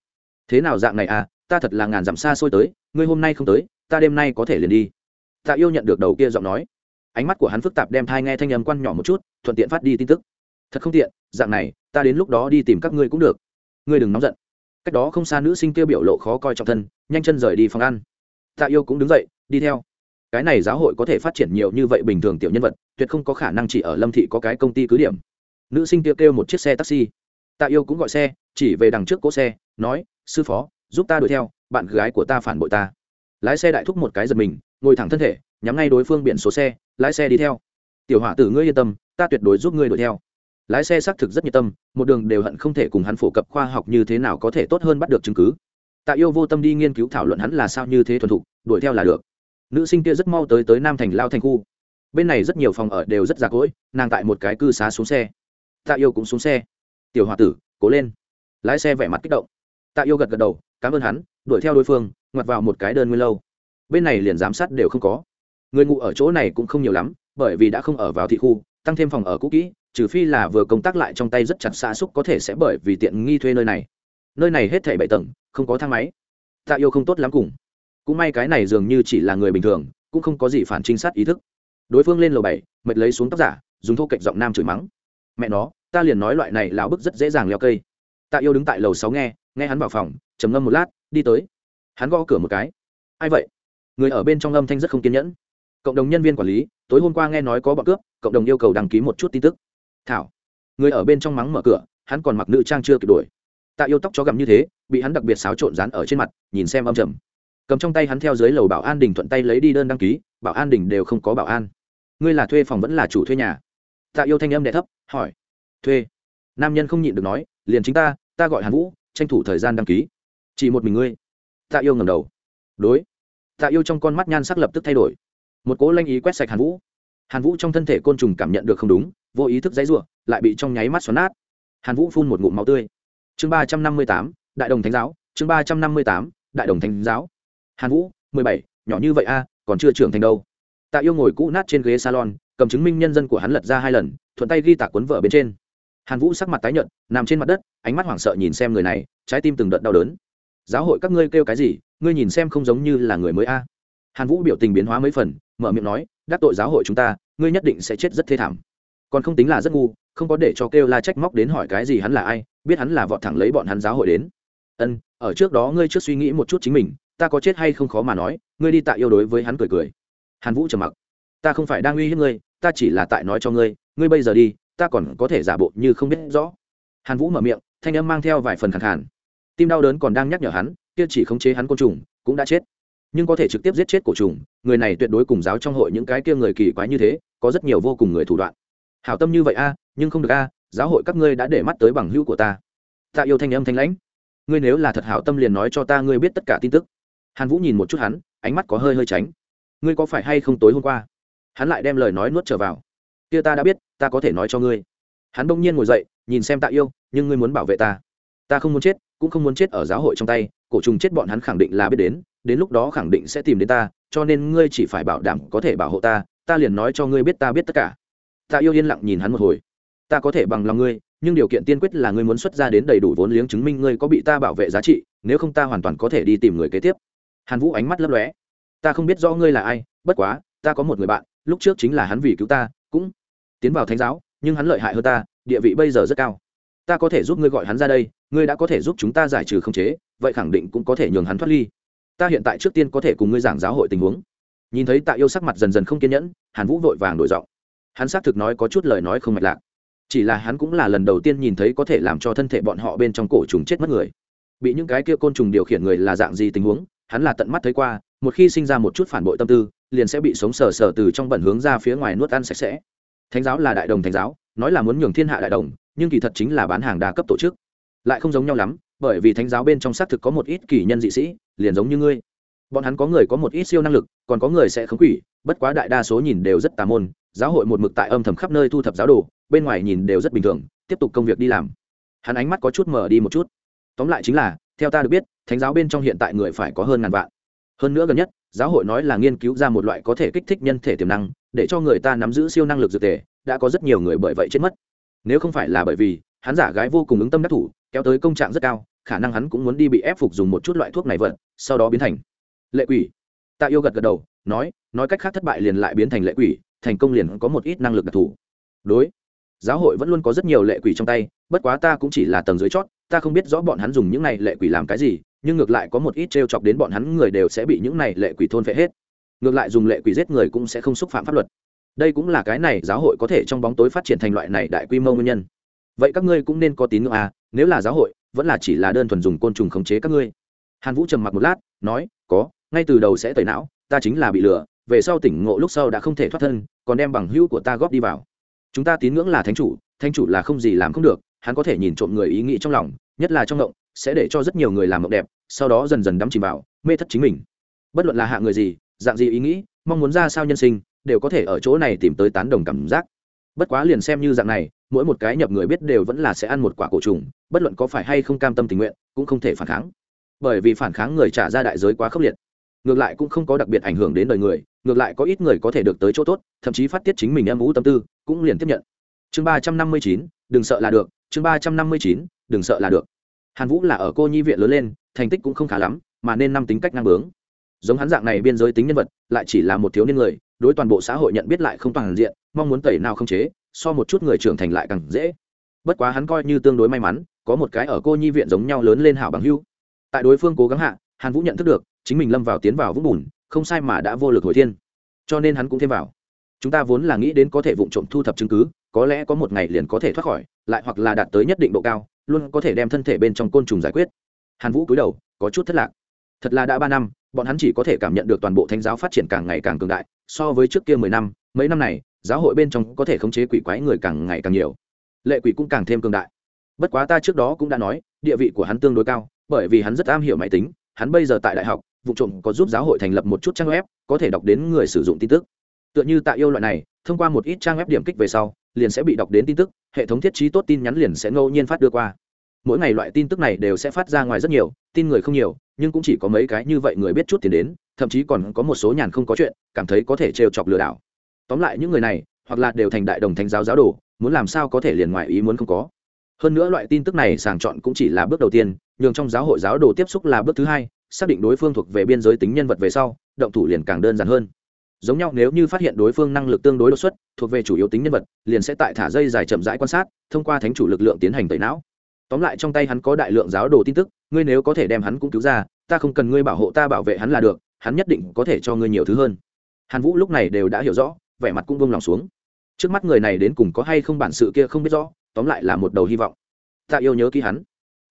thế nào dạng này à ta thật là ngàn dặm xa xôi tới, ngươi hôm nay không tới, ta đêm nay có thể liền đi. Tạ yêu nhận được đầu kia giọng nói. Ánh mắt của hắn phức tạp đem thai nghe thanh âm quan nhỏ một chút, thuận tiện phát đi tin tức. Thật không tiện, dạng này, ta đến lúc đó đi tìm các ngươi cũng được. Ngươi đừng nóng giận. Cách đó không xa nữ sinh kia biểu lộ khó coi trọng thân, nhanh chân rời đi phòng ăn. Tạ yêu cũng đứng dậy, đi theo. Cái này giáo hội có thể phát triển nhiều như vậy bình thường tiểu nhân vật, tuyệt không có khả năng chỉ ở lâm thị có cái công ty cứ điểm nữ sinh kia kêu một chiếc xe taxi. Tạ yêu cũng gọi xe, chỉ về đằng trước cỗ xe, nói, sư phó, giúp ta đuổi theo, bạn gái của ta phản bội ta. Lái xe đại thúc một cái giật mình, ngồi thẳng thân thể, nhắm ngay đối phương biển số xe, lái xe đi theo. Tiểu hỏa tử, ngươi yên tâm, ta tuyệt đối giúp ngươi đuổi theo. Lái xe xác thực rất nhiệt tâm, một đường đều hận không thể cùng hắn phổ cập khoa học như thế nào có thể tốt hơn bắt được chứng cứ. Tạ yêu vô tâm đi nghiên cứu thảo luận hắn là sao như thế thuần thục, đuổi theo là được. Nữ sinh kia rất mau tới tới nam thành lao thành khu. Bên này rất nhiều phòng ở đều rất già cỗi, nàng tại một cái cư xá xuống xe tạ yêu cũng xuống xe. Tiểu h o a tử, cố lên. Lái xe vẻ mặt kích động. Tạ yêu gật gật đầu, cảm ơn hắn, đuổi theo đối phương, ngoặt vào một cái đơn nguyên lâu. Bên này liền giám sát đều không có. Người ngụ ở chỗ này cũng không nhiều lắm, bởi vì đã không ở vào thị khu, tăng thêm phòng ở cũ kỹ, trừ phi là vừa công tác lại trong tay rất chặt xa xúc có thể sẽ bởi vì tiện nghi thuê nơi này. Nơi này hết thảy bảy tầng, không có thang máy. Tạ yêu không tốt lắm cùng. Cũng may cái này dường như chỉ là người bình thường, cũng không có gì phản trinh sát ý thức. Đối phương lên lầu bảy, mệt lấy xuống tóc giả, dùng thô cạnh giọng nam chửi mắng mẹ nó, ta liền nói loại này lão bức rất dễ dàng leo cây. Tạ yêu đứng tại lầu sáu nghe nghe hắn vào phòng, trầm ngâm một lát, đi tới. Hắn gõ cửa một cái. Ai vậy? Người ở bên trong âm thanh rất không kiên nhẫn. Cộng đồng nhân viên quản lý, tối hôm qua nghe nói có bọn cướp, cộng đồng yêu cầu đăng ký một chút tin tức. Thảo. Người ở bên trong mắng mở cửa, hắn còn mặc nữ trang chưa kịp đuổi tạ yêu tóc chó gặm như thế, bị hắn đặc biệt xáo trộn dán ở trên mặt, nhìn xem âm trầm. Cầm trong tay hắn theo dưới lầu bảo an đình thuận tay lấy đi đơn đăng ký, bảo an đình đều không có bảo an. Ngươi là thuê phòng vẫn là chủ thuê nhà? Tạ yêu thanh âm đẻ thấp hỏi. Thuê. Nam nhân không nhịn được nói, liền chính ta ta gọi hàn vũ, tranh thủ thời gian đăng ký. Chỉ một mình ngươi. Tạ yêu ngầm đầu. Đối. Tạ yêu trong con mắt nhan sắc lập tức thay đổi. Một cố lanh ý quét sạch hàn vũ. Hàn vũ trong thân thể côn trùng cảm nhận được không đúng, vô ý thức dãy ruộng lại bị trong nháy mắt xoắn nát. Hàn vũ phun một ngụm máu tươi. Chương ba trăm năm mươi tám, đại đồng thánh giáo. Chương ba trăm năm mươi tám, đại đồng thánh giáo. Hàn vũ, mười bảy, nhỏ như vậy a, còn chưa trưởng thành đâu. Tạ yêu ngồi cũ nát trên ghế salon, cầm chứng minh nhân dân của hắn lật ra hai lần thuận tay ghi tạc cuốn vợ bên trên. Hàn vũ sắc mặt tái nhợt, nằm trên mặt đất, ánh mắt hoảng sợ nhìn xem người này, trái tim từng đợt đau đớn. Giáo hội các ngươi kêu cái gì? Ngươi nhìn xem không giống như là người mới a. Hàn vũ biểu tình biến hóa mấy phần, mở miệng nói, đắc tội giáo hội chúng ta, ngươi nhất định sẽ chết rất thê thảm. Còn không tính là rất ngu, không có để cho kêu la trách móc đến hỏi cái gì hắn là ai, biết hắn là vọt thẳng lấy bọn hắn giáo hội đến. Ân, ở trước đó ngươi trước suy nghĩ một chút chính mình, ta có chết hay không khó mà nói, ngươi đi tạ yêu đối với hắn cười cười. Hàn vũ trầm mặc. Ta không phải đang uy hiếp ngươi, ta chỉ là tại nói cho ngươi ngươi bây giờ đi, ta còn có thể giả bộ như không biết rõ. Hàn vũ mở miệng, thanh âm mang theo vài phần khẳng khàn. Tim đau đớn còn đang nhắc nhở hắn, kia chỉ khống chế hắn côn trùng, cũng đã chết. Nhưng có thể trực tiếp giết chết cổ trùng, người này tuyệt đối cùng giáo trong hội những cái kia người kỳ quái như thế, có rất nhiều vô cùng người thủ đoạn. Hảo tâm như vậy a, nhưng không được a, giáo hội các ngươi đã để mắt tới bằng hữu của ta. Ta yêu thanh âm thanh lãnh. Ngươi nếu là thật hảo tâm liền nói cho ta ngươi biết tất cả tin tức. Hàn vũ nhìn một chút hắn, ánh mắt có hơi hơi tránh. Ngươi có phải hay không tối hôm qua? Hắn lại đem lời nói nuốt trở vào kia ta đã biết, ta có thể nói cho ngươi. Hắn bỗng nhiên ngồi dậy, nhìn xem tạ yêu, nhưng ngươi muốn bảo vệ ta. Ta không muốn chết, cũng không muốn chết ở giáo hội trong tay, cổ trùng chết bọn hắn khẳng định là biết đến đến lúc đó khẳng định sẽ tìm đến ta, cho nên ngươi chỉ phải bảo đảm có thể bảo hộ ta ta liền nói cho ngươi biết ta biết tất cả. Ta yêu yên lặng nhìn hắn một hồi. Ta có thể bằng lòng ngươi, nhưng điều kiện tiên quyết là ngươi muốn xuất ra đến đầy đủ vốn liếng chứng minh ngươi có bị ta bảo vệ giá trị, nếu không ta hoàn toàn có thể đi tìm người kế tiếp. Hàn vũ ánh mắt lấp lóe. Ta không biết rõ ngươi là ai, bất quá, ta có một người bạn, lúc trước chính là hắn vì cứu ta, cũng tiến vào thánh giáo, nhưng hắn lợi hại hơn ta, địa vị bây giờ rất cao. Ta có thể giúp ngươi gọi hắn ra đây, ngươi đã có thể giúp chúng ta giải trừ không chế, vậy khẳng định cũng có thể nhường hắn thoát ly. Ta hiện tại trước tiên có thể cùng ngươi giảng giáo hội tình huống. Nhìn thấy tạ yêu sắc mặt dần dần không kiên nhẫn, hàn vũ vội vàng đổi giọng. Hắn xác thực nói có chút lời nói không mạch lạc. Chỉ là hắn cũng là lần đầu tiên nhìn thấy có thể làm cho thân thể bọn họ bên trong cổ trùng chết mất người. Bị những cái kia côn trùng điều khiển người là dạng gì tình huống, hắn là tận mắt thấy qua, một khi sinh ra một chút phản bội tâm tư, liền sẽ bị sống sờ sờ từ trong bẩn hướng ra phía ngoài nuốt ăn sạch sẽ thánh giáo là đại đồng thánh giáo, nói là muốn nhường thiên hạ đại đồng, nhưng kỳ thật chính là bán hàng đa cấp tổ chức. Lại không giống nhau lắm, bởi vì thánh giáo bên trong xác thực có một ít kỳ nhân dị sĩ, liền giống như ngươi. Bọn hắn có người có một ít siêu năng lực, còn có người sẽ khống quỷ, bất quá đại đa số nhìn đều rất tà môn, giáo hội một mực tại âm thầm khắp nơi thu thập giáo đồ, bên ngoài nhìn đều rất bình thường, tiếp tục công việc đi làm. Hắn ánh mắt có chút mở đi một chút. Tóm lại chính là, theo ta được biết, thánh giáo bên trong hiện tại người phải có hơn ngàn vạn. Hơn nữa gần nhất, giáo hội nói là nghiên cứu ra một loại có thể kích thích nhân thể tiềm năng để cho người ta nắm giữ siêu năng lực dược thể đã có rất nhiều người bởi vậy chết mất. Nếu không phải là bởi vì, hắn giả gái vô cùng ứng tâm đắc thủ, kéo tới công trạng rất cao, khả năng hắn cũng muốn đi bị ép phục dùng một chút loại thuốc này vật sau đó biến thành lệ quỷ. Tạ yêu gật gật đầu, nói nói cách khác thất bại liền lại biến thành lệ quỷ, thành công liền có một ít năng lực đặc thù. Đối, giáo hội vẫn luôn có rất nhiều lệ quỷ trong tay, bất quá ta cũng chỉ là tầng dưới chót, ta không biết rõ bọn hắn dùng những này lệ quỷ làm cái gì, nhưng ngược lại có một ít t r e o chọc đến bọn hắn người đều sẽ bị những này lệ quỷ thôn phệ hết ngược lại dùng lệ quỷ giết người cũng sẽ không xúc phạm pháp luật. Đây cũng là cái này giáo hội có thể trong bóng tối phát triển thành loại này đại quy mô nguyên nhân. Vậy các ngươi cũng nên có tín ngưỡng à nếu là giáo hội, vẫn là chỉ là đơn thuần dùng côn trùng khống chế các ngươi. Hàn vũ trầm mặc một lát, nói, có, ngay từ đầu sẽ tẩy não, ta chính là bị lừa, về sau tỉnh ngộ lúc sau đã không thể thoát thân, còn đem bằng hữu của ta góp đi vào. Chúng ta tín ngưỡng là thánh chủ thánh chủ là không gì làm không được, hắn có thể nhìn trộm người ý nghĩ trong lòng, nhất là trong động, sẽ để cho rất nhiều người làm mộng đẹp, sau đó dần dần đắm chìm vào mê thất chính mình. Bất luận là hạ người gì dạng gì ý nghĩ, mong muốn ra sao nhân sinh, đều có thể ở chỗ này tìm tới tán đồng cảm giác. Bất quá liền xem như dạng này, mỗi một cái nhập người biết đều vẫn là sẽ ăn một quả cổ trùng, bất luận có phải hay không cam tâm tình nguyện, cũng không thể phản kháng. Bởi vì phản kháng người trả ra đại giới quá khốc liệt. Ngược lại cũng không có đặc biệt ảnh hưởng đến đời người, ngược lại có ít người có thể được tới chỗ tốt, thậm chí phát tiết chính mình em vũ tâm tư, cũng liền tiếp nhận. Chương ba trăm năm mươi chín, đừng sợ là được. Chương ba trăm năm mươi chín, đừng sợ là được. Hàn vũ là ở cô nhi viện lớn lên, thành tích cũng không khá lắm, mà nên năm tính cách năng bướng giống hắn dạng này biên giới tính nhân vật, lại chỉ là một thiếu niên người, đối toàn bộ xã hội nhận biết lại không toàn diện, mong muốn tẩy nào không chế, so một chút người trưởng thành lại càng dễ. Bất quá hắn coi như tương đối may mắn, có một cái ở cô nhi viện giống nhau lớn lên hảo bằng hưu tại đối phương cố gắng hạ, hàn vũ nhận thức được, chính mình lâm vào tiến vào vũng bùn, không sai mà đã vô lực hồi thiên. Cho nên hắn cũng thêm vào. Chúng ta vốn là nghĩ đến có thể vụ trộm thu thập chứng cứ, có lẽ có một ngày liền có thể thoát khỏi, lại hoặc là đạt tới nhất định độ cao, luôn có thể đem thân thể bên trong côn trùng giải quyết. Hàn vũ cúi đầu, có chút thất lạc thật là đã ba năm, bọn hắn chỉ có thể cảm nhận được toàn bộ thánh giáo phát triển càng ngày càng cường đại, so với trước kia mười năm, mấy năm này, giáo hội bên trong có thể khống chế quỷ quái người càng ngày càng nhiều. Lệ quỷ cũng càng thêm cường đại. Bất quá ta trước đó cũng đã nói, địa vị của hắn tương đối cao, bởi vì hắn rất am hiểu máy tính, hắn bây giờ tại đại học, vụ trộm có giúp giáo hội thành lập một chút trang web, có thể đọc đến người sử dụng tin tức. Tựa như tạ yêu loại này, thông qua một ít trang web điểm kích về sau, liền sẽ bị đọc đến tin tức, hệ thống thiết trí tốt tin nhắn liền sẽ ngẫu nhiên phát đưa qua mỗi ngày loại tin tức này đều sẽ phát ra ngoài rất nhiều, tin người không nhiều, nhưng cũng chỉ có mấy cái như vậy người biết chút tiền đến, thậm chí còn có một số nhàn không có chuyện, cảm thấy có thể trêu chọc lừa đảo. Tóm lại những người này, hoặc là đều thành đại đồng thánh giáo giáo đồ, muốn làm sao có thể liền ngoài ý muốn không có. Hơn nữa loại tin tức này sàng chọn cũng chỉ là bước đầu tiên, nhường trong giáo hội giáo đồ tiếp xúc là bước thứ hai, xác định đối phương thuộc về biên giới tính nhân vật về sau, động thủ liền càng đơn giản hơn. Giống nhau nếu như phát hiện đối phương năng lực tương đối đột xuất, thuộc về chủ yếu tính nhân vật, liền sẽ tại thả dây dài chậm rãi quan sát, thông qua thánh chủ lực lượng tiến hành tẩy não tóm lại trong tay hắn có đại lượng giáo đồ tin tức, ngươi nếu có thể đem hắn cũng cứu ra, ta không cần ngươi bảo hộ ta bảo vệ hắn là được, hắn nhất định có thể cho ngươi nhiều thứ hơn. Hàn vũ lúc này đều đã hiểu rõ, vẻ mặt cũng bông lòng xuống. Trước mắt người này đến cùng có hay không bản sự kia không biết rõ, tóm lại là một đầu hy vọng. Ta yêu nhớ ký hắn.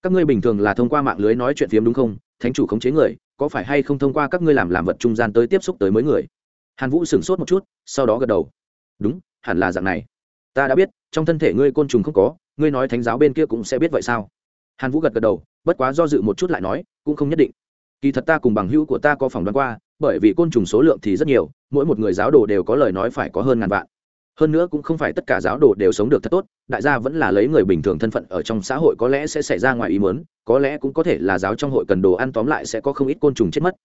Các ngươi bình thường là thông qua mạng lưới nói chuyện phiếm đúng không? Thánh chủ khống chế người, có phải hay không thông qua các ngươi làm làm vật trung gian tới tiếp xúc tới mới người? Hàn vũ sửng sốt một chút, sau đó gật đầu. Đúng, hẳn là dạng này. Ta đã biết, trong thân thể ngươi côn trùng không có ngươi nói thánh giáo bên kia cũng sẽ biết vậy sao? Hàn vũ gật gật đầu, bất quá do dự một chút lại nói, cũng không nhất định. Kỳ thật ta cùng bằng hữu của ta có phỏng đoán qua, bởi vì côn trùng số lượng thì rất nhiều, mỗi một người giáo đồ đều có lời nói phải có hơn ngàn vạn. Hơn nữa cũng không phải tất cả giáo đồ đều sống được thật tốt, đại gia vẫn là lấy người bình thường thân phận ở trong xã hội có lẽ sẽ xảy ra ngoài ý muốn, có lẽ cũng có thể là giáo trong hội cần đồ ăn tóm lại sẽ có không ít côn trùng chết mất.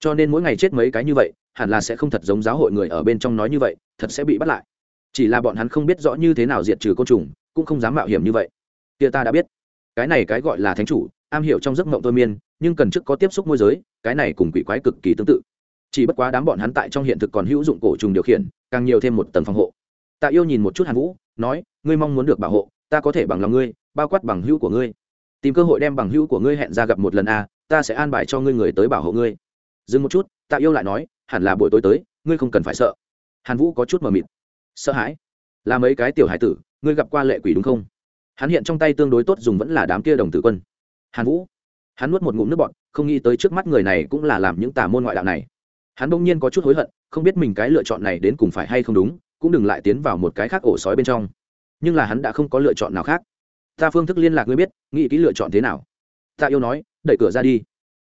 Cho nên mỗi ngày chết mấy cái như vậy, hẳn là sẽ không thật giống giáo hội người ở bên trong nói như vậy, thật sẽ bị bắt lại. Chỉ là bọn hắn không biết rõ như thế nào diệt trừ côn trùng cũng không dám mạo hiểm như vậy. Kia ta đã biết. Cái này cái gọi là thánh chủ, am hiểu trong giấc mộng thôi miên, nhưng cần trước có tiếp xúc môi giới, cái này cùng quỷ quái cực kỳ tương tự. Chỉ bất quá đám bọn hắn tại trong hiện thực còn hữu dụng cổ trùng điều khiển, càng nhiều thêm một tầng phòng hộ. Tạ yêu nhìn một chút hàn vũ, nói, ngươi mong muốn được bảo hộ, ta có thể bằng lòng ngươi, bao quát bằng hữu của ngươi. Tìm cơ hội đem bằng hữu của ngươi hẹn ra gặp một lần a, ta sẽ an bài cho ngươi người tới bảo hộ ngươi. Dừng một chút, tạ yêu lại nói, hẳn là buổi tối tới, ngươi không cần phải sợ. Hàn vũ có chút mờ mịt. Sợ hãi? Là mấy cái tiểu hải tử ngươi gặp qua lệ quỷ đúng không? Hắn hiện trong tay tương đối tốt dùng vẫn là đám kia đồng tử quân. Hàn vũ. Hắn nuốt một ngụm nước bọn không nghĩ tới trước mắt người này cũng là làm những tà môn ngoại đạo này. Hắn bỗng nhiên có chút hối hận, không biết mình cái lựa chọn này đến cùng phải hay không đúng, cũng đừng lại tiến vào một cái khác ổ sói bên trong. Nhưng là hắn đã không có lựa chọn nào khác. Ta phương thức liên lạc ngươi biết, nghĩ kỹ lựa chọn thế nào. Ta yêu nói, đẩy cửa ra đi.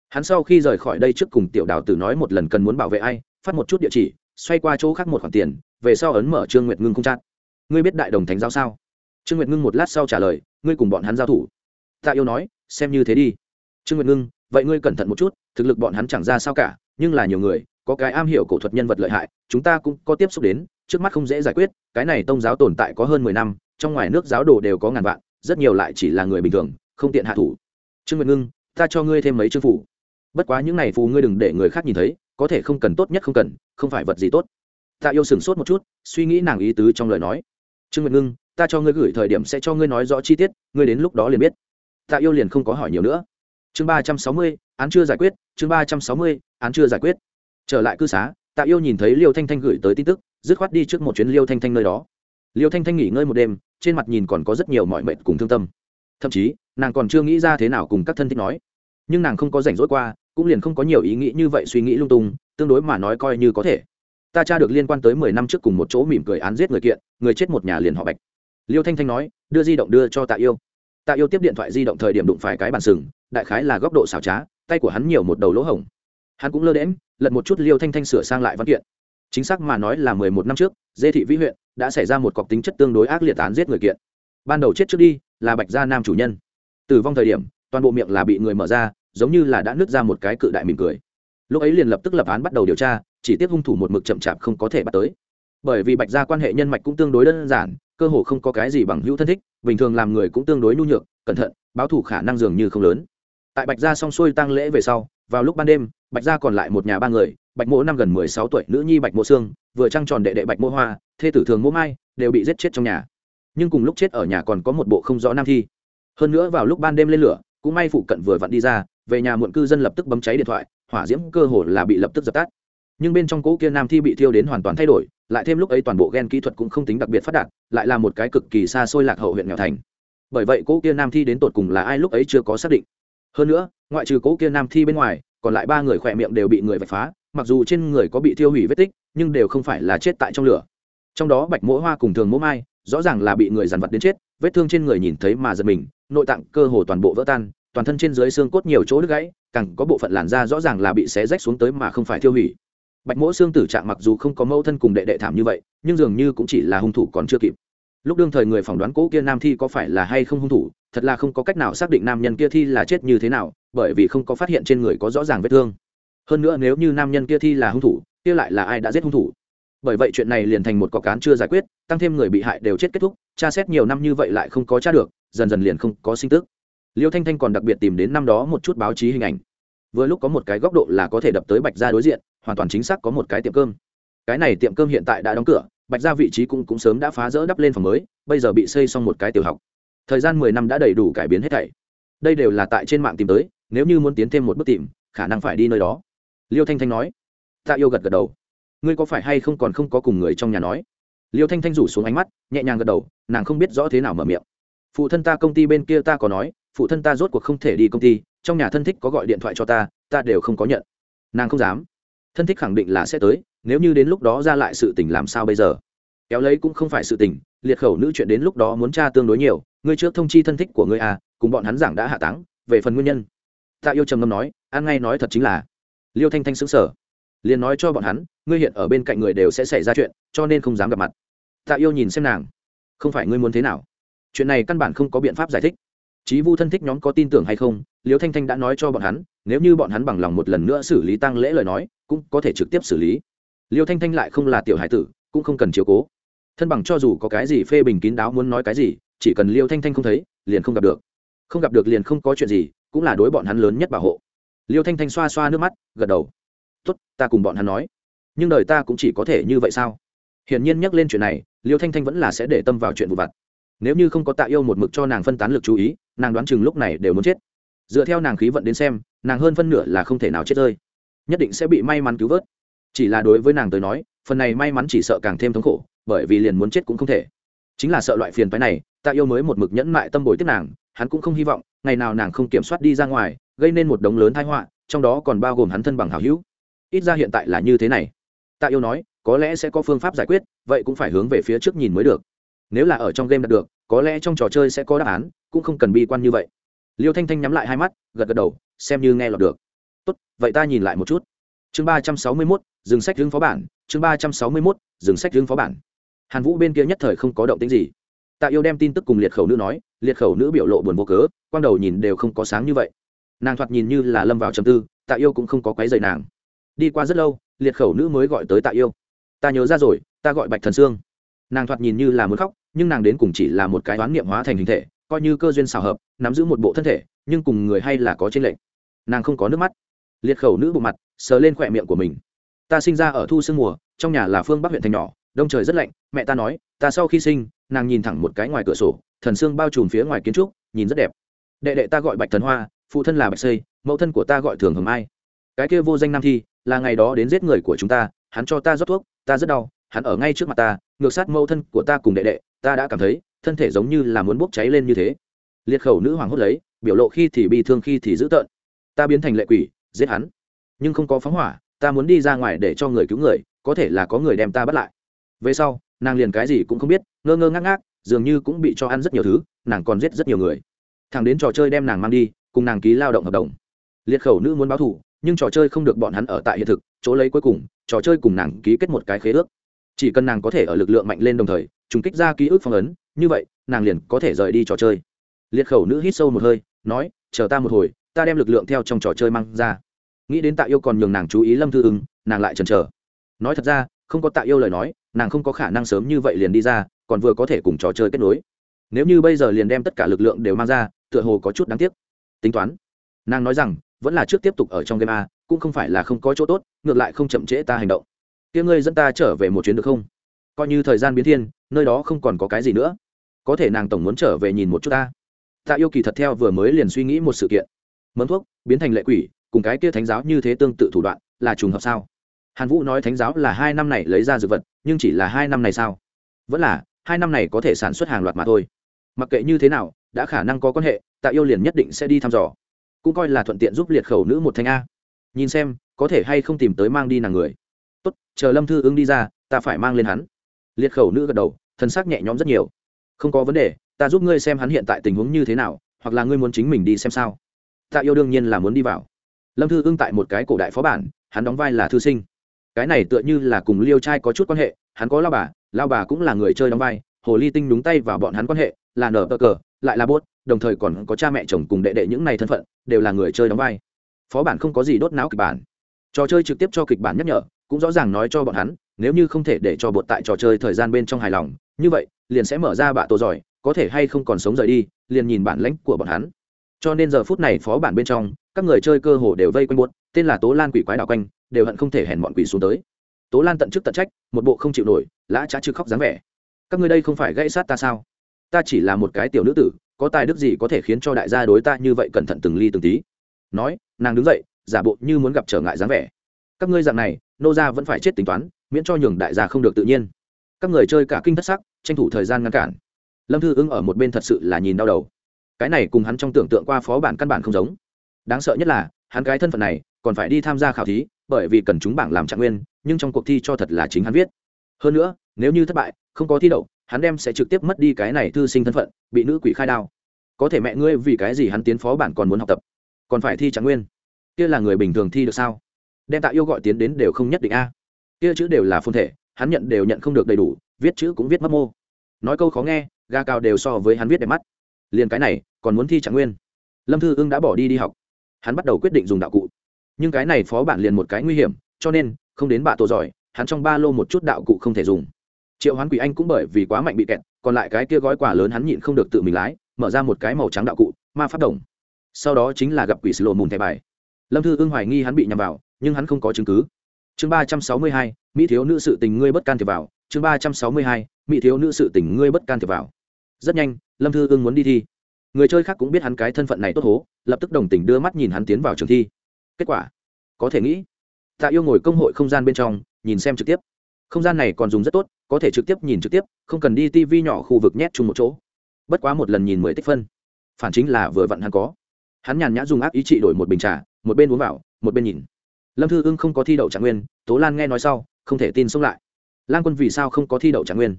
Hắn sau khi rời khỏi đây trước cùng tiểu đào tử nói một lần cần muốn bảo vệ ai, phát một chút địa chỉ, xoay qua chỗ khác một khoản tiền, về sau ấn mở trương nguyệt ngưng không chặn ngươi biết đại đồng thánh giáo sao? Trương nguyệt ngưng một lát sau trả lời, ngươi cùng bọn hắn giao thủ. Tạ yêu nói, xem như thế đi. Trương nguyệt ngưng, vậy ngươi cẩn thận một chút, thực lực bọn hắn chẳng ra sao cả, nhưng là nhiều người, có cái am hiểu cổ thuật nhân vật lợi hại, chúng ta cũng có tiếp xúc đến, trước mắt không dễ giải quyết, cái này tông giáo tồn tại có hơn mười năm, trong ngoài nước giáo đồ đều có ngàn vạn, rất nhiều lại chỉ là người bình thường, không tiện hạ thủ. Trương nguyệt ngưng, ta cho ngươi thêm mấy chương phủ bất quá những này phù ngươi đừng để người khác nhìn thấy, có thể không cần tốt nhất không cần, không phải vật gì tốt. Tạ yêu sửng sốt một chút, suy nghĩ nàng ý tứ trong lời nói trương nguyệt ngưng, ta cho ngươi gửi thời điểm sẽ cho ngươi nói rõ chi tiết, ngươi đến lúc đó liền biết. Tạ yêu liền không có hỏi nhiều nữa. Chương ba trăm sáu mươi, án chưa giải quyết, chương ba trăm sáu mươi, án chưa giải quyết. Trở lại cư xá, tạ yêu nhìn thấy liêu thanh thanh gửi tới tin tức, dứt khoát đi trước một chuyến liêu thanh thanh nơi đó. Liêu thanh thanh nghỉ ngơi một đêm, trên mặt nhìn còn có rất nhiều mọi mệt cùng thương tâm. Thậm chí, nàng còn chưa nghĩ ra thế nào cùng các thân thích nói. Nhưng nàng không có rảnh rỗi qua, cũng liền không có nhiều ý nghĩ như vậy suy nghĩ lung tung, tương đối mà nói coi như có thể ta tra được liên quan tới mười năm trước cùng một chỗ mỉm cười án giết người kiện, người chết một nhà liền họ bạch. Liêu thanh thanh nói, đưa di động đưa cho tạ yêu. Tạ yêu tiếp điện thoại di động thời điểm đụng phải cái bàn sừng, đại khái là góc độ xảo trá, tay của hắn nhiều một đầu lỗ hổng. Hắn cũng lơ đễm lật một chút liêu thanh thanh sửa sang lại văn kiện. Chính xác mà nói là mười một năm trước, dê thị vĩ huyện đã xảy ra một cọc tính chất tương đối ác liệt án giết người kiện. Ban đầu chết trước đi, là bạch gia nam chủ nhân. Tử vong thời điểm, toàn bộ miệng là bị người mở ra, giống như là đã nứt ra một cái cự đại mỉm cười lúc ấy liền lập tức lập án bắt đầu điều tra, chỉ tiếp hung thủ một mực chậm chạp không có thể bắt tới. Bởi vì bạch gia quan hệ nhân mạch cũng tương đối đơn giản, cơ hồ không có cái gì bằng hữu thân thích, bình thường làm người cũng tương đối nhu nhược, cẩn thận, báo thủ khả năng dường như không lớn. Tại bạch gia xong xuôi tăng lễ về sau, vào lúc ban đêm, bạch gia còn lại một nhà ba người, bạch mỗ năm gần mười sáu tuổi, nữ nhi bạch mỗ sương, vừa trăng tròn đệ đệ bạch mỗ hoa, thê tử thường mỗ mai, đều bị giết chết trong nhà. Nhưng cùng lúc chết ở nhà còn có một bộ không rõ nam thi. Hơn nữa vào lúc ban đêm lên lửa, cũng may phụ cận vừa vặn đi ra, về nhà muộn cư dân lập tức bấm cháy điện thoại hỏa diễm cơ hồ là bị lập tức dập tắt. Nhưng bên trong cỗ kia nam thi bị thiêu đến hoàn toàn thay đổi, lại thêm lúc ấy toàn bộ gen kỹ thuật cũng không tính đặc biệt phát đạt, lại là một cái cực kỳ xa xôi lạc hậu huyện nghèo thành. Bởi vậy cỗ kia nam thi đến tột cùng là ai lúc ấy chưa có xác định. Hơn nữa, ngoại trừ cỗ kia nam thi bên ngoài, còn lại ba người khỏe miệng đều bị người vạch phá, mặc dù trên người có bị thiêu hủy vết tích, nhưng đều không phải là chết tại trong lửa. Trong đó bạch mỗ hoa cùng thường mỗ mai, rõ ràng là bị người dàn vật đến chết, vết thương trên người nhìn thấy mà giật mình, nội tạng cơ hồ toàn bộ vỡ tan, toàn thân trên dưới xương cốt nhiều chỗ đứt gãy càng có bộ phận làn da rõ ràng là bị xé rách xuống tới mà không phải tiêu hủy. Bạch mỗ xương tử trạng mặc dù không có mẫu thân cùng đệ đệ thảm như vậy, nhưng dường như cũng chỉ là hung thủ còn chưa kịp. Lúc đương thời người phỏng đoán cỗ kia nam thi có phải là hay không hung thủ, thật là không có cách nào xác định nam nhân kia thi là chết như thế nào, bởi vì không có phát hiện trên người có rõ ràng vết thương. Hơn nữa nếu như nam nhân kia thi là hung thủ, kia lại là ai đã giết hung thủ? Bởi vậy chuyện này liền thành một cọc cán chưa giải quyết, tăng thêm người bị hại đều chết kết thúc, tra xét nhiều năm như vậy lại không có tra được, dần dần liền không có sinh tức liêu thanh thanh còn đặc biệt tìm đến năm đó một chút báo chí hình ảnh. Vừa lúc có một cái góc độ là có thể đập tới bạch ra đối diện, hoàn toàn chính xác có một cái tiệm cơm. Cái này tiệm cơm hiện tại đã đóng cửa, bạch ra vị trí cũng cũng sớm đã phá rỡ đắp lên phòng mới, bây giờ bị xây xong một cái tiểu học. Thời gian mười năm đã đầy đủ cải biến hết thảy. Đây đều là tại trên mạng tìm tới, nếu như muốn tiến thêm một bước tìm, khả năng phải đi nơi đó. Liêu thanh thanh nói. Tạ yêu gật gật đầu. Ngươi có phải hay không còn không có cùng người trong nhà nói? Liêu thanh thanh rủ xuống ánh mắt, nhẹ nhàng gật đầu, nàng không biết rõ thế nào mở miệng. Phụ thân ta công ty bên kia ta có nói phụ thân ta rốt cuộc không thể đi công ty, trong nhà thân thích có gọi điện thoại cho ta ta đều không có nhận. Nàng không dám. Thân thích khẳng định là sẽ tới, nếu như đến lúc đó ra lại sự tình làm sao bây giờ? Kéo lấy cũng không phải sự tình, liệt khẩu nữ chuyện đến lúc đó muốn tra tương đối nhiều, ngươi trước thông chi thân thích của ngươi à cùng bọn hắn giảng đã hạ táng, về phần nguyên nhân. Ta yêu trầm ngâm nói an ngay nói thật chính là. Liêu thanh thanh xứng sở liền nói cho bọn hắn, ngươi hiện ở bên cạnh người đều sẽ xảy ra chuyện, cho nên không dám gặp mặt. Tạ yêu nhìn xem nàng. Không phải ngươi muốn thế nào. Chuyện này căn bản không có biện pháp giải thích. Chí Vu thân thích nhóm có tin tưởng hay không, Liễu Thanh Thanh đã nói cho bọn hắn, nếu như bọn hắn bằng lòng một lần nữa xử lý tang lễ lời nói, cũng có thể trực tiếp xử lý. Liễu Thanh Thanh lại không là tiểu hải tử, cũng không cần chiếu cố. Thân bằng cho dù có cái gì phê bình kín đáo muốn nói cái gì, chỉ cần liêu thanh thanh không thấy liền không gặp được. Không gặp được liền không có chuyện gì cũng là đối bọn hắn lớn nhất bảo hộ. Liêu thanh thanh xoa xoa nước mắt gật đầu. Tốt ta cùng bọn hắn nói. Nhưng đời ta cũng chỉ có thể như vậy sao? Hiển nhiên nhắc lên chuyện này liêu thanh thanh vẫn là sẽ để tâm vào chuyện vụ vặt. Nếu như không có tạ yêu một mực cho nàng phân tán lực chú ý nàng đoán chừng lúc này đều muốn chết. Dựa theo nàng khí vận đến xem, nàng hơn phân nửa là không thể nào chết rơi. Nhất định sẽ bị may mắn cứu vớt. Chỉ là đối với nàng tới nói, phần này may mắn chỉ sợ càng thêm thống khổ, bởi vì liền muốn chết cũng không thể. Chính là sợ loại phiền phái này tạ yêu mới một mực nhẫn mại tâm bồi tiếp nàng, hắn cũng không hy vọng, ngày nào nàng không kiểm soát đi ra ngoài, gây nên một đống lớn thái họa, trong đó còn bao gồm hắn thân bằng hào hữu. Ít ra hiện tại là như thế này. Tạ yêu nói, có lẽ sẽ có phương pháp giải quyết, vậy cũng phải hướng về phía trước nhìn mới được. Nếu là ở trong game đạt được, có lẽ trong trò chơi sẽ có đáp án cũng không cần bi quan như vậy. Liêu thanh thanh nhắm lại hai mắt, gật gật đầu, xem như nghe lọt được. Tốt, vậy ta nhìn lại một chút. Chương ba trăm sáu mươi mốt, dừng sách hướng phó bản. Chương ba trăm sáu mươi mốt, dừng sách hướng phó bản. Hàn vũ bên kia nhất thời không có động tính gì. Tạ yêu đem tin tức cùng liệt khẩu nữ nói, liệt khẩu nữ biểu lộ buồn vô cớ, quang đầu nhìn đều không có sáng như vậy. Nàng thoạt nhìn như là lâm vào trầm tư, tạ yêu cũng không có quấy dày nàng. Đi qua rất lâu, liệt khẩu nữ mới gọi tới tạ yêu. Ta nhớ ra rồi, ta gọi bạch thần sương. Nàng thoạt nhìn như là muốn khóc, nhưng nàng đến cùng chỉ là một cái đoán niệm hóa thành hình thể coi như cơ duyên xào hợp, nắm giữ một bộ thân thể, nhưng cùng người hay là có trên lệnh nàng không có nước mắt. Liệt khẩu nữ bộ mặt, sờ lên khỏe miệng của mình. Ta sinh ra ở thu sương mùa, trong nhà là phương bắc huyện thành nhỏ, đông trời rất lạnh, mẹ ta nói, ta sau khi sinh, nàng nhìn thẳng một cái ngoài cửa sổ, thần sương bao trùm phía ngoài kiến trúc, nhìn rất đẹp. Đệ đệ ta gọi bạch thần hoa, phụ thân là bạch xây, mẫu thân của ta gọi thường hồng ai cái kia vô danh nam thi, là ngày đó đến giết người của chúng ta, hắn cho ta rót thuốc, ta rất đau, hắn ở ngay trước mặt ta, ngược sát mẫu thân của ta cùng đệ đệ, ta đã cảm thấy thân thể giống như là muốn bốc cháy lên như thế. Liệt khẩu nữ hoàng hốt lấy, biểu lộ khi thì bị thương, khi thì dữ tợn. Ta biến thành lệ quỷ, giết hắn. Nhưng không có phóng hỏa, ta muốn đi ra ngoài để cho người cứu người, có thể là có người đem ta bắt lại. Về sau, nàng liền cái gì cũng không biết, ngơ ngơ ngác ngác, dường như cũng bị cho ăn rất nhiều thứ, nàng còn giết rất nhiều người. Thằng đến trò chơi đem nàng mang đi, cùng nàng ký lao động hợp đồng. Liệt khẩu nữ muốn báo thù, nhưng trò chơi không được bọn hắn ở tại hiện thực, chỗ lấy cuối cùng, trò chơi cùng nàng ký kết một cái khế ước. Chỉ cần nàng có thể ở lực lượng mạnh lên đồng thời, trùng kích ra ký ức phong ấn như vậy, nàng liền có thể rời đi trò chơi. Liệt khẩu nữ hít sâu một hơi, nói, chờ ta một hồi, ta đem lực lượng theo trong trò chơi mang ra. Nghĩ đến tạ yêu còn nhường nàng chú ý lâm thư ưng, nàng lại chần chờ. Nói thật ra, không có tạ yêu lời nói, nàng không có khả năng sớm như vậy liền đi ra, còn vừa có thể cùng trò chơi kết nối. Nếu như bây giờ liền đem tất cả lực lượng đều mang ra, tựa hồ có chút đáng tiếc. Tính toán, nàng nói rằng, vẫn là trước tiếp tục ở trong game a, cũng không phải là không có chỗ tốt, ngược lại không chậm trễ ta hành động. Tiếng ngươi dẫn ta trở về một chuyến được không? Coi như thời gian biến thiên, nơi đó không còn có cái gì nữa có thể nàng tổng muốn trở về nhìn một chút ta. Tạ yêu kỳ thật theo vừa mới liền suy nghĩ một sự kiện. Mấm thuốc, biến thành lệ quỷ, cùng cái kia thánh giáo như thế tương tự thủ đoạn, là trùng hợp sao? Hàn vũ nói thánh giáo là hai năm này lấy ra dược vật, nhưng chỉ là hai năm này sao? Vẫn là, hai năm này có thể sản xuất hàng loạt mà thôi. Mặc kệ như thế nào, đã khả năng có quan hệ tạ yêu liền nhất định sẽ đi thăm dò. Cũng coi là thuận tiện giúp liệt khẩu nữ một thanh a. Nhìn xem, có thể hay không tìm tới mang đi nàng người. Tốt, chờ lâm thư ứng đi ra, ta phải mang lên hắn. Liệt khẩu nữ gật đầu thân xác nhẹ nhõm rất nhiều không có vấn đề, ta giúp ngươi xem hắn hiện tại tình huống như thế nào, hoặc là ngươi muốn chính mình đi xem sao. Tạ yêu đương nhiên là muốn đi vào. Lâm thư ưng tại một cái cổ đại phó bản, hắn đóng vai là thư sinh. Cái này tựa như là cùng liêu trai có chút quan hệ, hắn có lao bà lao bà cũng là người chơi đóng vai, hồ ly tinh đúng tay vào bọn hắn quan hệ, là nở bờ cờ, lại là bốt, đồng thời còn có cha mẹ chồng cùng đệ đệ những này thân phận, đều là người chơi đóng vai. Phó bản không có gì đốt não kịch bản. Trò chơi trực tiếp cho kịch bản nhắc nhở, cũng rõ ràng nói cho bọn hắn, nếu như không thể để cho bột tại trò chơi thời gian bên trong hài lòng, như vậy liền sẽ mở ra bạ tổ giỏi, có thể hay không còn sống rời đi, liền nhìn bản lãnh của bọn hắn. Cho nên giờ phút này phó bản bên trong, các người chơi cơ hồ đều vây quanh buốt, tên là tố lan quỷ quái đạo quanh, đều hận không thể hèn bọn quỷ xuống tới. Tố lan tận chức tận trách, một bộ không chịu nổi, lã trá chữ khóc dáng vẻ. Các ngươi đây không phải gây sát ta sao? Ta chỉ là một cái tiểu nữ tử, có tài đức gì có thể khiến cho đại gia đối ta như vậy cẩn thận từng ly từng tí? Nói, nàng đứng dậy, giả bộ như muốn gặp trở ngại dáng vẻ. Các ngươi dạng này, nô gia vẫn phải chết tính toán, miễn cho nhường đại gia không được tự nhiên. Các người chơi cả kinh thất sắc tranh thủ thời gian ngăn cản. Lâm thư ưng ở một bên thật sự là nhìn đau đầu. Cái này cùng hắn trong tưởng tượng qua phó bản căn bản không giống. Đáng sợ nhất là, hắn cái thân phận này còn phải đi tham gia khảo thí, bởi vì cần chúng bảng làm trạng nguyên, nhưng trong cuộc thi cho thật là chính hắn viết. Hơn nữa, nếu như thất bại, không có thi đậu, hắn đem sẽ trực tiếp mất đi cái này thư sinh thân phận, bị nữ quỷ khai đao. Có thể mẹ ngươi vì cái gì hắn tiến phó bản còn muốn học tập, còn phải thi trạng nguyên? Kia là người bình thường thi được sao? Đem tạ yêu gọi tiến đến đều không nhất định a. Kia chữ đều là phôn thể hắn nhận đều nhận không được đầy đủ, viết chữ cũng viết mất mô. Nói câu khó nghe, ga cao đều so với hắn viết đẹp mắt. Liền cái này, còn muốn thi trạng nguyên. Lâm thư ưng đã bỏ đi đi học. Hắn bắt đầu quyết định dùng đạo cụ. Nhưng cái này phó bản liền một cái nguy hiểm, cho nên, không đến bạ tổ giỏi, hắn trong ba lô một chút đạo cụ không thể dùng. Triệu hoán quỷ anh cũng bởi vì quá mạnh bị kẹt, còn lại cái kia gói quà lớn hắn nhịn không được tự mình lái, mở ra một cái màu trắng đạo cụ, ma phát đồng. Sau đó chính là gặp quỷ sứ lộ mùn thẻ bài. Lâm thư ưng hoài nghi hắn bị nhầm vào, nhưng hắn không có chứng cứ chương ba trăm sáu mươi hai, mỹ thiếu nữ sự tình ngươi bất can thiệp vào. Chương ba trăm sáu mươi hai, mỹ thiếu nữ sự tình ngươi bất can thiệp vào. Rất nhanh, lâm thư ưng muốn đi thi. Người chơi khác cũng biết hắn cái thân phận này tốt hố, lập tức đồng tình đưa mắt nhìn hắn tiến vào trường thi. Kết quả, có thể nghĩ, tạ yêu ngồi công hội không gian bên trong, nhìn xem trực tiếp. Không gian này còn dùng rất tốt, có thể trực tiếp nhìn trực tiếp, không cần đi tv nhỏ khu vực nhét chung một chỗ. Bất quá một lần nhìn mười tích phân, phản chính là vừa vặn hắn có. Hắn nhàn nhã dùng áp ý trị đổi một bình trà, một bên uống vào, một bên nhìn lâm thư ưng không có thi đậu trạng nguyên, tố lan nghe nói sau, không thể tin xông lại. Lan quân vì sao không có thi đậu trạng nguyên?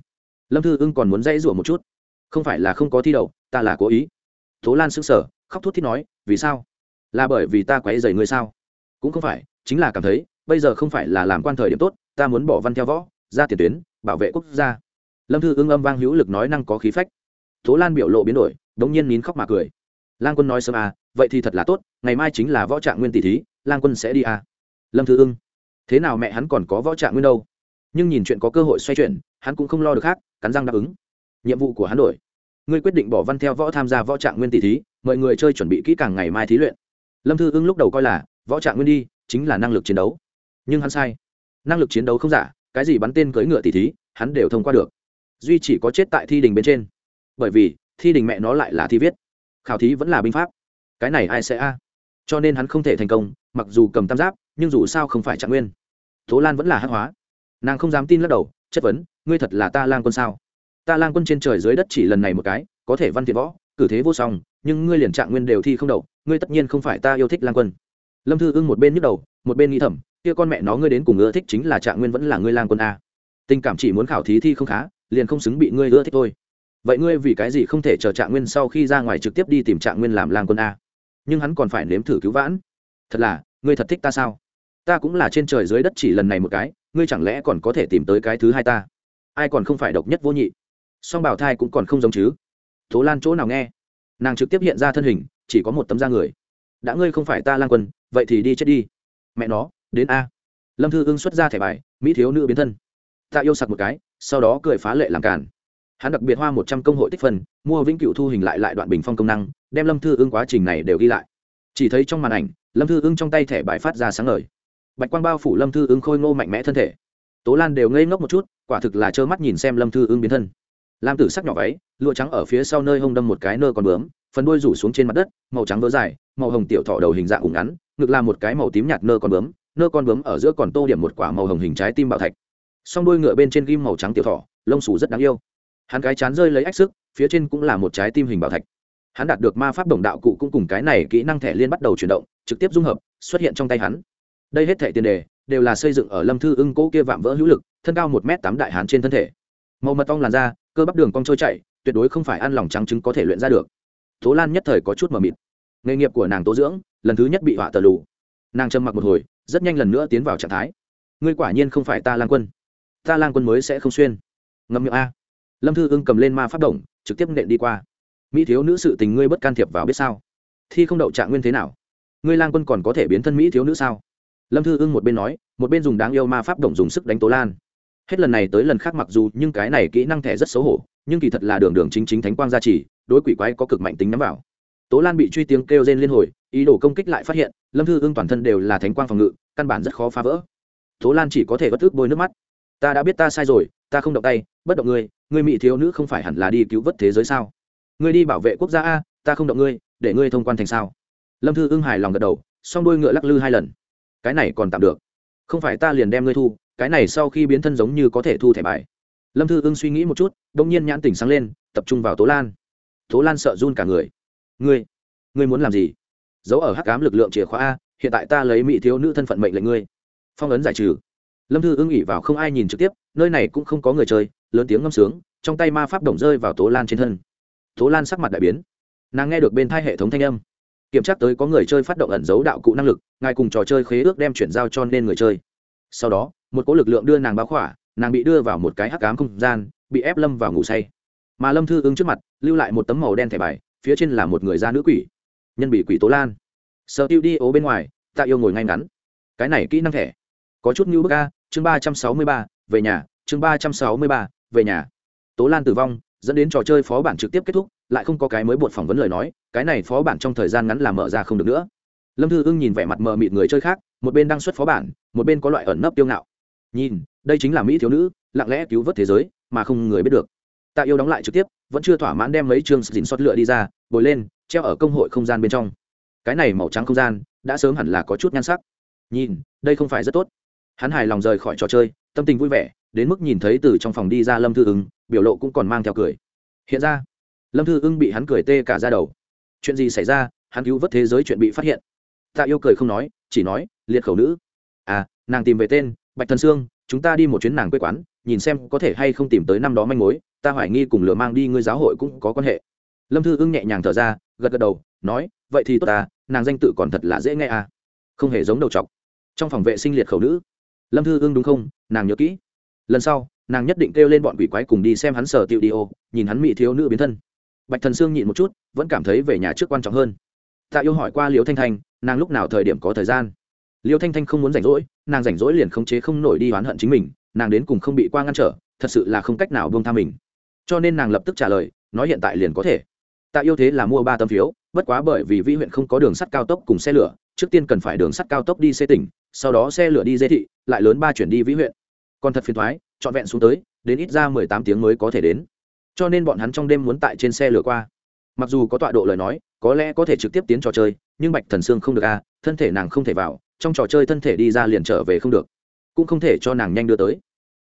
Lâm thư ưng còn muốn dãy rủa một chút. Không phải là không có thi đậu, ta là cố ý. Tố lan sững sờ, khóc thút thít nói, vì sao? Là bởi vì ta quấy dày ngươi sao? Cũng không phải, chính là cảm thấy, bây giờ không phải là làm quan thời điểm tốt, ta muốn bỏ văn theo võ, ra tiền tuyến, bảo vệ quốc gia. Lâm thư ưng âm vang hữu lực nói năng có khí phách. Tố lan biểu lộ biến đổi đ ỗ n g nhiên nín khóc mà cười. Lan quân nói sớm à vậy thì thật là tốt, ngày mai chính là võ trạng nguyên tỷ thí lan quân sẽ đi à lâm thư ưng, thế nào mẹ hắn còn có võ trạng nguyên đâu? Nhưng nhìn chuyện có cơ hội xoay chuyển, hắn cũng không lo được khác, cắn răng đáp ứng. Nhiệm vụ của hắn đổi. Ngươi quyết định bỏ văn theo võ tham gia võ trạng nguyên tỷ thí, mọi người chơi chuẩn bị kỹ càng ngày mai thí luyện. Lâm thư ưng lúc đầu coi là, võ trạng nguyên đi, chính là năng lực chiến đấu. Nhưng hắn sai. Năng lực chiến đấu không giả, cái gì bắn tên cưỡi ngựa tỷ thí, hắn đều thông qua được. Duy chỉ có chết tại thi đình bên trên. Bởi vì, thi đình mẹ nó lại là thi viết. Khảo thí vẫn là binh pháp. Cái này ai sẽ a? Cho nên hắn không thể thành công, mặc dù cầm tam giáp nhưng dù sao không phải trạng nguyên. Tố lan vẫn là hắc hóa. Nàng không dám tin lắc đầu, chất vấn, ngươi thật là ta lang quân sao? Ta lang quân trên trời dưới đất chỉ lần này một cái, có thể văn thiện võ, cử thế vô song, nhưng ngươi liền trạng nguyên đều thi không đậu ngươi tất nhiên không phải ta yêu thích lang quân. Lâm thư ưng một bên nhức đầu, một bên nghĩ thầm, kia con mẹ nó ngươi đến cùng ưa thích chính là trạng nguyên vẫn là ngươi lang quân a. Tình cảm chỉ muốn khảo thí thi không khá, liền không xứng bị ngươi ưa thích thôi. Vậy ngươi vì cái gì không thể chờ trạng nguyên sau khi ra ngoài trực tiếp đi tìm trạng nguyên làm lang quân a? Nhưng hắn còn phải nếm thử cứu vãn. Thật là, ngươi thật thích ta sao? Ta cũng là trên trời dưới đất chỉ lần này một cái, ngươi chẳng lẽ còn có thể tìm tới cái thứ hai ta? Ai còn không phải độc nhất vô nhị? Song bảo thai cũng còn không giống chứ? Tố lan chỗ nào nghe? Nàng trực tiếp hiện ra thân hình, chỉ có một tấm da người. Đã ngươi không phải ta lang quân, vậy thì đi chết đi. Mẹ nó, đến a. Lâm thư ưng xuất ra thẻ bài, mỹ thiếu nữ biến thân. Ta yêu sặc một cái, sau đó cười phá lệ làm cản hắn đặc biệt hoa một trăm công hội tích phân mua vĩnh cựu thu hình lại lại đoạn bình phong công năng, đem lâm thư ưng quá trình này đều ghi lại. Chỉ thấy trong màn ảnh, lâm thư ưng trong tay thẻ bài phát ra sáng ngời bạch quang bao phủ lâm thư ưng khôi ngô mạnh mẽ thân thể. Tố lan đều ngây ngốc một chút, quả thực là trơ mắt nhìn xem lâm thư ưng biến thân. Lam tử sắc nhỏ váy, lụa trắng ở phía sau nơi hông đâm một cái nơ con bướm, phần đuôi rủ xuống trên mặt đất, màu trắng vỡ dài, màu hồng tiểu thọ đầu hình dạng ủng ngắn, ngực là một cái màu tím nhạt nơ con bướm, nơ con bướm ở giữa còn tô điểm một quả màu hồng hình trái tim bảo thạch. Song đuôi ngựa bên trên ghim màu trắng tiểu thọ lông xù rất đáng yêu. Hắn cái chán rơi lấy ách sức, phía trên cũng là một trái tim hình bảo thạch. Hắn đạt được ma pháp đồng đạo cụ cũng cùng cái này kỹ năng thẻ liên bắt đầu chuyển động, trực tiếp dung hợp, xuất hiện trong tay hắn đây hết thể tiền đề, đều là xây dựng ở lâm thư ưng cỗ kia vạm vỡ hữu lực, thân cao một m tám đại hán trên thân thể. Màu mật ong làn da, cơ bắp đường cong trôi chảy, tuyệt đối không phải ăn lòng trắng trứng có thể luyện ra được. Tố lan nhất thời có chút mờ mịt. Nghề nghiệp của nàng tố dưỡng, lần thứ nhất bị họa tờ lù. Nàng trầm mặc một hồi, rất nhanh lần nữa tiến vào trạng thái. Ngươi quả nhiên không phải ta lang quân. Ta lang quân mới sẽ không xuyên. Ngâm miệng a. Lâm thư ưng cầm lên ma pháp đồng, trực tiếp nện đi qua. Mỹ thiếu nữ sự tình ngươi bất can thiệp vào biết sao? Thi không đậu trạng nguyên thế nào? Ngươi lang quân còn có thể biến thân mỹ thiếu nữ sao? Lâm thư ưng một bên nói, một bên dùng đáng yêu ma pháp đồng dùng sức đánh tố lan. Hết lần này tới lần khác mặc dù nhưng cái này kỹ năng thẻ rất xấu hổ, nhưng kỳ thật là đường đường chính chính thánh quang gia trì, đối quỷ quái có cực mạnh tính nắm vào. Tố lan bị truy tiếng kêu rên liên hồi, ý đồ công kích lại phát hiện, lâm thư ưng toàn thân đều là thánh quang phòng ngự, căn bản rất khó phá vỡ. Tố lan chỉ có thể bất ức bôi nước mắt. Ta đã biết ta sai rồi, ta không động tay, bất động ngươi ngươi mỹ thiếu nữ không phải hẳn là đi cứu vớt thế giới sao? Ngươi đi bảo vệ quốc gia a, ta không động ngươi, để ngươi thông quan thành sao? Lâm thư ưng hài lòng gật đầu, song đôi ngựa lắc lư hai lần cái này còn tạm được. Không phải ta liền đem ngươi thu, cái này sau khi biến thân giống như có thể thu thẻ bài. Lâm thư ưng suy nghĩ một chút đ ỗ n g nhiên nhãn tỉnh sáng lên, tập trung vào tố lan. Tố lan sợ run cả người. Ngươi ngươi muốn làm gì? Giấu ở hắc cám lực lượng chìa khóa a, hiện tại ta lấy mỹ thiếu nữ thân phận mệnh lệnh ngươi. Phong ấn giải trừ. Lâm thư ưng ỉ vào không ai nhìn trực tiếp, nơi này cũng không có người chơi, lớn tiếng ngâm sướng, trong tay ma pháp động rơi vào tố lan trên thân. Tố lan sắc mặt đại biến. Nàng nghe được bên thai hệ thống thanh âm kiểm tra tới có người chơi phát động ẩn dấu đạo cụ năng lực, ngài cùng trò chơi khế ước đem chuyển giao cho nên người chơi. Sau đó, một cỗ lực lượng đưa nàng báo khỏa, nàng bị đưa vào một cái hắc cám không gian, bị ép lâm vào ngủ say. Mà lâm thư ứng trước mặt, lưu lại một tấm màu đen thẻ bài, phía trên là một người da nữ quỷ. Nhân bị quỷ tố lan. Sợ tiêu đi ố bên ngoài, tạ yêu ngồi ngay ngắn. Cái này kỹ năng thẻ. Có chút như bức a, chương ba trăm sáu mươi ba, về nhà, chương ba trăm sáu mươi ba, về nhà. Tố lan tử vong, dẫn đến trò chơi phó bản trực tiếp kết thúc lại không có cái mới buộc phỏng vấn lời nói, cái này phó bản trong thời gian ngắn là mở ra không được nữa. Lâm thư ưng nhìn vẻ mặt mờ mịt người chơi khác, một bên đang xuất phó bản, một bên có loại ẩn nấp tiêu ngạo. Nhìn, đây chính là mỹ thiếu nữ, lặng lẽ cứu vớt thế giới, mà không người biết được. Tạ yêu đóng lại trực tiếp, vẫn chưa thỏa mãn đem mấy chương dình xót lựa đi ra, bồi lên, treo ở công hội không gian bên trong. Cái này màu trắng không gian, đã sớm hẳn là có chút nhan sắc. Nhìn, đây không phải rất tốt. Hắn hài lòng rời khỏi trò chơi, tâm tình vui vẻ, đến mức nhìn thấy từ trong phòng đi ra lâm thư ưng, biểu lộ cũng còn mang theo cười. Hiện ra lâm thư ưng bị hắn cười tê cả ra đầu. Chuyện gì xảy ra? Hắn cứu vớt thế giới chuyện bị phát hiện. Tạ yêu cười không nói, chỉ nói, liệt khẩu nữ. À nàng tìm về tên, bạch thần sương, chúng ta đi một chuyến nàng quê quán, nhìn xem có thể hay không tìm tới năm đó manh mối, ta hoài nghi cùng lừa mang đi ngươi giáo hội cũng có quan hệ. Lâm thư ưng nhẹ nhàng thở ra, gật gật đầu, nói, vậy thì tốt ta, nàng danh tự còn thật là dễ nghe à. Không hề giống đầu chọc. Trong phòng vệ sinh liệt khẩu nữ. Lâm thư ưng đúng không? Nàng nhớ kỹ. Lần sau, nàng nhất định kêu lên bọn quỷ quái cùng đi xem hắn sở tiệu đi ô, nhìn hắn mỹ thiếu nữ biến thân bạch thần sương nhịn một chút, vẫn cảm thấy về nhà trước quan trọng hơn. Tạ yêu hỏi qua liễu thanh thanh, nàng lúc nào thời điểm có thời gian? Liễu thanh thanh không muốn rảnh rỗi, nàng rảnh rỗi liền khống chế không nổi đi oán hận chính mình, nàng đến cùng không bị qua ngăn trở, thật sự là không cách nào buông tha mình. Cho nên nàng lập tức trả lời, nói hiện tại liền có thể. Tạ yêu thế là mua ba tấm phiếu, bất quá bởi vì Vĩ huyện không có đường sắt cao tốc cùng xe lửa, trước tiên cần phải đường sắt cao tốc đi xe tỉnh, sau đó xe lửa đi dê thị, lại lớn ba chuyển đi vĩ huyện. Còn thật phiền thoái, trọn vẹn xuống tới, đến ít ra mười tám tiếng mới có thể đến cho nên bọn hắn trong đêm muốn tại trên xe lửa qua. Mặc dù có tọa độ lời nói có lẽ có thể trực tiếp tiến trò chơi nhưng bạch thần sương không được a à, thân thể nàng không thể vào trong trò chơi thân thể đi ra liền trở về không được. Cũng không thể cho nàng nhanh đưa tới.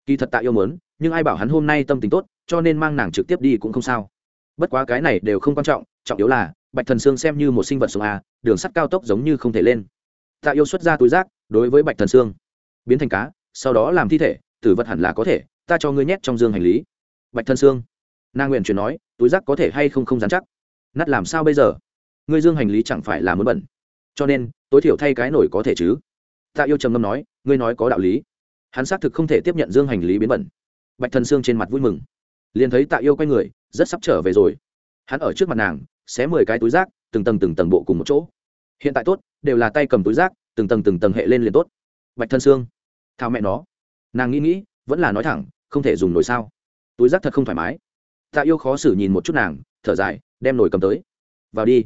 Kỳ thật tạ yêu mớn nhưng ai bảo hắn hôm nay tâm tình tốt cho nên mang nàng trực tiếp đi cũng không sao. Bất quá cái này đều không quan trọng trọng yếu là bạch thần sương xem như một sinh vật sống a đường sắt cao tốc giống như không thể lên. Tạ yêu xuất ra túi rác đối với bạch thần sương. Biến thành cá sau đó làm thi thể tử vật hẳn là có thể ta cho ngươi nhét trong dương hành lý. Bạch thần sương nàng nguyện chuyển nói, túi rác có thể hay không không dán chắc? Nát làm sao bây giờ? Ngươi dương hành lý chẳng phải là muốn bẩn. Cho nên, tối thiểu thay cái nổi có thể chứ. Tạ yêu trầm ngâm nói, ngươi nói có đạo lý. Hắn xác thực không thể tiếp nhận dương hành lý biến bẩn. Bạch thần sương trên mặt vui mừng. Liền thấy tạ yêu quay người, rất sắp trở về rồi. Hắn ở trước mặt nàng, xé mười cái túi rác, từng tầng từng tầng bộ cùng một chỗ. Hiện tại tốt, đều là tay cầm túi rác, từng tầng từng tầng hệ lên liền tốt. Bạch thân xương thao mẹ nó. Nàng nghĩ nghĩ, vẫn là nói thẳng, không thể dùng nồi sao? Túi rác thật không thoải mái tạ yêu khó xử nhìn một chút nàng, thở dài, đem nồi cầm tới. Vào đi.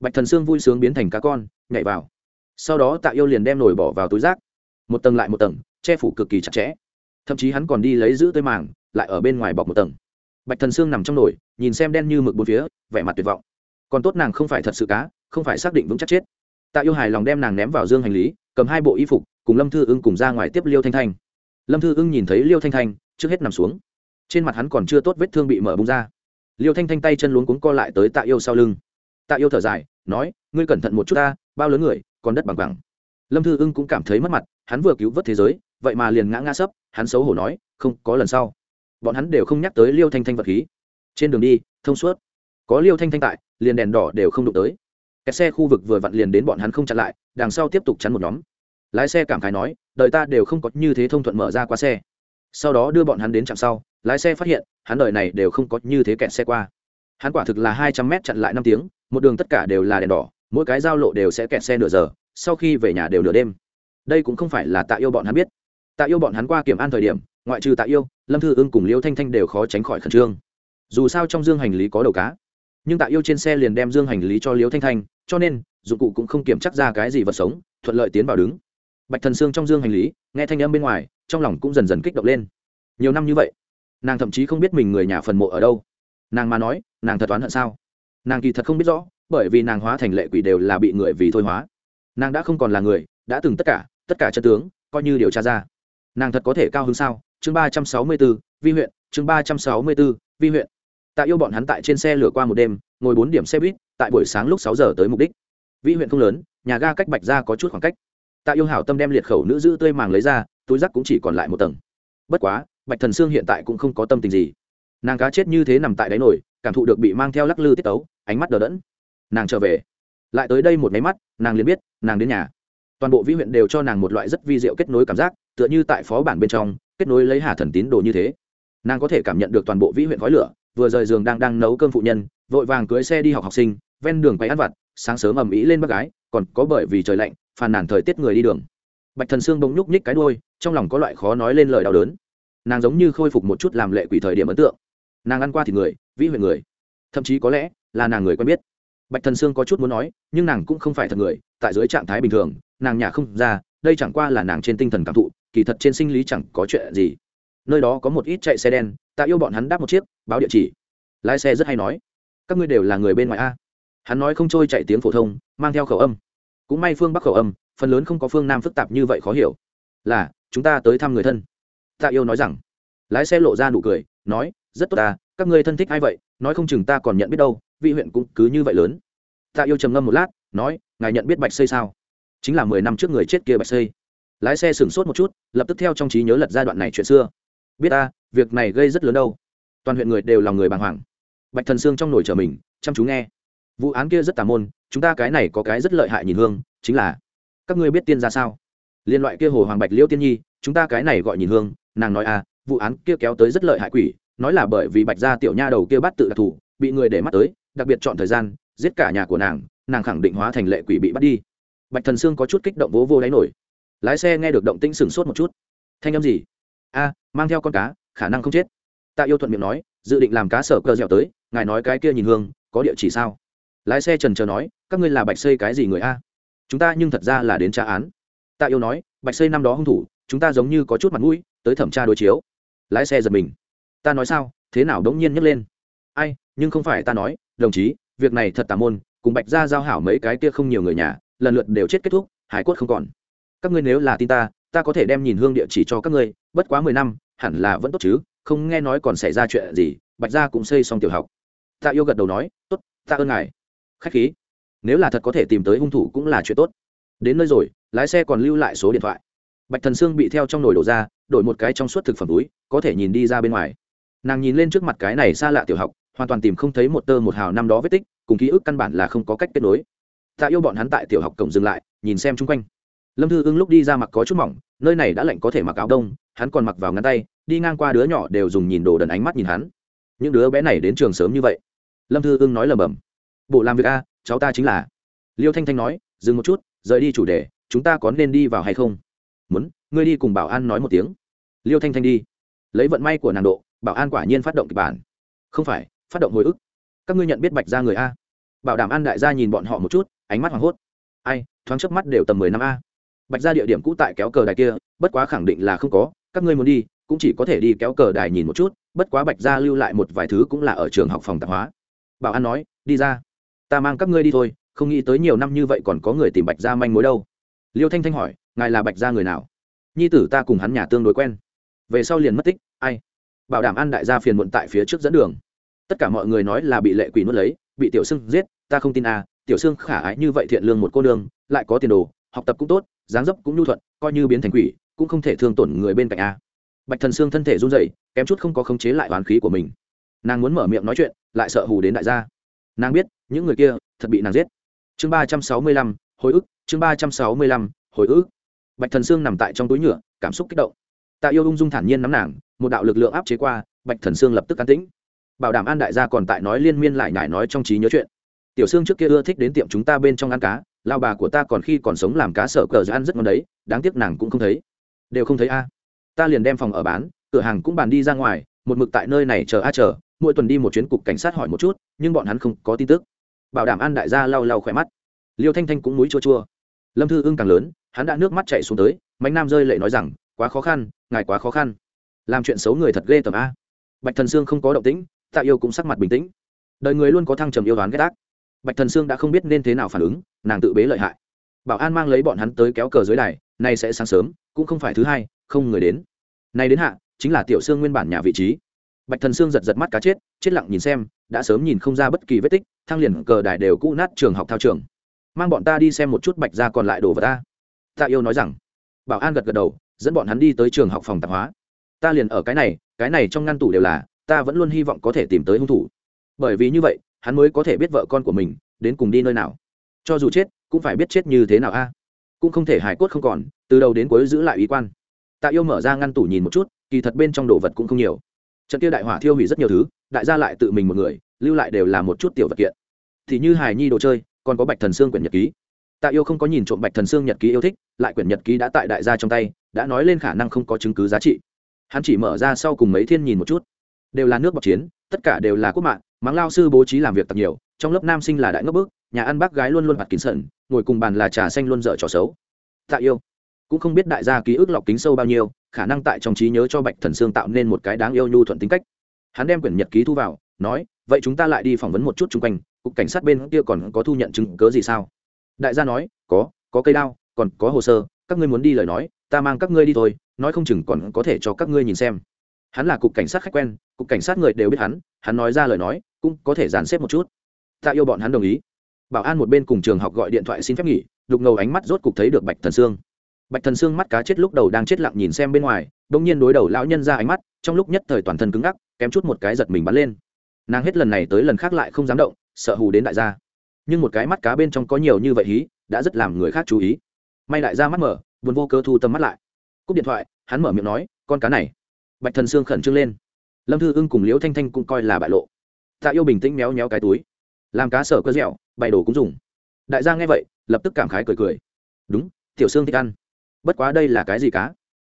Bạch thần sương vui sướng biến thành cá con, nhảy vào. Sau đó tạ yêu liền đem nồi bỏ vào túi rác. Một tầng lại một tầng, che phủ cực kỳ chặt chẽ. Thậm chí hắn còn đi lấy giữ tới màng, lại ở bên ngoài bọc một tầng. Bạch thần sương nằm trong nồi, nhìn xem đen như mực bốn phía, vẻ mặt tuyệt vọng. Còn tốt nàng không phải thật sự cá, không phải xác định vững chắc chết. Tạ yêu hài lòng đem nàng ném vào dương hành lý, cầm hai bộ y phục, cùng lâm thư ưng cùng ra ngoài tiếp liêu thanh thanh. Lâm thư ưng nhìn thấy liêu thanh thanh, trước hết nằm xuống trên mặt hắn còn chưa tốt vết thương bị mở bung ra. Liêu thanh thanh tay chân luống cuống co lại tới tạ yêu sau lưng. Tạ yêu thở dài, nói, ngươi cẩn thận một chút ta, bao lớn người, còn đất bằng bằng. Lâm thư ưng cũng cảm thấy mất mặt, hắn vừa cứu vớt thế giới, vậy mà liền ngã ngã sấp, hắn xấu hổ nói, không, có lần sau. Bọn hắn đều không nhắc tới liêu thanh thanh vật khí. Trên đường đi, thông suốt, có liêu thanh thanh tại, liền đèn đỏ đều không đụng tới. Kẹt xe khu vực vừa vặn liền đến bọn hắn không chặn lại, đằng sau tiếp tục chắn một nhóm. Lái xe cảm khái nói đợi ta đều không có như thế thông thuận mở ra qua xe. Sau đó đưa bọn hắn đến trạm sau lái xe phát hiện, hắn đợi này đều không có như thế kẹt xe qua. Hắn quả thực là hai trăm mét chặn lại năm tiếng, một đường tất cả đều là đèn đỏ, mỗi cái giao lộ đều sẽ kẹt xe nửa giờ, sau khi về nhà đều nửa đêm. Đây cũng không phải là tạ yêu bọn hắn biết. Tạ yêu bọn hắn qua kiểm an thời điểm, ngoại trừ tạ yêu, lâm thư ưng cùng liêu thanh thanh đều khó tránh khỏi khẩn trương. Dù sao trong dương hành lý có đầu cá. Nhưng tạ yêu trên xe liền đem dương hành lý cho liêu thanh thanh, cho nên, dụng cụ cũng không kiểm chắc ra cái gì vật sống, thuận lợi tiến vào đứng. Bạch thần xương trong dương hành lý, nghe thanh âm bên ngoài, trong lòng cũng dần dần kích động lên. Nhiều năm như vậy nàng thậm chí không biết mình người nhà phần mộ ở đâu. Nàng mà nói, nàng thật oán hận sao? Nàng kỳ thật không biết rõ, bởi vì nàng hóa thành lệ quỷ đều là bị người vì thôi hóa. Nàng đã không còn là người, đã từng tất cả tất cả chân tướng, coi như điều tra ra. Nàng thật có thể cao hơn sao? Chương ba trăm sáu mươi b ố vi huyện, chương ba trăm sáu mươi b ố vi huyện. Tạ yêu bọn hắn tại trên xe lửa qua một đêm, ngồi bốn điểm xe buýt, tại buổi sáng lúc sáu giờ tới mục đích. Vi huyện không lớn, nhà ga cách bạch ra có chút khoảng cách. Tạ yêu hảo tâm đem liệt khẩu nữ giữ tươi màng lấy ra, túi rắc cũng chỉ còn lại một tầng. Bất quá bạch thần sương hiện tại cũng không có tâm tình gì. Nàng cá chết như thế nằm tại đáy nổi cảm thụ được bị mang theo lắc lư tiết tấu, ánh mắt đờ đẫn. Nàng trở về. Lại tới đây một máy mắt, nàng liền biết, nàng đến nhà. Toàn bộ vĩ huyện đều cho nàng một loại rất vi diệu kết nối cảm giác, tựa như tại phó bản bên trong, kết nối lấy hà thần tín đồ như thế. Nàng có thể cảm nhận được toàn bộ vĩ huyện khói lửa, vừa rời giường đang đang nấu cơm phụ nhân, vội vàng cưới xe đi học học sinh, ven đường quay ăn vặt, sáng sớm ầm ĩ lên bác gái, còn có bởi vì trời lạnh, phàn nàn thời tiết người đi đường. Bạch thần sương bỗng nhúc nhích cái đôi trong lòng có loại khó nói lên lời đau đớn nàng giống như khôi phục một chút làm lệ quỷ thời điểm ấn tượng. Nàng ăn qua thì người, vĩ huệ người. Thậm chí có lẽ là nàng người quen biết. Bạch thần sương có chút muốn nói, nhưng nàng cũng không phải thật người, tại dưới trạng thái bình thường, nàng nhà không ra, đây chẳng qua là nàng trên tinh thần cảm thụ, kỳ thật trên sinh lý chẳng có chuyện gì. Nơi đó có một ít chạy xe đen, ta yêu bọn hắn đáp một chiếc, báo địa chỉ. Lái xe rất hay nói, các ngươi đều là người bên ngoài a. Hắn nói không trôi chạy tiếng phổ thông, mang theo khẩu âm. Cũng may phương bắc khẩu âm, phần lớn không có phương nam phức tạp như vậy khó hiểu. Là, chúng ta tới thăm người thân tạ yêu nói rằng. Lái xe lộ ra nụ cười, nói, rất tốt ta, các ngươi thân thích ai vậy? Nói không chừng ta còn nhận biết đâu, vị huyện cũng cứ như vậy lớn. Tạ yêu trầm ngâm một lát, nói, ngài nhận biết bạch xây sao? Chính là mười năm trước người chết kia bạch xây. Lái xe sửng sốt một chút, lập tức theo trong trí nhớ lật giai đoạn này chuyện xưa. Biết ta, việc này gây rất lớn đâu. Toàn huyện người đều là người bàng hoàng. Bạch thần sương trong nổi trở mình, chăm chú nghe. Vụ án kia rất tà môn, chúng ta cái này có cái rất lợi hại nhìn hương, chính là, các ngươi biết tiên ra sao? Liên loại kia hồ hoàng bạch liễu tiên nhi chúng ta cái này gọi nhìn hương, nàng nói à vụ án kia kéo tới rất lợi hại quỷ, nói là bởi vì bạch gia tiểu nha đầu kia bắt tự đặc thù bị người để mắt tới, đặc biệt chọn thời gian, giết cả nhà của nàng nàng khẳng định hóa thành lệ quỷ bị bắt đi. Bạch thần sương có chút kích động vố vô đáy nổi. Lái xe nghe được động tĩnh sửng sốt một chút. Thanh âm gì? A, mang theo con cá, khả năng không chết. Tạ yêu thuận miệng nói, dự định làm cá sở cơ dẻo tới, ngài nói cái kia nhìn hương, có địa chỉ sao? Lái xe trần chờ nói, các ngươi là bạch xây cái gì người a? Chúng ta nhưng thật ra là đến tra án. Tạ yêu nói, bạch xây năm đó hung thủ chúng ta giống như có chút mặt mũi, tới thẩm tra đối chiếu. Lái xe giật mình. Ta nói sao? Thế nào đống nhiên nhấc lên? Ai, nhưng không phải ta nói, đồng chí, việc này thật tà môn, cùng bạch gia giao hảo mấy cái kia không nhiều người nhà, lần lượt đều chết kết thúc, hải quất không còn. Các ngươi nếu là tin ta ta có thể đem nhìn hương địa chỉ cho các ngươi, bất quá mười năm, hẳn là vẫn tốt chứ, không nghe nói còn xảy ra chuyện gì, bạch gia cũng xây xong tiểu học. Tạ yêu gật đầu nói, tốt, ta ơn ngài. Khách khí. Nếu là thật có thể tìm tới hung thủ cũng là chuyện tốt. Đến nơi rồi, lái xe còn lưu lại số điện thoại bạch thần sương bị theo trong nồi đổ ra, đổi một cái trong suốt thực phẩm túi, có thể nhìn đi ra bên ngoài. Nàng nhìn lên trước mặt cái này xa lạ tiểu học, hoàn toàn tìm không thấy một tơ một hào năm đó vết tích, cùng ký ức căn bản là không có cách kết nối. Tạ yêu bọn hắn tại tiểu học cổng dừng lại, nhìn xem chung quanh. Lâm thư ưng lúc đi ra mặc có chút mỏng, nơi này đã lạnh có thể mặc áo đông, hắn còn mặc vào ngăn tay, đi ngang qua đứa nhỏ đều dùng nhìn đồ đần ánh mắt nhìn hắn. Những đứa bé này đến trường sớm như vậy. Lâm thư ưng nói lầm bầm bộ làm việc a, cháu ta chính là. Liêu thanh thanh nói, dừng một chút, rời đi chủ đề, chúng ta có nên đi vào hay không? Muốn, ngươi đi cùng bảo an nói một tiếng. Liêu thanh thanh đi. Lấy vận may của nàng độ, bảo an quả nhiên phát động kịch bản. Không phải, phát động hồi ức. Các ngươi nhận biết bạch ra người a. Bảo đảm an đại gia nhìn bọn họ một chút, ánh mắt hoảng hốt. Ai, thoáng chớp mắt đều tầm mười năm a. Bạch ra địa điểm cũ tại kéo cờ đài kia, bất quá khẳng định là không có, các ngươi muốn đi, cũng chỉ có thể đi kéo cờ đài nhìn một chút, bất quá bạch ra lưu lại một vài thứ cũng là ở trường học phòng tạp hóa. Bảo an nói, đi ra. Ta mang các ngươi đi thôi, không nghĩ tới nhiều năm như vậy còn có người tìm bạch ra manh mối đâu. Liêu thanh thanh hỏi ngài là bạch gia người nào? Nhi tử ta cùng hắn nhà tương đối quen. Về sau liền mất tích, ai? Bảo đảm an đại gia phiền muộn tại phía trước dẫn đường. Tất cả mọi người nói là bị lệ quỷ nuốt lấy, bị tiểu sưng giết, ta không tin à tiểu sưng khả ái như vậy thiện lương một cô nương, lại có tiền đồ, học tập cũng tốt, dáng dấp cũng nhu thuận, coi như biến thành quỷ, cũng không thể thương tổn người bên cạnh a bạch thần xương thân thể run rẩy, kém chút không có khống chế lại oán khí của mình. Nàng muốn mở miệng nói chuyện, lại sợ hù đến đại gia. Nàng biết, những người kia thật bị nàng giết. Chương ba trăm sáu mươi lăm, hồi ức, chương ba trăm sáu mươi lăm, hồi ức bạch thần xương nằm tại trong túi nhựa, cảm xúc kích động. Tạ yêu ung dung thản nhiên nắm nàng, một đạo lực lượng áp chế qua, bạch thần xương lập tức an tĩnh. Bảo đảm an đại gia còn tại nói liên miên lại nhải nói trong trí nhớ chuyện. Tiểu xương trước kia ưa thích đến tiệm chúng ta bên trong ăn cá, lao bà của ta còn khi còn sống làm cá sở cờ ăn rất ngon đấy, đáng tiếc nàng cũng không thấy. Đều không thấy a. Ta liền đem phòng ở bán, cửa hàng cũng bàn đi ra ngoài, một mực tại nơi này chờ a chờ, mỗi tuần đi một chuyến cục cảnh sát hỏi một chút, nhưng bọn hắn không có tin tức. Bảo đảm an đại gia lau lau khỏe mắt. Liêu thanh thanh cũng mũi chua chua. Lâm thư ưng càng lớn hắn đã nước mắt chạy xuống tới, mạnh nam rơi lệ nói rằng, quá khó khăn, ngài quá khó khăn. Làm chuyện xấu người thật ghê tởm a. Bạch thần sương không có động tĩnh, tạ yêu cũng sắc mặt bình tĩnh. Đời người luôn có thăng trầm yêu đoán ghét ác. Bạch thần sương đã không biết nên thế nào phản ứng, nàng tự bế lợi hại. Bảo an mang lấy bọn hắn tới kéo cờ dưới đài, nay sẽ sáng sớm, cũng không phải thứ hai, không người đến. Nay đến hạ, chính là tiểu sương nguyên bản nhà vị trí. Bạch thần sương giật giật mắt cá chết chết lặng nhìn xem, đã sớm nhìn không ra bất kỳ vết tích, thang liền cờ đài đều cũ nát trường học thao trường. Mang bọn ta đi xem một chút bạch ra còn lại đồ vật ta tạ yêu nói rằng. Bảo an gật gật đầu, dẫn bọn hắn đi tới trường học phòng tạp hóa. Ta liền ở cái này cái này trong ngăn tủ đều là, ta vẫn luôn hy vọng có thể tìm tới hung thủ. Bởi vì như vậy, hắn mới có thể biết vợ con của mình đến cùng đi nơi nào. Cho dù chết, cũng phải biết chết như thế nào a. Cũng không thể hài cốt không còn, từ đầu đến cuối giữ lại ý quan. Tạ yêu mở ra ngăn tủ nhìn một chút, kỳ thật bên trong đồ vật cũng không nhiều. Trận kia đại hỏa thiêu hủy rất nhiều thứ, đại gia lại tự mình một người, lưu lại đều là một chút tiểu vật kiện. Thì như hài nhi đồ chơi, còn có bạch thần xương quyển nhật ký tạ yêu không có nhìn trộm bạch thần xương nhật ký yêu thích, lại quyển nhật ký đã tại đại gia trong tay, đã nói lên khả năng không có chứng cứ giá trị. Hắn chỉ mở ra sau cùng mấy thiên nhìn một chút. Đều là nước bọc chiến, tất cả đều là quốc mạng mắng lao sư bố trí làm việc tập nhiều, trong lớp nam sinh là đại ngốc bức, nhà ăn bác gái luôn luôn mặt kín sẩn ngồi cùng bàn là trà xanh luôn dở trò xấu. Tạ yêu cũng không biết đại gia ký ức lọc kính sâu bao nhiêu, khả năng tại trong trí nhớ cho bạch thần sương tạo nên một cái đáng yêu nhu thuận tính cách. Hắn đem quyển nhật ký thu vào, nói, vậy chúng ta lại đi phỏng vấn một chút chung quanh, cục cảnh sát bên kia còn có thu nhận chứng cớ gì sao? Đại gia nói, có có cây đao, còn có hồ sơ, các ngươi muốn đi lời nói, ta mang các ngươi đi thôi, nói không chừng còn có thể cho các ngươi nhìn xem. Hắn là cục cảnh sát khách quen, cục cảnh sát người đều biết hắn hắn nói ra lời nói, cũng có thể dàn xếp một chút. Ta yêu bọn hắn đồng ý. Bảo an một bên cùng trường học gọi điện thoại xin phép nghỉ, đục ngầu ánh mắt rốt cục thấy được bạch thần sương. Bạch thần sương mắt cá chết lúc đầu đang chết lặng nhìn xem bên ngoài đ ỗ n g nhiên đối đầu lão nhân ra ánh mắt, trong lúc nhất thời toàn thân cứng ngắc, kém chút một cái giật mình bắn lên. Nàng hết lần này tới lần khác lại không dám động, sợ hù đến đại gia nhưng một cái mắt cá bên trong có nhiều như vậy hí, đã rất làm người khác chú ý. May đại ra mắt mở, buồn vô cơ thu tâm mắt lại. Cúp điện thoại, hắn mở miệng nói, con cá này. Bạch thần sương khẩn trương lên. Lâm thư ưng cùng liễu thanh thanh cũng coi là bại lộ. Tạ yêu bình tĩnh méo méo cái túi. Làm cá sở cơ dẻo, bày đồ cũng dùng. Đại gia nghe vậy, lập tức cảm khái cười cười. Đúng, tiểu sương thích ăn. Bất quá đây là cái gì cá?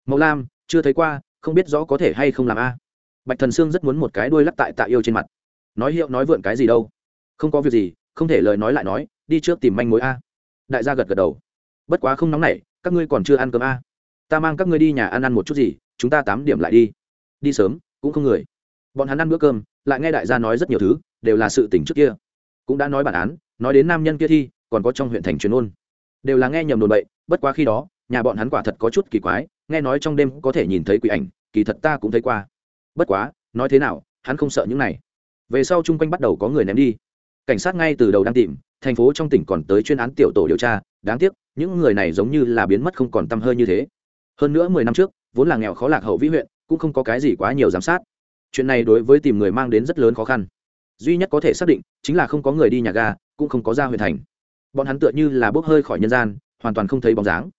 Màu lam, chưa thấy qua, không biết rõ có thể hay không làm a. Bạch thần sương rất muốn một cái đuôi lắc tại tạ yêu trên mặt. Nói hiệu nói vượn cái gì đâu? Không có việc gì không thể lời nói lại nói, đi trước tìm manh mối a. Đại gia gật gật đầu. Bất quá không nóng nảy, các ngươi còn chưa ăn cơm a. Ta mang các ngươi đi nhà ăn ăn một chút gì, chúng ta tám điểm lại đi. Đi sớm, cũng không người. Bọn hắn ăn bữa cơm, lại nghe đại gia nói rất nhiều thứ, đều là sự tỉnh trước kia. Cũng đã nói bản án, nói đến nam nhân kia thi, còn có trong huyện thành truyền ôn. Đều là nghe nhầm đồn bậy, bất quá khi đó, nhà bọn hắn quả thật có chút kỳ quái, nghe nói trong đêm có thể nhìn thấy quỷ ảnh, kỳ thật ta cũng thấy qua. Bất quá, nói thế nào, hắn không sợ những này. Về sau chung quanh bắt đầu có người ném đi cảnh sát ngay từ đầu đang tìm, thành phố trong tỉnh còn tới chuyên án tiểu tổ điều tra, đáng tiếc, những người này giống như là biến mất không còn t hơi như thế. Hơn nữa mười năm trước, vốn là nghèo khó lạc hậu vĩ huyện, cũng không có cái gì quá nhiều giám sát. Chuyện này đối với tìm người mang đến rất lớn khó khăn. Duy nhất có thể xác định, chính là không có người đi nhà ga, cũng không có ra huyện thành. Bọn hắn tựa như là bốc hơi khỏi nhân gian, hoàn toàn không thấy bóng dáng.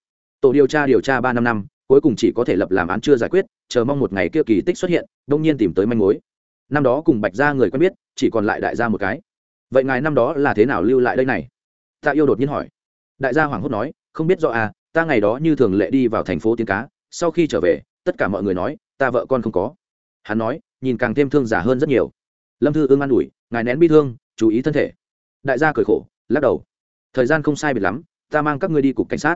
Tổ điều tra điều tra ba năm năm, cuối cùng chỉ có thể lập làm án chưa giải quyết, chờ mong một ngày kia kỳ tích xuất hiện, đông nhiên tìm tới manh mối. Năm đó cùng bạch gia người quen biết, chỉ còn lại đại gia một cái vậy ngài năm đó là thế nào lưu lại đây này? Tạ yêu đột nhiên hỏi. Đại gia hoảng hốt nói, không biết rõ à ta ngày đó như thường lệ đi vào thành phố tiến cá, sau khi trở về, tất cả mọi người nói, ta vợ con không có. Hắn nói, nhìn càng thêm thương giả hơn rất nhiều. Lâm thư ương an ủi, ngài nén bi thương, chú ý thân thể. Đại gia cười khổ, lắc đầu. Thời gian không sai biệt lắm, ta mang các ngươi đi cục cảnh sát.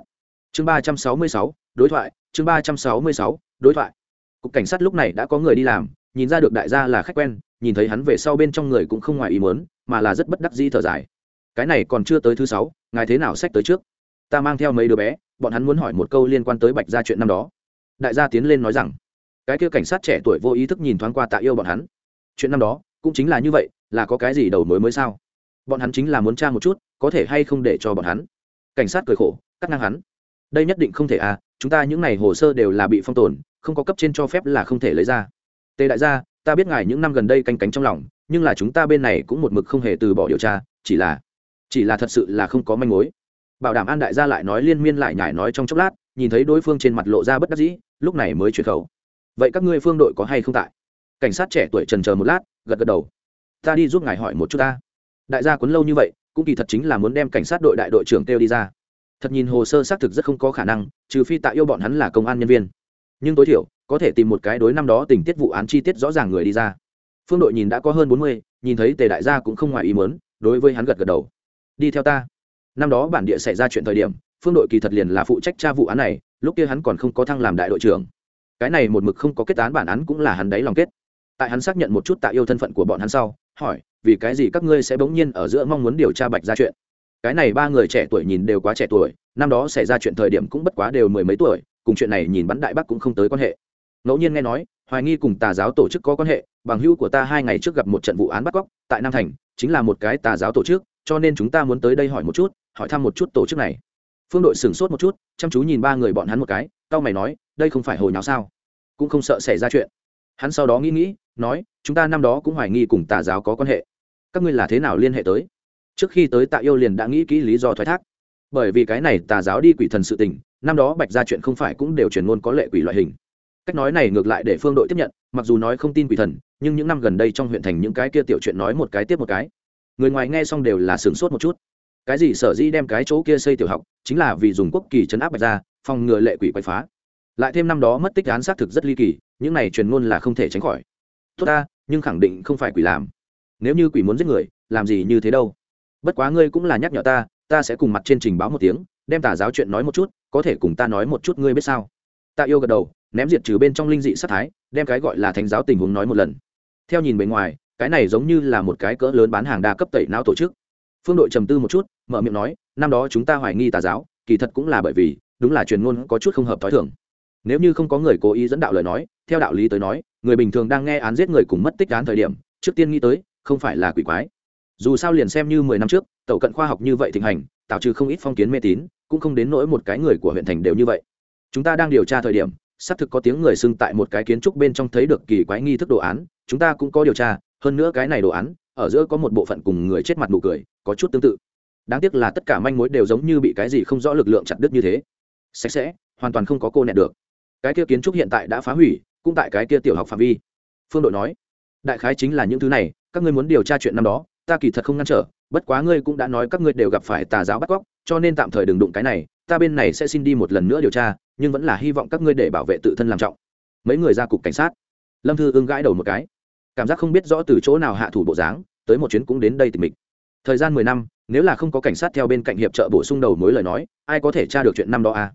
Chương ba trăm sáu mươi sáu, đối thoại, chương ba trăm sáu mươi sáu, đối thoại. Cục cảnh sát lúc này đã có người đi làm nhìn ra được đại gia là khách quen, nhìn thấy hắn về sau bên trong người cũng không ngoài ý mớn mà là rất bất đắc dĩ thở dài. Cái này còn chưa tới thứ sáu, ngài thế nào sách tới trước? Ta mang theo mấy đứa bé, bọn hắn muốn hỏi một câu liên quan tới bạch gia chuyện năm đó. Đại gia tiến lên nói rằng, cái kia cảnh sát trẻ tuổi vô ý thức nhìn thoáng qua tạ yêu bọn hắn. Chuyện năm đó, cũng chính là như vậy, là có cái gì đầu mối mới sao? Bọn hắn chính là muốn tra một chút, có thể hay không để cho bọn hắn. Cảnh sát cười khổ, cắt ngang hắn. Đây nhất định không thể à chúng ta những n à y hồ sơ đều là bị phong tồn, không có cấp trên cho phép là không thể lấy ra tề đại gia, ta biết ngài những năm gần đây canh cánh trong lòng, nhưng là chúng ta bên này cũng một mực không hề từ bỏ điều tra, chỉ là chỉ là thật sự là không có manh mối. Bảo đảm an đại gia lại nói liên miên lại nhải nói trong chốc lát, nhìn thấy đối phương trên mặt lộ ra bất đắc dĩ, lúc này mới chuyển khẩu. Vậy các ngươi phương đội có hay không tại? Cảnh sát trẻ tuổi trần chờ một lát, gật gật đầu. Ta đi giúp ngài hỏi một chút ta. Đại gia quấn lâu như vậy, cũng kỳ thật chính là muốn đem cảnh sát đội đại đội trưởng kêu đi ra. Thật nhìn hồ sơ xác thực rất không có khả năng, trừ phi tạ yêu bọn hắn là công an nhân viên. Nhưng tối thiểu có thể tìm một cái đối năm đó tình tiết vụ án chi tiết rõ ràng người đi ra. Phương đội nhìn đã có hơn bốn mươi, nhìn thấy tề đại gia cũng không ngoài ý mớn đối với hắn gật gật đầu. Đi theo ta. Năm đó bản địa xảy ra chuyện thời điểm, phương đội kỳ thật liền là phụ trách tra vụ án này, lúc kia hắn còn không có thăng làm đại đội trưởng. Cái này một mực không có kết án bản án cũng là hắn đáy lòng kết. Tại hắn xác nhận một chút tạ yêu thân phận của bọn hắn sau, hỏi, vì cái gì các ngươi sẽ bỗng nhiên ở giữa mong muốn điều tra bạch ra chuyện? Cái này ba người trẻ tuổi nhìn đều quá trẻ tuổi, năm đó xảy ra chuyện thời điểm cũng bất quá đều mười mấy tuổi, cùng chuyện này nhìn bắn đại bắc cũng không tới quan hệ ngẫu nhiên nghe nói, hoài nghi cùng tà giáo tổ chức có quan hệ, bằng hữu của ta hai ngày trước gặp một trận vụ án bắt cóc tại nam thành, chính là một cái tà giáo tổ chức, cho nên chúng ta muốn tới đây hỏi một chút, hỏi thăm một chút tổ chức này. Phương đội sửng sốt một chút, chăm chú nhìn ba người bọn hắn một cái, tao mày nói, đây không phải hồi nào sao? Cũng không sợ xảy ra chuyện. Hắn sau đó nghĩ nghĩ, nói, chúng ta năm đó cũng hoài nghi cùng tà giáo có quan hệ. Các ngươi là thế nào liên hệ tới? Trước khi tới tạ yêu liền đã nghĩ kỹ lý do thoái thác. Bởi vì cái này tà giáo đi quỷ thần sự tình, năm đó bạch ra chuyện không phải cũng đều truyền ngôn có lệ quỷ loại hình cách nói này ngược lại để phương đội tiếp nhận, mặc dù nói không tin quỷ thần, nhưng những năm gần đây trong huyện thành những cái kia tiểu chuyện nói một cái tiếp một cái. Người ngoài nghe xong đều là sửng sốt một chút. Cái gì sở dĩ đem cái chỗ kia xây tiểu học, chính là vì dùng quốc kỳ chấn áp bạch ra phòng ngừa lệ quỷ quậy phá. Lại thêm năm đó mất tích án xác thực rất ly kỳ, những này truyền ngôn là không thể tránh khỏi. Tốt ta, nhưng khẳng định không phải quỷ làm. Nếu như quỷ muốn giết người, làm gì như thế đâu. Bất quá ngươi cũng là nhắc nhở ta ta sẽ cùng mặt trên trình báo một tiếng, đem tà giáo chuyện nói một chút, có thể cùng ta nói một chút, ngươi biết sao? Ta yêu gật đầu ném diệt trừ bên trong linh dị sát thái, đem cái gọi là thánh giáo tình huống nói một lần. Theo nhìn bề ngoài, cái này giống như là một cái cỡ lớn bán hàng đa cấp tẩy não tổ chức. Phương đội trầm tư một chút, mở miệng nói, năm đó chúng ta hoài nghi tà giáo, kỳ thật cũng là bởi vì, đúng là truyền ngôn có chút không hợp t h ó i thường. Nếu như không có người cố ý dẫn đạo lời nói, theo đạo lý tới nói, người bình thường đang nghe án giết người cùng mất tích án thời điểm, trước tiên nghĩ tới, không phải là quỷ quái. Dù sao liền xem như mười năm trước tàu cận khoa học như vậy thịnh hành tạo trừ không ít phong kiến mê tín, cũng không đến nỗi một cái người của huyện thành đều như vậy. Chúng ta đang điều tra thời điểm xác thực có tiếng người xưng tại một cái kiến trúc bên trong thấy được kỳ quái nghi thức đồ án, chúng ta cũng có điều tra, hơn nữa cái này đồ án, ở giữa có một bộ phận cùng người chết mặt nụ cười, có chút tương tự. Đáng tiếc là tất cả manh mối đều giống như bị cái gì không rõ lực lượng chặt đứt như thế. Sạch sẽ, hoàn toàn không có cô nẹt được. Cái kia kiến trúc hiện tại đã phá hủy, cũng tại cái kia tiểu học phạm vi. Phương đội nói, đại khái chính là những thứ này, các ngươi muốn điều tra chuyện năm đó, ta kỳ thật không ngăn trở, bất quá ngươi cũng đã nói các ngươi đều gặp phải tà giáo bắt cóc, cho nên tạm thời đừng đụng cái này, ta bên này sẽ xin đi một lần nữa điều tra nhưng vẫn là hy vọng các ngươi để bảo vệ tự thân làm trọng. Mấy người ra cục cảnh sát. Lâm thư ưng gãi đầu một cái. Cảm giác không biết rõ từ chỗ nào hạ thủ bộ dáng, tới một chuyến cũng đến đây tìm mình. thời gian mười năm, nếu là không có cảnh sát theo bên cạnh hiệp trợ bổ sung đầu mối lời nói, ai có thể tra được chuyện năm đó à?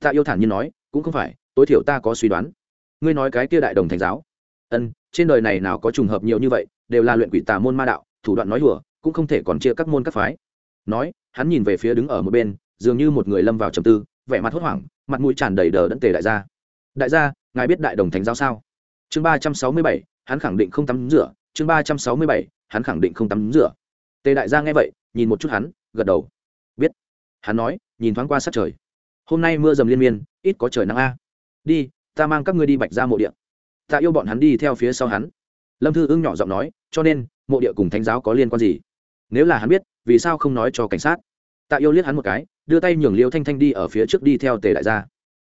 tạ yêu thản nhiên nói, cũng không phải, tối thiểu ta có suy đoán. Ngươi nói cái kia đại đồng thành giáo. Ân, trên đời này nào có trùng hợp nhiều như vậy, đều là luyện quỷ tà môn ma đạo, thủ đoạn nói đùa, cũng không thể còn chia các môn các phái. Nói, hắn nhìn về phía đứng ở một bên, dường như một người lâm vào trầm tư, vẻ mặt hốt hoảng mặt mũi tràn đầy đờ đẫn tề đại gia. Đại gia, ngài biết đại đồng thánh giáo sao? Chương ba trăm sáu mươi bảy, hắn khẳng định không tắm rửa. Chương ba trăm sáu mươi bảy, hắn khẳng định không tắm rửa. Tề đại gia nghe vậy, nhìn một chút hắn, gật đầu. Biết. Hắn nói, nhìn thoáng qua sát trời. Hôm nay mưa dầm liên miên, ít có trời nắng a. Đi, ta mang các ngươi đi bạch ra mộ địa. Ta yêu bọn hắn đi theo phía sau hắn. Lâm thư ưng nhỏ giọng nói, cho nên, mộ địa cùng thánh giáo có liên quan gì? Nếu là hắn biết, vì sao không nói cho cảnh sát? Tạ yêu liếc hắn một cái đưa tay nhường liêu thanh thanh đi ở phía trước đi theo tề đại gia.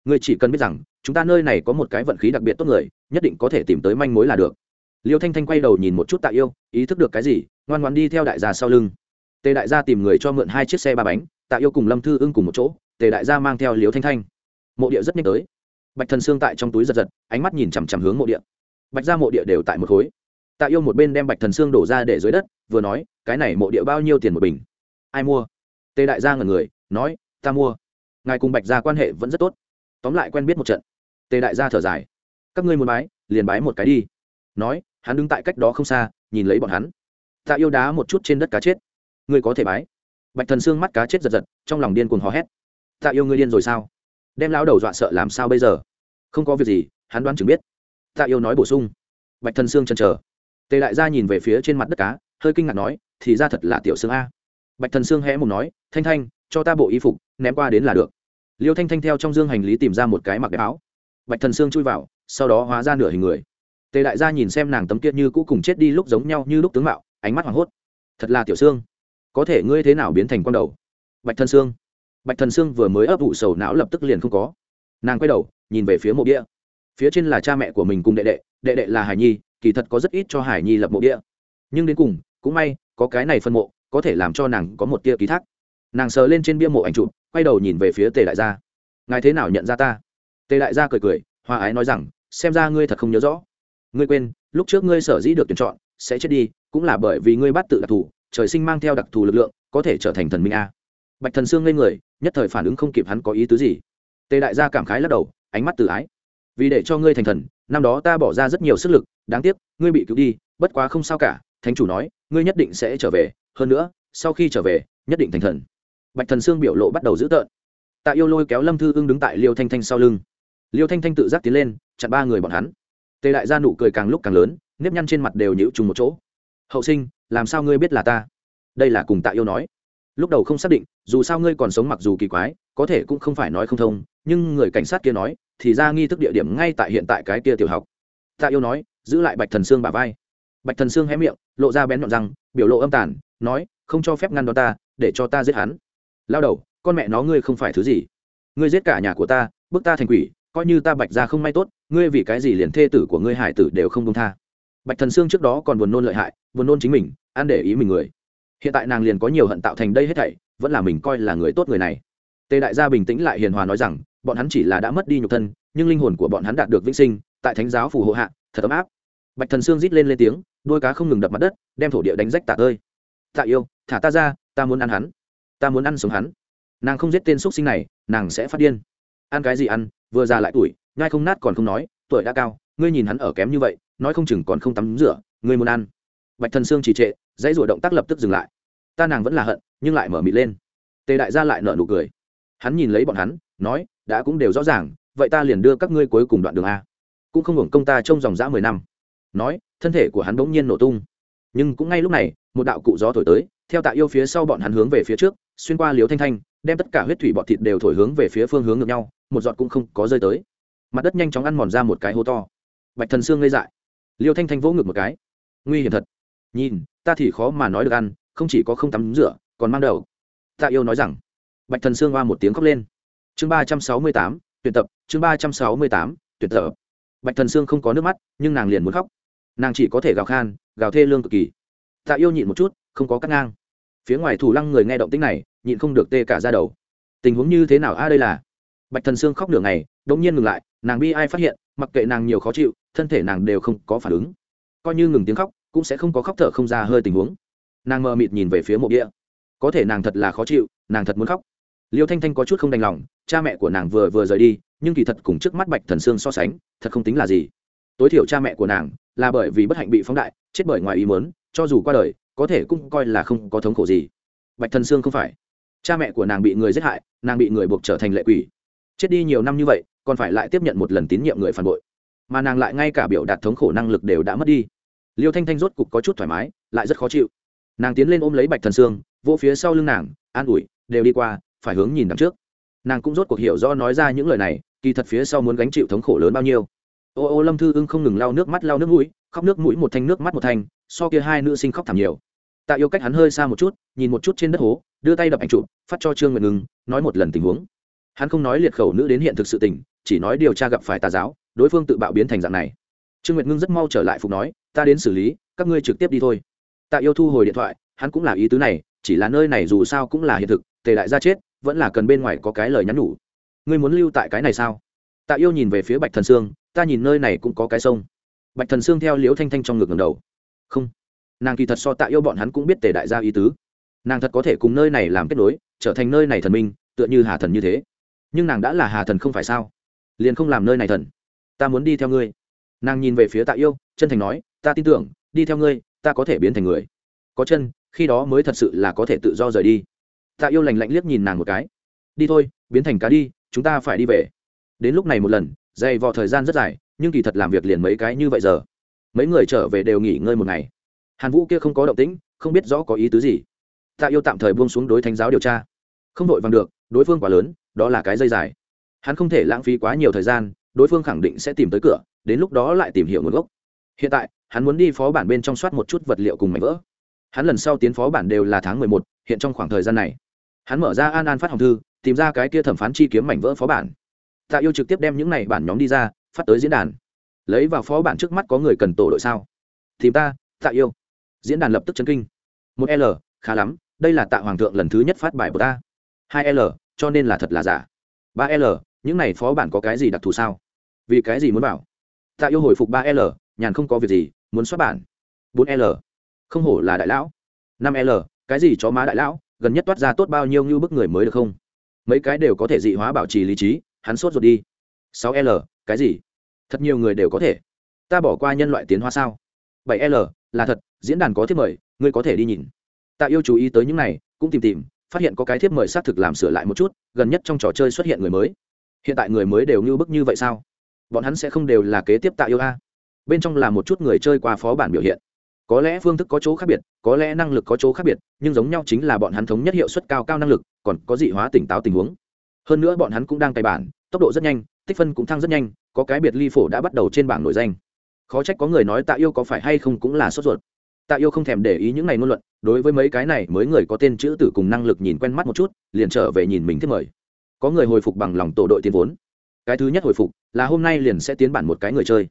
Ngươi chỉ cần biết rằng, chúng ta nơi này có một cái vận khí đặc biệt tốt người, nhất định có thể tìm tới manh mối là được. Liêu thanh thanh quay đầu nhìn một chút tạ yêu, ý thức được cái gì, ngoan ngoan đi theo đại gia sau lưng. Tề đại gia tìm người cho mượn hai chiếc xe ba bánh, tạ yêu cùng lâm thư ưng cùng một chỗ, tề đại gia mang theo liêu thanh thanh. Mộ địa rất nhanh tới. Bạch thần xương tại trong túi giật giật, ánh mắt nhìn chằm chằm hướng mộ địa. Bạch ra mộ địa đều tại một khối. Tạ yêu một bên đem bạch thần xương đổ ra để dưới đất, vừa nói, cái này mộ địa bao nhiêu tiền một bình? Ai mua? Tề đại gia ngần người nói, ta mua. Ngài cùng bạch gia quan hệ vẫn rất tốt. Tóm lại quen biết một trận. Tề đại gia thở dài. Các ngươi muốn bái, liền bái một cái đi. Nói, hắn đứng tại cách đó không xa, nhìn lấy bọn hắn. Tạ yêu đá một chút trên đất cá chết. Ngươi có thể bái. Bạch thần xương mắt cá chết giật giật, trong lòng điên cuồng hò hét. Tạ yêu ngươi điên rồi sao? Đem lão đầu dọa sợ làm sao bây giờ? Không có việc gì, hắn đoán chừng biết. Tạ yêu nói bổ sung. Bạch thần xương chần chờ. Tề đại gia nhìn về phía trên mặt đất cá, hơi kinh ngạc nói, thì ra thật là tiểu xương a. Bạch thần xương hé mùng nói, thanh thanh cho ta bộ y phục ném qua đến là được. Liêu thanh thanh theo trong dương hành lý tìm ra một cái mặc đẹp áo. Bạch thần Sương chui vào sau đó hóa ra nửa hình người. Tề đại gia nhìn xem nàng tấm kiệt như cũ cùng chết đi lúc giống nhau như lúc tướng mạo ánh mắt hoảng hốt. Thật là tiểu xương có thể ngươi thế nào biến thành con đầu? Bạch thần Sương, bạch thần Sương vừa mới ấp ủ sầu não lập tức liền không có. Nàng quay đầu nhìn về phía mộ đĩa phía trên là cha mẹ của mình cùng đệ đệ đệ đệ là hải nhi kỳ thật có rất ít cho hải nhi lập mộ đĩa nhưng đến cùng cũng may có cái này phân mộ có thể làm cho nàng có một tia ký thác nàng sờ lên trên bia mộ ảnh chụp, quay đầu nhìn về phía tề đại gia. Ngài thế nào nhận ra ta? Tề đại gia cười cười hoa ái nói rằng, xem ra ngươi thật không nhớ rõ. Ngươi quên, lúc trước ngươi sở dĩ được tuyển chọn, sẽ chết đi, cũng là bởi vì ngươi bắt tự đặc thù, trời sinh mang theo đặc thù lực lượng, có thể trở thành thần minh a. Bạch thần sương ngây người, nhất thời phản ứng không kịp hắn có ý tứ gì. Tề đại gia cảm khái lắc đầu, ánh mắt tự ái. Vì để cho ngươi thành thần, năm đó ta bỏ ra rất nhiều sức lực, đáng tiếc, ngươi bị cứu đi, bất quá không sao cả. Thánh chủ nói, ngươi nhất định sẽ trở về, hơn nữa, sau khi trở về, nhất định thành thần bạch thần sương biểu lộ bắt đầu dữ tợn. Tạ yêu lôi kéo lâm thư ưng đứng tại liêu thanh thanh sau lưng. Liêu thanh thanh tự giác tiến lên, chặn ba người bọn hắn. Tề đại gia nụ cười càng lúc càng lớn, nếp nhăn trên mặt đều nhịu trùng một chỗ. Hậu sinh, làm sao ngươi biết là ta? Đây là cùng tạ yêu nói. Lúc đầu không xác định, dù sao ngươi còn sống mặc dù kỳ quái, có thể cũng không phải nói không thông, nhưng người cảnh sát kia nói, thì ra nghi thức địa điểm ngay tại hiện tại cái kia tiểu học. Tạ yêu nói, giữ lại bạch thần sương bà vai. Bạch thần sương hé miệng, lộ ra bén nhọn răng, biểu lộ âm tàn, nói, không cho phép ngăn đón ta, để cho ta giết hắn lao đầu, con mẹ nó ngươi không phải thứ gì. Ngươi giết cả nhà của ta, bức ta thành quỷ, coi như ta bạch ra không may tốt, ngươi vì cái gì liền thê tử của ngươi hải tử đều không công tha. Bạch thần sương trước đó còn buồn nôn lợi hại, buồn nôn chính mình, an để ý mình người. Hiện tại nàng liền có nhiều hận tạo thành đây hết thảy, vẫn là mình coi là người tốt người này. Tề đại gia bình tĩnh lại hiền hòa nói rằng, bọn hắn chỉ là đã mất đi nhục thân, nhưng linh hồn của bọn hắn đạt được vĩnh sinh, tại thánh giáo phù hộ hạ, thật ấm áp. Bạch thần xương rít lên lên tiếng, đôi cá không ngừng đập mặt đất, đem thổ địa đánh rách tạ ơi tạ yêu, thả ta ra, ta muốn ăn hắn ta muốn ăn sống hắn. Nàng không giết tên x sinh này, nàng sẽ phát điên. Ăn cái gì ăn, vừa già lại tuổi, nhai không nát còn không nói, tuổi đã cao, ngươi nhìn hắn ở kém như vậy, nói không chừng còn không tắm rửa, ngươi muốn ăn. Bạch thần xương trì trệ, dãy rủa động tác lập tức dừng lại. Ta nàng vẫn là hận, nhưng lại mở mịt lên. Tề đại gia lại nở nụ cười. Hắn nhìn lấy bọn hắn, nói, đã cũng đều rõ ràng, vậy ta liền đưa các ngươi cuối cùng đoạn đường a. Cũng không hưởng công ta trong dòng dã mười năm. Nói, thân thể của hắn bỗng nhiên nổ tung. Nhưng cũng ngay lúc này, một đạo cụ gió thổi tới, theo tạ yêu phía sau bọn hắn hướng về phía trước xuyên qua liếu thanh thanh, đem tất cả huyết thủy bọt thịt đều thổi hướng về phía phương hướng ngược nhau, một giọt cũng không có rơi tới. Mặt đất nhanh chóng ăn mòn ra một cái hố to. Bạch thần xương ngây dại. Liêu thanh thanh vỗ ngực một cái. Nguy hiểm thật. Nhìn, ta thì khó mà nói được ăn, không chỉ có không tắm rửa, còn mang đầu. Tạ yêu nói rằng. Bạch thần xương hoa một tiếng khóc lên. Chương ba trăm sáu mươi tám tuyển tập. Chương ba trăm sáu mươi tám tuyển tập. Bạch thần xương không có nước mắt, nhưng nàng liền muốn khóc. Nàng chỉ có thể gào khan, gào thê lương cực kỳ. Tạ yêu nhịn một chút, không có cắt ngang phía ngoài thủ lăng người nghe động tĩnh này, nhịn không được tê cả ra đầu. Tình huống như thế nào a, đây là? Bạch thần sương khóc nửa ngày, đống nhiên ngừng lại, nàng bi ai phát hiện, mặc kệ nàng nhiều khó chịu, thân thể nàng đều không có phản ứng. Coi như ngừng tiếng khóc, cũng sẽ không có khóc thở không ra hơi tình huống. Nàng mờ mịt nhìn về phía mộ địa có thể nàng thật là khó chịu, nàng thật muốn khóc. Liêu thanh thanh có chút không đành lòng, cha mẹ của nàng vừa vừa rời đi, nhưng kỳ thật cùng trước mắt bạch thần sương so sánh, thật không tính là gì. Tối thiểu cha mẹ của nàng là bởi vì bất hạnh bị phóng đại, chết bởi ngoài ý mớn cho dù qua đời có thể cũng coi là không có thống khổ gì. Bạch thần sương không phải. Cha mẹ của nàng bị người giết hại, nàng bị người buộc trở thành lệ quỷ. Chết đi nhiều năm như vậy, còn phải lại tiếp nhận một lần tín nhiệm người phản bội. Mà nàng lại ngay cả biểu đạt thống khổ năng lực đều đã mất đi. Liêu thanh thanh rốt cục có chút thoải mái, lại rất khó chịu. Nàng tiến lên ôm lấy bạch thần sương, vỗ phía sau lưng nàng, an ủi, đều đi qua, phải hướng nhìn đằng trước. Nàng cũng rốt cuộc hiểu do nói ra những lời này, kỳ thật phía sau muốn gánh chịu thống khổ lớn bao nhiêu. Ô ô lâm thư ưng không ngừng lau nước mắt, lau nước mũi, khóc nước mũi một thanh, nước mắt một thanh, so kia hai nữ sinh khóc thảm nhiều tạ yêu cách hắn hơi xa một chút, nhìn một chút trên đất hố, đưa tay đập ảnh chụp, phát cho trương nguyện ngừng nói một lần tình huống. Hắn không nói liệt khẩu nữ đến hiện thực sự tình, chỉ nói điều tra gặp phải tà giáo, đối phương tự bạo biến thành dạng này. Trương nguyệt ngưng rất mau trở lại phục nói, ta đến xử lý, các ngươi trực tiếp đi thôi. Tạ yêu thu hồi điện thoại, hắn cũng là ý tứ này, chỉ là nơi này dù sao cũng là hiện thực, tề đại gia chết, vẫn là cần bên ngoài có cái lời nhắn nhủ. Ngươi muốn lưu tại cái này sao? Tạ yêu nhìn về phía bạch thần sương, ta nhìn nơi này cũng có cái sông. Bạch thần sương theo liễu thanh thanh trong ngực ngầm đầu. Không nàng kỳ thật so tạ yêu bọn hắn cũng biết tề đại gia ý tứ. Nàng thật có thể cùng nơi này làm kết nối, trở thành nơi này thần minh, tựa như hà thần như thế. Nhưng nàng đã là hà thần không phải sao? Liền không làm nơi này thần. Ta muốn đi theo ngươi. Nàng nhìn về phía tạ yêu, chân thành nói, ta tin tưởng, đi theo ngươi, ta có thể biến thành người. Có chân, khi đó mới thật sự là có thể tự do rời đi. Tạ yêu lành lạnh liếc nhìn nàng một cái. Đi thôi, biến thành cá đi, chúng ta phải đi về. Đến lúc này một lần, dày vò thời gian rất dài, nhưng kỳ thật làm việc liền mấy cái như vậy giờ. Mấy người trở về đều nghỉ ngơi một ngày hàn vũ kia không có động tĩnh, không biết rõ có ý tứ gì. Tạ yêu tạm thời buông xuống đối thánh giáo điều tra. Không đội vàng được, đối phương quá lớn, đó là cái dây dài. Hắn không thể lãng phí quá nhiều thời gian, đối phương khẳng định sẽ tìm tới cửa, đến lúc đó lại tìm hiểu nguồn gốc. Hiện tại, hắn muốn đi phó bản bên trong soát một chút vật liệu cùng mảnh vỡ. Hắn lần sau tiến phó bản đều là tháng mười một, hiện trong khoảng thời gian này. Hắn mở ra an an phát hồng thư, tìm ra cái kia thẩm phán chi kiếm mảnh vỡ phó bản. Tạ yêu trực tiếp đem những này bản nhóm đi ra, phát tới diễn đàn. Lấy vào phó bản trước mắt có người cần tổ đội sao? Tìm ta, tạ yêu diễn đàn lập tức chấn kinh. Một l, khá lắm, đây là tạ hoàng thượng lần thứ nhất phát bài của ta. Hai l, cho nên là thật là giả. Ba l, những này phó bản có cái gì đặc thù sao? Vì cái gì muốn bảo? Tạ yêu hồi phục ba l, nhàn không có việc gì, muốn xuất bản. Bốn l, không hổ là đại lão. Năm l, cái gì chó má đại lão, gần nhất toát ra tốt bao nhiêu như bức người mới được không? Mấy cái đều có thể dị hóa bảo trì lý trí, hắn sốt ruột đi. Sáu l, cái gì? Thật nhiều người đều có thể. Ta bỏ qua nhân loại tiến hóa sao? Bảy l là thật, diễn đàn có thiếp mời, ngươi có thể đi nhìn. Tạ yêu chú ý tới những này, cũng tìm tìm, phát hiện có cái thiếp mời xác thực làm sửa lại một chút, gần nhất trong trò chơi xuất hiện người mới. Hiện tại người mới đều như bức như vậy sao? Bọn hắn sẽ không đều là kế tiếp tạ yêu a? Bên trong là một chút người chơi qua phó bản biểu hiện. Có lẽ phương thức có chỗ khác biệt, có lẽ năng lực có chỗ khác biệt, nhưng giống nhau chính là bọn hắn thống nhất hiệu suất cao cao năng lực, còn có dị hóa tỉnh táo tình huống. Hơn nữa bọn hắn cũng đang cày bản, tốc độ rất nhanh, tích phân cũng thăng rất nhanh, có cái biệt ly phổ đã bắt đầu trên bảng nổi danh khó trách có người nói tạ yêu có phải hay không cũng là sốt ruột. Tạ yêu không thèm để ý những này ngôn luận, đối với mấy cái này mới người có tên chữ tử cùng năng lực nhìn quen mắt một chút, liền trở về nhìn mình thích mời. Có người hồi phục bằng lòng tổ đội tiền vốn. Cái thứ nhất hồi phục là hôm nay liền sẽ tiến bản một cái người chơi.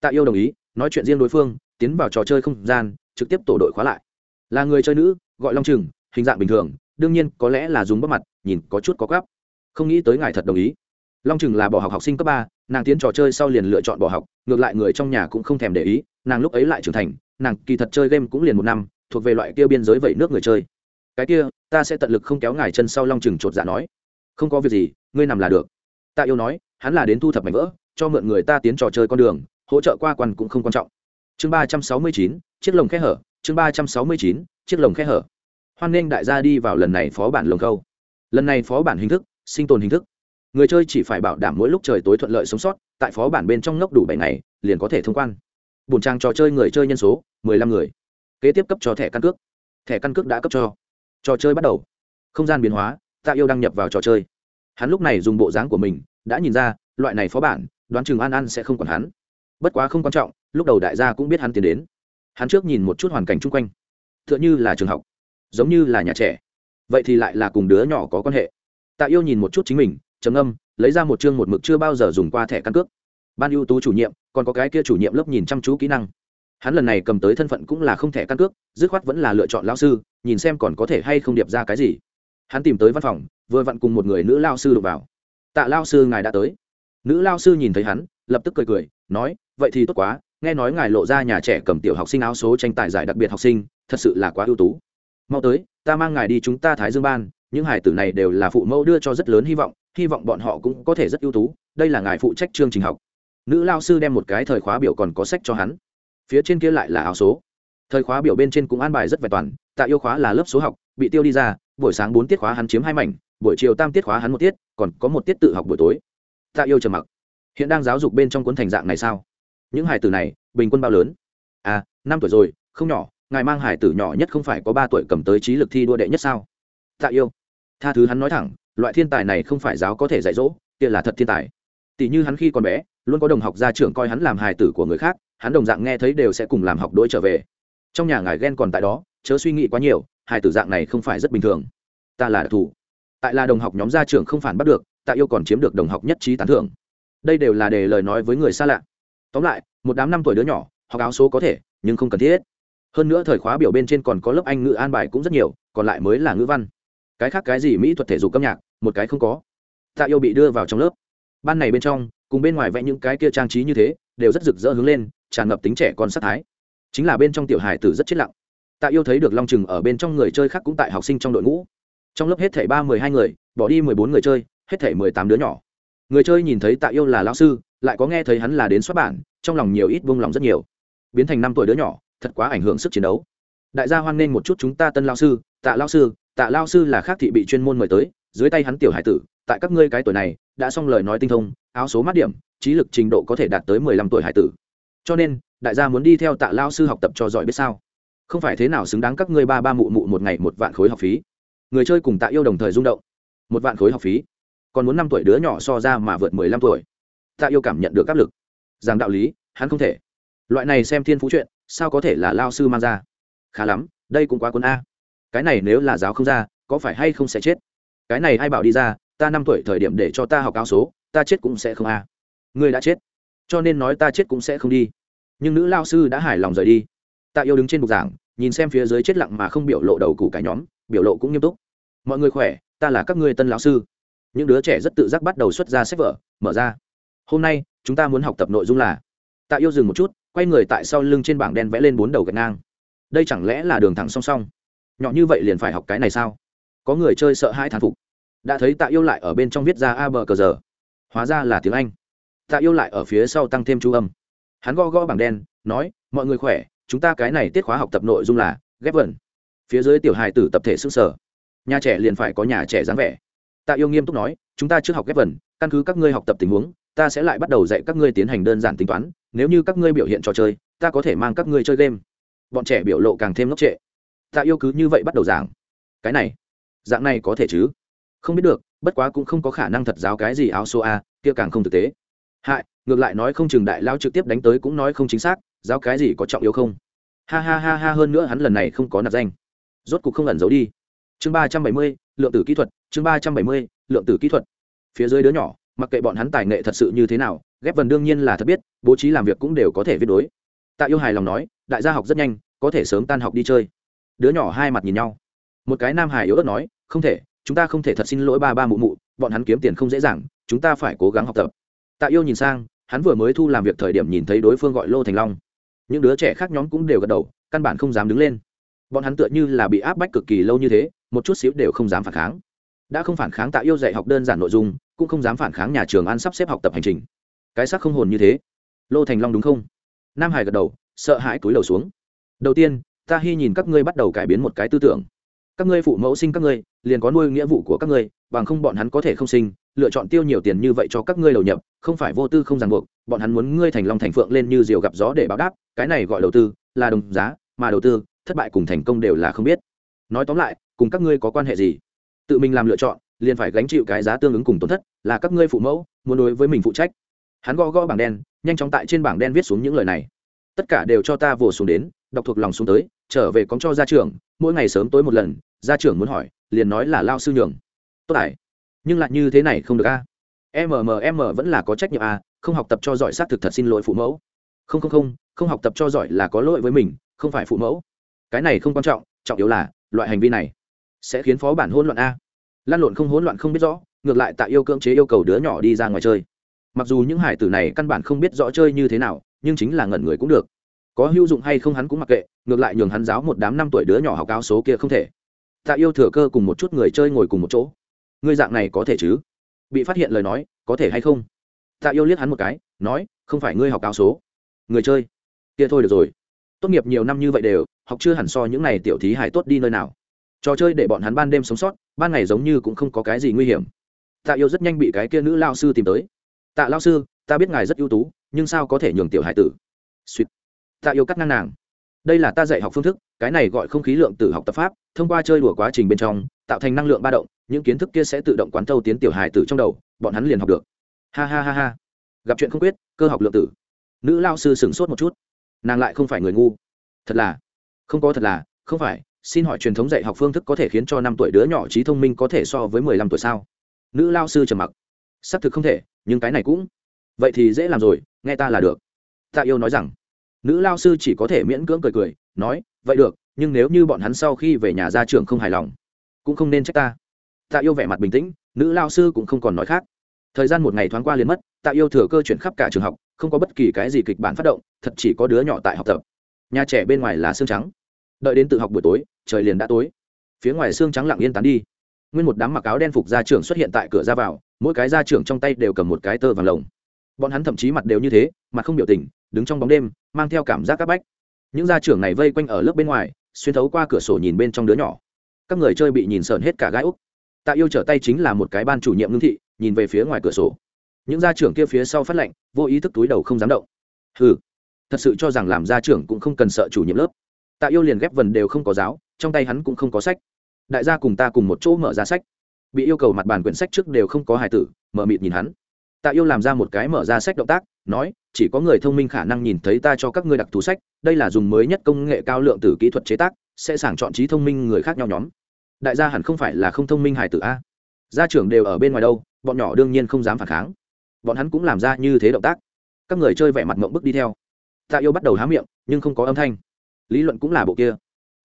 Tạ yêu đồng ý, nói chuyện riêng đối phương, tiến vào trò chơi không gian, trực tiếp tổ đội khóa lại. Là người chơi nữ, gọi long trừng, hình dạng bình thường, đương nhiên có lẽ là dùng bắp mặt, nhìn có chút có gắp. Không nghĩ tới ngài thật đồng ý long chừng là bỏ học học sinh cấp ba, nàng tiến trò chơi sau liền lựa chọn bỏ học, ngược lại người trong nhà cũng không thèm để ý, nàng lúc ấy lại trưởng thành, nàng kỳ thật chơi game cũng liền một năm, thuộc về loại kia biên giới vẩy nước người chơi. Cái kia, ta sẽ tận lực không kéo ngài chân sau long chừng chột dạ nói. Không có việc gì, ngươi nằm là được. Tạ yêu nói, hắn là đến thu thập mảnh vỡ, cho mượn người ta tiến trò chơi con đường, hỗ trợ qua quan cũng không quan trọng. Chương ba trăm sáu mươi chín, chiếc lồng khe hở, chương ba trăm sáu mươi chín, chiếc lồng khe hở. Hoan nghênh đại gia đi vào lần này phó bản lồng khâu. Lần này phó bản hình thức, sinh tồn hình thức người chơi chỉ phải bảo đảm mỗi lúc trời tối thuận lợi sống sót, tại phó bản bên trong ngốc đủ bảy ngày, liền có thể thông quan. Bùn trang trò chơi người chơi nhân số, mười lăm người. Kế tiếp cấp cho thẻ căn cước. Thẻ căn cước đã cấp cho. Trò chơi bắt đầu. Không gian biến hóa, tạ yêu đăng nhập vào trò chơi. Hắn lúc này dùng bộ dáng của mình, đã nhìn ra, loại này phó bản, đoán chừng an an sẽ không còn hắn. Bất quá không quan trọng, lúc đầu đại gia cũng biết hắn tiến đến. Hắn trước nhìn một chút hoàn cảnh chung quanh. T h ư ợ n h ư là trường học, giống như là nhà trẻ. Vậy thì lại là cùng đứa nhỏ có quan hệ. Tạ yêu nhìn một chút chính mình trầm âm lấy ra một chương một mực chưa bao giờ dùng qua thẻ căn cước. Ban ưu tú chủ nhiệm, còn có cái kia chủ nhiệm lớp nhìn chăm chú kỹ năng. Hắn lần này cầm tới thân phận cũng là không thẻ căn cước, dứt khoát vẫn là lựa chọn lao sư, nhìn xem còn có thể hay không điệp ra cái gì. Hắn tìm tới văn phòng, vừa vặn cùng một người nữ lao sư đụng vào. Tạ lao sư, ngài đã tới. Nữ lao sư nhìn thấy hắn, lập tức cười cười, nói, vậy thì tốt quá, nghe nói ngài lộ ra nhà trẻ cầm tiểu học sinh áo số tranh tài giải đặc biệt học sinh, thật sự là quá ưu tú. Mau tới, ta mang ngài đi chúng ta thái dương ban những hải tử này đều là phụ mẫu đưa cho rất lớn hy vọng hy vọng bọn họ cũng có thể rất ưu tú, đây là ngài phụ trách chương trình học. Nữ lao sư đem một cái thời khóa biểu còn có sách cho hắn. Phía trên kia lại là áo số. Thời khóa biểu bên trên cũng an bài rất vẹn toàn, tạ yêu khóa là lớp số học, bị tiêu đi ra, buổi sáng bốn tiết khóa hắn chiếm hai mảnh, buổi chiều tam tiết khóa hắn một tiết, còn có một tiết tự học buổi tối. Tạ yêu trầm mặc. Hiện đang giáo dục bên trong cuốn thành dạng này sao? Những hải tử này, bình quân bao lớn? À năm tuổi rồi, không nhỏ, ngài mang hải tử nhỏ nhất không phải có ba tuổi cầm tới trí lực thi đua đệ nhất sao? Tạ yêu tha thứ hắn nói thẳng, loại thiên tài này không phải giáo có thể dạy dỗ, kia là thật thiên tài. Tỷ như hắn khi còn bé, luôn có đồng học gia trưởng coi hắn làm hài tử của người khác, hắn đồng dạng nghe thấy đều sẽ cùng làm học đỗi trở về. Trong nhà ngài ghen còn tại đó, chớ suy nghĩ quá nhiều, hài tử dạng này không phải rất bình thường. Ta là đặc thù. Tại là đồng học nhóm gia trưởng không phản bắt được, tạ yêu còn chiếm được đồng học nhất trí tán thưởng. Đây đều là để lời nói với người xa lạ. Tóm lại, một đám năm tuổi đứa nhỏ, học áo số có thể, nhưng không cần thiết. Hơn nữa thời khóa biểu bên trên còn có lớp anh ngữ an bài cũng rất nhiều, còn lại mới là ngữ văn cái khác cái gì mỹ thuật thể dục âm nhạc, một cái không có. Tạ yêu bị đưa vào trong lớp. Ban này bên trong, cùng bên ngoài vẽ những cái kia trang trí như thế, đều rất rực rỡ hướng lên, tràn ngập tính trẻ con sắc thái. Chính là bên trong tiểu hài tử rất chết lặng. Tạ yêu thấy được long chừng ở bên trong người chơi khác cũng tại học sinh trong đội ngũ. Trong lớp hết thảy ba mười hai người, bỏ đi mười bốn người chơi, hết thảy mười tám đứa nhỏ. Người chơi nhìn thấy tạ yêu là lao sư, lại có nghe thấy hắn là đến xuất bản, trong lòng nhiều ít vung lòng rất nhiều. Biến thành năm tuổi đứa nhỏ, thật quá ảnh hưởng sức chiến đấu. Đại gia hoan nghênh một chút chúng ta tân lao sư, tạ lao sư tạ lao sư là khác thị bị chuyên môn mời tới, dưới tay hắn tiểu hải tử, tại các ngươi cái tuổi này, đã xong lời nói tinh thông, áo số mát điểm, trí lực trình độ có thể đạt tới mười lăm tuổi hải tử. Cho nên, đại gia muốn đi theo tạ lao sư học tập cho giỏi biết sao? Không phải thế nào xứng đáng các ngươi ba ba mụ mụ một ngày một vạn khối học phí? Người chơi cùng tạ yêu đồng thời rung động. Một vạn khối học phí? Còn muốn năm tuổi đứa nhỏ so ra mà vượt mười lăm tuổi. Tạ yêu cảm nhận được áp lực. Rằng đạo lý, hắn không thể. Loại này xem thiên phú chuyện, sao có thể là lao sư mang ra? Khá lắm, đây cũng quá quân a cái này nếu là giáo không ra, có phải hay không sẽ chết? Cái này ai bảo đi ra, ta năm tuổi thời điểm để cho ta học cao số, ta chết cũng sẽ không a. Ngươi đã chết, cho nên nói ta chết cũng sẽ không đi. Nhưng nữ lao sư đã hài lòng rời đi. Tạ yêu đứng trên bục giảng, nhìn xem phía dưới chết lặng mà không biểu lộ đầu củ cái nhóm, biểu lộ cũng nghiêm túc. Mọi người khỏe, ta là các ngươi tân lão sư. Những đứa trẻ rất tự giác bắt đầu xuất ra sách vở, mở ra. Hôm nay, chúng ta muốn học tập nội dung là, tạ yêu dừng một chút, quay người tại sau lưng trên bảng đen vẽ lên bốn đầu gạch ngang. Đây chẳng lẽ là đường thẳng song song? Nhỏ như vậy liền phải học cái này sao? Có người chơi sợ hãi thán phục. Đã thấy tạ yêu lại ở bên trong viết ra a bờ cờ giờ hóa ra là tiếng anh. Tạ yêu lại ở phía sau tăng thêm chú âm. Hắn go go bảng đen, nói, mọi người khỏe, chúng ta cái này tiết khóa học tập nội dung là ghép vần. Phía dưới tiểu hài tử tập thể xương sở nhà trẻ liền phải có nhà trẻ dáng vẻ. Tạ yêu nghiêm túc nói, chúng ta trước học ghép vần, căn cứ các ngươi học tập tình huống, ta sẽ lại bắt đầu dạy các ngươi tiến hành đơn giản tính toán, nếu như các ngươi biểu hiện trò chơi, ta có thể mang các ngươi chơi game. Bọn trẻ biểu lộ càng thêm ngốc trệ tạ yêu cứ như vậy bắt đầu giảng. Cái này, dạng này có thể chứ? Không biết được, bất quá cũng không có khả năng thật giáo cái gì áo số a, kia càng không thực tế. Hại, ngược lại nói không chừng đại lao trực tiếp đánh tới cũng nói không chính xác, giáo cái gì có trọng yếu không? Ha ha ha ha, hơn nữa hắn lần này không có nạp danh. Rốt cục không ẩn giấu đi. Chương ba trăm bảy mươi, lượng tử kỹ thuật, chương ba trăm bảy mươi, lượng tử kỹ thuật. Phía dưới đứa nhỏ, mặc kệ bọn hắn tài nghệ thật sự như thế nào, ghép vần đương nhiên là thật biết, bố trí làm việc cũng đều có thể viết đối. Tạ yêu hài lòng nói, đại gia học rất nhanh, có thể sớm tan học đi chơi đứa nhỏ hai mặt nhìn nhau. Một cái nam Hải yếu ớt nói, không thể, chúng ta không thể thật xin lỗi ba ba mụ mụ, bọn hắn kiếm tiền không dễ dàng, chúng ta phải cố gắng học tập. Tạ yêu nhìn sang, hắn vừa mới thu làm việc thời điểm nhìn thấy đối phương gọi lô thành long. Những đứa trẻ khác nhóm cũng đều gật đầu, căn bản không dám đứng lên. Bọn hắn tựa như là bị áp bách cực kỳ lâu như thế, một chút xíu đều không dám phản kháng. Đã không phản kháng tạ yêu dạy học đơn giản nội dung, cũng không dám phản kháng nhà trường ăn sắp xếp học tập hành trình. Cái xác không hồn như thế. Lô thành long đúng không? Nam hải gật đầu, sợ hãi túi đầu xuống. Đầu tiên ta hy nhìn các ngươi bắt đầu cải biến một cái tư tưởng. Các ngươi phụ mẫu sinh các ngươi, liền có nuôi nghĩa vụ của các ngươi, bằng không bọn hắn có thể không sinh, lựa chọn tiêu nhiều tiền như vậy cho các ngươi đầu nhập, không phải vô tư không ràng buộc, bọn hắn muốn ngươi thành long thành phượng lên như diều gặp gió để báo đáp, cái này gọi đầu tư, là đồng giá, mà đầu tư, thất bại cùng thành công đều là không biết. Nói tóm lại, cùng các ngươi có quan hệ gì? Tự mình làm lựa chọn, liền phải gánh chịu cái giá tương ứng cùng tổn thất, là các ngươi phụ mẫu, muốn đối với mình phụ trách. Hắn gõ gõ bảng đen, nhanh chóng tại trên bảng đen viết xuống những lời này. Tất cả đều cho ta vồ xuống đến đọc thuộc lòng xuống tới, trở về cóng cho gia trưởng, mỗi ngày sớm tối một lần, gia trưởng muốn hỏi, liền nói là lao sư nhường. Tốt ải. Nhưng lại như thế này không được a. À? mmm vẫn là có trách nhiệm a không học tập cho giỏi xác thực thật xin lỗi phụ mẫu. Không không không không học tập cho giỏi là có lỗi với mình, không phải phụ mẫu. Cái này không quan trọng trọng yếu là, loại hành vi này sẽ khiến phó bản hỗn loạn a. Lan lộn không hỗn loạn không biết rõ, ngược lại tại yêu cưỡng chế yêu cầu đứa nhỏ đi ra ngoài chơi. Mặc dù những hải tử này căn bản không biết rõ chơi như thế nào, nhưng chính là ngẩn người cũng được có hữu dụng hay không hắn cũng mặc kệ, ngược lại nhường hắn giáo một đám năm tuổi đứa nhỏ học cao số kia không thể. Tạ yêu thừa cơ cùng một chút người chơi ngồi cùng một chỗ. Ngươi dạng này có thể chứ? Bị phát hiện lời nói, có thể hay không? Tạ yêu liếc hắn một cái, nói, không phải ngươi học cao số. Người chơi. Kia thôi được rồi. Tốt nghiệp nhiều năm như vậy đều, học chưa hẳn so những này tiểu thí hải tốt đi nơi nào. Trò chơi để bọn hắn ban đêm sống sót, ban ngày giống như cũng không có cái gì nguy hiểm. Tạ yêu rất nhanh bị cái kia nữ lao sư tìm tới. Tạ lao sư, ta biết ngài rất ưu tú, nhưng sao có thể nhường tiểu hải tử? Suýt tạ yêu cắt ngang nàng. Đây là ta dạy học phương thức, cái này gọi không khí lượng tử học tập pháp, thông qua chơi đùa quá trình bên trong, tạo thành năng lượng ba động, những kiến thức kia sẽ tự động quán thâu tiến tiểu hải tử trong đầu, bọn hắn liền học được. Ha ha ha ha. Gặp chuyện không quyết, cơ học lượng tử. Nữ lao sư sửng sốt một chút. Nàng lại không phải người ngu. Thật là. Không có thật là, không phải. Xin hỏi truyền thống dạy học phương thức có thể khiến cho năm tuổi đứa nhỏ trí thông minh có thể so với mười lăm tuổi sao? Nữ lao sư trầm mặc. Xác thực không thể, nhưng cái này cũng. Vậy thì dễ làm rồi, nghe ta là được. Tạ yêu nói rằng nữ lao sư chỉ có thể miễn cưỡng cười cười, nói, vậy được, nhưng nếu như bọn hắn sau khi về nhà ra trường không hài lòng, cũng không nên trách ta. Tạ yêu vẻ mặt bình tĩnh, nữ lao sư cũng không còn nói khác. Thời gian một ngày thoáng qua liền mất, tạ yêu thừa cơ chuyển khắp cả trường học, không có bất kỳ cái gì kịch bản phát động, thật chỉ có đứa nhỏ tại học tập. Nhà trẻ bên ngoài là xương trắng. Đợi đến tự học buổi tối, trời liền đã tối. Phía ngoài xương trắng lặng yên tán đi. Nguyên một đám mặc áo đen phục gia trưởng xuất hiện tại cửa ra vào, mỗi cái gia trưởng trong tay đều cầm một cái tơ vàng lồng. Bọn hắn thậm chí mặt đều như thế mặt không biểu tình, đứng trong bóng đêm, mang theo cảm giác c áp bách. Những gia trưởng này vây quanh ở lớp bên ngoài, xuyên thấu qua cửa sổ nhìn bên trong đứa nhỏ. Các người chơi bị nhìn sờn hết cả gai úc. Tạ yêu trở tay chính là một cái ban chủ nhiệm ngưng thị, nhìn về phía ngoài cửa sổ. Những gia trưởng kia phía sau phát lệnh, vô ý thức túi đầu không dám động. Ừ thật sự cho rằng làm gia trưởng cũng không cần sợ chủ nhiệm lớp. Tạ yêu liền ghép vần đều không có giáo, trong tay hắn cũng không có sách. Đại gia cùng ta cùng một chỗ mở ra sách. Bị yêu cầu mặt bàn quyển sách trước đều không có hài tử, mở mịt nhìn hắn tạ yêu làm ra một cái mở ra sách động tác, nói, chỉ có người thông minh khả năng nhìn thấy ta cho các ngươi đặc thù sách, đây là dùng mới nhất công nghệ cao lượng tử kỹ thuật chế tác, sẽ sàng chọn trí thông minh người khác nhau nhóm. Đại gia hẳn không phải là không thông minh hài tử a. Gia trưởng đều ở bên ngoài đâu, bọn nhỏ đương nhiên không dám phản kháng. Bọn hắn cũng làm ra như thế động tác. Các người chơi vẻ mặt mộng bức đi theo. Tạ yêu bắt đầu há miệng, nhưng không có âm thanh. Lý luận cũng là bộ kia.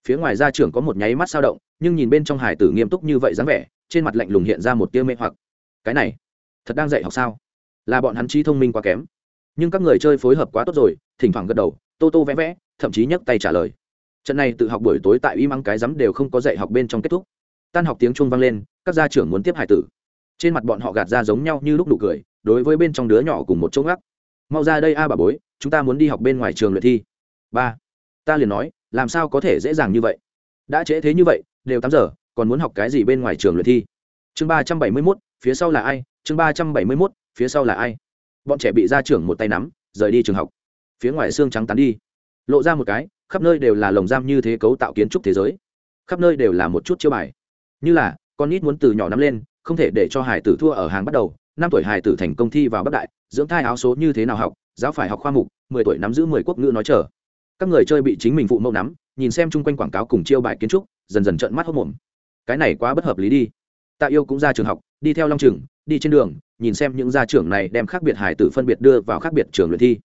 Phía ngoài gia trưởng có một nháy mắt sao động, nhưng nhìn bên trong hải tử nghiêm túc như vậy dáng vẻ, trên mặt lạnh lùng hiện ra một tia mê hoặc. Cái này, thật đang dạy học sao? Là bọn hắn trí thông minh quá kém. Nhưng các người chơi phối hợp quá tốt rồi, thỉnh thoảng gật đầu, tô tô vẽ vẽ, thậm chí nhấc tay trả lời. Trận này tự học buổi tối tại y mắng cái rắm đều không có dạy học bên trong kết thúc. Tan học tiếng chuông vang lên, các gia trưởng muốn tiếp hải tử. Trên mặt bọn họ gạt ra giống nhau như lúc đủ cười, đối với bên trong đứa nhỏ cùng một chỗ ngắc. Mau ra đây a bà bối, chúng ta muốn đi học bên ngoài trường luyện thi. Ba, ta liền nói, làm sao có thể dễ dàng như vậy? Đã trễ thế như vậy, đều tám giờ, còn muốn học cái gì bên ngoài trường luyện thi? Chương ba trăm bảy mươi mốt, phía sau là ai? Chương ba trăm bảy mươi mốt phía sau là ai? Bọn trẻ bị gia trưởng một tay nắm, rời đi trường học. Phía ngoài xương trắng tán đi. Lộ ra một cái, khắp nơi đều là lồng giam như thế cấu tạo kiến trúc thế giới. Khắp nơi đều là một chút chiêu bài. Như là, con nít muốn từ nhỏ nắm lên, không thể để cho hải tử thua ở hàng bắt đầu. Năm tuổi hải tử thành công thi vào bắc đại, dưỡng thai áo số như thế nào học, giáo phải học khoa mục, mười tuổi nắm giữ mười quốc ngữ nói chờ. Các người chơi bị chính mình phụ mẫu nắm, nhìn xem chung quanh quảng cáo cùng chiêu bài kiến trúc, dần dần trợn mắt hốc mồm. Cái này quá bất hợp lý đi. Tạ yêu cũng ra trường học đi theo long trường đi trên đường, nhìn xem những gia trưởng này đem khác biệt hải tử phân biệt đưa vào khác biệt trường luyện thi.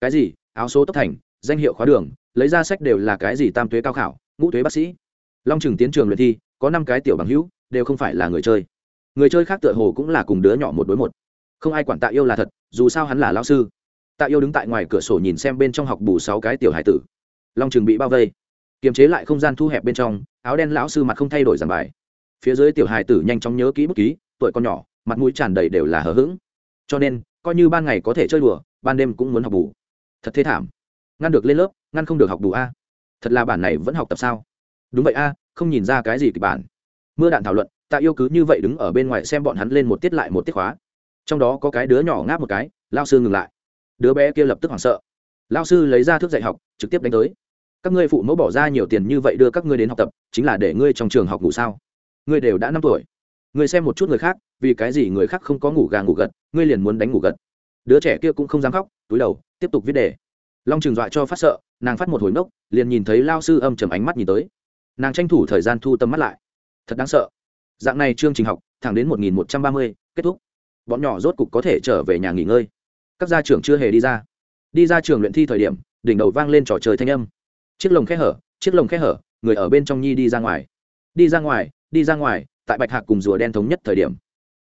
Cái gì? Áo số tốc thành, danh hiệu khóa đường, lấy ra sách đều là cái gì tam thuế cao khảo, ngũ thuế bác sĩ. Long trường tiến trường luyện thi, có năm cái tiểu bằng hữu, đều không phải là người chơi. Người chơi khác tựa hồ cũng là cùng đứa nhỏ một đối một. Không ai quản tạ yêu là thật, dù sao hắn là lao sư. Tạ yêu đứng tại ngoài cửa sổ nhìn xem bên trong học bù sáu cái tiểu hải tử. Long trường bị bao vây. Kiềm chế lại không gian thu hẹp bên trong, áo đen lão sư mặt không thay đổi giảng bài. Phía dưới tiểu hải tử nhanh chóng nhớ kỹ bút ký tuổi con nhỏ, mặt mũi tràn đầy đều là hờ hững. Cho nên, coi như ban ngày có thể chơi đùa, ban đêm cũng muốn học bù. Thật thế thảm. Ngăn được lên lớp, ngăn không được học bù a. Thật là bản này vẫn học tập sao? Đúng vậy a, không nhìn ra cái gì kịch bản. Mưa đạn thảo luận, tạ yêu cứ như vậy đứng ở bên ngoài xem bọn hắn lên một tiết lại một tiết khóa. Trong đó có cái đứa nhỏ ngáp một cái, lao sư ngừng lại. Đứa bé kia lập tức hoảng sợ. Lao sư lấy ra thước dạy học, trực tiếp đánh tới. Các ngươi phụ mẫu bỏ ra nhiều tiền như vậy đưa các ngươi đến học tập, chính là để ngươi trong trường học ngủ sao? Ngươi đều đã năm tuổi người xem một chút người khác, vì cái gì người khác không có ngủ gà ngủ gật, ngươi liền muốn đánh ngủ gật. Đứa trẻ kia cũng không dám khóc, túi đầu, tiếp tục viết đề. Long trường dọa cho phát sợ, nàng phát một hồi nốc liền nhìn thấy lao sư âm chầm ánh mắt nhìn tới. Nàng tranh thủ thời gian thu tâm mắt lại. Thật đáng sợ. Dạng này chương trình học, thẳng đến một nghìn một trăm ba mươi, kết thúc. Bọn nhỏ rốt cục có thể trở về nhà nghỉ ngơi. Các gia trưởng chưa hề đi ra. Đi ra trường luyện thi thời điểm, đỉnh đầu vang lên trò chơi thanh âm. Chiếc lồng khe hở, chiếc lồng khe hở, người ở bên trong nhi đi ra ngoài. Đi ra ngoài, đi ra ngoài tại bạch hạc cùng rùa đen thống nhất thời điểm.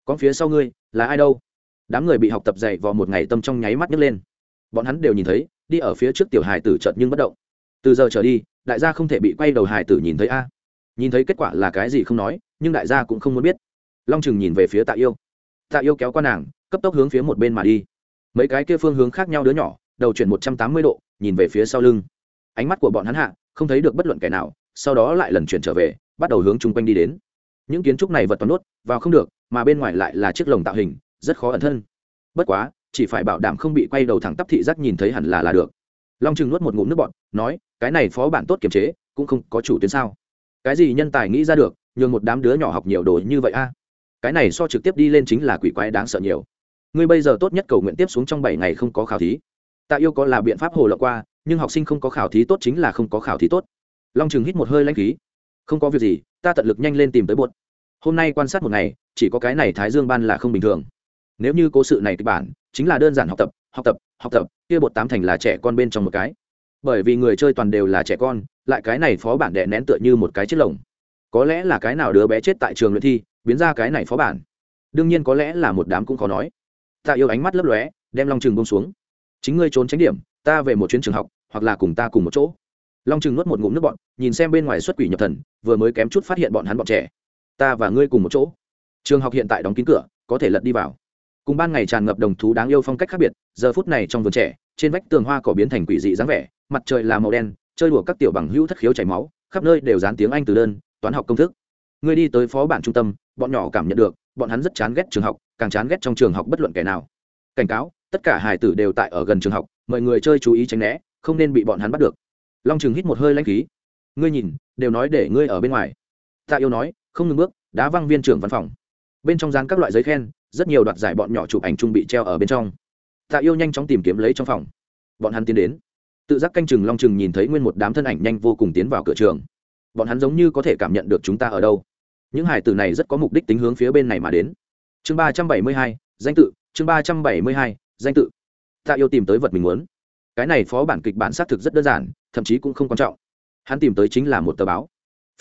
Con phía sau ngươi là ai đâu? Đám người bị học tập dạy vào một ngày tâm trong nháy mắt nhấc lên. Bọn hắn đều nhìn thấy, đi ở phía trước tiểu hài tử chợt nhưng bất động. Từ giờ trở đi, đại gia không thể bị quay đầu hài tử nhìn thấy a. Nhìn thấy kết quả là cái gì không nói, nhưng đại gia cũng không muốn biết. Long chừng nhìn về phía tạ yêu. Tạ yêu kéo qua nàng, cấp tốc hướng phía một bên mà đi. Mấy cái kia phương hướng khác nhau đứa nhỏ, đầu chuyển một trăm tám mươi độ, nhìn về phía sau lưng. Ánh mắt của bọn hắn hạ, không thấy được bất luận kẻ nào, sau đó lại lần chuyển trở về, bắt đầu hướng chung quanh đi đến những kiến trúc này vật toàn nốt vào không được mà bên ngoài lại là chiếc lồng tạo hình rất khó ẩn thân. Bất quá chỉ phải bảo đảm không bị quay đầu thẳng tắp thị giác nhìn thấy hẳn là là được. Long trừng nuốt một ngụm nước bọt, nói cái này phó bản tốt kiềm chế cũng không có chủ tuyến sao? Cái gì nhân tài nghĩ ra được nhường một đám đứa nhỏ học nhiều đồ như vậy a? Cái này so trực tiếp đi lên chính là quỷ quái đáng sợ nhiều. Ngươi bây giờ tốt nhất cầu nguyện tiếp xuống trong bảy ngày không có khảo thí. Tạ yêu có là biện pháp hồ lộng qua nhưng học sinh không có khảo thí tốt chính là không có khảo thí tốt. Long trừng hít một hơi lanh khí không có việc gì, ta tận lực nhanh lên tìm tới bột hôm nay quan sát một ngày, chỉ có cái này thái dương ban là không bình thường. Nếu như cố sự này kịch bản, chính là đơn giản học tập học tập học tập, kia bột tám thành là trẻ con bên trong một cái. Bởi vì người chơi toàn đều là trẻ con, lại cái này phó bản đệ nén tựa như một cái chiếc lồng. Có lẽ là cái nào đứa bé chết tại trường luyện thi, biến ra cái này phó bản. Đương nhiên có lẽ là một đám cũng khó nói. Ta yêu ánh mắt lấp lóe, đem long trường bông xuống. Chính ngươi trốn tránh điểm, ta về một chuyến trường học, hoặc là cùng ta cùng một chỗ long trừng nuốt một ngụm nước bọn, nhìn xem bên ngoài xuất quỷ nhập thần, vừa mới kém chút phát hiện bọn hắn bọn trẻ. Ta và ngươi cùng một chỗ. Trường học hiện tại đóng kín cửa, có thể lật đi vào. Cùng ban ngày tràn ngập đồng thú đáng yêu phong cách khác biệt, giờ phút này trong vườn trẻ, trên vách tường hoa cỏ biến thành quỷ dị dáng vẻ, mặt trời là màu đen, chơi đùa các tiểu bằng hữu thất khiếu chảy máu, khắp nơi đều dán tiếng anh từ đơn, toán học công thức. Ngươi đi tới phó bản trung tâm, bọn nhỏ cảm nhận được, bọn hắn rất chán ghét trường học, càng chán ghét trong trường học bất luận kẻ nào. Cảnh cáo, tất cả hải tử đều tại ở gần trường học, mọi người chơi chú ý tránh né, không nên bị bọn hắn bắt được long trường hít một hơi lanh khí. Ngươi nhìn, đều nói để ngươi ở bên ngoài. Tạ yêu nói, không ngừng bước, đá văng viên trưởng văn phòng. Bên trong dán các loại giấy khen, rất nhiều đoạt giải bọn nhỏ chụp ảnh chung bị treo ở bên trong. Tạ yêu nhanh chóng tìm kiếm lấy trong phòng. Bọn hắn tiến đến. Tự giác canh chừng long chừng nhìn thấy nguyên một đám thân ảnh nhanh vô cùng tiến vào cửa trường. Bọn hắn giống như có thể cảm nhận được chúng ta ở đâu. Những hải tử này rất có mục đích tính hướng phía bên này mà đến. Chương ba trăm bảy mươi hai, danh tự, chương ba trăm bảy mươi hai, danh tự. Tạ yêu tìm tới vật mình muốn cái này phó bản kịch bản xác thực rất đơn giản, thậm chí cũng không quan trọng. Hắn tìm tới chính là một tờ báo.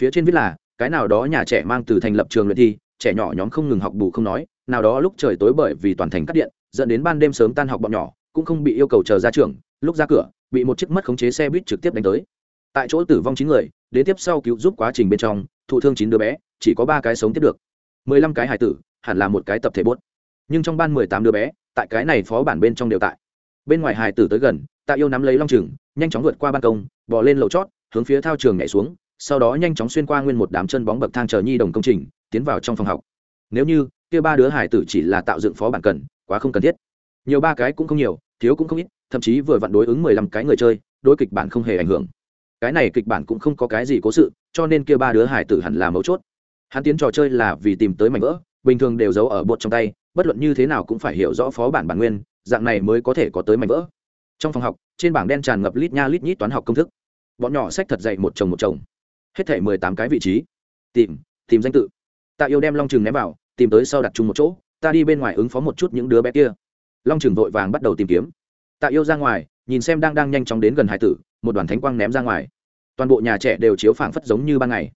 Phía trên viết là, cái nào đó nhà trẻ mang từ thành lập trường luyện thi, trẻ nhỏ nhóm không ngừng học bù không nói, nào đó lúc trời tối bởi vì toàn thành cắt điện, dẫn đến ban đêm sớm tan học bọn nhỏ, cũng không bị yêu cầu chờ ra trường, lúc ra cửa, bị một chiếc mất khống chế xe buýt trực tiếp đánh tới. Tại chỗ tử vong chín người, đến tiếp sau cứu giúp quá trình bên trong, thụ thương chín đứa bé, chỉ có ba cái sống tiếp được. Mười lăm cái hải tử, hẳn là một cái tập thể bốt nhưng trong ban mười tám đứa bé, tại cái này phó bản bên trong đều tại bên ngoài hải tử tới gần, tạ yêu nắm lấy long chừng, nhanh chóng vượt qua ban công bỏ lên lầu chót, hướng phía thao trường nhảy xuống, sau đó nhanh chóng xuyên qua nguyên một đám chân bóng bậc thang chờ nhi đồng công trình, tiến vào trong phòng học. Nếu như, kia ba đứa hải tử chỉ là tạo dựng phó bản cần, quá không cần thiết. Nhiều ba cái cũng không nhiều, thiếu cũng không ít, thậm chí vừa vặn đối ứng mười lăm cái người chơi, đối kịch bản không hề ảnh hưởng. Cái này kịch bản cũng không có cái gì cố sự, cho nên kia ba đứa hải tử hẳn là mấu chốt. Hắn tiến trò chơi là vì tìm tới mảnh vỡ, bình thường đều giấu ở bột trong tay, bất luận như thế nào cũng phải hiểu rõ phó bản bản nguyên dạng này mới có thể có tới mảnh vỡ. Trong phòng học, trên bảng đen tràn ngập lít nha lít nhít toán học công thức. Bọn nhỏ sách thật dậy một chồng một chồng. Hết thể mười tám cái vị trí. Tìm tìm danh tự. Tạ yêu đem long trường ném vào, tìm tới sau đặt chung một chỗ, ta đi bên ngoài ứng phó một chút những đứa bé kia. Long trường vội vàng bắt đầu tìm kiếm. Tạ yêu ra ngoài, nhìn xem đang đang nhanh chóng đến gần hải tử, một đoàn thánh quang ném ra ngoài. Toàn bộ nhà trẻ đều chiếu phảng phất giống như ban ngày.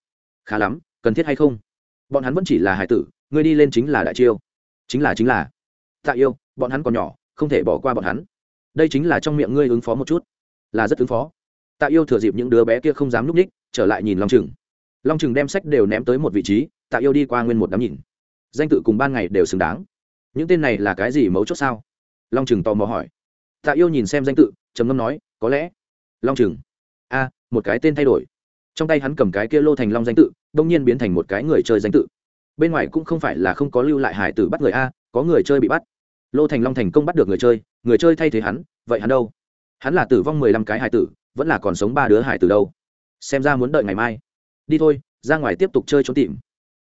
Khá lắm, cần thiết hay không? Bọn hắn vẫn chỉ là hải tử, ngươi đi lên chính là đại chiêu. Chính là chính là. Tạ yêu, bọn hắn còn nhỏ không thể bỏ qua bọn hắn. Đây chính là trong miệng ngươi ứng phó một chút. Là rất ứng phó. Tạ yêu thừa dịp những đứa bé kia không dám núp ních trở lại nhìn long trừng. Long trừng đem sách đều ném tới một vị trí, tạ yêu đi qua nguyên một đám nhìn. Danh tự cùng ban ngày đều xứng đáng. Những tên này là cái gì mấu chốt sao? Long trừng tò mò hỏi. Tạ yêu nhìn xem danh tự, trầm ngâm nói, có lẽ. Long trừng. A, một cái tên thay đổi. Trong tay hắn cầm cái kia lô thành long danh tự đông nhiên biến thành một cái người chơi danh tự. Bên ngoài cũng không phải là không có lưu lại hải tử bắt người a, có người chơi bị bắt lô thành long thành công bắt được người chơi người chơi thay thế hắn, vậy hắn đâu? Hắn là tử vong mười lăm cái hải tử, vẫn là còn sống ba đứa hải tử đâu? Xem ra muốn đợi ngày mai. Đi thôi, ra ngoài tiếp tục chơi trốn tìm.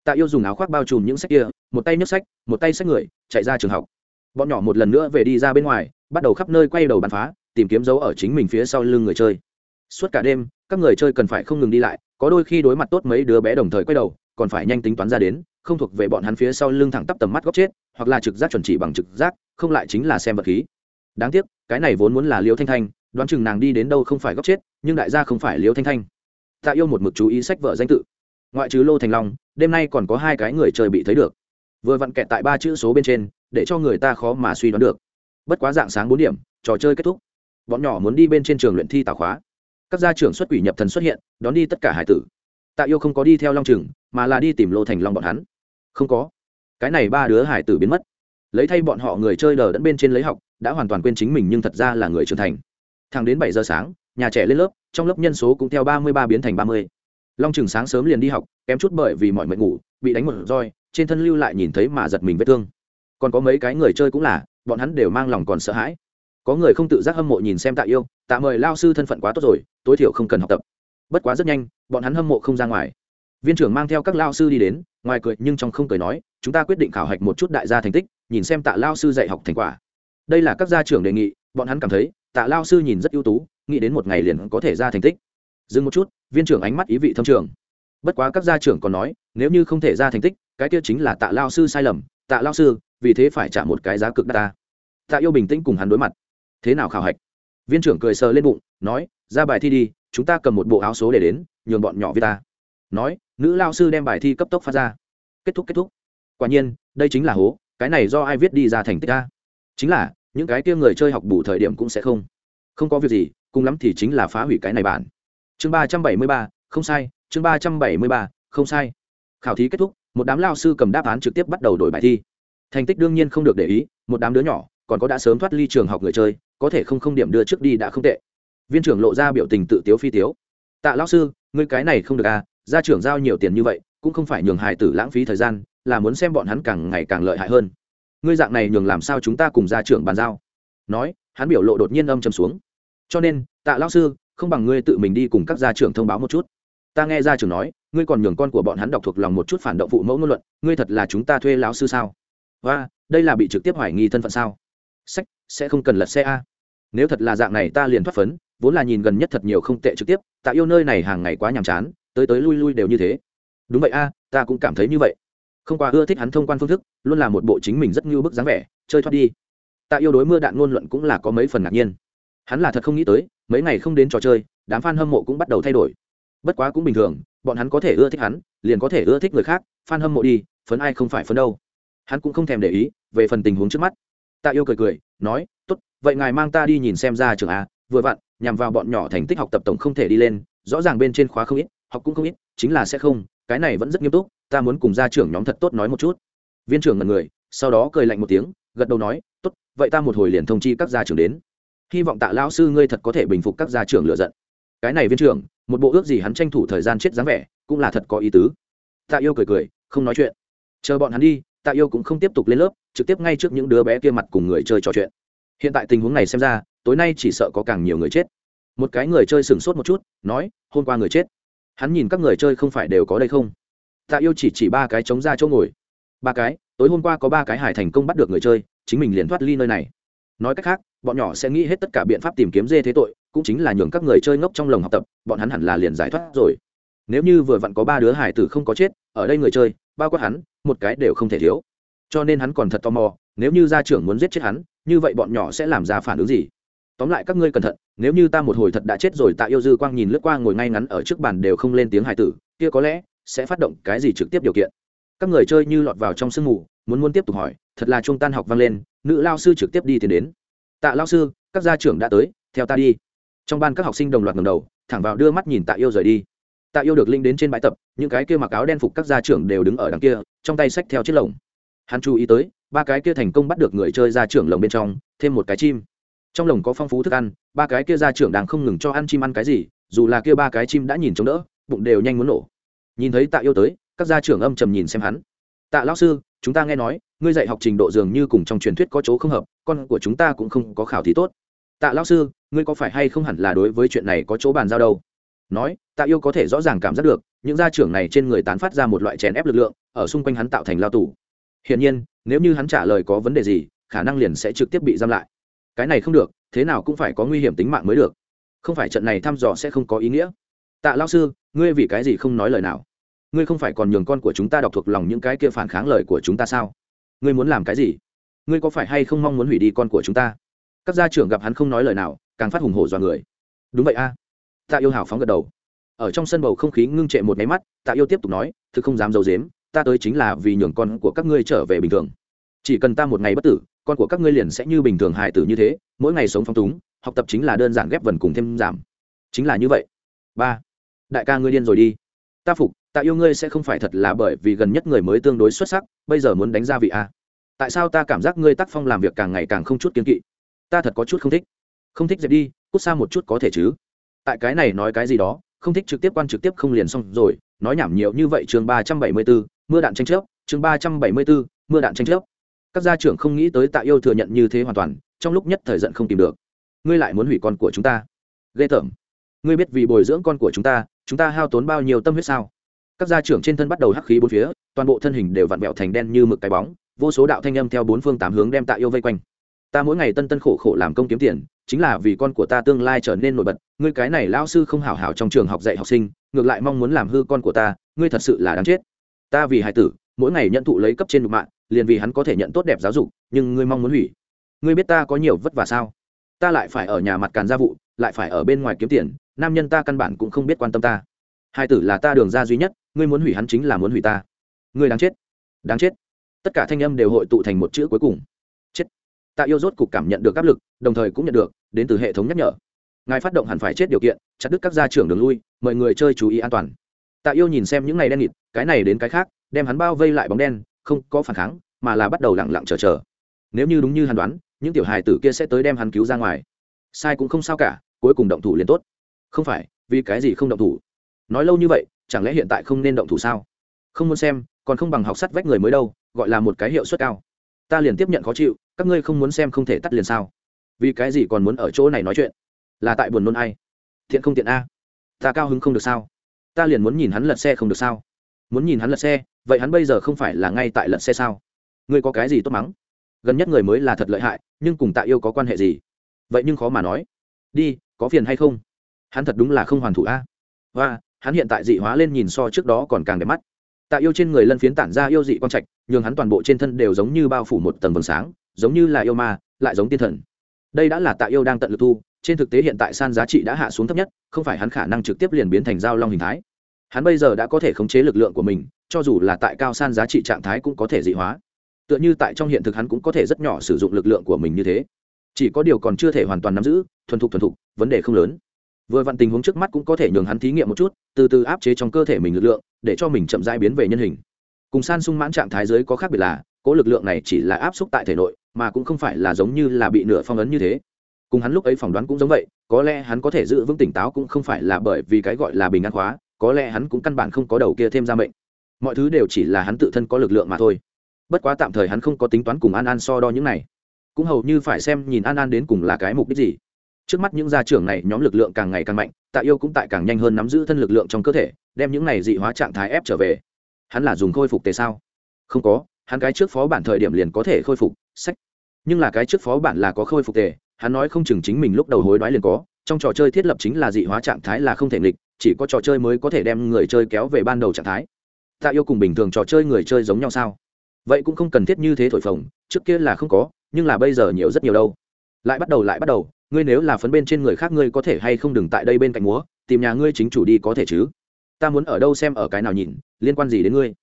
Tạ yêu dùng áo khoác bao trùm những sách kia, một tay nhấc sách, một tay sách người, chạy ra trường học. Bọn nhỏ một lần nữa về đi ra bên ngoài, bắt đầu khắp nơi quay đầu bắn phá, tìm kiếm dấu ở chính mình phía sau lưng người chơi. Suốt cả đêm, các người chơi cần phải không ngừng đi lại, có đôi khi đối mặt tốt mấy đứa bé đồng thời quay đầu còn phải nhanh tính toán ra đến, không thuộc về bọn hắn phía sau lưng thẳng tắp tầm mắt góc chết, hoặc là trực giác chuẩn chỉ bằng trực giác, không lại chính là xem vật khí. Đáng tiếc, cái này vốn muốn là liêu thanh thanh, đoán chừng nàng đi đến đâu không phải góc chết, nhưng đại gia không phải liêu thanh thanh. Tạ yêu một mực chú ý sách vợ danh tự. Ngoại trừ lô thành long, đêm nay còn có hai cái người chơi bị thấy được. Vừa vặn kẹt tại ba chữ số bên trên, để cho người ta khó mà suy đoán được. Bất quá dạng sáng bốn điểm, trò chơi kết thúc. Bọn nhỏ muốn đi bên trên trường luyện thi tảo khóa. Các gia trưởng xuất quỷ nhập thần xuất hiện, đón đi tất cả hải tử tạ yêu không có đi theo long trường mà là đi tìm lô thành long bọn hắn. Không có. Cái này ba đứa hải tử biến mất. Lấy thay bọn họ người chơi đờ đẫn bên trên lấy học, đã hoàn toàn quên chính mình nhưng thật ra là người trưởng thành. Thẳng đến bảy giờ sáng, nhà trẻ lên lớp, trong lớp nhân số cũng theo ba mươi ba biến thành ba mươi. Long trường sáng sớm liền đi học, kém chút bởi vì mọi mệt ngủ, bị đánh một roi, trên thân lưu lại nhìn thấy mà giật mình vết thương. Còn có mấy cái người chơi cũng là, bọn hắn đều mang lòng còn sợ hãi. Có người không tự giác hâm mộ nhìn xem tạ yêu, tạ mời lao sư thân phận quá tốt rồi, tối thiểu không cần học tập bất quá rất nhanh, bọn hắn hâm mộ không ra ngoài. Viên trưởng mang theo các lao sư đi đến, ngoài cười nhưng trong không cười nói, chúng ta quyết định khảo hạch một chút đại gia thành tích, nhìn xem tạ lao sư dạy học thành quả. Đây là các gia trưởng đề nghị, bọn hắn cảm thấy, tạ lao sư nhìn rất ưu tú, nghĩ đến một ngày liền có thể ra thành tích. Dừng một chút, viên trưởng ánh mắt ý vị thâm trường. Bất quá các gia trưởng còn nói, nếu như không thể ra thành tích, cái kia chính là tạ lao sư sai lầm, tạ lao sư, vì thế phải trả một cái giá cực đắt ta. Tạ yêu bình tĩnh cùng hắn đối mặt. Thế nào khảo hạch? Viên trưởng cười sờ lên bụng, nói, ra bài thi đi, chúng ta cầm một bộ áo số để đến, nhường bọn nhỏ viết ta. Nói, nữ lao sư đem bài thi cấp tốc phát ra. Kết thúc kết thúc. Quả nhiên, đây chính là hố, cái này do ai viết đi ra thành tích ta? Chính là, những cái kia người chơi học bù thời điểm cũng sẽ không. Không có việc gì, cùng lắm thì chính là phá hủy cái này bản. Chương ba trăm bảy mươi ba, không sai, chương ba trăm bảy mươi ba, không sai. Khảo thí kết thúc, một đám lao sư cầm đáp án trực tiếp bắt đầu đổi bài thi. Thành tích đương nhiên không được để ý, một đám đứa nhỏ, còn có đã sớm thoát ly trường học người chơi có thể không không điểm đưa trước đi đã không tệ. Viên trưởng lộ ra biểu tình tự tiếu phi tiếu. Tạ lão sư, ngươi cái này không được à gia trưởng giao nhiều tiền như vậy, cũng không phải nhường hài tử lãng phí thời gian, là muốn xem bọn hắn càng ngày càng lợi hại hơn. Ngươi dạng này nhường làm sao chúng ta cùng gia trưởng bàn giao? Nói, hắn biểu lộ đột nhiên âm trầm xuống. Cho nên, tạ lão sư, không bằng ngươi tự mình đi cùng các gia trưởng thông báo một chút. Ta nghe gia trưởng nói, ngươi còn nhường con của bọn hắn đọc thuộc lòng một chút phản động phụ mẫu ngôn luận, ngươi thật là chúng ta thuê lão sư sao? Và đây là bị trực tiếp hoài nghi thân phận sao? Sách, sẽ không cần lật xe a nếu thật là dạng này ta liền thoát phấn, vốn là nhìn gần nhất thật nhiều không tệ trực tiếp tạ yêu nơi này hàng ngày quá nhàm chán, tới tới lui lui đều như thế. Đúng vậy a, ta cũng cảm thấy như vậy. Không qua ưa thích hắn thông quan phương thức, luôn là một bộ chính mình rất như bức dáng vẻ, chơi thoát đi. Tạ yêu đối mưa đạn ngôn luận cũng là có mấy phần ngạc nhiên. Hắn là thật không nghĩ tới, mấy ngày không đến trò chơi, đám f a n hâm mộ cũng bắt đầu thay đổi. Bất quá cũng bình thường, bọn hắn có thể ưa thích hắn, liền có thể ưa thích người khác f a n hâm mộ đi, phấn ai không phải phấn đâu. Hắn cũng không thèm để ý về phần tình huống trước mắt. Tạ yêu cười cười, nói, tốt vậy ngài mang ta đi nhìn xem ra trường a, vừa vặn, nhằm vào bọn nhỏ thành tích học tập tổng không thể đi lên, rõ ràng bên trên khóa không ít, học cũng không ít, chính là sẽ không, cái này vẫn rất nghiêm túc, ta muốn cùng gia trưởng nhóm thật tốt nói một chút. Viên trưởng ngần người, sau đó cười lạnh một tiếng, gật đầu nói, tốt, vậy ta một hồi liền thông chi các gia trưởng đến. Hy vọng tạ lão sư ngươi thật có thể bình phục các gia trưởng lựa giận. Cái này viên trưởng, một bộ ước gì hắn tranh thủ thời gian chết dáng vẻ, cũng là thật có ý tứ. Tạ yêu cười cười, không nói chuyện. Chờ bọn hắn đi, tạ yêu cũng không tiếp tục lên lớp, trực tiếp ngay trước những đứa bé kia mặt cùng người chơi trò chuyện hiện tại tình huống này xem ra, tối nay chỉ sợ có càng nhiều người chết. Một cái người chơi sửng sốt một chút, nói, hôm qua người chết. Hắn nhìn các người chơi không phải đều có đây không? Tạ yêu chỉ chỉ ba cái chống ra chỗ ngồi. Ba cái, tối hôm qua có ba cái hải thành công bắt được người chơi, chính mình liền thoát ly nơi này. Nói cách khác, bọn nhỏ sẽ nghĩ hết tất cả biện pháp tìm kiếm dê thế tội, cũng chính là nhường các người chơi ngốc trong lồng học tập, bọn hắn hẳn là liền giải thoát rồi. Nếu như vừa vặn có ba đứa hải tử không có chết, ở đây người chơi, bao quát hắn, một cái đều không thể thiếu. Cho nên hắn còn thật tò mò nếu như gia trưởng muốn giết chết hắn, như vậy bọn nhỏ sẽ làm ra phản ứng gì? Tóm lại các ngươi cẩn thận, nếu như ta một hồi thật đã chết rồi, tạ yêu dư quang nhìn lướt qua ngồi ngay ngắn ở trước bàn đều không lên tiếng hài tử, kia có lẽ sẽ phát động cái gì trực tiếp điều kiện? Các người chơi như lọt vào trong sương mù, muốn muốn tiếp tục hỏi, thật là trung tan học vang lên, nữ lao sư trực tiếp đi tiến đến. Tạ lao sư, các gia trưởng đã tới, theo ta đi. Trong ban các học sinh đồng loạt ngầm đầu, thẳng vào đưa mắt nhìn tạ yêu rời đi. Tạ yêu được linh đến trên bãi tập, những cái kia mặc áo đen phục các gia trưởng đều đứng ở đằng kia, trong tay sách theo chiếc lồng. Hắn chú ý tới ba cái kia thành công bắt được người chơi gia trưởng lồng bên trong, thêm một cái chim. Trong lồng có phong phú thức ăn, ba cái kia gia trưởng đang không ngừng cho ăn chim ăn cái gì, dù là kia ba cái chim đã nhìn chống đỡ, bụng đều nhanh muốn nổ. Nhìn thấy tạ yêu tới, các gia trưởng âm trầm nhìn xem hắn. Tạ lão sư, chúng ta nghe nói, ngươi dạy học trình độ dường như cùng trong truyền thuyết có chỗ không hợp, con của chúng ta cũng không có khảo thí tốt. Tạ lão sư, ngươi có phải hay không hẳn là đối với chuyện này có chỗ bàn giao đâu? Nói, tạ yêu có thể rõ ràng cảm giác được, những gia trưởng này trên người tán phát ra một loại chèn ép lực lượng, ở xung quanh hắn tạo thành lao tù. Hiển nhiên nếu như hắn trả lời có vấn đề gì, khả năng liền sẽ trực tiếp bị giam lại. Cái này không được, thế nào cũng phải có nguy hiểm tính mạng mới được. Không phải trận này thăm dò sẽ không có ý nghĩa. Tạ lao sư, ngươi vì cái gì không nói lời nào? Ngươi không phải còn nhường con của chúng ta đọc thuộc lòng những cái kia phản kháng lời của chúng ta sao? Ngươi muốn làm cái gì? Ngươi có phải hay không mong muốn hủy đi con của chúng ta? Các gia trưởng gặp hắn không nói lời nào, càng phát hùng hổ dọa người. Đúng vậy a. Tạ yêu hào phóng gật đầu. Ở trong sân bầu không khí ngưng trệ một máy mắt, tạ yêu tiếp tục nói, thực không dám d i ấ u dếm ta tới chính là vì nhường con của các ngươi trở về bình thường. Chỉ cần ta một ngày bất tử, con của các ngươi liền sẽ như bình thường hài tử như thế, mỗi ngày sống phong túng, học tập chính là đơn giản ghép vần cùng thêm giảm. Chính là như vậy. Ba, đại ca ngươi điên rồi đi. Ta phục, ta yêu ngươi sẽ không phải thật là bởi vì gần nhất người mới tương đối xuất sắc, bây giờ muốn đánh ra vị a. Tại sao ta cảm giác ngươi tác phong làm việc càng ngày càng không chút kiến kỵ? Ta thật có chút không thích. Không thích dẹp đi, cút xa một chút có thể chứ? Tại cái này nói cái gì đó, không thích trực tiếp quan trực tiếp không liền xong rồi, nói nhảm nhiều như vậy chương ba trăm bảy mươi bốn mưa đạn tranh chấp, chương ba trăm bảy mươi bốn, mưa đạn tranh chấp. Các gia trưởng không nghĩ tới tạ yêu thừa nhận như thế hoàn toàn, trong lúc nhất thời giận không tìm được. Ngươi lại muốn hủy con của chúng ta? Ghê tởm. Ngươi biết vì bồi dưỡng con của chúng ta chúng ta hao tốn bao nhiêu tâm huyết sao? Các gia trưởng trên thân bắt đầu hắc khí bốn phía, toàn bộ thân hình đều vặn vẹo thành đen như mực cái bóng, vô số đạo thanh âm theo bốn phương tám hướng đem tạ yêu vây quanh. Ta mỗi ngày tân tân khổ khổ làm công kiếm tiền, chính là vì con của ta tương lai trở nên nổi bật. Ngươi cái này lao sư không hảo hảo trong trường học dạy học sinh, ngược lại mong muốn làm hư con của ta, ngươi thật sự là đáng chết ta vì hải tử, mỗi ngày nhận thụ lấy cấp trên đục mạng, liền vì hắn có thể nhận tốt đẹp giáo dục, nhưng ngươi mong muốn hủy. Ngươi biết ta có nhiều vất vả sao? Ta lại phải ở nhà mặt càn gia vụ, lại phải ở bên ngoài kiếm tiền, nam nhân ta căn bản cũng không biết quan tâm ta. Hai tử là ta đường ra duy nhất, ngươi muốn hủy hắn chính là muốn hủy ta. Ngươi đáng chết. Đáng chết. Tất cả thanh âm đều hội tụ thành một chữ cuối cùng. Chết. Tạ yêu rốt cục cảm nhận được áp lực, đồng thời cũng nhận được, đến từ hệ thống nhắc nhở. Ngài phát động hẳn phải chết điều kiện, chặt đứt các gia trưởng đường lui, mời người chơi chú ý an toàn. Tạ yêu nhìn xem những ngày đen nghịt cái này đến cái khác, đem hắn bao vây lại bóng đen, không có phản kháng, mà là bắt đầu lẳng lặng chờ chờ. Nếu như đúng như hắn đoán, những tiểu hài tử kia sẽ tới đem hắn cứu ra ngoài. Sai cũng không sao cả, cuối cùng động thủ liền tốt. Không phải, vì cái gì không động thủ? Nói lâu như vậy, chẳng lẽ hiện tại không nên động thủ sao? Không muốn xem, còn không bằng học sắt vách người mới đâu, gọi là một cái hiệu suất cao. Ta liền tiếp nhận khó chịu, các ngươi không muốn xem không thể tắt liền sao? Vì cái gì còn muốn ở chỗ này nói chuyện? Là tại buồn nôn ai? Thiện không tiện a. Ta cao hứng không được sao? Ta liền muốn nhìn hắn lật xe không được sao? Muốn nhìn hắn lật xe, vậy hắn bây giờ không phải là ngay tại lật xe sao? Ngươi có cái gì tốt mắng? Gần nhất người mới là thật lợi hại, nhưng cùng tạ yêu có quan hệ gì? Vậy nhưng khó mà nói. Đi, có phiền hay không? Hắn thật đúng là không hoàn thủ a. Và hắn hiện tại dị hóa lên nhìn so trước đó còn càng đẹp mắt. Tạ yêu trên người lân phiến tản ra yêu dị quang trạch, nhường hắn toàn bộ trên thân đều giống như bao phủ một tầng vầng sáng, giống như là yêu ma, lại giống tiên thần. Đây đã là tạ yêu đang tận lực thu, trên thực tế hiện tại san giá trị đã hạ xuống thấp nhất, không phải hắn khả năng trực tiếp liền biến thành dao long hình thái hắn bây giờ đã có thể khống chế lực lượng của mình, cho dù là tại cao san giá trị trạng thái cũng có thể dị hóa. Tựa như tại trong hiện thực hắn cũng có thể rất nhỏ sử dụng lực lượng của mình như thế. Chỉ có điều còn chưa thể hoàn toàn nắm giữ, thuần thục thuần thục, vấn đề không lớn. Vừa vặn tình huống trước mắt cũng có thể nhường hắn thí nghiệm một chút, từ từ áp chế trong cơ thể mình lực lượng, để cho mình chậm rãi biến về nhân hình. Cùng san sung mãn trạng thái giới có khác biệt là, cố lực lượng này chỉ là áp xúc tại thể nội, mà cũng không phải là giống như là bị nửa phong ấn như thế. Cùng hắn lúc ấy phỏng đoán cũng giống vậy, có lẽ hắn có thể giữ vững tỉnh táo cũng không phải là bởi vì cái gọi là bình an khóa có lẽ hắn cũng căn bản không có đầu kia thêm ra mệnh. Mọi thứ đều chỉ là hắn tự thân có lực lượng mà thôi. Bất quá tạm thời hắn không có tính toán cùng an an so đo những này. Cũng hầu như phải xem nhìn an an đến cùng là cái mục đích gì. Trước mắt những gia trưởng này nhóm lực lượng càng ngày càng mạnh, tạ yêu cũng tại càng nhanh hơn nắm giữ thân lực lượng trong cơ thể, đem những này dị hóa trạng thái ép trở về. Hắn là dùng khôi phục tề sao? Không có, hắn cái trước phó bản thời điểm liền có thể khôi phục, sách. Nhưng là cái trước phó bản là có khôi phục tề, hắn nói không chừng chính mình lúc đầu hối đoái liền có, trong trò chơi thiết lập chính là dị hóa trạng thái là không thể nghịch chỉ có trò chơi mới có thể đem người chơi kéo về ban đầu trạng thái. Tạ yêu cùng bình thường trò chơi người chơi giống nhau sao? Vậy cũng không cần thiết như thế thổi phồng, trước kia là không có, nhưng là bây giờ nhiều rất nhiều đâu. Lại bắt đầu, lại bắt đầu, ngươi nếu là phấn bên trên người khác ngươi có thể hay không đừng tại đây bên cạnh múa, tìm nhà ngươi chính chủ đi có thể chứ? Ta muốn ở đâu xem ở cái nào nhìn, liên quan gì đến ngươi?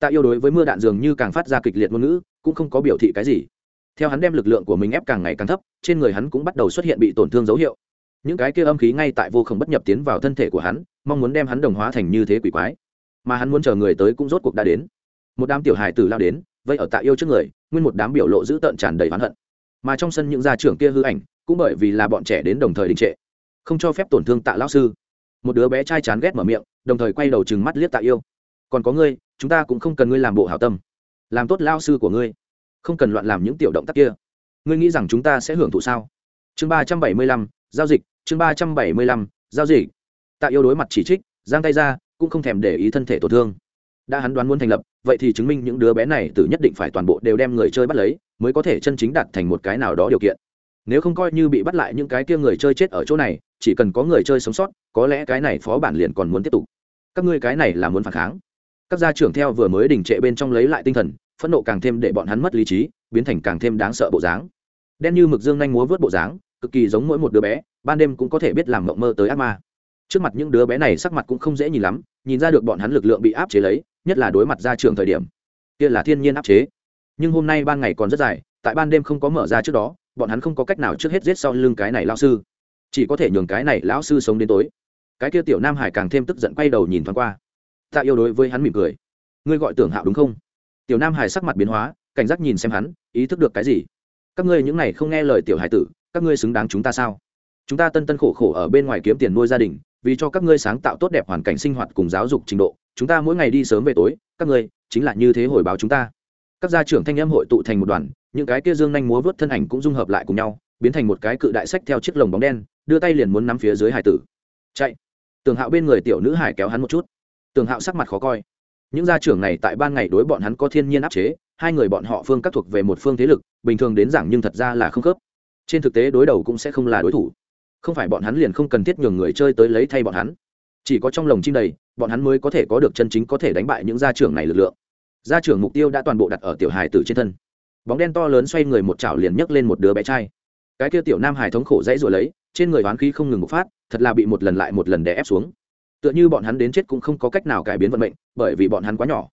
Tạ yêu đối với mưa đạn dường như càng phát ra kịch liệt ngôn ngữ, cũng không có biểu thị cái gì. Theo hắn đem lực lượng của mình ép càng ngày càng thấp, trên người hắn cũng bắt đầu xuất hiện bị tổn thương dấu hiệu. Những cái kia âm khí ngay tại vô khổng bất nhập tiến vào thân thể của hắn mong muốn đem hắn đồng hóa thành như thế quỷ quái. Mà hắn muốn chờ người tới cũng rốt cuộc đã đến. Một đám tiểu hài tử lao đến, vây ở tạ yêu trước người, nguyên một đám biểu lộ dữ tợn tràn đầy oán hận. Mà trong sân những gia trưởng kia hư ảnh, cũng bởi vì là bọn trẻ đến đồng thời đình trệ, không cho phép tổn thương tạ lão sư. Một đứa bé trai chán ghét mở miệng, đồng thời quay đầu chừng mắt liếc tạ yêu. Còn có ngươi, chúng ta cũng không cần ngươi làm bộ hảo tâm. Làm tốt lao sư của ngươi. Không cần loạn làm những tiểu động tác kia. Ngươi nghĩ rằng chúng ta sẽ hưởng thụ sao? Chương ba trăm bảy mươi lăm, giao dịch, chương ba trăm bảy mươi lăm, giao dịch tạ yêu đối mặt chỉ trích, giang tay ra, cũng không thèm để ý thân thể tổn thương. Đã hắn đoán muốn thành lập, vậy thì chứng minh những đứa bé này tự nhất định phải toàn bộ đều đem người chơi bắt lấy, mới có thể chân chính đạt thành một cái nào đó điều kiện. Nếu không coi như bị bắt lại những cái kia người chơi chết ở chỗ này, chỉ cần có người chơi sống sót, có lẽ cái này phó bản liền còn muốn tiếp tục. Các ngươi cái này là muốn phản kháng. Các gia trưởng theo vừa mới đình trệ bên trong lấy lại tinh thần, phẫn nộ càng thêm để bọn hắn mất lý trí, biến thành càng thêm đáng sợ bộ dáng. Đen như mực dương nhanh múa vớt bộ dáng, cực kỳ giống mỗi một đứa bé, ban đêm cũng có thể biết làm mộng mơ tới ác ma trước mặt những đứa bé này sắc mặt cũng không dễ nhìn lắm, nhìn ra được bọn hắn lực lượng bị áp chế lấy, nhất là đối mặt ra trường thời điểm. Kia là thiên nhiên áp chế. Nhưng hôm nay ban ngày còn rất dài, tại ban đêm không có mở ra trước đó, bọn hắn không có cách nào trước hết giết sau lưng cái này lao sư. Chỉ có thể nhường cái này lão sư sống đến tối. Cái kia tiểu nam hải càng thêm tức giận quay đầu nhìn thoáng qua. Tạ yêu đối với hắn mỉm cười. Ngươi gọi tưởng hạo đúng không? Tiểu nam hải sắc mặt biến hóa, cảnh giác nhìn xem hắn, ý thức được cái gì? Các ngươi những này không nghe lời tiểu hải tử, các ngươi xứng đáng chúng ta sao? Chúng ta tân tân khổ khổ ở bên ngoài kiếm tiền nuôi gia đình vì cho các ngươi sáng tạo tốt đẹp hoàn cảnh sinh hoạt cùng giáo dục trình độ, chúng ta mỗi ngày đi sớm về tối, các ngươi, chính là như thế hồi báo chúng ta. Các gia trưởng thanh em hội tụ thành một đoàn, những cái kia dương nhanh múa vớt thân ảnh cũng dung hợp lại cùng nhau, biến thành một cái cự đại sách theo chiếc lồng bóng đen, đưa tay liền muốn nắm phía dưới hải tử. Chạy. Tường hạo bên người tiểu nữ hải kéo hắn một chút. Tường hạo sắc mặt khó coi. Những gia trưởng này tại ban ngày đối bọn hắn có thiên nhiên áp chế, hai người bọn họ phương các thuộc về một phương thế lực, bình thường đến giảng nhưng thật ra là không khớp. Trên thực tế đối đầu cũng sẽ không là đối thủ không phải bọn hắn liền không cần thiết nhường người chơi tới lấy thay bọn hắn. Chỉ có trong lồng chim đầy, bọn hắn mới có thể có được chân chính có thể đánh bại những gia trưởng này lực lượng. Gia trưởng mục tiêu đã toàn bộ đặt ở tiểu hài tử trên thân. Bóng đen to lớn xoay người một chảo liền nhấc lên một đứa bé trai. Cái kia tiểu nam hài thống khổ dãy rồi lấy, trên người oán khí không ngừng một phát, thật là bị một lần lại một lần đè ép xuống. Tựa như bọn hắn đến chết cũng không có cách nào cải biến vận mệnh, bởi vì bọn hắn quá nhỏ.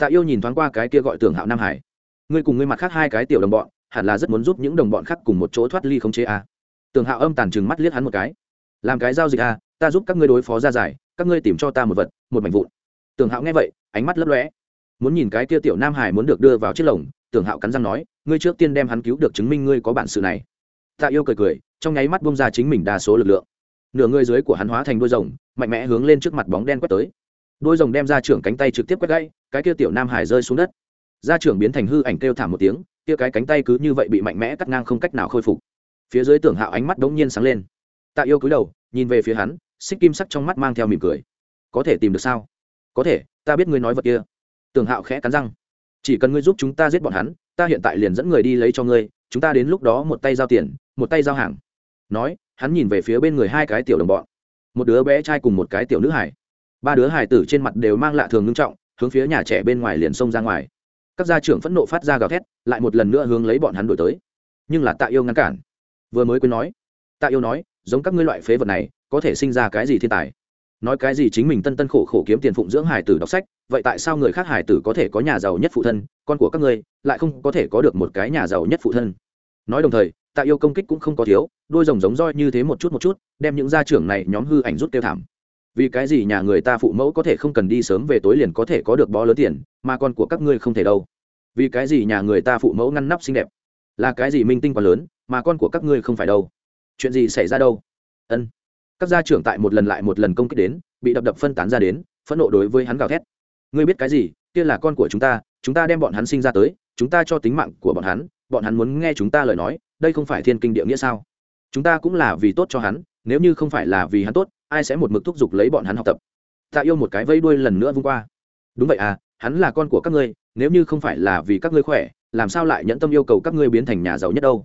Tạ yêu nhìn thoáng qua cái kia gọi tưởng hạo nam hải. Ngươi cùng ngươi mặt khác hai cái tiểu đồng bọn, hẳn là rất muốn giúp những đồng bọn khác cùng một chỗ thoát ly không chế a. à tưởng hạo âm tàn trừng mắt liếc hắn một cái. Làm cái giao dịch a à, ta giúp các ngươi đối phó ra giải các ngươi tìm cho ta một vật một mảnh vụn. Tưởng hạo nghe vậy ánh mắt lấp lóe. Muốn nhìn cái kia tiểu nam hải muốn được đưa vào chiếc lồng tưởng hạo cắn răng nói ngươi trước tiên đem hắn cứu được chứng minh ngươi có bản sự này. Tạ yêu cười cười trong nháy mắt bung ra chính mình đa số lực lượng. Nửa người dưới của hắn hóa thành đôi rồng mạnh mẽ hướng lên trước mặt bóng đen quét tới. Đôi rồng đem ra trưởng cánh tay trực tiếp quét gãy cái kia tiểu nam hải rơi xuống đất. Ra trưởng biến thành hư ảnh kêu thảm một tiếng kia cái cánh tay cứ như vậy bị mạnh mẽ cắt ngang không cách nào khôi phục phía dưới tưởng hạo ánh mắt đống nhiên sáng lên. Tạ yêu cúi đầu, nhìn về phía hắn, xích kim sắc trong mắt mang theo mỉm cười. Có thể tìm được sao? Có thể, ta biết ngươi nói vật kia. Tưởng hạo khẽ cắn răng. Chỉ cần ngươi giúp chúng ta giết bọn hắn, ta hiện tại liền dẫn người đi lấy cho ngươi, chúng ta đến lúc đó một tay giao tiền, một tay giao hàng. Nói, hắn nhìn về phía bên người hai cái tiểu đồng bọn. Một đứa bé trai cùng một cái tiểu nữ hải ba đứa hải tử trên mặt đều mang lạ thường ngưng trọng, hướng phía nhà trẻ bên ngoài liền xông ra ngoài. Các gia trưởng phẫn nộ phát ra gào thét, lại một lần nữa hướng lấy bọn hắn đổi tới. Nhưng là tạ yêu ngăn cản vừa mới quên nói. Tạ yêu nói, giống các ngươi loại phế vật này, có thể sinh ra cái gì thiên tài? Nói cái gì chính mình tân tân khổ khổ kiếm tiền phụng dưỡng hải tử đọc sách, vậy tại sao người khác hải tử có thể có nhà giàu nhất phụ thân, con của các ngươi lại không có thể có được một cái nhà giàu nhất phụ thân? Nói đồng thời, tạ yêu công kích cũng không có thiếu, đôi rồng giống roi như thế một chút một chút, đem những gia trưởng này nhóm hư ảnh rút tiêu thảm. Vì cái gì nhà người ta phụ mẫu có thể không cần đi sớm về tối liền có thể có được bó lớn tiền, mà con của các ngươi không thể đâu? Vì cái gì nhà người ta phụ mẫu ngăn nắp xinh đẹp? Là cái gì minh tinh quá lớn mà con của các ngươi không phải đâu. Chuyện gì xảy ra đâu? Ân. Các gia trưởng tại một lần lại một lần công kích đến, bị đập đập phân tán ra đến, phẫn nộ đối với hắn gào thét. Ngươi biết cái gì? Kia là con của chúng ta chúng ta đem bọn hắn sinh ra tới, chúng ta cho tính mạng của bọn hắn bọn hắn muốn nghe chúng ta lời nói, đây không phải thiên kinh địa nghĩa sao? Chúng ta cũng là vì tốt cho hắn, nếu như không phải là vì hắn tốt, ai sẽ một mực thúc giục lấy bọn hắn học tập? Ta yêu một cái vây đuôi lần nữa vung qua. Đúng vậy à hắn là con của các ngươi, nếu như không phải là vì các ngươi khỏe, làm sao lại nhẫn tâm yêu cầu các ngươi biến thành nhà giàu nhất đâu?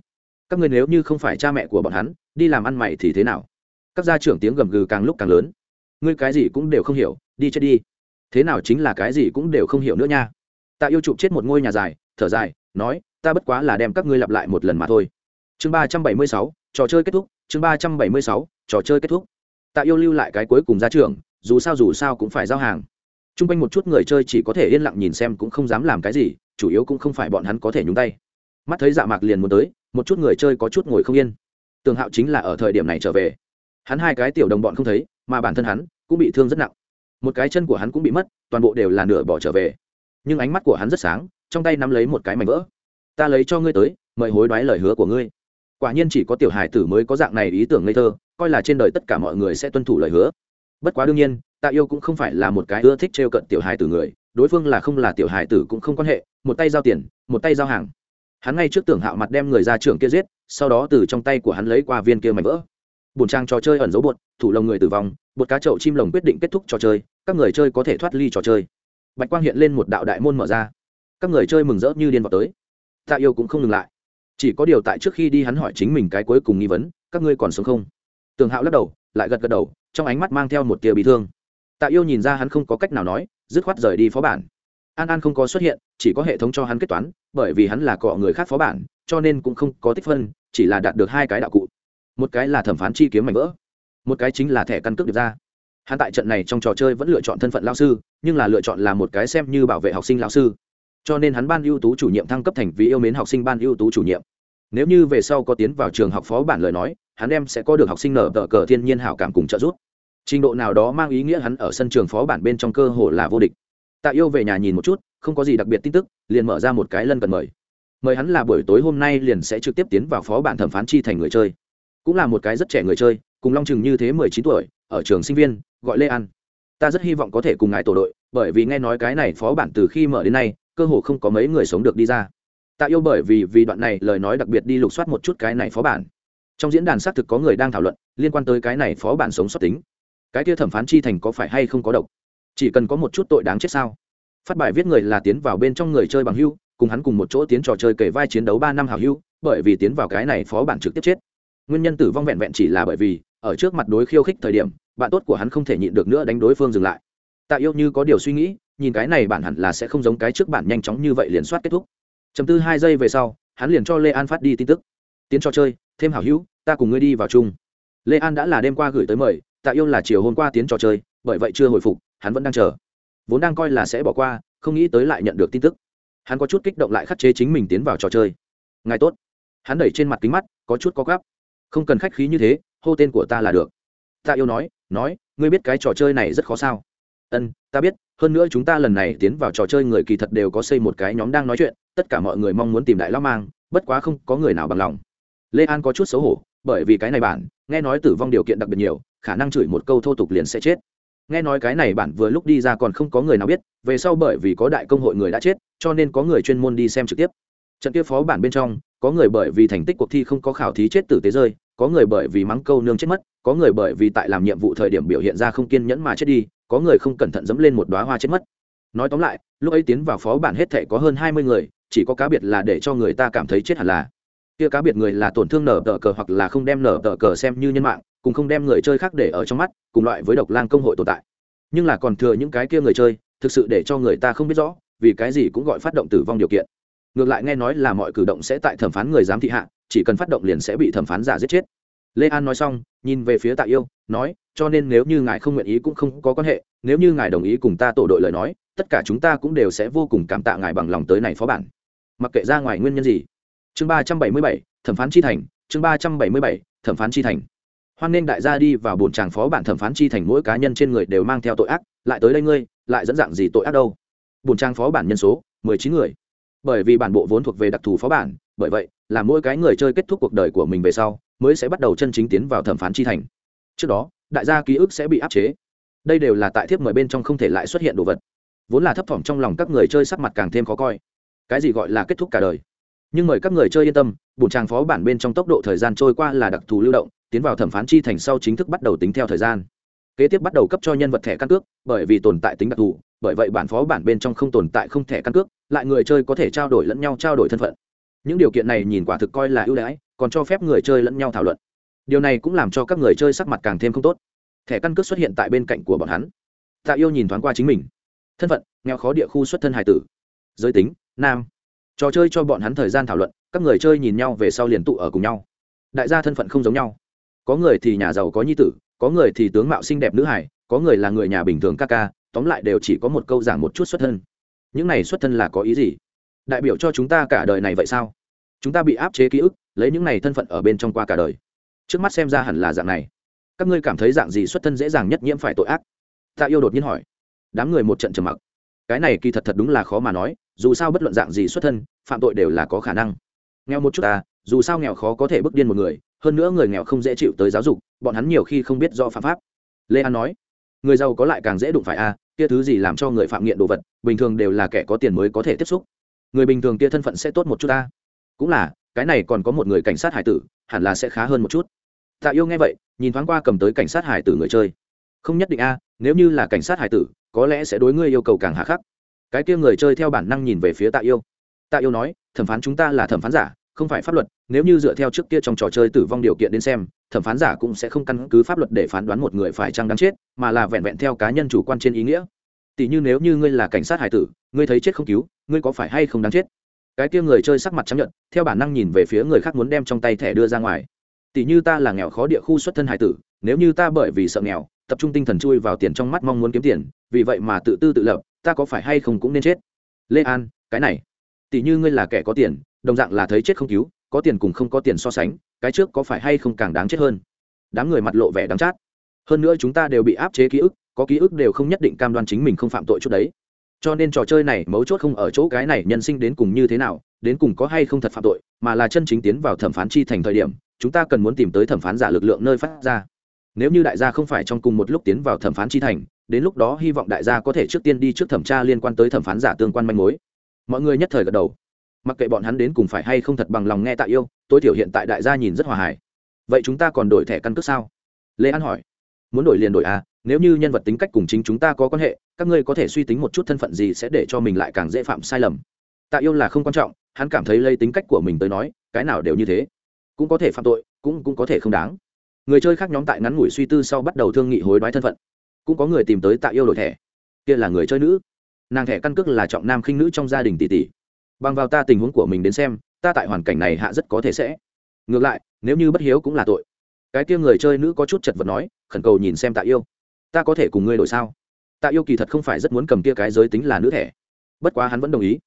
Các ngươi nếu như không phải cha mẹ của bọn hắn, đi làm ăn mày thì thế nào? Các gia trưởng tiếng gầm gừ càng lúc càng lớn. Ngươi cái gì cũng đều không hiểu, đi chết đi. Thế nào chính là cái gì cũng đều không hiểu nữa nha. Ta yêu chụp chết một ngôi nhà dài, thở dài, nói, ta bất quá là đem các ngươi lặp lại một lần mà thôi. Chương ba trăm bảy mươi sáu, trò chơi kết thúc, chương ba trăm bảy mươi sáu, trò chơi kết thúc. Tạ yêu lưu lại cái cuối cùng ra trường dù sao dù sao cũng phải giao hàng. T r u n g quanh một chút người chơi chỉ có thể yên lặng nhìn xem cũng không dám làm cái gì, chủ yếu cũng không phải bọn hắn có thể nhúng tay. Mắt thấy dạ mạc liền muốn tới một chút người chơi có chút ngồi không yên. Tường hạo chính là ở thời điểm này trở về. Hắn hai cái tiểu đồng bọn không thấy, mà bản thân hắn cũng bị thương rất nặng. Một cái chân của hắn cũng bị mất, toàn bộ đều là nửa bỏ trở về. Nhưng ánh mắt của hắn rất sáng, trong tay nắm lấy một cái mảnh vỡ. Ta lấy cho ngươi tới, mời hối đoái lời hứa của ngươi. Quả nhiên chỉ có tiểu hải tử mới có dạng này ý tưởng ngây thơ, coi là trên đời tất cả mọi người sẽ tuân thủ lời hứa. Bất quá đương nhiên tạ yêu cũng không phải là một cái ưa thích t r e o cận tiểu hải tử người, đối phương là không là tiểu hải tử cũng không quan hệ, một tay giao tiền, một tay giao hàng hắn ngay trước tưởng hạo mặt đem người ra trưởng kia giết, sau đó từ trong tay của hắn lấy qua viên kia mảnh vỡ. Bùn trang trò chơi ẩn dấu bột, thủ lồng người tử vong, bột cá chậu chim lồng quyết định kết thúc trò chơi, các người chơi có thể thoát ly trò chơi. Bạch quang hiện lên một đạo đại môn mở ra. Các người chơi mừng rỡ như điên vào tới. Tạ yêu cũng không ngừng lại. Chỉ có điều tại trước khi đi hắn hỏi chính mình cái cuối cùng nghi vấn, các ngươi còn sống không? Tường hạo lắc đầu, lại gật gật đầu, trong ánh mắt mang theo một tia bị thương. Tạ yêu nhìn ra hắn không có cách nào nói, dứt khoát rời đi phó bản an an không có xuất hiện, chỉ có hệ thống cho hắn kết toán, bởi vì hắn là cọ người khác phó bản, cho nên cũng không có tích phân, chỉ là đạt được hai cái đạo cụ. Một cái là thẩm phán chi kiếm mảnh vỡ, một cái chính là thẻ căn cước được ra. Hắn tại trận này trong trò chơi vẫn lựa chọn thân phận lao sư, nhưng là lựa chọn là một cái xem như bảo vệ học sinh lao sư. Cho nên hắn ban ưu tú chủ nhiệm thăng cấp thành vì yêu mến học sinh ban ưu tú chủ nhiệm. Nếu như về sau có tiến vào trường học phó bản lời nói, hắn em sẽ có được học sinh nở tờ cờ thiên nhiên hảo cảm cùng trợ giúp. Trình độ nào đó mang ý nghĩa hắn ở sân trường phó bản bên trong cơ hồ là vô địch tạ yêu về nhà nhìn một chút, không có gì đặc biệt tin tức, liền mở ra một cái lân cần mời. Mời hắn là buổi tối hôm nay liền sẽ trực tiếp tiến vào phó bản thẩm phán chi thành người chơi. Cũng là một cái rất trẻ người chơi, cùng long chừng như thế mười chín tuổi, ở trường sinh viên, gọi lê an. Ta rất hy vọng có thể cùng ngài tổ đội, bởi vì nghe nói cái này phó bản từ khi mở đến nay, cơ hồ không có mấy người sống được đi ra. Tạ yêu bởi vì vì đoạn này lời nói đặc biệt đi lục soát một chút cái này phó bản. Trong diễn đàn xác thực có người đang thảo luận, liên quan tới cái này phó bản sống sót tính. Cái kia thẩm phán chi thành có phải hay không có độc? Chỉ cần có một chút tội đáng chết sao? Phát bài viết người là tiến vào bên trong người chơi bằng hưu, cùng hắn cùng một chỗ tiến trò chơi kể vai chiến đấu ba năm hào hưu, bởi vì tiến vào cái này phó bản trực tiếp chết. Nguyên nhân tử vong vẹn vẹn chỉ là bởi vì, ở trước mặt đối khiêu khích thời điểm, bạn tốt của hắn không thể nhịn được nữa đánh đối phương dừng lại. Tạ yêu như có điều suy nghĩ, nhìn cái này bản hẳn là sẽ không giống cái trước bản nhanh chóng như vậy liền soát kết thúc. Chấm tư hai giây về sau, hắn liền cho lê an phát đi tin tức. Tiến trò chơi, thêm hảo hữu ta cùng ngươi đi vào chung. Lê an đã là đêm qua gửi tới mời, tạ yêu là chiều hôm qua tiến trò chơi, bởi vậy chưa hồi phục hắn vẫn đang chờ. Vốn đang coi là sẽ bỏ qua, không nghĩ tới lại nhận được tin tức. Hắn có chút kích động lại khắc chế chính mình tiến vào trò chơi. Ngài tốt. Hắn đẩy trên mặt kính mắt, có chút có gắp không cần khách khí như thế, hô tên của ta là được. Tạ yêu nói nói, ngươi biết cái trò chơi này rất khó sao? Ân, ta biết, hơn nữa chúng ta lần này tiến vào trò chơi người kỳ thật đều có xây một cái nhóm đang nói chuyện, tất cả mọi người mong muốn tìm đại lao mang, bất quá không có người nào bằng lòng. Lê an có chút xấu hổ, bởi vì cái này bản, nghe nói tử vong điều kiện đặc biệt nhiều, khả năng chửi một câu thô tục liền sẽ chết nghe nói cái này bản vừa lúc đi ra còn không có người nào biết, về sau bởi vì có đại công hội người đã chết, cho nên có người chuyên môn đi xem trực tiếp. Trận kia phó bản bên trong, có người bởi vì thành tích cuộc thi không có khảo thí chết tử tế rơi, có người bởi vì mắng câu nương chết mất, có người bởi vì tại làm nhiệm vụ thời điểm biểu hiện ra không kiên nhẫn mà chết đi, có người không cẩn thận dẫm lên một đoá hoa chết mất. Nói tóm lại, lúc ấy tiến vào phó bản hết thể có hơn hai mươi người, chỉ có cá biệt là để cho người ta cảm thấy chết hẳn là. Kia cá biệt người là tổn thương nở tờ cờ hoặc là không đem nở tờ cờ xem như nhân mạng cùng không đem người chơi khác để ở trong mắt, cùng loại với độc lang công hội tồn tại. Nhưng là còn thừa những cái kia người chơi, thực sự để cho người ta không biết rõ, vì cái gì cũng gọi phát động tử vong điều kiện. Ngược lại nghe nói là mọi cử động sẽ tại thẩm phán người giám thị hạ, chỉ cần phát động liền sẽ bị thẩm phán giả giết chết. Lê an nói xong, nhìn về phía tạ yêu, nói, cho nên nếu như ngài không nguyện ý cũng không có quan hệ, nếu như ngài đồng ý cùng ta tổ đội lời nói, tất cả chúng ta cũng đều sẽ vô cùng cảm tạ ngài bằng lòng tới này phó bản. Mặc kệ ra ngoài nguyên nhân gì. Chương ba trăm bảy mươi bảy, thẩm phán chi thành, chương ba trăm bảy mươi bảy, thẩm phán chi thành hoan nên đại gia đi vào bổn tràng phó bản thẩm phán chi thành mỗi cá nhân trên người đều mang theo tội ác, lại tới đây ngươi, lại dẫn dạng gì tội ác đâu? Bổn tràng phó bản nhân số, mười chín người. Bởi vì bản bộ vốn thuộc về đặc thù phó bản, bởi vậy, là mỗi cái người chơi kết thúc cuộc đời của mình về sau, mới sẽ bắt đầu chân chính tiến vào thẩm phán chi thành. Trước đó, đại gia ký ức sẽ bị áp chế. Đây đều là tại thiếp mời bên trong không thể lại xuất hiện đồ vật. Vốn là thấp thỏm trong lòng các người chơi sắc mặt càng thêm khó coi. Cái gì gọi là kết thúc cả đời? Nhưng mời các người chơi yên tâm bùn tràng phó bản bên trong tốc độ thời gian trôi qua là đặc thù lưu động tiến vào thẩm phán chi thành sau chính thức bắt đầu tính theo thời gian. Kế tiếp bắt đầu cấp cho nhân vật thẻ căn cước, bởi vì tồn tại tính đặc thù, bởi vậy bản phó bản bên trong không tồn tại không thẻ căn cước, lại người chơi có thể trao đổi lẫn nhau trao đổi thân phận. Những điều kiện này nhìn quả thực coi là ưu đãi, còn cho phép người chơi lẫn nhau thảo luận. Điều này cũng làm cho các người chơi sắc mặt càng thêm không tốt. Thẻ căn cước xuất hiện tại bên cạnh của bọn hắn. Tạ yêu nhìn thoáng qua chính mình. Thân phận, nghèo khó địa khu xuất thân hải tử. Giới tính, nam. Trò chơi cho bọn hắn thời gian thảo luận, các người chơi nhìn nhau về sau liền tụ ở cùng nhau. Đại gia thân phận không giống nhau có người thì nhà giàu có nhi tử, có người thì tướng mạo xinh đẹp nữ hải có người là người nhà bình thường ca ca, tóm lại đều chỉ có một câu giảng một chút xuất thân. Những này xuất thân là có ý gì? Đại biểu cho chúng ta cả đời này vậy sao? Chúng ta bị áp chế ký ức, lấy những này thân phận ở bên trong qua cả đời. Trước mắt xem ra hẳn là dạng này. Các ngươi cảm thấy dạng gì xuất thân dễ dàng nhất nhiễm phải tội ác? Ta yêu đột nhiên hỏi. Đám người một trận trầm mặc. Cái này kỳ thật thật đúng là khó mà nói, dù sao bất luận dạng gì xuất thân, phạm tội đều là có khả năng. Nghèo một chút ta dù sao nghèo khó có thể bức điên một người hơn nữa người nghèo không dễ chịu tới giáo dục, bọn hắn nhiều khi không biết do phạm pháp. Lê an nói, người giàu có lại càng dễ đụng phải a kia thứ gì làm cho người phạm nghiện đồ vật, bình thường đều là kẻ có tiền mới có thể tiếp xúc. Người bình thường kia thân phận sẽ tốt một chút ta. Cũng là, cái này còn có một người cảnh sát hải tử, hẳn là sẽ khá hơn một chút. Tạ yêu nghe vậy, nhìn thoáng qua cầm tới cảnh sát hải tử người chơi. Không nhất định a nếu như là cảnh sát hải tử, có lẽ sẽ đối ngươi yêu cầu càng hà khắc. Cái kia người chơi theo bản năng nhìn về phía tạ yêu. Tạ yêu nói, thẩm phán chúng ta là thẩm phán giả không phải pháp luật, nếu như dựa theo trước kia trong trò chơi tử vong điều kiện đến xem, thẩm phán giả cũng sẽ không căn cứ pháp luật để phán đoán một người phải chăng đáng chết, mà là vẹn vẹn theo cá nhân chủ quan trên ý nghĩa. Tỷ như nếu như ngươi là cảnh sát hải tử, ngươi thấy chết không cứu, ngươi có phải hay không đáng chết? Cái kia người chơi sắc mặt chấp nhận theo bản năng nhìn về phía người khác muốn đem trong tay thẻ đưa ra ngoài. Tỷ như ta là nghèo khó địa khu xuất thân hải tử, nếu như ta bởi vì sợ nghèo, tập trung tinh thần chui vào tiền trong mắt mong muốn kiếm tiền, vì vậy mà tự tư tự lập, ta có phải hay không cũng nên chết? Lê an, cái này. Tỷ như ngươi là kẻ có tiền đồng dạng là thấy chết không cứu, có tiền cùng không có tiền so sánh, cái trước có phải hay không càng đáng chết hơn? Đám người mặt lộ vẻ đáng chát. Hơn nữa chúng ta đều bị áp chế ký ức, có ký ức đều không nhất định cam đoan chính mình không phạm tội chút đấy. Cho nên trò chơi này mấu chốt không ở chỗ cái này nhân sinh đến cùng như thế nào, đến cùng có hay không thật phạm tội, mà là chân chính tiến vào thẩm phán chi thành thời điểm, chúng ta cần muốn tìm tới thẩm phán giả lực lượng nơi phát ra. Nếu như đại gia không phải trong cùng một lúc tiến vào thẩm phán chi thành, đến lúc đó hy vọng đại gia có thể trước tiên đi trước thẩm tra liên quan tới thẩm phán giả tương quan manh mối. Mọi người nhất thời gật đầu mặc kệ bọn hắn đến cùng phải hay không thật bằng lòng nghe tạ yêu, tối thiểu hiện tại đại gia nhìn rất hòa hài. Vậy chúng ta còn đổi thẻ căn cước sao? Lê an hỏi. Muốn đổi liền đổi à nếu như nhân vật tính cách cùng chính chúng ta có quan hệ, các ngươi có thể suy tính một chút thân phận gì sẽ để cho mình lại càng dễ phạm sai lầm. Tạ yêu là không quan trọng, hắn cảm thấy lấy tính cách của mình tới nói, cái nào đều như thế. Cũng có thể phạm tội, cũng cũng có thể không đáng. Người chơi khác nhóm tại ngắn ngủi suy tư sau bắt đầu thương nghị hối đoái thân phận. Cũng có người tìm tới tạ yêu đổi thẻ. Kia là người chơi nữ. Nàng thẻ căn cước là trọng nam khinh nữ trong gia đình tỷ tỷ bằng vào ta tình huống của mình đến xem, ta tại hoàn cảnh này hạ rất có thể sẽ. Ngược lại, nếu như bất hiếu cũng là tội. Cái kia người chơi nữ có chút chật vật nói, khẩn cầu nhìn xem tạ yêu. Ta có thể cùng ngươi đổi sao? Tạ yêu kỳ thật không phải rất muốn cầm kia cái giới tính là nữ thẻ. Bất quá hắn vẫn đồng ý.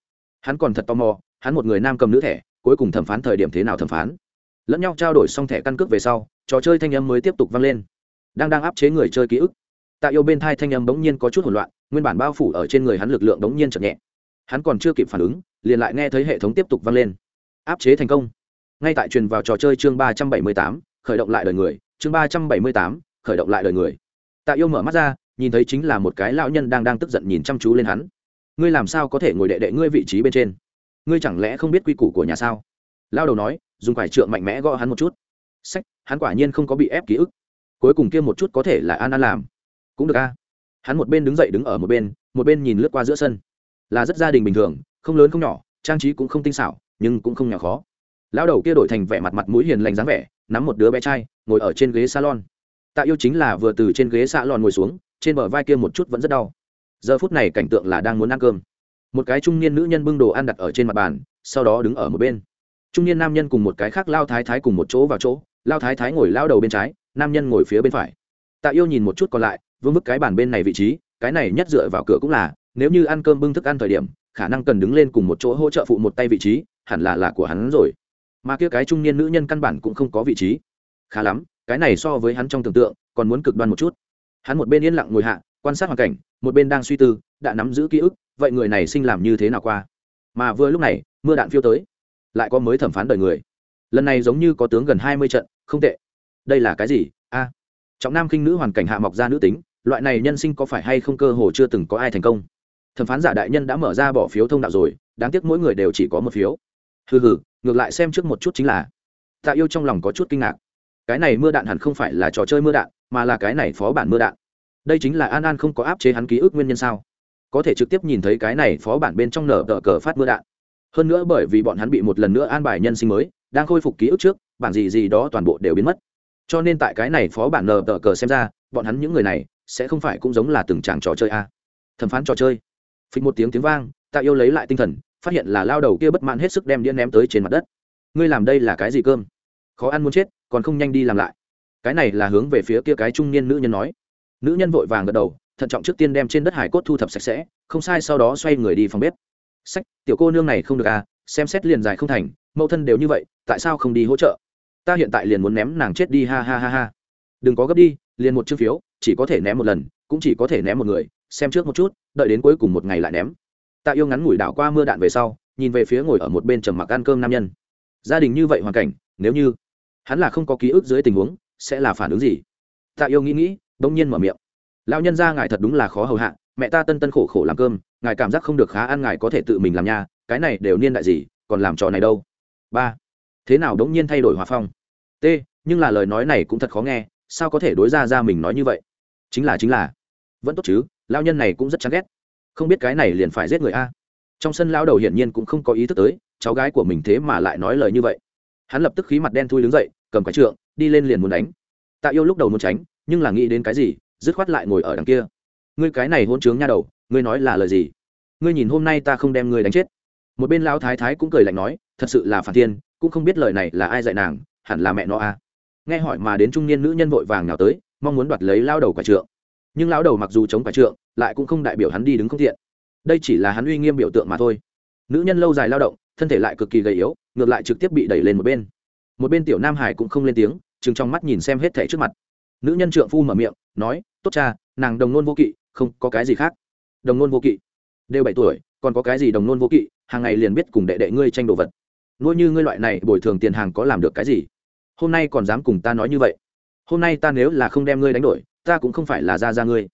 Hắn còn thật tò mò, hắn một người nam cầm nữ thẻ, cuối cùng thẩm phán thời điểm thế nào thẩm phán. Lẫn nhau trao đổi xong thẻ căn cước về sau, trò chơi thanh âm mới tiếp tục vang lên. Đang đang áp chế người chơi ký ức. Tạ yêu bên thai thanh âm bỗng nhiên có chút hỗn loạn, nguyên bản bao phủ ở trên người hắn lực lượng bỗng nhiên chậm nhẹ hắn còn chưa kịp phản ứng, liền lại nghe thấy hệ thống tiếp tục vang lên. Áp chế thành công. Ngay tại truyền vào trò chơi chương ba trăm bảy mươi tám, khởi động lại đời người, chương ba trăm bảy mươi tám, khởi động lại đời người. Tạ yêu mở mắt ra, nhìn thấy chính là một cái lão nhân đang đang tức giận nhìn chăm chú lên hắn. Ngươi làm sao có thể ngồi đệ đệ ngươi vị trí bên trên? Ngươi chẳng lẽ không biết quy củ của nhà sao? Lao đầu nói, dùng quải trượng mạnh mẽ gõ hắn một chút. Sách, hắn quả nhiên không có bị ép ký ức. Cuối cùng kia một chút có thể là an an làm. Cũng được a. Hắn một bên đứng dậy đứng ở một bên một bên nhìn lướt qua giữa sân là rất gia đình bình thường, không lớn không nhỏ, trang trí cũng không tinh xảo, nhưng cũng không nhỏ khó. Lão đầu kia đổi thành vẻ mặt mặt mũi hiền lành dáng vẻ, nắm một đứa bé trai, ngồi ở trên ghế salon. Tạ yêu chính là vừa từ trên ghế salon ngồi xuống, trên bờ vai kia một chút vẫn rất đau. Giờ phút này cảnh tượng là đang muốn ăn cơm. Một cái trung niên nữ nhân bưng đồ ăn đặt ở trên mặt bàn, sau đó đứng ở một bên. Trung niên nam nhân cùng một cái khác lao thái thái cùng một chỗ vào chỗ, lao thái thái ngồi lao đầu bên trái, nam nhân ngồi phía bên phải. Tạ yêu nhìn một chút còn lại vương vức cái bàn bên này vị trí, cái này nhất dựa vào cửa cũng là nếu như ăn cơm bưng thức ăn thời điểm, khả năng cần đứng lên cùng một chỗ hỗ trợ phụ một tay vị trí, hẳn là là của hắn rồi. Mà kia cái trung niên nữ nhân căn bản cũng không có vị trí. Khá lắm, cái này so với hắn trong tưởng tượng, còn muốn cực đoan một chút. Hắn một bên yên lặng ngồi hạ, quan sát hoàn cảnh, một bên đang suy tư, đã nắm giữ ký ức, vậy người này sinh làm như thế nào qua? Mà vừa lúc này, mưa đạn phiêu tới. Lại có mới thẩm phán đời người. Lần này giống như có tướng gần hai mươi trận, không tệ. Đây là cái gì? A. Trọng nam khinh nữ hoàn cảnh hạ mọc ra nữ tính, loại này nhân sinh có phải hay không cơ hồ chưa từng có ai thành công? Thẩm phán giả đại nhân đã mở ra bỏ phiếu thông đạo rồi, đáng tiếc mỗi người đều chỉ có một phiếu. Hừ hừ, ngược lại xem trước một chút chính là, tạ yêu trong lòng có chút kinh ngạc. Cái này mưa đạn hẳn không phải là trò chơi mưa đạn, mà là cái này phó bản mưa đạn. Đây chính là an an không có áp chế hắn ký ức nguyên nhân sao? Có thể trực tiếp nhìn thấy cái này phó bản bên trong nở tờ cờ phát mưa đạn. Hơn nữa bởi vì bọn hắn bị một lần nữa an bài nhân sinh mới, đang khôi phục ký ức trước, bản gì gì đó toàn bộ đều biến mất. Cho nên tại cái này phó bản nở tờ cờ xem ra, bọn hắn những người này sẽ không phải cũng giống là từng tràng trò chơi a. Thẩm phán trò chơi phịch một tiếng tiếng vang, tạ yêu lấy lại tinh thần, phát hiện là lao đầu kia bất mãn hết sức đem đĩa ném tới trên mặt đất. Ngươi làm đây là cái gì cơm? Khó ăn muốn chết, còn không nhanh đi làm lại. Cái này là hướng về phía kia cái trung niên nữ nhân nói. Nữ nhân vội vàng gật đầu, thận trọng trước tiên đem trên đất hải cốt thu thập sạch sẽ, không sai sau đó xoay người đi phòng bếp. Sách, tiểu cô nương này không được à xem xét liền dài không thành, mẫu thân đều như vậy, tại sao không đi hỗ trợ? Ta hiện tại liền muốn ném nàng chết đi, ha ha ha ha. Đừng có gấp đi, liền một chương phiếu, chỉ có thể ném một lần, cũng chỉ có thể ném một người xem trước một chút, đợi đến cuối cùng một ngày lại ném. Tạ yêu ngắn ngủi đảo qua mưa đạn về sau, nhìn về phía ngồi ở một bên trầm mặc ăn cơm nam nhân. Gia đình như vậy hoàn cảnh, nếu như hắn là không có ký ức dưới tình huống, sẽ là phản ứng gì? Tạ yêu nghĩ nghĩ bỗng nhiên mở miệng. Lão nhân ra ngài thật đúng là khó hầu hạ, mẹ ta tân tân khổ khổ làm cơm, ngài cảm giác không được khá ăn ngài có thể tự mình làm nhà cái này đều niên đại gì, còn làm trò này đâu. Ba. Thế nào đống nhiên thay đổi hòa phong? T, nhưng là lời nói này cũng thật khó nghe, sao có thể đối ra ra mình nói như vậy? Chính là chính là vẫn tốt chứ, lao nhân này cũng rất chán ghét. Không biết cái này liền phải giết người a. Trong sân lao đầu hiển nhiên cũng không có ý thức tới, cháu gái của mình thế mà lại nói lời như vậy. Hắn lập tức khí mặt đen thui đứng dậy, cầm cái trượng, đi lên liền muốn đánh. Tạ yêu lúc đầu muốn tránh, nhưng là nghĩ đến cái gì, dứt khoát lại ngồi ở đằng kia. Ngươi cái này hôn trướng nha đầu, ngươi nói là lời gì? Ngươi nhìn hôm nay ta không đem ngươi đánh chết. Một bên lão thái thái cũng cười lạnh nói, thật sự là phản thiên, cũng không biết lời này là ai dạy nàng, hẳn là mẹ nó à. nghe hỏi mà đến trung niên nữ nhân vội vàng nào tới, mong muốn đoạt lấy lao đầu quả trượng nhưng lão đầu mặc dù chống phải trượng, lại cũng không đại biểu hắn đi đứng không thiện đây chỉ là hắn uy nghiêm biểu tượng mà thôi. Nữ nhân lâu dài lao động, thân thể lại cực kỳ gầy yếu, ngược lại trực tiếp bị đẩy lên một bên. Một bên tiểu nam hải cũng không lên tiếng, chừng trong mắt nhìn xem hết thẻ trước mặt. Nữ nhân trượng phu mở miệng, nói, tốt cha, nàng đồng nôn vô kỵ, không có cái gì khác. Đồng nôn vô kỵ? Đều bảy tuổi, còn có cái gì đồng nôn vô kỵ, hàng ngày liền biết cùng đệ đệ ngươi tranh đồ vật. Nuôi như ngươi loại này, bồi thường tiền hàng có làm được cái gì? Hôm nay còn dám cùng ta nói như vậy? Hôm nay ta nếu là không đem ngươi đánh đổi ta cũng không phải là ra ra ngươi.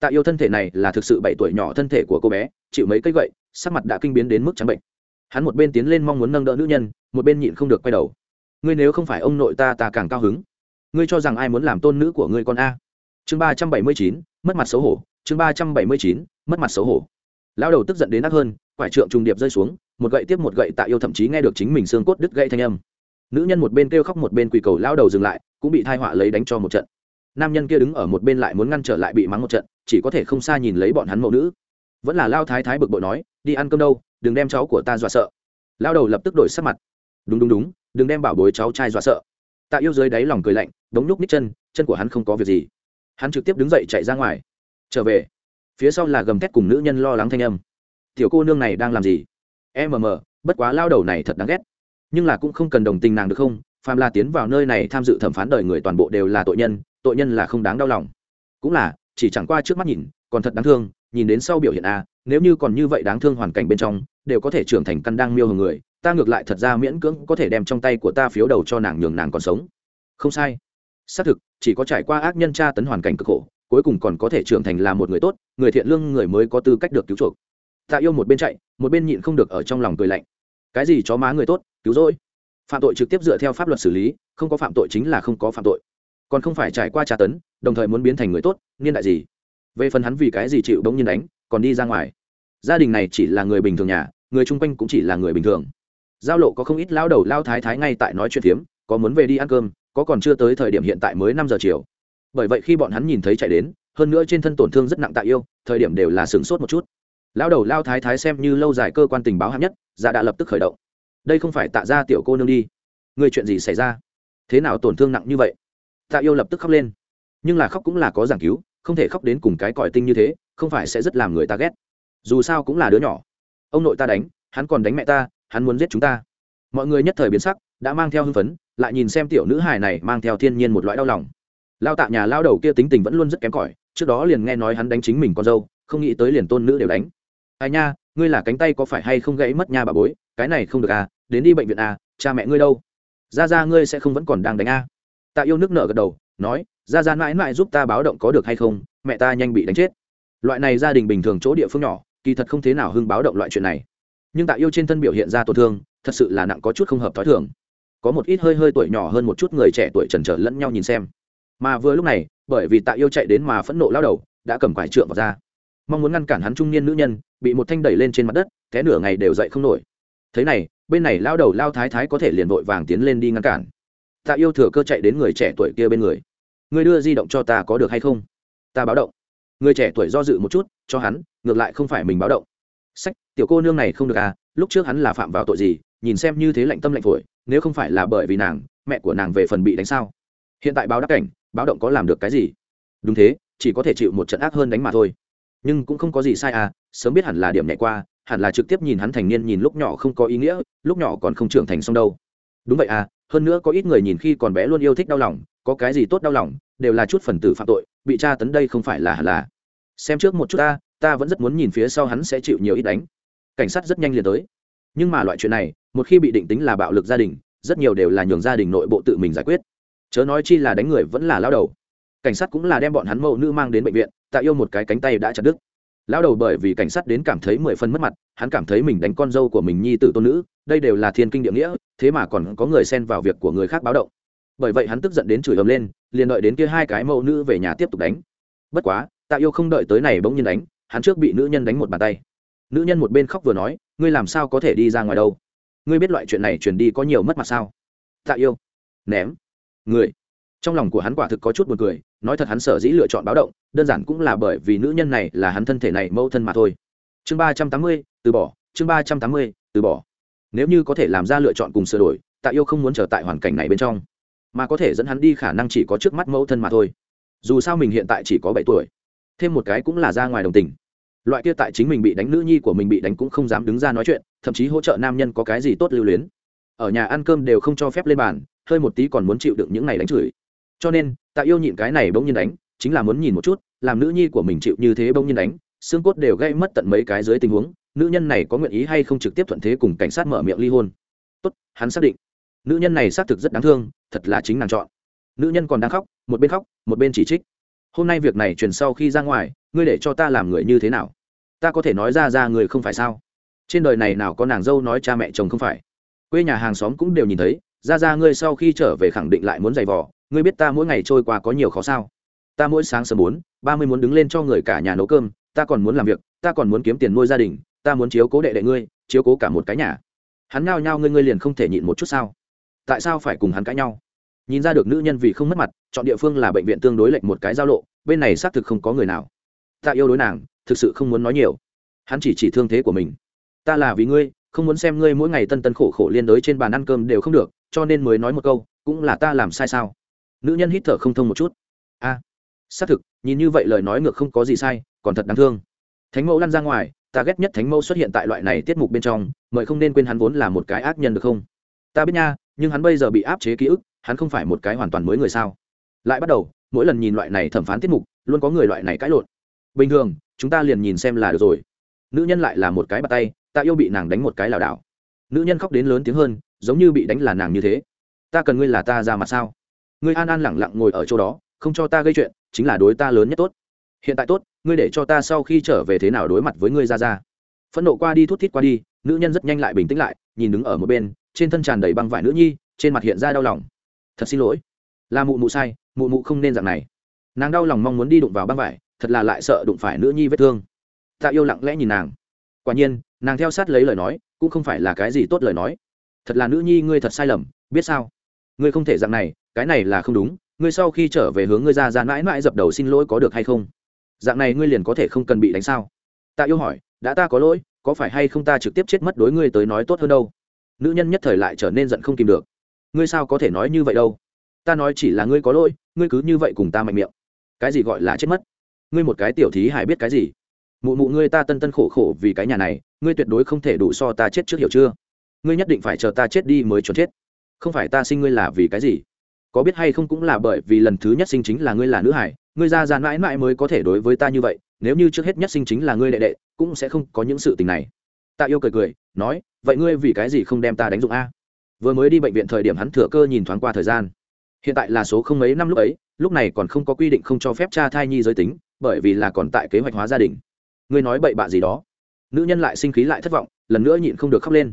Tạ yêu thân thể này là thực sự bảy tuổi nhỏ thân thể của cô bé, chịu mấy cây gậy, sắc mặt đã kinh biến đến mức trắng bệnh. Hắn một bên tiến lên mong muốn nâng đỡ nữ nhân, một bên nhịn không được quay đầu. Ngươi nếu không phải ông nội ta ta càng cao hứng. Ngươi cho rằng ai muốn làm tôn nữ của ngươi con a? Chương ba trăm bảy mươi chín, mất mặt xấu hổ. Chương ba trăm bảy mươi chín, mất mặt xấu hổ. Lão đầu tức giận đến nát hơn, quải trượng trùng điệp rơi xuống, một gậy tiếp một gậy tạ yêu thậm chí nghe được chính mình xương cốt đứt gãy thanh âm. Nữ nhân một bên kêu khóc một bên quỳ cầu, lão đầu dừng lại, cũng bị thai họa lấy đánh cho một trận nam nhân kia đứng ở một bên lại muốn ngăn trở lại bị mắng một trận, chỉ có thể không xa nhìn lấy bọn hắn mẫu nữ. Vẫn là lao thái thái bực bội nói, đi ăn cơm đâu, đừng đem cháu của ta dọa sợ. Lao đầu lập tức đổi sắc mặt. Đúng đúng đúng, đừng đem bảo bối cháu trai dọa sợ. Tạ yêu dưới đáy lòng cười lạnh, đống nhúc ních chân chân của hắn không có việc gì. Hắn trực tiếp đứng dậy chạy ra ngoài. Trở về. Phía sau là gầm thét cùng nữ nhân lo lắng thanh âm. Tiểu cô nương này đang làm gì? Em mờ bất quá lao đầu này thật đáng ghét. Nhưng là cũng không cần đồng tình nàng được không? Phàm là tiến vào nơi này tham dự thẩm phán đời người toàn bộ đều là tội nhân tội nhân là không đáng đau lòng. Cũng là, chỉ chẳng qua trước mắt nhìn, còn thật đáng thương, nhìn đến sau biểu hiện a, nếu như còn như vậy đáng thương hoàn cảnh bên trong, đều có thể trưởng thành căn đang miêu hưởng người, ta ngược lại thật ra miễn cưỡng có thể đem trong tay của ta phiếu đầu cho nàng nhường nàng còn sống. Không sai. Xác thực, chỉ có trải qua ác nhân tra tấn hoàn cảnh cực khổ, cuối cùng còn có thể trưởng thành là một người tốt, người thiện lương, người mới có tư cách được cứu chuộc. Tạ yêu một bên chạy, một bên nhịn không được ở trong lòng cười lạnh. Cái gì chó má người tốt, cứu rỗi? Phạm tội trực tiếp dựa theo pháp luật xử lý, không có phạm tội chính là không có phạm tội còn không phải trải qua tra tấn, đồng thời muốn biến thành người tốt, niên đại gì? Về phần hắn vì cái gì chịu đống nhiên đánh, còn đi ra ngoài. Gia đình này chỉ là người bình thường nhà, người chung quanh cũng chỉ là người bình thường. Giao lộ có không ít lao đầu lao thái thái ngay tại nói chuyện phiếm, có muốn về đi ăn cơm, có còn chưa tới thời điểm hiện tại mới năm giờ chiều. Bởi vậy khi bọn hắn nhìn thấy chạy đến, hơn nữa trên thân tổn thương rất nặng tạ yêu, thời điểm đều là sửng sốt một chút. Lao đầu lao thái thái xem như lâu dài cơ quan tình báo hạng nhất ra đã lập tức khởi động. Đây không phải tạ ra tiểu cô nương đi. Người chuyện gì xảy ra? Thế nào tổn thương nặng như vậy? Tạ yêu lập tức khóc lên. Nhưng là khóc cũng là có giảng cứu, không thể khóc đến cùng cái còi tinh như thế, không phải sẽ rất làm người ta ghét. Dù sao cũng là đứa nhỏ. Ông nội ta đánh, hắn còn đánh mẹ ta, hắn muốn giết chúng ta. Mọi người nhất thời biến sắc, đã mang theo hưng phấn, lại nhìn xem tiểu nữ hài này mang theo thiên nhiên một loại đau lòng. Lao tạ nhà lao đầu kia tính tình vẫn luôn rất kém cỏi, trước đó liền nghe nói hắn đánh chính mình con dâu, không nghĩ tới liền tôn nữ đều đánh. Ai nha, ngươi là cánh tay có phải hay không gãy mất nha bà bối, cái này không được à đến đi bệnh viện à cha mẹ ngươi đâu. Ra ra ngươi sẽ không vẫn còn đang đánh à tạ yêu nước nở gật đầu, nói ra ra mãi mãi giúp ta báo động có được hay không? Mẹ ta nhanh bị đánh chết. Loại này gia đình bình thường chỗ địa phương nhỏ, kỳ thật không thế nào hưng báo động loại chuyện này. Nhưng tạ yêu trên thân biểu hiện ra tổn thương, thật sự là nặng có chút không hợp t h ó i thường. Có một ít hơi hơi tuổi nhỏ hơn một chút người trẻ tuổi trần trở lẫn nhau nhìn xem. Mà vừa lúc này, bởi vì tạ yêu chạy đến mà phẫn nộ lao đầu, đã cầm quải trượng vào ra. Mong muốn ngăn cản hắn trung niên nữ nhân, bị một thanh đẩy lên trên mặt đất, té nửa ngày đều dậy không nổi. Thế này, bên này lao đầu lao thái thái có thể liền vội vàng tiến lên đi ngăn cản tạ yêu thừa cơ chạy đến người trẻ tuổi kia bên người. Người đưa di động cho ta có được hay không? Ta báo động. Người trẻ tuổi do dự một chút, cho hắn, ngược lại không phải mình báo động. Sách, tiểu cô nương này không được à lúc trước hắn là phạm vào tội gì, nhìn xem như thế lạnh tâm lạnh phổi, nếu không phải là bởi vì nàng, mẹ của nàng về phần bị đánh sao? Hiện tại báo đắc cảnh, báo động có làm được cái gì? Đúng thế, chỉ có thể chịu một trận ác hơn đánh mà thôi. Nhưng cũng không có gì sai à sớm biết hẳn là điểm nhẹ qua, hẳn là trực tiếp nhìn hắn thành niên nhìn lúc nhỏ không có ý nghĩa, lúc nhỏ còn không trưởng thành xong đâu. Đúng vậy à hơn nữa có ít người nhìn khi còn bé luôn yêu thích đau lòng, có cái gì tốt đau lòng, đều là chút phần tử phạm tội, bị tra tấn đây không phải là là. Xem trước một chút ta ta vẫn rất muốn nhìn phía sau hắn sẽ chịu nhiều ít đánh. Cảnh sát rất nhanh liền tới. Nhưng mà loại chuyện này, một khi bị định tính là bạo lực gia đình, rất nhiều đều là nhường gia đình nội bộ tự mình giải quyết. Chớ nói chi là đánh người vẫn là lao đầu. Cảnh sát cũng là đem bọn hắn mẫu nữ mang đến bệnh viện, tạ yêu một cái cánh tay đã chặt đứt. Lão đầu bởi vì cảnh sát đến cảm thấy mười phân mất mặt, hắn cảm thấy mình đánh con dâu của mình nhi tử tôn nữ, đây đều là thiên kinh địa nghĩa, thế mà còn có người xen vào việc của người khác báo động. Bởi vậy hắn tức giận đến chửi ầm lên, liền đợi đến kia hai cái mẫu nữ về nhà tiếp tục đánh. Bất quá, tạ yêu không đợi tới này bỗng nhiên đánh, hắn trước bị nữ nhân đánh một bàn tay. Nữ nhân một bên khóc vừa nói, ngươi làm sao có thể đi ra ngoài đâu? Ngươi biết loại chuyện này truyền đi có nhiều mất mặt sao? Tạ yêu, ném. Người. Trong lòng của hắn quả thực có chút buồn cười nói thật hắn sở dĩ lựa chọn báo động, đơn giản cũng là bởi vì nữ nhân này là hắn thân thể này mâu thân mà thôi. Chương ba trăm tám mươi, từ bỏ, chương ba trăm tám mươi, từ bỏ. Nếu như có thể làm ra lựa chọn cùng sửa đổi, tạ yêu không muốn trở tại hoàn cảnh này bên trong, mà có thể dẫn hắn đi khả năng chỉ có trước mắt mẫu thân mà thôi. Dù sao mình hiện tại chỉ có bảy tuổi, thêm một cái cũng là ra ngoài đồng tình. Loại kia tại chính mình bị đánh nữ nhi của mình bị đánh cũng không dám đứng ra nói chuyện, thậm chí hỗ trợ nam nhân có cái gì tốt lưu luyến. Ở nhà ăn cơm đều không cho phép lên bàn, hơi một tí còn muốn chịu đựng những ngày đánh chửi cho nên, tạ yêu nhịn cái này bỗng nhiên đánh, chính là muốn nhìn một chút, làm nữ nhi của mình chịu như thế bỗng nhiên đánh, xương cốt đều gây mất tận mấy cái dưới tình huống, nữ nhân này có nguyện ý hay không trực tiếp thuận thế cùng cảnh sát mở miệng ly hôn. Tốt, hắn xác định. Nữ nhân này xác thực rất đáng thương, thật là chính nàng chọn. Nữ nhân còn đang khóc, một bên khóc, một bên chỉ trích. Hôm nay việc này truyền sau khi ra ngoài, ngươi để cho ta làm người như thế nào? Ta có thể nói ra ra người không phải sao? Trên đời này nào có nàng dâu nói cha mẹ chồng không phải? Quê nhà hàng xóm cũng đều nhìn thấy, ra ra ngươi sau khi trở về khẳng định lại muốn giày vò ngươi biết ta mỗi ngày trôi qua có nhiều khó sao? Ta mỗi sáng sớm bốn, ba mươi muốn đứng lên cho người cả nhà nấu cơm, ta còn muốn làm việc, ta còn muốn kiếm tiền nuôi gia đình, ta muốn chiếu cố đệ đệ ngươi, chiếu cố cả một cái nhà. Hắn ngao nhao ngươi ngươi liền không thể nhịn một chút sao? Tại sao phải cùng hắn cãi nhau? Nhìn ra được nữ nhân vì không mất mặt, chọn địa phương là bệnh viện tương đối lệnh một cái giao lộ, bên này xác thực không có người nào. Ta yêu đối nàng, thực sự không muốn nói nhiều. Hắn chỉ chỉ thương thế của mình. Ta là vì ngươi, không muốn xem ngươi mỗi ngày tân tân khổ khổ liên đối trên bàn ăn cơm đều không được, cho nên mới nói một câu, cũng là ta làm sai sao? Nữ nhân hít thở không thông một chút. A, xác thực, nhìn như vậy lời nói ngược không có gì sai, còn thật đáng thương. Thánh mẫu lăn ra ngoài, ta ghét nhất thánh mẫu xuất hiện tại loại này tiết mục bên trong, mời không nên quên hắn vốn là một cái ác nhân được không? Ta biết nha, nhưng hắn bây giờ bị áp chế ký ức, hắn không phải một cái hoàn toàn mới người sao? Lại bắt đầu, mỗi lần nhìn loại này thẩm phán tiết mục, luôn có người loại này cãi lộn. Bình thường, chúng ta liền nhìn xem là được rồi. Nữ nhân lại là một cái bạt tay, ta yêu bị nàng đánh một cái lảo đảo. Nữ nhân khóc đến lớn tiếng hơn, giống như bị đánh là nàng như thế. Ta cần ngươi là ta ra mặt sao? Ngươi an an lẳng lặng ngồi ở chỗ đó, không cho ta gây chuyện, chính là đối ta lớn nhất tốt. Hiện tại tốt, ngươi để cho ta sau khi trở về thế nào đối mặt với ngươi ra ra. Phẫn nộ qua đi, thút thít qua đi, nữ nhân rất nhanh lại bình tĩnh lại, nhìn đứng ở một bên, trên thân tràn đầy băng vải nữ nhi, trên mặt hiện ra đau lòng. Thật xin lỗi. Là mụ mụ sai, mụ mụ không nên dạng này. Nàng đau lòng mong muốn đi đụng vào băng vải, thật là lại sợ đụng phải nữ nhi vết thương. Tạ yêu lặng lẽ nhìn nàng. Quả nhiên, nàng theo sát lấy lời nói, cũng không phải là cái gì tốt lời nói. Thật là nữ nhi ngươi thật sai lầm, biết sao? Ngươi không thể dạng này cái này là không đúng, ngươi sau khi trở về hướng ngươi ra ra mãi mãi dập đầu xin lỗi có được hay không? Dạng này ngươi liền có thể không cần bị đánh sao? Tạ yêu hỏi, đã ta có lỗi, có phải hay không ta trực tiếp chết mất đối ngươi tới nói tốt hơn đâu? Nữ nhân nhất thời lại trở nên giận không kìm được. Ngươi sao có thể nói như vậy đâu? Ta nói chỉ là ngươi có lỗi, ngươi cứ như vậy cùng ta mạnh miệng. Cái gì gọi là chết mất? Ngươi một cái tiểu thí hải biết cái gì? Mụ mụ ngươi ta tân tân khổ khổ vì cái nhà này, ngươi tuyệt đối không thể đủ so ta chết trước hiểu chưa? Ngươi nhất định phải chờ ta chết đi mới cho chết. Không phải ta sinh ngươi là vì cái gì? Có biết hay không cũng là bởi vì lần thứ nhất sinh chính là ngươi là nữ hải, ngươi ra ra mãi mãi mới có thể đối với ta như vậy, nếu như trước hết nhất sinh chính là ngươi đệ đệ, cũng sẽ không có những sự tình này. Tạ yêu cười cười, nói, vậy ngươi vì cái gì không đem ta đánh dụng a? Vừa mới đi bệnh viện thời điểm hắn thừa cơ nhìn thoáng qua thời gian. Hiện tại là số không mấy năm lúc ấy, lúc này còn không có quy định không cho phép cha thai nhi giới tính, bởi vì là còn tại kế hoạch hóa gia đình. Ngươi nói bậy bạ gì đó? Nữ nhân lại sinh khí lại thất vọng, lần nữa nhịn không được khóc lên.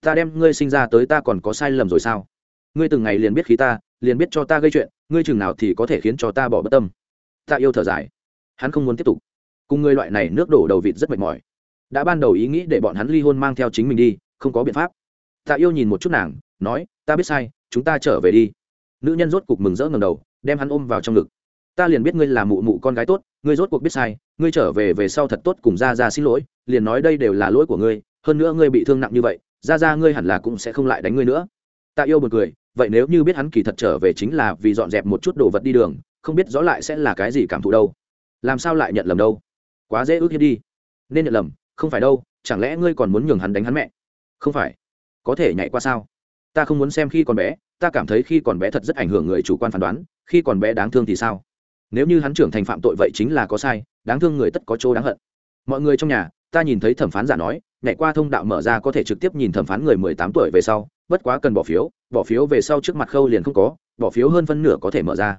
Ta đem ngươi sinh ra tới ta còn có sai lầm rồi sao? Ngươi từng ngày liền biết khí ta liền biết cho ta gây chuyện, ngươi chừng nào thì có thể khiến cho ta bỏ bất tâm. Ta yêu thở dài. Hắn không muốn tiếp tục. Cùng ngươi loại này nước đổ đầu vịt rất mệt mỏi. Đã ban đầu ý nghĩ để bọn hắn ly hôn mang theo chính mình đi, không có biện pháp. Ta yêu nhìn một chút nàng, nói, ta biết sai, chúng ta trở về đi. Nữ nhân rốt cục mừng rỡ ngầm đầu, đem hắn ôm vào trong ngực. Ta liền biết ngươi là mụ mụ con gái tốt, ngươi rốt cuộc biết sai, ngươi trở về về sau thật tốt cùng ra ra xin lỗi, liền nói đây đều là lỗi của ngươi, hơn nữa ngươi bị thương nặng như vậy ra ra ngươi hẳn là cũng sẽ không lại đánh ngươi nữa. Ta yêu một cười vậy nếu như biết hắn kỳ thật trở về chính là vì dọn dẹp một chút đồ vật đi đường, không biết rõ lại sẽ là cái gì cảm thụ đâu. Làm sao lại nhận lầm đâu? Quá dễ ước hiếp đi. Nên nhận lầm, không phải đâu, chẳng lẽ ngươi còn muốn nhường hắn đánh hắn mẹ? Không phải. Có thể nhảy qua sao? Ta không muốn xem khi còn bé, ta cảm thấy khi còn bé thật rất ảnh hưởng người chủ quan phán đoán, khi còn bé đáng thương thì sao? Nếu như hắn trưởng thành phạm tội vậy chính là có sai, đáng thương người tất có chỗ đáng hận. Mọi người trong nhà, ta nhìn thấy thẩm phán giả nói, nhảy qua thông đạo mở ra có thể trực tiếp nhìn thẩm phán người mười tám tuổi về sau bất quá cần bỏ phiếu bỏ phiếu về sau trước mặt khâu liền không có, bỏ phiếu hơn phân nửa có thể mở ra.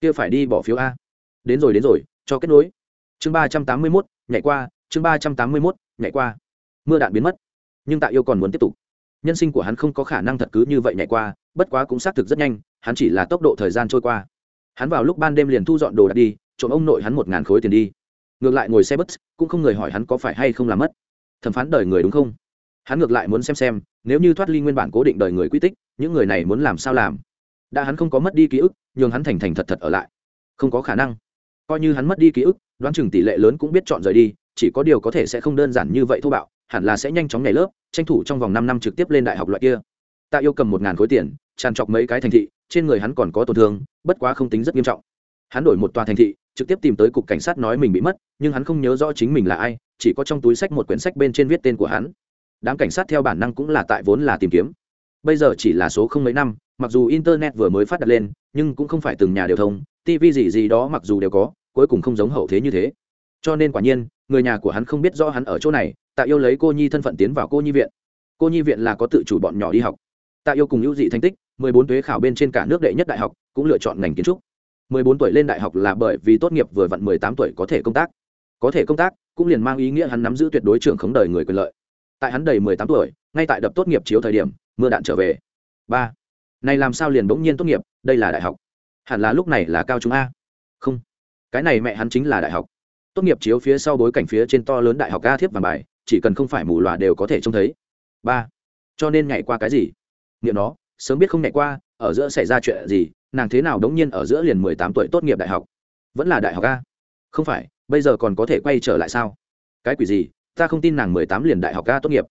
Kia phải đi bỏ phiếu a. Đến rồi đến rồi, cho kết nối. Chương ba trăm tám mươi mốt, nhảy qua, chương ba trăm tám mươi mốt, nhảy qua. Mưa đạn biến mất, nhưng tạ yêu còn muốn tiếp tục. Nhân sinh của hắn không có khả năng thật cứ như vậy nhảy qua, bất quá cũng xác thực rất nhanh, hắn chỉ là tốc độ thời gian trôi qua. Hắn vào lúc ban đêm liền thu dọn đồ đạc đi, trộm ông nội hắn một ngàn khối tiền đi. Ngược lại ngồi xe bus, cũng không người hỏi hắn có phải hay không làm mất. Thẩm phán đời người đúng không? Hắn ngược lại muốn xem xem, nếu như thoát ly nguyên bản cố định đời người quy tích, những người này muốn làm sao làm? Đã hắn không có mất đi ký ức, nhường hắn thành thành thật thật ở lại. Không có khả năng. Coi như hắn mất đi ký ức, đoán chừng tỷ lệ lớn cũng biết chọn rời đi, chỉ có điều có thể sẽ không đơn giản như vậy thô bạo, hẳn là sẽ nhanh chóng nhảy lớp, tranh thủ trong vòng năm năm trực tiếp lên đại học loại kia. Tạ yêu cầm một ngàn khối tiền, tràn trọc mấy cái thành thị, trên người hắn còn có tổn thương, bất quá không tính rất nghiêm trọng. Hắn đổi một tòa thành thị, trực tiếp tìm tới cục cảnh sát nói mình bị mất, nhưng hắn không nhớ rõ chính mình là ai, chỉ có trong túi sách một quyển sách bên trên viết tên của hắn đám cảnh sát theo bản năng cũng là tại vốn là tìm kiếm. Bây giờ chỉ là số không mấy năm, mặc dù internet vừa mới phát đặt lên, nhưng cũng không phải từng nhà đều thông tv gì gì đó mặc dù đều có, cuối cùng không giống hậu thế như thế. Cho nên quả nhiên, người nhà của hắn không biết rõ hắn ở chỗ này, tạ yêu lấy cô nhi thân phận tiến vào cô nhi viện. Cô nhi viện là có tự chủ bọn nhỏ đi học. Tạ yêu cùng hữu dị thành tích, mười bốn tuế khảo bên trên cả nước đệ nhất đại học, cũng lựa chọn ngành kiến trúc. mười bốn tuổi lên đại học là bởi vì tốt nghiệp vừa vặn mười tám tuổi có thể công tác. Có thể công tác, cũng liền mang ý nghĩa hắn nắm giữ tuyệt đối trưởng khống đời người quyền lợi tại hắn đầy mười tám tuổi, ngay tại đập tốt nghiệp chiếu thời điểm, mưa đạn trở về. Ba. Này làm sao liền bỗng nhiên tốt nghiệp, đây là đại học. Hẳn là lúc này là cao trung a. Không. Cái này mẹ hắn chính là đại học. Tốt nghiệp chiếu phía sau bối cảnh phía trên to lớn đại học a thiếp vàng bài, chỉ cần không phải mù loà đều có thể trông thấy. Ba. Cho nên nhảy qua cái gì? Nghiệm nó, sớm biết không nhảy qua, ở giữa xảy ra chuyện gì, nàng thế nào đống nhiên ở giữa liền mười tám tuổi tốt nghiệp đại học. Vẫn là đại học a. Không phải, bây giờ còn có thể quay trở lại sao? Cái quỷ gì? Ta không tin nàng mười tám liền đại học ca tốt nghiệp.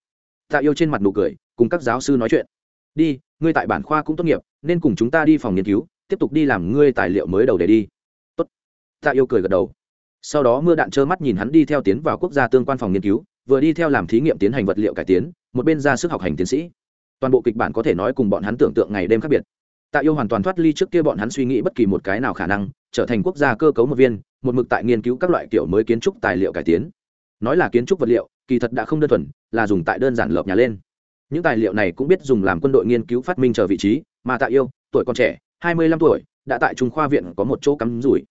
Tạ yêu trên mặt nụ cười, cùng các giáo sư nói chuyện. Đi, ngươi tại bản khoa cũng tốt nghiệp, nên cùng chúng ta đi phòng nghiên cứu, tiếp tục đi làm ngươi tài liệu mới đầu để đi. Tốt. Tạ yêu cười gật đầu. Sau đó mưa đạn trơ mắt nhìn hắn đi theo tiến vào quốc gia tương quan phòng nghiên cứu, vừa đi theo làm thí nghiệm tiến hành vật liệu cải tiến, một bên ra sức học hành tiến sĩ. Toàn bộ kịch bản có thể nói cùng bọn hắn tưởng tượng ngày đêm khác biệt. Tạ yêu hoàn toàn thoát ly trước kia bọn hắn suy nghĩ bất kỳ một cái nào khả năng, trở thành quốc gia cơ cấu một viên, một mực tại nghiên cứu các loại kiểu mới kiến trúc tài liệu cải tiến nói là kiến trúc vật liệu, kỳ thật đã không đơn thuần, là dùng tại đơn giản lợp nhà lên. Những tài liệu này cũng biết dùng làm quân đội nghiên cứu phát minh chờ vị trí, mà tạ yêu, tuổi còn trẻ, hai mươi lăm tuổi, đã tại trung khoa viện có một chỗ cắm rủi.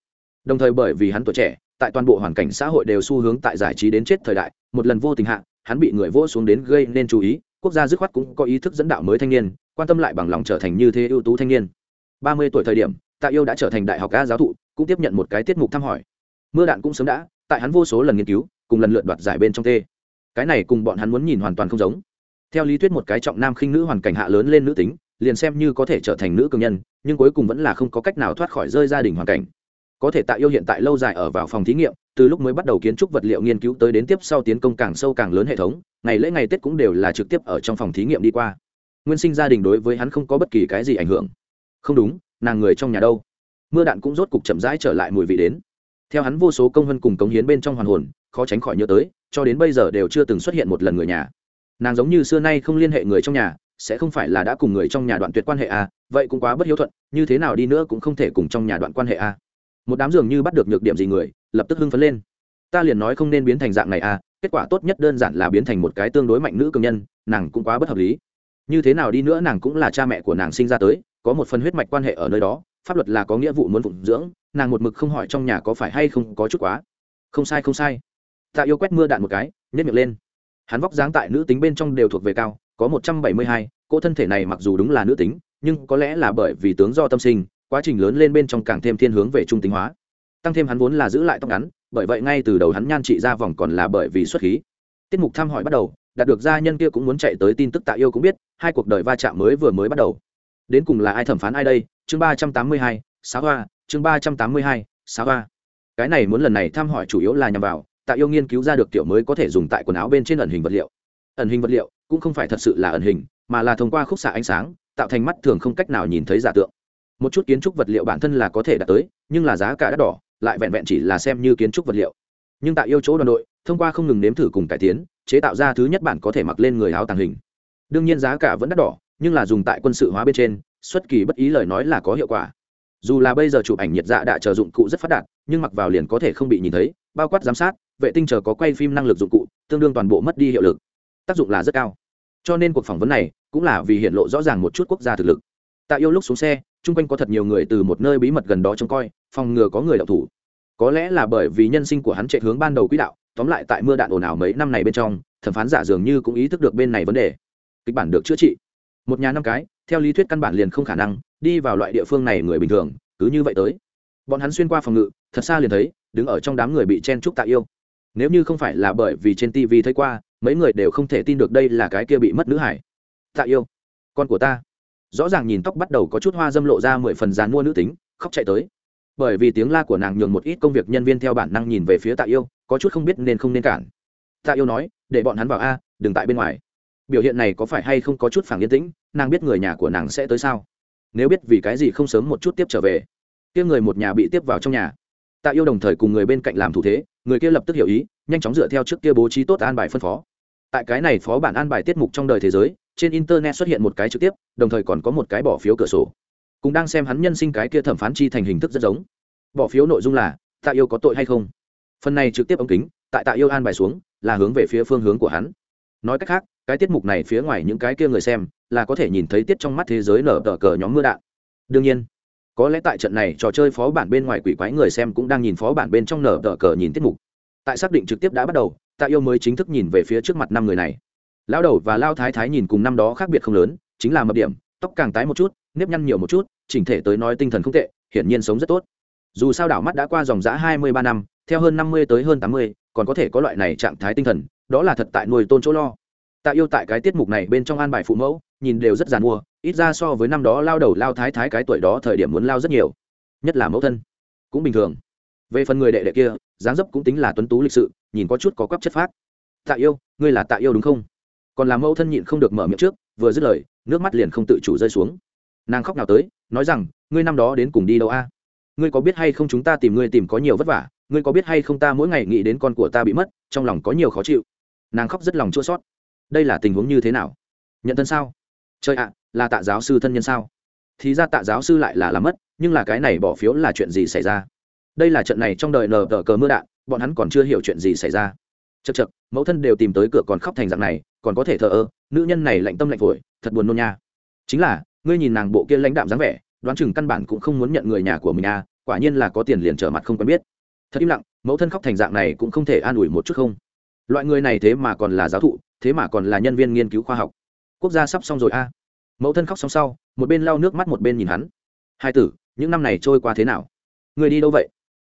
Đồng thời bởi vì hắn tuổi trẻ, tại toàn bộ hoàn cảnh xã hội đều xu hướng tại giải trí đến chết thời đại, một lần vô tình hạ, hắn bị người vỗ xuống đến gây nên chú ý, quốc gia dứt khoát cũng có ý thức dẫn đạo mới thanh niên, quan tâm lại bằng lòng trở thành như thế ưu tú thanh niên. ba mươi tuổi thời điểm, tạ yêu đã trở thành đại học ca giáo thụ, cũng tiếp nhận một cái tiết mục thăm hỏi. Mưa đạn cũng sớm đã, tại hắn vô số lần nghiên cứu cùng lần lượt đoạt giải bên trong tê cái này cùng bọn hắn muốn nhìn hoàn toàn không giống. Theo lý thuyết một cái trọng nam khinh nữ hoàn cảnh hạ lớn lên nữ tính, liền xem như có thể trở thành nữ cường nhân, nhưng cuối cùng vẫn là không có cách nào thoát khỏi rơi gia đình hoàn cảnh. Có thể tạ yêu hiện tại lâu dài ở vào phòng thí nghiệm, từ lúc mới bắt đầu kiến trúc vật liệu nghiên cứu tới đến tiếp sau tiến công càng sâu càng lớn hệ thống, ngày lễ ngày tết cũng đều là trực tiếp ở trong phòng thí nghiệm đi qua. Nguyên sinh gia đình đối với hắn không có bất kỳ cái gì ảnh hưởng. Không đúng, nàng người trong nhà đâu? Mưa đạn cũng rốt cục chậm rãi trở lại mùi vị đến. Theo hắn vô số công hơn cùng cống hiến bên trong hoàn hồn khó tránh khỏi nhớ tới cho đến bây giờ đều chưa từng xuất hiện một lần người nhà. Nàng giống như xưa nay không liên hệ người trong nhà sẽ không phải là đã cùng người trong nhà đoạn tuyệt quan hệ à, vậy cũng quá bất hiếu thuận như thế nào đi nữa cũng không thể cùng trong nhà đoạn quan hệ à. một đám dường như bắt được nhược điểm gì người lập tức hưng phấn lên. Ta liền nói không nên biến thành dạng này à kết quả tốt nhất đơn giản là biến thành một cái tương đối mạnh nữ cường nhân nàng cũng quá bất hợp lý. Như thế nào đi nữa nàng cũng là cha mẹ của nàng sinh ra tới có một phần huyết mạch quan hệ ở nơi đó pháp luật là có nghĩa vụ muốn phụng dưỡng nàng một mực không hỏi trong nhà có phải hay không có chút quá. Không sai không sai tạ yêu quét mưa đạn một cái nhét miệng lên. Hắn vóc dáng tại nữ tính bên trong đều thuộc về cao, có một trăm bảy mươi hai cô thân thể này mặc dù đúng là nữ tính, nhưng có lẽ là bởi vì tướng do tâm sinh, quá trình lớn lên bên trong càng thêm thiên hướng về trung tính hóa. Tăng thêm hắn vốn là giữ lại tóc ngắn, bởi vậy ngay từ đầu hắn nhan trị ra vòng còn là bởi vì xuất khí. Tiết mục thăm hỏi bắt đầu, đạt được gia nhân kia cũng muốn chạy tới tin tức tạ yêu cũng biết, hai cuộc đời va chạm mới vừa mới bắt đầu. Đến cùng là ai thẩm phán ai đây? Chương ba trăm tám mươi hai sáu hoa, chương ba trăm tám mươi hai sáu hoa. Cái này muốn lần này thăm hỏi chủ yếu là nhằm vào tạ yêu nghiên cứu ra được kiểu mới có thể dùng tại quần áo bên trên ẩn hình vật liệu. Ẩn hình vật liệu cũng không phải thật sự là ẩn hình, mà là thông qua khúc xạ ánh sáng, tạo thành mắt thường không cách nào nhìn thấy giả tượng. Một chút kiến trúc vật liệu bản thân là có thể đạt tới, nhưng là giá cả đắt đỏ, lại vẹn vẹn chỉ là xem như kiến trúc vật liệu. Nhưng tạ yêu chỗ đoàn đội, thông qua không ngừng nếm thử cùng cải tiến, chế tạo ra thứ nhất bản có thể mặc lên người áo tàng hình. Đương nhiên giá cả vẫn đắt đỏ, nhưng là dùng tại quân sự hóa bên trên, xuất kỳ bất ý lời nói là có hiệu quả. Dù là bây giờ chụp ảnh nhiệt dạ đã chờ dụng cụ rất phát đạt, nhưng mặc vào liền có thể không bị nhìn thấy bao quát giám sát, vệ tinh chờ có quay phim năng lực dụng cụ, tương đương toàn bộ mất đi hiệu lực. Tác dụng là rất cao. Cho nên cuộc phỏng vấn này cũng là vì hiện lộ rõ ràng một chút quốc gia thực lực. Tạ yêu lúc xuống xe, chung quanh có thật nhiều người từ một nơi bí mật gần đó trông coi, phòng ngừa có người đậu thủ. Có lẽ là bởi vì nhân sinh của hắn chạy hướng ban đầu quỹ đạo, tóm lại tại mưa đạn ồn ào mấy năm này bên trong, thẩm phán giả dường như cũng ý thức được bên này vấn đề. Kịch bản được chữa trị. Một nhà năm cái, theo lý thuyết căn bản liền không khả năng đi vào loại địa phương này người bình thường, cứ như vậy tới. Bọn hắn xuyên qua phòng ngự, thật xa liền thấy đứng ở trong đám người bị chen trúc tạ yêu. Nếu như không phải là bởi vì trên tv thấy qua, mấy người đều không thể tin được đây là cái kia bị mất nữ hải. Tạ yêu, con của ta. Rõ ràng nhìn tóc bắt đầu có chút hoa dâm lộ ra mười phần dán mua nữ tính, khóc chạy tới. Bởi vì tiếng la của nàng nhường một ít công việc nhân viên theo bản năng nhìn về phía tạ yêu, có chút không biết nên không nên cản. Tạ yêu nói, để bọn hắn vào a, đừng tại bên ngoài. Biểu hiện này có phải hay không có chút phản yên tĩnh, nàng biết người nhà của nàng sẽ tới sao. Nếu biết vì cái gì không sớm một chút tiếp trở về. Kia người một nhà bị tiếp vào trong nhà tạ yêu đồng thời cùng người bên cạnh làm thủ thế, người kia lập tức hiểu ý, nhanh chóng dựa theo trước kia bố trí tốt an bài phân phó. Tại cái này phó bản an bài tiết mục trong đời thế giới, trên internet xuất hiện một cái trực tiếp, đồng thời còn có một cái bỏ phiếu cửa sổ. Cũng đang xem hắn nhân sinh cái kia thẩm phán chi thành hình thức rất giống. Bỏ phiếu nội dung là, tạ yêu có tội hay không? Phần này trực tiếp ống kính, tại tạ yêu an bài xuống, là hướng về phía phương hướng của hắn. Nói cách khác, cái tiết mục này phía ngoài những cái kia người xem, là có thể nhìn thấy tiết trong mắt thế giới nở tờ cờ nhóm mưa đạn. Đương nhiên có lẽ tại trận này trò chơi phó bản bên ngoài quỷ quái người xem cũng đang nhìn phó bản bên trong nở tờ cờ nhìn tiết mục. Tại xác định trực tiếp đã bắt đầu, tạ yêu mới chính thức nhìn về phía trước mặt năm người này. Lao đầu và lao thái thái nhìn cùng năm đó khác biệt không lớn, chính là mập điểm, tóc càng tái một chút, nếp nhăn nhiều một chút, chỉnh thể tới nói tinh thần không tệ, hiển nhiên sống rất tốt. Dù sao đảo mắt đã qua dòng giã hai mươi ba năm, theo hơn năm mươi tới hơn tám mươi, còn có thể có loại này trạng thái tinh thần, đó là thật tại nuôi tôn chỗ lo. Tạ yêu tại cái tiết mục này bên trong an bài phụ mẫu, nhìn đều rất giàn mua ít ra so với năm đó lao đầu lao thái thái cái tuổi đó thời điểm muốn lao rất nhiều. Nhất là mẫu thân. Cũng bình thường. Về phần người đệ đệ kia, dáng dấp cũng tính là tuấn tú lịch sự, nhìn có chút có quắp chất phát tạ yêu, ngươi là tạ yêu đúng không? Còn làm mẫu thân nhịn không được mở miệng trước, vừa dứt lời, nước mắt liền không tự chủ rơi xuống. Nàng khóc nào tới, nói rằng, ngươi năm đó đến cùng đi đâu a? Ngươi có biết hay không chúng ta tìm ngươi tìm có nhiều vất vả, ngươi có biết hay không ta mỗi ngày nghĩ đến con của ta bị mất, trong lòng có nhiều khó chịu. Nàng khóc rất lòng chua sót đây là tình huống như thế nào? Nhận thân sao? Trời ạ là tạ giáo sư thân nhân sao? Thì ra tạ giáo sư lại là làm mất, nhưng là cái này bỏ phiếu là chuyện gì xảy ra? Đây là trận này trong đời nờ tờ cờ mưa đạn, bọn hắn còn chưa hiểu chuyện gì xảy ra. Chật chật mẫu thân đều tìm tới cửa còn khóc thành dạng này, còn có thể thờ ơ, nữ nhân này lạnh tâm lạnh phổi, thật buồn nôn nha. Chính là, ngươi nhìn nàng bộ kia lãnh đạm dáng vẻ, đoán chừng căn bản cũng không muốn nhận người nhà của mình à quả nhiên là có tiền liền trở mặt không quen biết. Thật im lặng, mẫu thân khóc thành dạng này cũng không thể an ủi một chút không. Loại người này thế mà còn là giáo thụ, thế mà còn là nhân viên nghiên cứu khoa học. Quốc gia sắp xong rồi a mẫu thân khóc xong sau, một bên lau nước mắt một bên nhìn hắn. Hai tử, những năm này trôi qua thế nào? Người đi đâu vậy?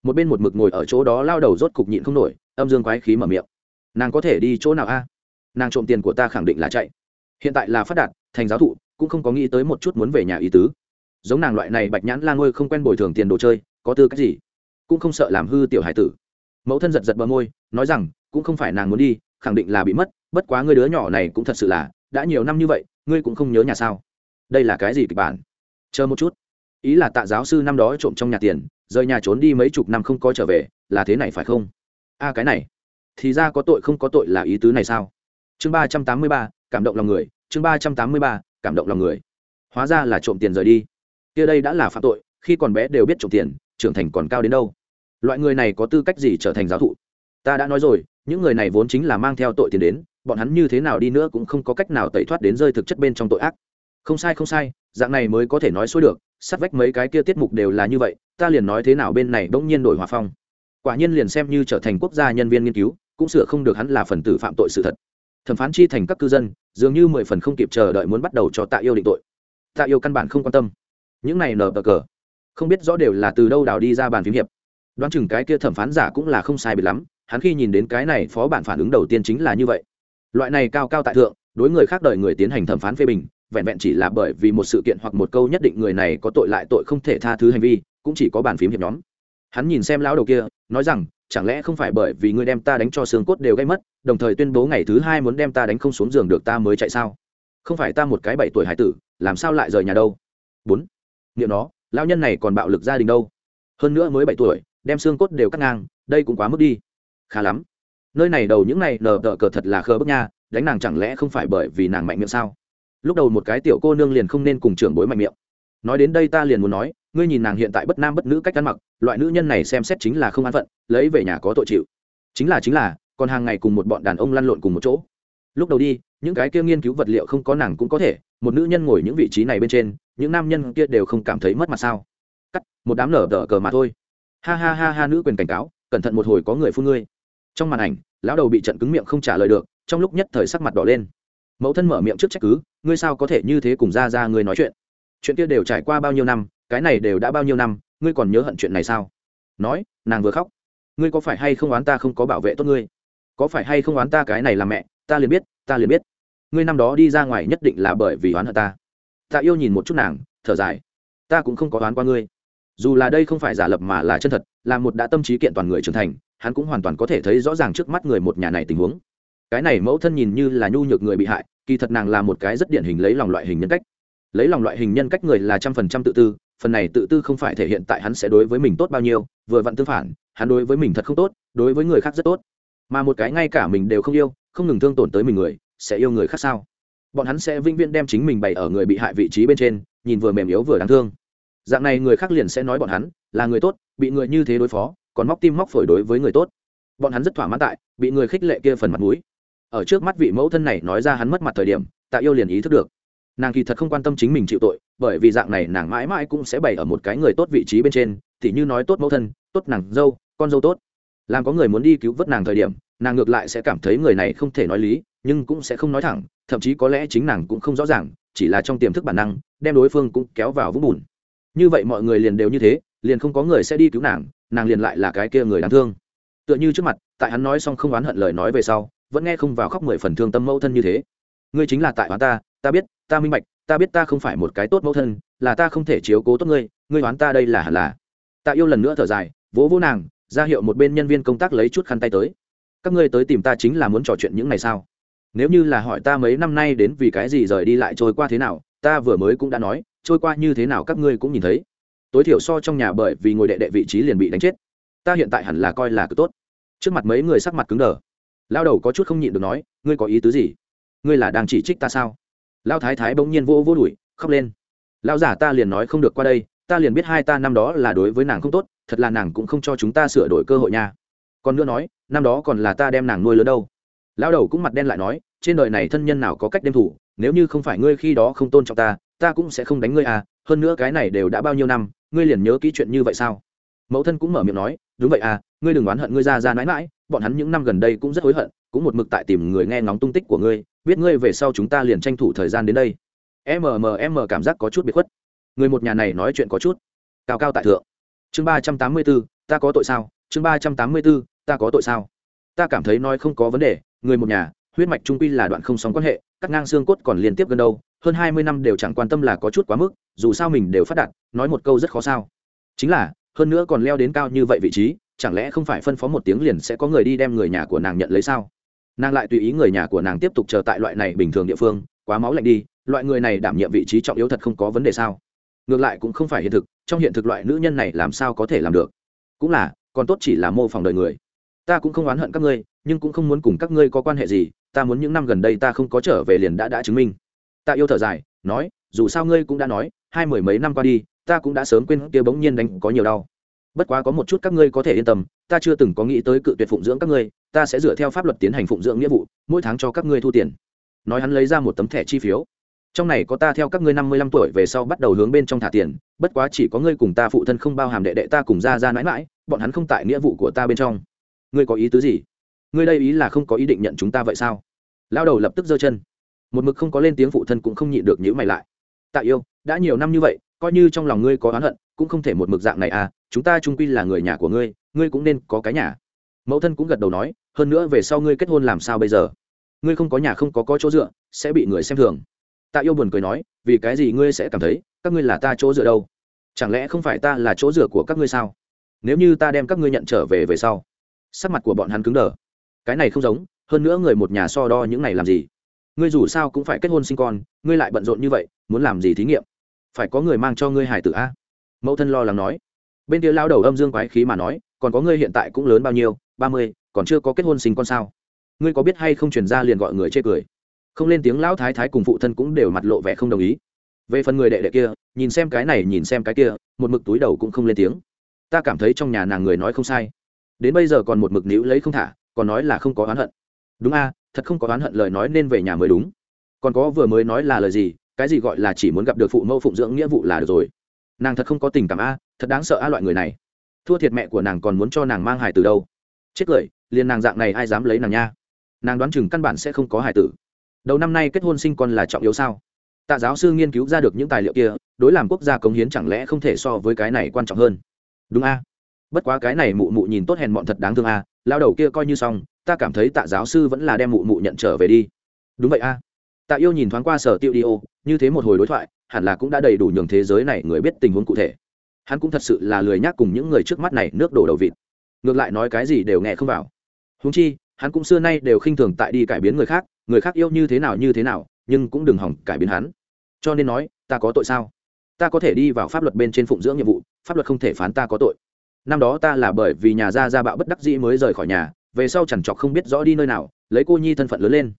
Một bên một mực ngồi ở chỗ đó lao đầu rốt cục nhịn không nổi, âm dương quái khí mở miệng. Nàng có thể đi chỗ nào a? Nàng trộm tiền của ta khẳng định là chạy. Hiện tại là phát đạt, thành giáo thụ, cũng không có nghĩ tới một chút muốn về nhà ý tứ. Giống nàng loại này bạch nhãn la ngôi không quen bồi thường tiền đồ chơi, có tư cách gì? Cũng không sợ làm hư tiểu hải tử. Mẫu thân giật giật bờ môi, nói rằng, cũng không phải nàng muốn đi, khẳng định là bị mất, bất quá người đứa nhỏ này cũng thật sự là đã nhiều năm như vậy, ngươi cũng không nhớ nhà sao? Đây là cái gì kịch bản? Chờ một chút. Ý là tạ giáo sư năm đó trộm trong nhà tiền, rời nhà trốn đi mấy chục năm không có trở về, là thế này phải không? A cái này. Thì ra có tội không có tội là ý tứ này sao? Chương ba trăm tám mươi ba, cảm động lòng người. Chương ba trăm tám mươi ba, cảm động lòng người. Hóa ra là trộm tiền rời đi. Kia đây đã là phạm tội, khi còn bé đều biết trộm tiền, trưởng thành còn cao đến đâu. Loại người này có tư cách gì trở thành giáo thụ? Ta đã nói rồi, những người này vốn chính là mang theo tội tiền đến bọn hắn như thế nào đi nữa cũng không có cách nào tẩy thoát đến rơi thực chất bên trong tội ác. Không sai không sai, dạng này mới có thể nói xuôi được, sát vách mấy cái kia tiết mục đều là như vậy, ta liền nói thế nào bên này bỗng nhiên đổi hòa phong. Quả nhiên liền xem như trở thành quốc gia nhân viên nghiên cứu, cũng sửa không được hắn là phần tử phạm tội sự thật. Thẩm phán chi thành các cư dân, dường như mười phần không kịp chờ đợi muốn bắt đầu cho tạ yêu định tội. Tạ yêu căn bản không quan tâm. Những này nở bờ cờ, không biết rõ đều là từ đâu đào đi ra bàn phím hiệp. Đoán chừng cái kia thẩm phán giả cũng là không sai bị lắm, hắn khi nhìn đến cái này, phó bản phản ứng đầu tiên chính là như vậy loại này cao cao tại thượng, đối người khác đợi người tiến hành thẩm phán phê bình, vẹn vẹn chỉ là bởi vì một sự kiện hoặc một câu nhất định người này có tội lại tội không thể tha thứ hành vi, cũng chỉ có bàn phím hiệp nhóm. Hắn nhìn xem lão đầu kia, nói rằng, chẳng lẽ không phải bởi vì ngươi đem ta đánh cho xương cốt đều gây mất, đồng thời tuyên bố ngày thứ hai muốn đem ta đánh không xuống giường được ta mới chạy sao? Không phải ta một cái bảy tuổi hải tử, làm sao lại rời nhà đâu? Bốn. Liệu nó, lão nhân này còn bạo lực gia đình đâu? Hơn nữa mới bảy tuổi, đem xương cốt đều cắt ngang, đây cũng quá mức đi. Khá lắm nơi này đầu những này nờ đỡ cờ thật là khờ bức nha, đánh nàng chẳng lẽ không phải bởi vì nàng mạnh miệng sao? Lúc đầu một cái tiểu cô nương liền không nên cùng trưởng bối mạnh miệng. Nói đến đây ta liền muốn nói, ngươi nhìn nàng hiện tại bất nam bất nữ cách ăn mặc, loại nữ nhân này xem xét chính là không an phận, lấy về nhà có tội chịu. Chính là chính là, còn hàng ngày cùng một bọn đàn ông lăn lộn cùng một chỗ. Lúc đầu đi, những cái kia nghiên cứu vật liệu không có nàng cũng có thể, một nữ nhân ngồi những vị trí này bên trên, những nam nhân kia đều không cảm thấy mất mặt sao? Cắt, một đám nở đỡ cờ mà thôi. Ha ha ha ha, nữ quyền cảnh cáo, cẩn thận một hồi có người phun ngươi trong màn ảnh, lão đầu bị trận cứng miệng không trả lời được, trong lúc nhất thời sắc mặt đỏ lên. Mẫu thân mở miệng trước trách cứ, ngươi sao có thể như thế cùng ra ra ngươi nói chuyện? Chuyện kia đều trải qua bao nhiêu năm, cái này đều đã bao nhiêu năm, ngươi còn nhớ hận chuyện này sao? Nói, nàng vừa khóc. Ngươi có phải hay không oán ta không có bảo vệ tốt ngươi? Có phải hay không oán ta cái này là mẹ, ta liền biết, ta liền biết. Ngươi năm đó đi ra ngoài nhất định là bởi vì oán hận ta. Ta yêu nhìn một chút nàng, thở dài. Ta cũng không có oán qua ngươi. Dù là đây không phải giả lập mà là chân thật, là một đã tâm trí kiện toàn người trưởng thành hắn cũng hoàn toàn có thể thấy rõ ràng trước mắt người một nhà này tình huống. Cái này mẫu thân nhìn như là nhu nhược người bị hại, kỳ thật nàng là một cái rất điển hình lấy lòng loại hình nhân cách. Lấy lòng loại hình nhân cách người là trăm phần trăm tự tư, phần này tự tư không phải thể hiện tại hắn sẽ đối với mình tốt bao nhiêu, vừa vặn tương phản, hắn đối với mình thật không tốt, đối với người khác rất tốt. Mà một cái ngay cả mình đều không yêu, không ngừng thương tổn tới mình người, sẽ yêu người khác sao? Bọn hắn sẽ vĩnh viễn đem chính mình bày ở người bị hại vị trí bên trên, nhìn vừa mềm yếu vừa đáng thương. Dạng này người khác liền sẽ nói bọn hắn là người tốt, bị người như thế đối phó còn móc tim móc phổi đối với người tốt. Bọn hắn rất thỏa mãn tại, bị người khích lệ kia phần mặt mũi. Ở trước mắt vị mẫu thân này nói ra hắn mất mặt thời điểm, tạ yêu liền ý thức được. Nàng kỳ thật không quan tâm chính mình chịu tội, bởi vì dạng này nàng mãi mãi cũng sẽ bày ở một cái người tốt vị trí bên trên thì như nói tốt mẫu thân, tốt nàng dâu, con dâu tốt. Làm có người muốn đi cứu vớt nàng thời điểm, nàng ngược lại sẽ cảm thấy người này không thể nói lý, nhưng cũng sẽ không nói thẳng, thậm chí có lẽ chính nàng cũng không rõ ràng, chỉ là trong tiềm thức bản năng, đem đối phương cũng kéo vào vũng bùn. Như vậy mọi người liền đều như thế liền không có người sẽ đi cứu nàng nàng liền lại là cái kia người đáng thương. Tựa như trước mặt, tại hắn nói xong không oán hận lời nói về sau, vẫn nghe không vào khóc mười phần thương tâm mẫu thân như thế. Ngươi chính là tại oán ta ta biết, ta minh bạch, ta biết ta không phải một cái tốt mẫu thân, là ta không thể chiếu cố tốt ngươi ngươi oán ta đây là hẳn là. Tạ yêu lần nữa thở dài, vỗ vỗ nàng, ra hiệu một bên nhân viên công tác lấy chút khăn tay tới. Các ngươi tới tìm ta chính là muốn trò chuyện những ngày sao nếu như là hỏi ta mấy năm nay đến vì cái gì rời đi lại trôi qua thế nào, ta vừa mới cũng đã nói, trôi qua như thế nào các ngươi cũng nhìn thấy tối thiểu so trong nhà bởi vì ngồi đệ đệ vị trí liền bị đánh chết. Ta hiện tại hẳn là coi là cứ tốt. Trước mặt mấy người sắc mặt cứng đờ. Lao đầu có chút không nhịn được nói, ngươi có ý tứ gì? Ngươi là đang chỉ trích ta sao? Lao thái thái bỗng nhiên vô vô đuổi, khóc lên. Lao giả ta liền nói không được qua đây, ta liền biết hai ta năm đó là đối với nàng không tốt, thật là nàng cũng không cho chúng ta sửa đổi cơ hội nha. Còn nữa nói, năm đó còn là ta đem nàng nuôi lớn đâu. Lao đầu cũng mặt đen lại nói, trên đời này thân nhân nào có cách đem thủ, nếu như không phải ngươi khi đó không tôn trọng ta ta cũng sẽ không đánh ngươi à hơn nữa cái này đều đã bao nhiêu năm ngươi liền nhớ kỹ chuyện như vậy sao? Mẫu thân cũng mở miệng nói, đúng vậy à ngươi đừng oán hận ngươi ra ra mãi mãi, bọn hắn những năm gần đây cũng rất hối hận, cũng một mực tại tìm người nghe ngóng tung tích của ngươi, biết ngươi về sau chúng ta liền tranh thủ thời gian đến đây. Mmm cảm giác có chút bị khuất. Người một nhà này nói chuyện có chút. Cao cao tại thượng. Chương ba trăm tám mươi b ố ta có tội sao? Chương ba trăm tám mươi b ố ta có tội sao? Ta cảm thấy nói không có vấn đề, người một nhà, huyết mạch trung quy là đoạn không sóng quan hệ, cắt ngang xương cốt còn liên tiếp gần đâu hơn hai mươi năm đều chẳng quan tâm là có chút quá mức, dù sao mình đều phát đạt, nói một câu rất khó sao. Chính là, hơn nữa còn leo đến cao như vậy vị trí, chẳng lẽ không phải phân phó một tiếng liền sẽ có người đi đem người nhà của nàng nhận lấy sao? Nàng lại tùy ý người nhà của nàng tiếp tục chờ tại loại này bình thường địa phương, quá máu lạnh đi, loại người này đảm nhiệm vị trí trọng yếu thật không có vấn đề sao? Ngược lại cũng không phải hiện thực, trong hiện thực loại nữ nhân này làm sao có thể làm được? Cũng là, còn tốt chỉ là mô phỏng đời người. Ta cũng không oán hận các ngươi, nhưng cũng không muốn cùng các ngươi có quan hệ gì, ta muốn những năm gần đây ta không có trở về liền đã đã chứng minh. Tạ yêu thở dài, nói, dù sao ngươi cũng đã nói, hai mười mấy năm qua đi, ta cũng đã sớm quên kia bỗng nhiên đánh có nhiều đau. Bất quá có một chút các ngươi có thể yên tâm, ta chưa từng có nghĩ tới cự tuyệt phụng dưỡng các ngươi, ta sẽ dựa theo pháp luật tiến hành phụng dưỡng nghĩa vụ, mỗi tháng cho các ngươi thu tiền. Nói hắn lấy ra một tấm thẻ chi phiếu. Trong này có ta theo các ngươi năm mươi lăm tuổi về sau bắt đầu hướng bên trong thả tiền, bất quá chỉ có ngươi cùng ta phụ thân không bao hàm đệ đệ ta cùng ra ra mãi mãi, bọn hắn không tại nghĩa vụ của ta bên trong. Ngươi có ý tứ gì? Ngươi đây ý là không có ý định nhận chúng ta vậy sao? Lao đầu lập tức giơ chân một mực không có lên tiếng phụ thân cũng không nhịn được nhữ mày lại. Tạ yêu, đã nhiều năm như vậy, coi như trong lòng ngươi có oán hận, cũng không thể một mực dạng này à chúng ta trung quy là người nhà của ngươi ngươi cũng nên có cái nhà. Mẫu thân cũng gật đầu nói, hơn nữa về sau ngươi kết hôn làm sao bây giờ? Ngươi không có nhà không có có chỗ dựa, sẽ bị người xem thường. Tạ yêu buồn cười nói, vì cái gì ngươi sẽ cảm thấy, các ngươi là ta chỗ dựa đâu? Chẳng lẽ không phải ta là chỗ dựa của các ngươi sao? Nếu như ta đem các ngươi nhận trở về về sau, sắc mặt của bọn hắn cứng đờ. Cái này không giống, hơn nữa người một nhà so đo những này làm gì? Ngươi dù sao cũng phải kết hôn sinh con, ngươi lại bận rộn như vậy, muốn làm gì thí nghiệm? Phải có người mang cho ngươi hải tử a? Mẫu thân lo lắng nói. Bên kia lao đầu âm dương quái khí mà nói, còn có ngươi hiện tại cũng lớn bao nhiêu? Ba mươi, còn chưa có kết hôn sinh con sao? Ngươi có biết hay không truyền ra liền gọi người chê cười? Không lên tiếng lão thái thái cùng phụ thân cũng đều mặt lộ vẻ không đồng ý. Về phần người đệ đệ kia, nhìn xem cái này, nhìn xem cái kia, một mực túi đầu cũng không lên tiếng. Ta cảm thấy trong nhà nàng người nói không sai. Đến bây giờ còn một mực níu lấy không thả, còn nói là không có oán hận. Đúng a thật không có oán hận lời nói nên về nhà mới đúng. Còn có vừa mới nói là lời gì, cái gì gọi là chỉ muốn gặp được phụ mẫu phụng dưỡng nghĩa vụ là được rồi. Nàng thật không có tình cảm a, thật đáng sợ a loại người này. Thua thiệt mẹ của nàng còn muốn cho nàng mang hài từ đâu. Chết cười, liền nàng dạng này ai dám lấy nàng nha? Nàng đoán chừng căn bản sẽ không có hài tử. Đầu năm nay kết hôn sinh con là trọng yếu sao? Tạ giáo sư nghiên cứu ra được những tài liệu kia, đối làm quốc gia cống hiến chẳng lẽ không thể so với cái này quan trọng hơn? Đúng a bất quá cái này mụ mụ nhìn tốt hèn mọn thật đáng thương à lao đầu kia coi như xong, ta cảm thấy tạ giáo sư vẫn là đem mụ mụ nhận trở về đi. Đúng vậy a tạ yêu nhìn thoáng qua sở tiêu đi ô, như thế một hồi đối thoại, hẳn là cũng đã đầy đủ nhường thế giới này người biết tình huống cụ thể. Hắn cũng thật sự là lười nhác cùng những người trước mắt này nước đổ đầu vịt. Ngược lại nói cái gì đều nghe không vào. Húng chi, hắn cũng xưa nay đều khinh thường tại đi cải biến người khác người khác yêu như thế nào như thế nào, nhưng cũng đừng hỏng cải biến hắn. Cho nên nói, ta có tội sao? Ta có thể đi vào pháp luật bên trên phụng dưỡng nhiệm vụ, pháp luật không thể phán ta có tội năm đó ta là bởi vì nhà gia gia bạo bất đắc dĩ mới rời khỏi nhà, về sau chẳng chọc không biết rõ đi nơi nào, lấy cô nhi thân phận lớn lên.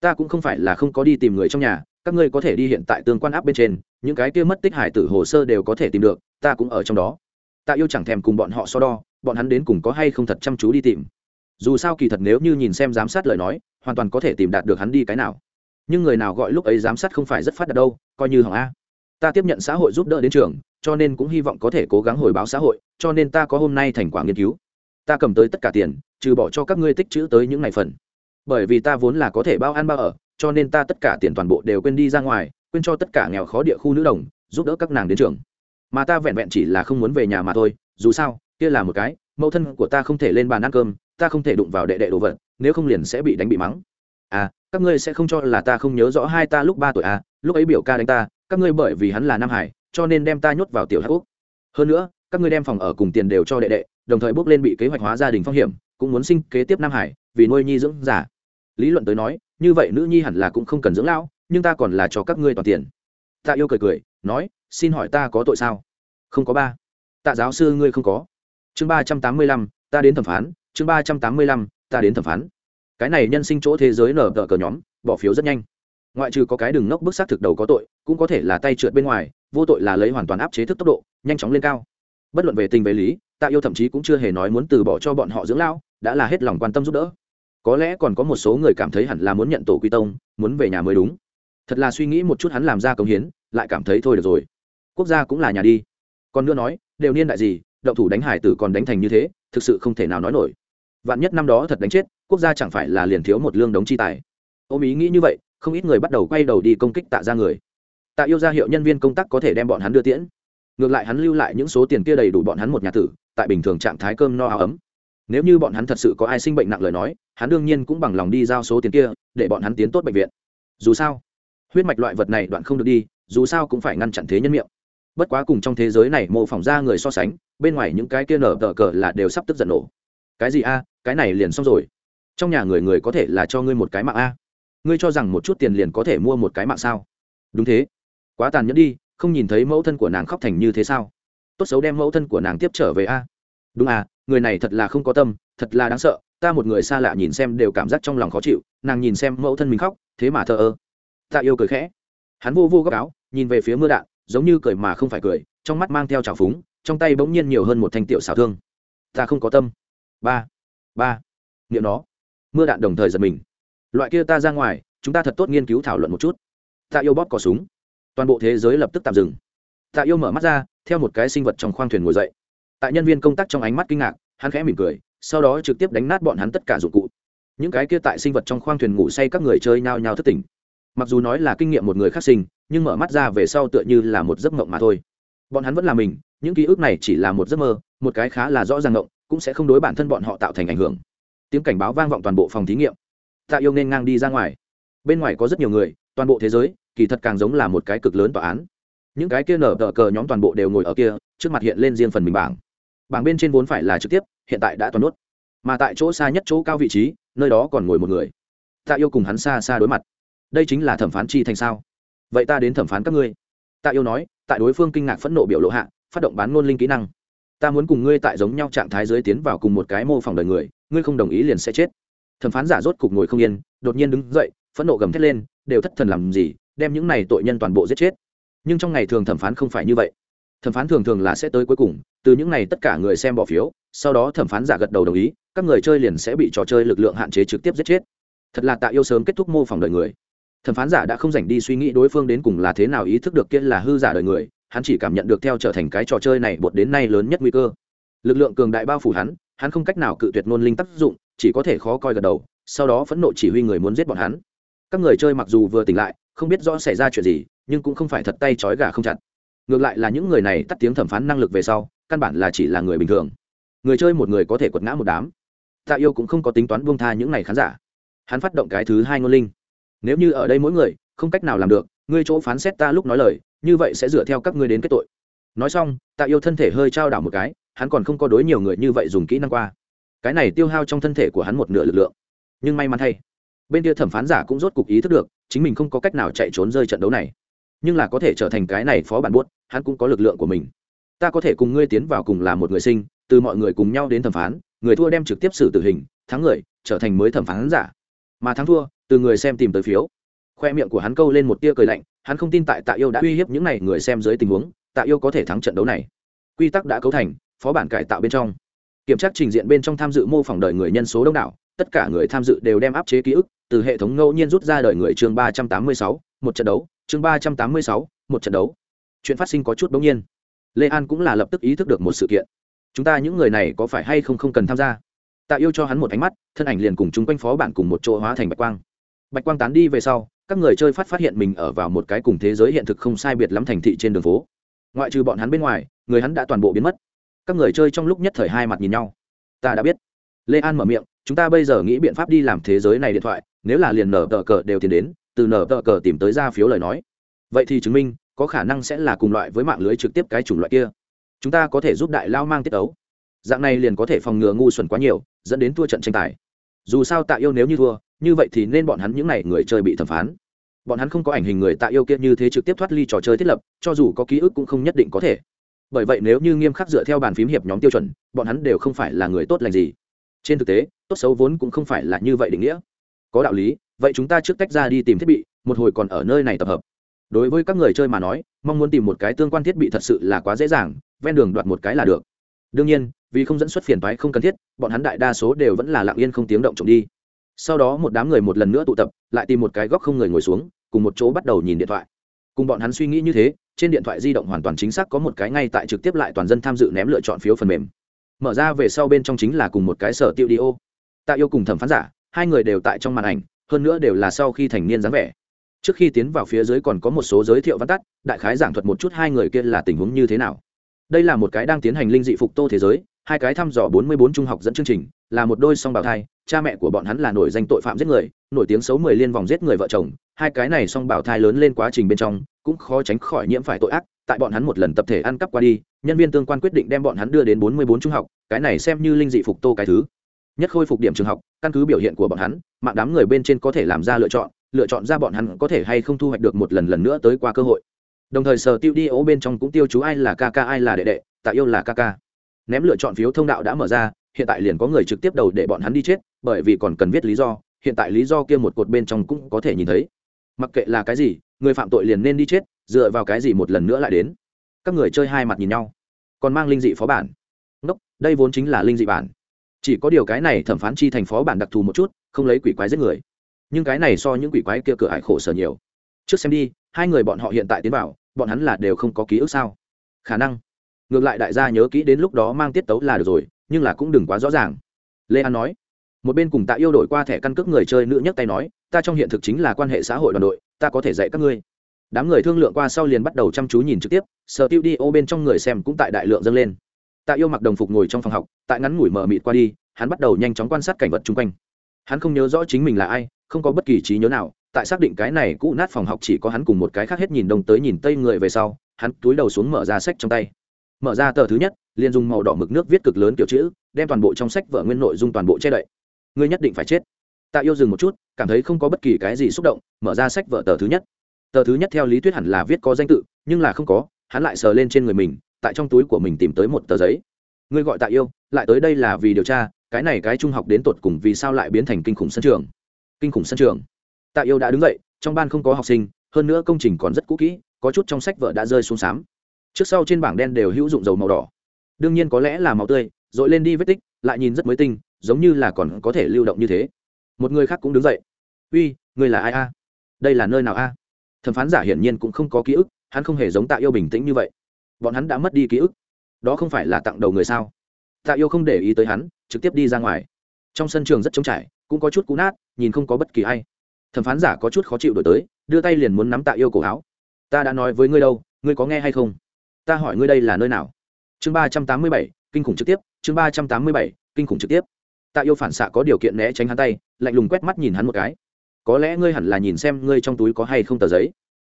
Ta cũng không phải là không có đi tìm người trong nhà, các ngươi có thể đi hiện tại tương quan áp bên trên, những cái kia mất tích hải tử hồ sơ đều có thể tìm được, ta cũng ở trong đó. Ta yêu chẳng thèm cùng bọn họ so đo, bọn hắn đến cùng có hay không thật chăm chú đi tìm. Dù sao kỳ thật nếu như nhìn xem giám sát lời nói, hoàn toàn có thể tìm đạt được hắn đi cái nào. Nhưng người nào gọi lúc ấy giám sát không phải rất phát đạt đâu, coi như hỏng a. Ta tiếp nhận xã hội giúp đỡ đến trường cho nên cũng hy vọng có thể cố gắng hồi báo xã hội, cho nên ta có hôm nay thành quả nghiên cứu. Ta cầm tới tất cả tiền, trừ bỏ cho các ngươi tích chữ tới những ngày phần. Bởi vì ta vốn là có thể bao ăn bao ở, cho nên ta tất cả tiền toàn bộ đều quên đi ra ngoài, quên cho tất cả nghèo khó địa khu nữ đồng, giúp đỡ các nàng đến trường. Mà ta vẹn vẹn chỉ là không muốn về nhà mà thôi, dù sao, kia là một cái, mẫu thân của ta không thể lên bàn ăn cơm, ta không thể đụng vào đệ đệ đồ vật, nếu không liền sẽ bị đánh bị mắng. À các ngươi sẽ không cho là ta không nhớ rõ hai ta lúc ba tuổi à lúc ấy biểu ca đánh ta, các ngươi bởi vì hắn là nam hải cho nên đem ta nhốt vào tiểu hắc úc. Hơn nữa, các ngươi đem phòng ở cùng tiền đều cho đệ đệ, đồng thời bước lên bị kế hoạch hóa gia đình phong hiểm, cũng muốn sinh kế tiếp nam hải, vì nuôi nhi dưỡng giả lý luận tới nói, như vậy nữ nhi hẳn là cũng không cần dưỡng lão, nhưng ta còn là cho các ngươi toàn tiền. Tạ yêu cười cười, nói, xin hỏi ta có tội sao? Không có ba. Tạ giáo sư ngươi không có. Chương ba trăm tám mươi lăm, ta đến thẩm phán. Chương ba trăm tám mươi lăm, ta đến thẩm phán. Cái này nhân sinh chỗ thế giới nở tờ cờ nhóm, bỏ phiếu rất nhanh. Ngoại trừ có cái đường nốc bức xác thực đầu có tội, cũng có thể là tay trượt bên ngoài vô tội là lấy hoàn toàn áp chế thức tốc độ, nhanh chóng lên cao. Bất luận về tình về lý, tạ yêu thậm chí cũng chưa hề nói muốn từ bỏ cho bọn họ dưỡng lão, đã là hết lòng quan tâm giúp đỡ. Có lẽ còn có một số người cảm thấy hẳn là muốn nhận tổ quy tông, muốn về nhà mới đúng. Thật là suy nghĩ một chút hắn làm ra công hiến, lại cảm thấy thôi được rồi. Quốc gia cũng là nhà đi. Còn nữa nói, đều niên đại gì, động thủ đánh hải tử còn đánh thành như thế, thực sự không thể nào nói nổi. Vạn nhất năm đó thật đánh chết, quốc gia chẳng phải là liền thiếu một lương đống chi tài. Ôm ý nghĩ như vậy, không ít người bắt đầu quay đầu đi công kích tạ ra người tạ yêu ra hiệu nhân viên công tác có thể đem bọn hắn đưa tiễn. Ngược lại hắn lưu lại những số tiền kia đầy đủ bọn hắn một nhà tử, tại bình thường trạng thái cơm no áo ấm. Nếu như bọn hắn thật sự có ai sinh bệnh nặng lời nói, hắn đương nhiên cũng bằng lòng đi giao số tiền kia, để bọn hắn tiến tốt bệnh viện. Dù sao, huyết mạch loại vật này đoạn không được đi, dù sao cũng phải ngăn chặn thế nhân miệng. Bất quá cùng trong thế giới này mô phỏng ra người so sánh, bên ngoài những cái kia nở tờ cờ là đều sắp tức giận nổ. Cái gì a, cái này liền xong rồi. Trong nhà người người có thể là cho ngươi một cái mạng a. Ngươi cho rằng một chút tiền liền có thể mua một cái mạng sao? Đúng thế quá tàn nhẫn đi, không nhìn thấy mẫu thân của nàng khóc thành như thế sao? Tốt xấu đem mẫu thân của nàng tiếp trở về a. Đúng à người này thật là không có tâm, thật là đáng sợ, ta một người xa lạ nhìn xem đều cảm giác trong lòng khó chịu, nàng nhìn xem mẫu thân mình khóc, thế mà thờ ơ. Tạ yêu cười khẽ. Hắn vô vô gấp áo, nhìn về phía mưa đạn, giống như cười mà không phải cười, trong mắt mang theo trào phúng, trong tay bỗng nhiên nhiều hơn một thanh tiểu xảo thương. Ta không có tâm. Ba ba. Niệm nó. Mưa đạn đồng thời giật mình. Loại kia ta ra ngoài, chúng ta thật tốt nghiên cứu thảo luận một chút. Tạ yêu bóp cỏ súng toàn bộ thế giới lập tức tạm dừng. Tạ yêu mở mắt ra, theo một cái sinh vật trong khoang thuyền ngồi dậy. Tại nhân viên công tác trong ánh mắt kinh ngạc, hắn khẽ mỉm cười, sau đó trực tiếp đánh nát bọn hắn tất cả dụng cụ. Những cái kia tại sinh vật trong khoang thuyền ngủ say các người chơi nhao nhao thất tỉnh. Mặc dù nói là kinh nghiệm một người khác sinh, nhưng mở mắt ra về sau tựa như là một giấc mộng mà thôi. Bọn hắn vẫn là mình, những ký ức này chỉ là một giấc mơ, một cái khá là rõ ràng mộng, cũng sẽ không đối bản thân bọn họ tạo thành ảnh hưởng. Tiếng cảnh báo vang vọng toàn bộ phòng thí nghiệm. Tạ yêu nên ngang đi ra ngoài. Bên ngoài có rất nhiều người, toàn bộ thế giới kỳ thật càng giống là một cái cực lớn tòa án. Những cái kia nở tờ cờ nhóm toàn bộ đều ngồi ở kia, trước mặt hiện lên riêng phần mình bảng. Bảng bên trên vốn phải là trực tiếp, hiện tại đã toàn nuốt mà tại chỗ xa nhất chỗ cao vị trí, nơi đó còn ngồi một người. Tạ yêu cùng hắn xa xa đối mặt. Đây chính là thẩm phán chi thành sao? Vậy ta đến thẩm phán các ngươi. Tạ yêu nói, tại đối phương kinh ngạc phẫn nộ biểu lộ hạ, phát động bán ngôn linh kỹ năng. Ta muốn cùng ngươi tại giống nhau trạng thái dưới tiến vào cùng một cái mô phỏng đời người, ngươi không đồng ý liền sẽ chết. Thẩm phán giả rốt cục ngồi không yên, đột nhiên đứng dậy, phẫn nộ gầm thét lên, đều thất thần làm gì đem những này tội nhân toàn bộ giết chết. Nhưng trong ngày thường thẩm phán không phải như vậy. Thẩm phán thường thường là sẽ tới cuối cùng, từ những này tất cả người xem bỏ phiếu, sau đó thẩm phán giả gật đầu đồng ý, các người chơi liền sẽ bị trò chơi lực lượng hạn chế trực tiếp giết chết. Thật là tạ yêu sớm kết thúc mô phỏng đời người. Thẩm phán giả đã không dành đi suy nghĩ đối phương đến cùng là thế nào ý thức được kia là hư giả đời người, hắn chỉ cảm nhận được theo trở thành cái trò chơi này bột đến nay lớn nhất nguy cơ. Lực lượng cường đại bao phủ hắn hắn không cách nào cự tuyệt ngôn linh tác dụng, chỉ có thể khó coi gật đầu, sau đó phẫn nộ chỉ huy người muốn giết bọn hắn. Các người chơi mặc dù vừa tỉnh lại không biết rõ xảy ra chuyện gì, nhưng cũng không phải thật tay trói gà không chặt. Ngược lại là những người này tắt tiếng thẩm phán năng lực về sau, căn bản là chỉ là người bình thường. Người chơi một người có thể quật ngã một đám. Tạ yêu cũng không có tính toán buông tha những này khán giả. Hắn phát động cái thứ hai ngôn linh. Nếu như ở đây mỗi người, không cách nào làm được, ngươi chỗ phán xét ta lúc nói lời, như vậy sẽ dựa theo các ngươi đến kết tội. Nói xong, tạ yêu thân thể hơi trao đảo một cái, hắn còn không có đối nhiều người như vậy dùng kỹ năng qua. Cái này tiêu hao trong thân thể của hắn một nửa lực lượng. Nhưng may mắn thay, bên kia thẩm phán giả cũng rốt cục ý thức được chính mình không có cách nào chạy trốn rơi trận đấu này. Nhưng là có thể trở thành cái này phó bản buốt, hắn cũng có lực lượng của mình. Ta có thể cùng ngươi tiến vào cùng là một người sinh, từ mọi người cùng nhau đến thẩm phán, người thua đem trực tiếp xử tử hình, thắng người, trở thành mới thẩm phán giả. Mà thắng thua, từ người xem tìm tới phiếu. Khoe miệng của hắn câu lên một tia cười lạnh, hắn không tin tại tạ yêu đã uy hiếp những n à y người xem dưới tình huống, tạ yêu có thể thắng trận đấu này. Quy tắc đã cấu thành, phó bản cải tạo bên trong. Kiểm tra trình diện bên trong tham dự mô phỏng đời người nhân số đông đảo, tất cả người tham dự đều đem áp chế ký ức từ hệ thống ngẫu nhiên rút ra đời người chương ba trăm tám mươi sáu, một trận đấu, chương ba trăm tám mươi sáu, một trận đấu. Chuyện phát sinh có chút bỗng nhiên. Lê an cũng là lập tức ý thức được một sự kiện. Chúng ta những người này có phải hay không không cần tham gia? Tạ yêu cho hắn một ánh mắt, thân ảnh liền cùng chúng quanh phó bản cùng một chỗ hóa thành bạch quang. Bạch quang tán đi về sau, các người chơi phát phát hiện mình ở vào một cái cùng thế giới hiện thực không sai biệt lắm thành thị trên đường phố. Ngoại trừ bọn hắn bên ngoài, người hắn đã toàn bộ biến mất. Các người chơi trong lúc nhất thời hai mặt nhìn nhau. Ta đã biết. Lê an mở miệng, chúng ta bây giờ nghĩ biện pháp đi làm thế giới này điện thoại nếu là liền nở tờ cờ đều tiến đến, từ nở tờ cờ tìm tới ra phiếu lời nói. Vậy thì chứng minh, có khả năng sẽ là cùng loại với mạng lưới trực tiếp cái chủng loại kia. Chúng ta có thể giúp đại lao mang tiết ấu. Dạng này liền có thể phòng ngừa ngu xuẩn quá nhiều, dẫn đến thua trận tranh tài. Dù sao tạ yêu nếu như thua, như vậy thì nên bọn hắn những n à y người chơi bị thẩm phán. Bọn hắn không có ảnh hình người tạ yêu kia như thế trực tiếp thoát ly trò chơi thiết lập, cho dù có ký ức cũng không nhất định có thể. Bởi vậy nếu như nghiêm khắc dựa theo bàn phím hiệp nhóm tiêu chuẩn, bọn hắn đều không phải là người tốt lành gì. Trên thực tế, tốt xấu vốn cũng không phải là như vậy định nghĩa có đạo lý, vậy chúng ta trước tách ra đi tìm thiết bị, một hồi còn ở nơi này tập hợp. Đối với các người chơi mà nói, mong muốn tìm một cái tương quan thiết bị thật sự là quá dễ dàng, ven đường đoạt một cái là được. Đương nhiên, vì không dẫn xuất phiền toái không cần thiết, bọn hắn đại đa số đều vẫn là lặng yên không tiếng động trộm đi. Sau đó một đám người một lần nữa tụ tập, lại tìm một cái góc không người ngồi xuống, cùng một chỗ bắt đầu nhìn điện thoại. Cùng bọn hắn suy nghĩ như thế, trên điện thoại di động hoàn toàn chính xác có một cái ngay tại trực tiếp lại toàn dân tham dự ném lựa chọn phiếu phần mềm. Mở ra về sau bên trong chính là cùng một cái sở tiêu đi ô tạ yêu cùng thẩm phán giả hai người đều tại trong màn ảnh, hơn nữa đều là sau khi thành niên dáng vẻ. Trước khi tiến vào phía dưới còn có một số giới thiệu văn tắt, đại khái giảng thuật một chút hai người kia là tình huống như thế nào. Đây là một cái đang tiến hành linh dị phục tô thế giới, hai cái thăm dò 44 trung học dẫn chương trình, là một đôi song bào thai, cha mẹ của bọn hắn là nổi danh tội phạm giết người, nổi tiếng xấu mười liên vòng giết người vợ chồng, hai cái này song bào thai lớn lên quá trình bên trong, cũng khó tránh khỏi nhiễm phải tội ác, tại bọn hắn một lần tập thể ăn cắp qua đi, nhân viên tương quan quyết định đem bọn hắn đưa đến 44 trung học, cái này xem như linh dị phục tô cái thứ nhất khôi phục điểm trường học, căn cứ biểu hiện của bọn hắn, mạng đám người bên trên có thể làm ra lựa chọn lựa chọn ra bọn hắn có thể hay không thu hoạch được một lần lần nữa tới qua cơ hội. Đồng thời sở tiêu đi ố bên trong cũng tiêu chú ai là ca ca ai là đệ đệ, tạ yêu là ca ca. Ném lựa chọn phiếu thông đạo đã mở ra, hiện tại liền có người trực tiếp đầu để bọn hắn đi chết, bởi vì còn cần viết lý do, hiện tại lý do kia một cột bên trong cũng có thể nhìn thấy. Mặc kệ là cái gì, người phạm tội liền nên đi chết, dựa vào cái gì một lần nữa lại đến. Các người chơi hai mặt nhìn nhau. Còn mang linh dị phó bản. Ngốc, đây vốn chính là linh dị bản chỉ có điều cái này thẩm phán chi thành phó bản đặc thù một chút, không lấy quỷ quái giết người. Nhưng cái này so những quỷ quái kia cửa ải khổ sở nhiều. Trước xem đi, hai người bọn họ hiện tại tiến vào, bọn hắn là đều không có ký ức sao? Khả năng. Ngược lại đại gia nhớ kỹ đến lúc đó mang tiết tấu là được rồi, nhưng là cũng đừng quá rõ ràng. Lê an nói. Một bên cùng tạ yêu đổi qua thẻ căn cước người chơi nữ nhấc tay nói, ta trong hiện thực chính là quan hệ xã hội đoàn đội, ta có thể dạy các ngươi. Đám người thương lượng qua sau liền bắt đầu chăm chú nhìn trực tiếp, sở tiêu đi ô bên trong người xem cũng tại đại lượng dâng lên tạ yêu mặc đồng phục ngồi trong phòng học, tại ngắn ngủi mở mịt qua đi, hắn bắt đầu nhanh chóng quan sát cảnh vật chung quanh. Hắn không nhớ rõ chính mình là ai, không có bất kỳ trí nhớ nào, tại xác định cái này cũ nát phòng học chỉ có hắn cùng một cái khác hết nhìn đông tới nhìn tây người về sau, hắn túi đầu xuống mở ra sách trong tay. Mở ra tờ thứ nhất, liền dùng màu đỏ mực nước viết cực lớn kiểu chữ, đem toàn bộ trong sách vở nguyên nội dung toàn bộ che đậy. Ngươi nhất định phải chết. Tạ yêu dừng một chút, cảm thấy không có bất kỳ cái gì xúc động, mở ra sách vở tờ thứ nhất. Tờ thứ nhất theo lý thuyết hẳn là viết có danh tự, nhưng là không có, hắn lại sờ lên trên người mình tại trong túi của mình tìm tới một tờ giấy. Ngươi gọi tạ yêu, lại tới đây là vì điều tra, cái này cái trung học đến tột cùng vì sao lại biến thành kinh khủng sân trường? Kinh khủng sân trường. Tạ yêu đã đứng dậy, trong ban không có học sinh, hơn nữa công trình còn rất cũ kỹ, có chút trong sách vợ đã rơi xuống xám. Trước sau trên bảng đen đều hữu dụng dầu màu đỏ. Đương nhiên có lẽ là màu tươi r ồ i lên đi vết tích, lại nhìn rất mới tinh, giống như là còn có thể lưu động như thế. Một người khác cũng đứng dậy. Uy người là ai a? Đây là nơi nào a? Thẩm phán giả hiển nhiên cũng không có ký ức, hắn không hề giống tạ yêu bình tĩnh như vậy bọn hắn đã mất đi ký ức. Đó không phải là tặng đầu người sao? Tạ yêu không để ý tới hắn, trực tiếp đi ra ngoài. Trong sân trường rất trống trải, cũng có chút cũ nát, nhìn không có bất kỳ ai. Thẩm phán giả có chút khó chịu đổi tới, đưa tay liền muốn nắm tạ yêu cổ áo. Ta đã nói với ngươi đâu, ngươi có nghe hay không? Ta hỏi ngươi đây là nơi nào? Chương ba trăm tám mươi bảy, kinh khủng trực tiếp, chương ba trăm tám mươi bảy, kinh khủng trực tiếp. Tạ yêu phản xạ có điều kiện né tránh hắn tay, lạnh lùng quét mắt nhìn hắn một cái. Có lẽ ngươi hẳn là nhìn xem ngươi trong túi có hay không tờ giấy?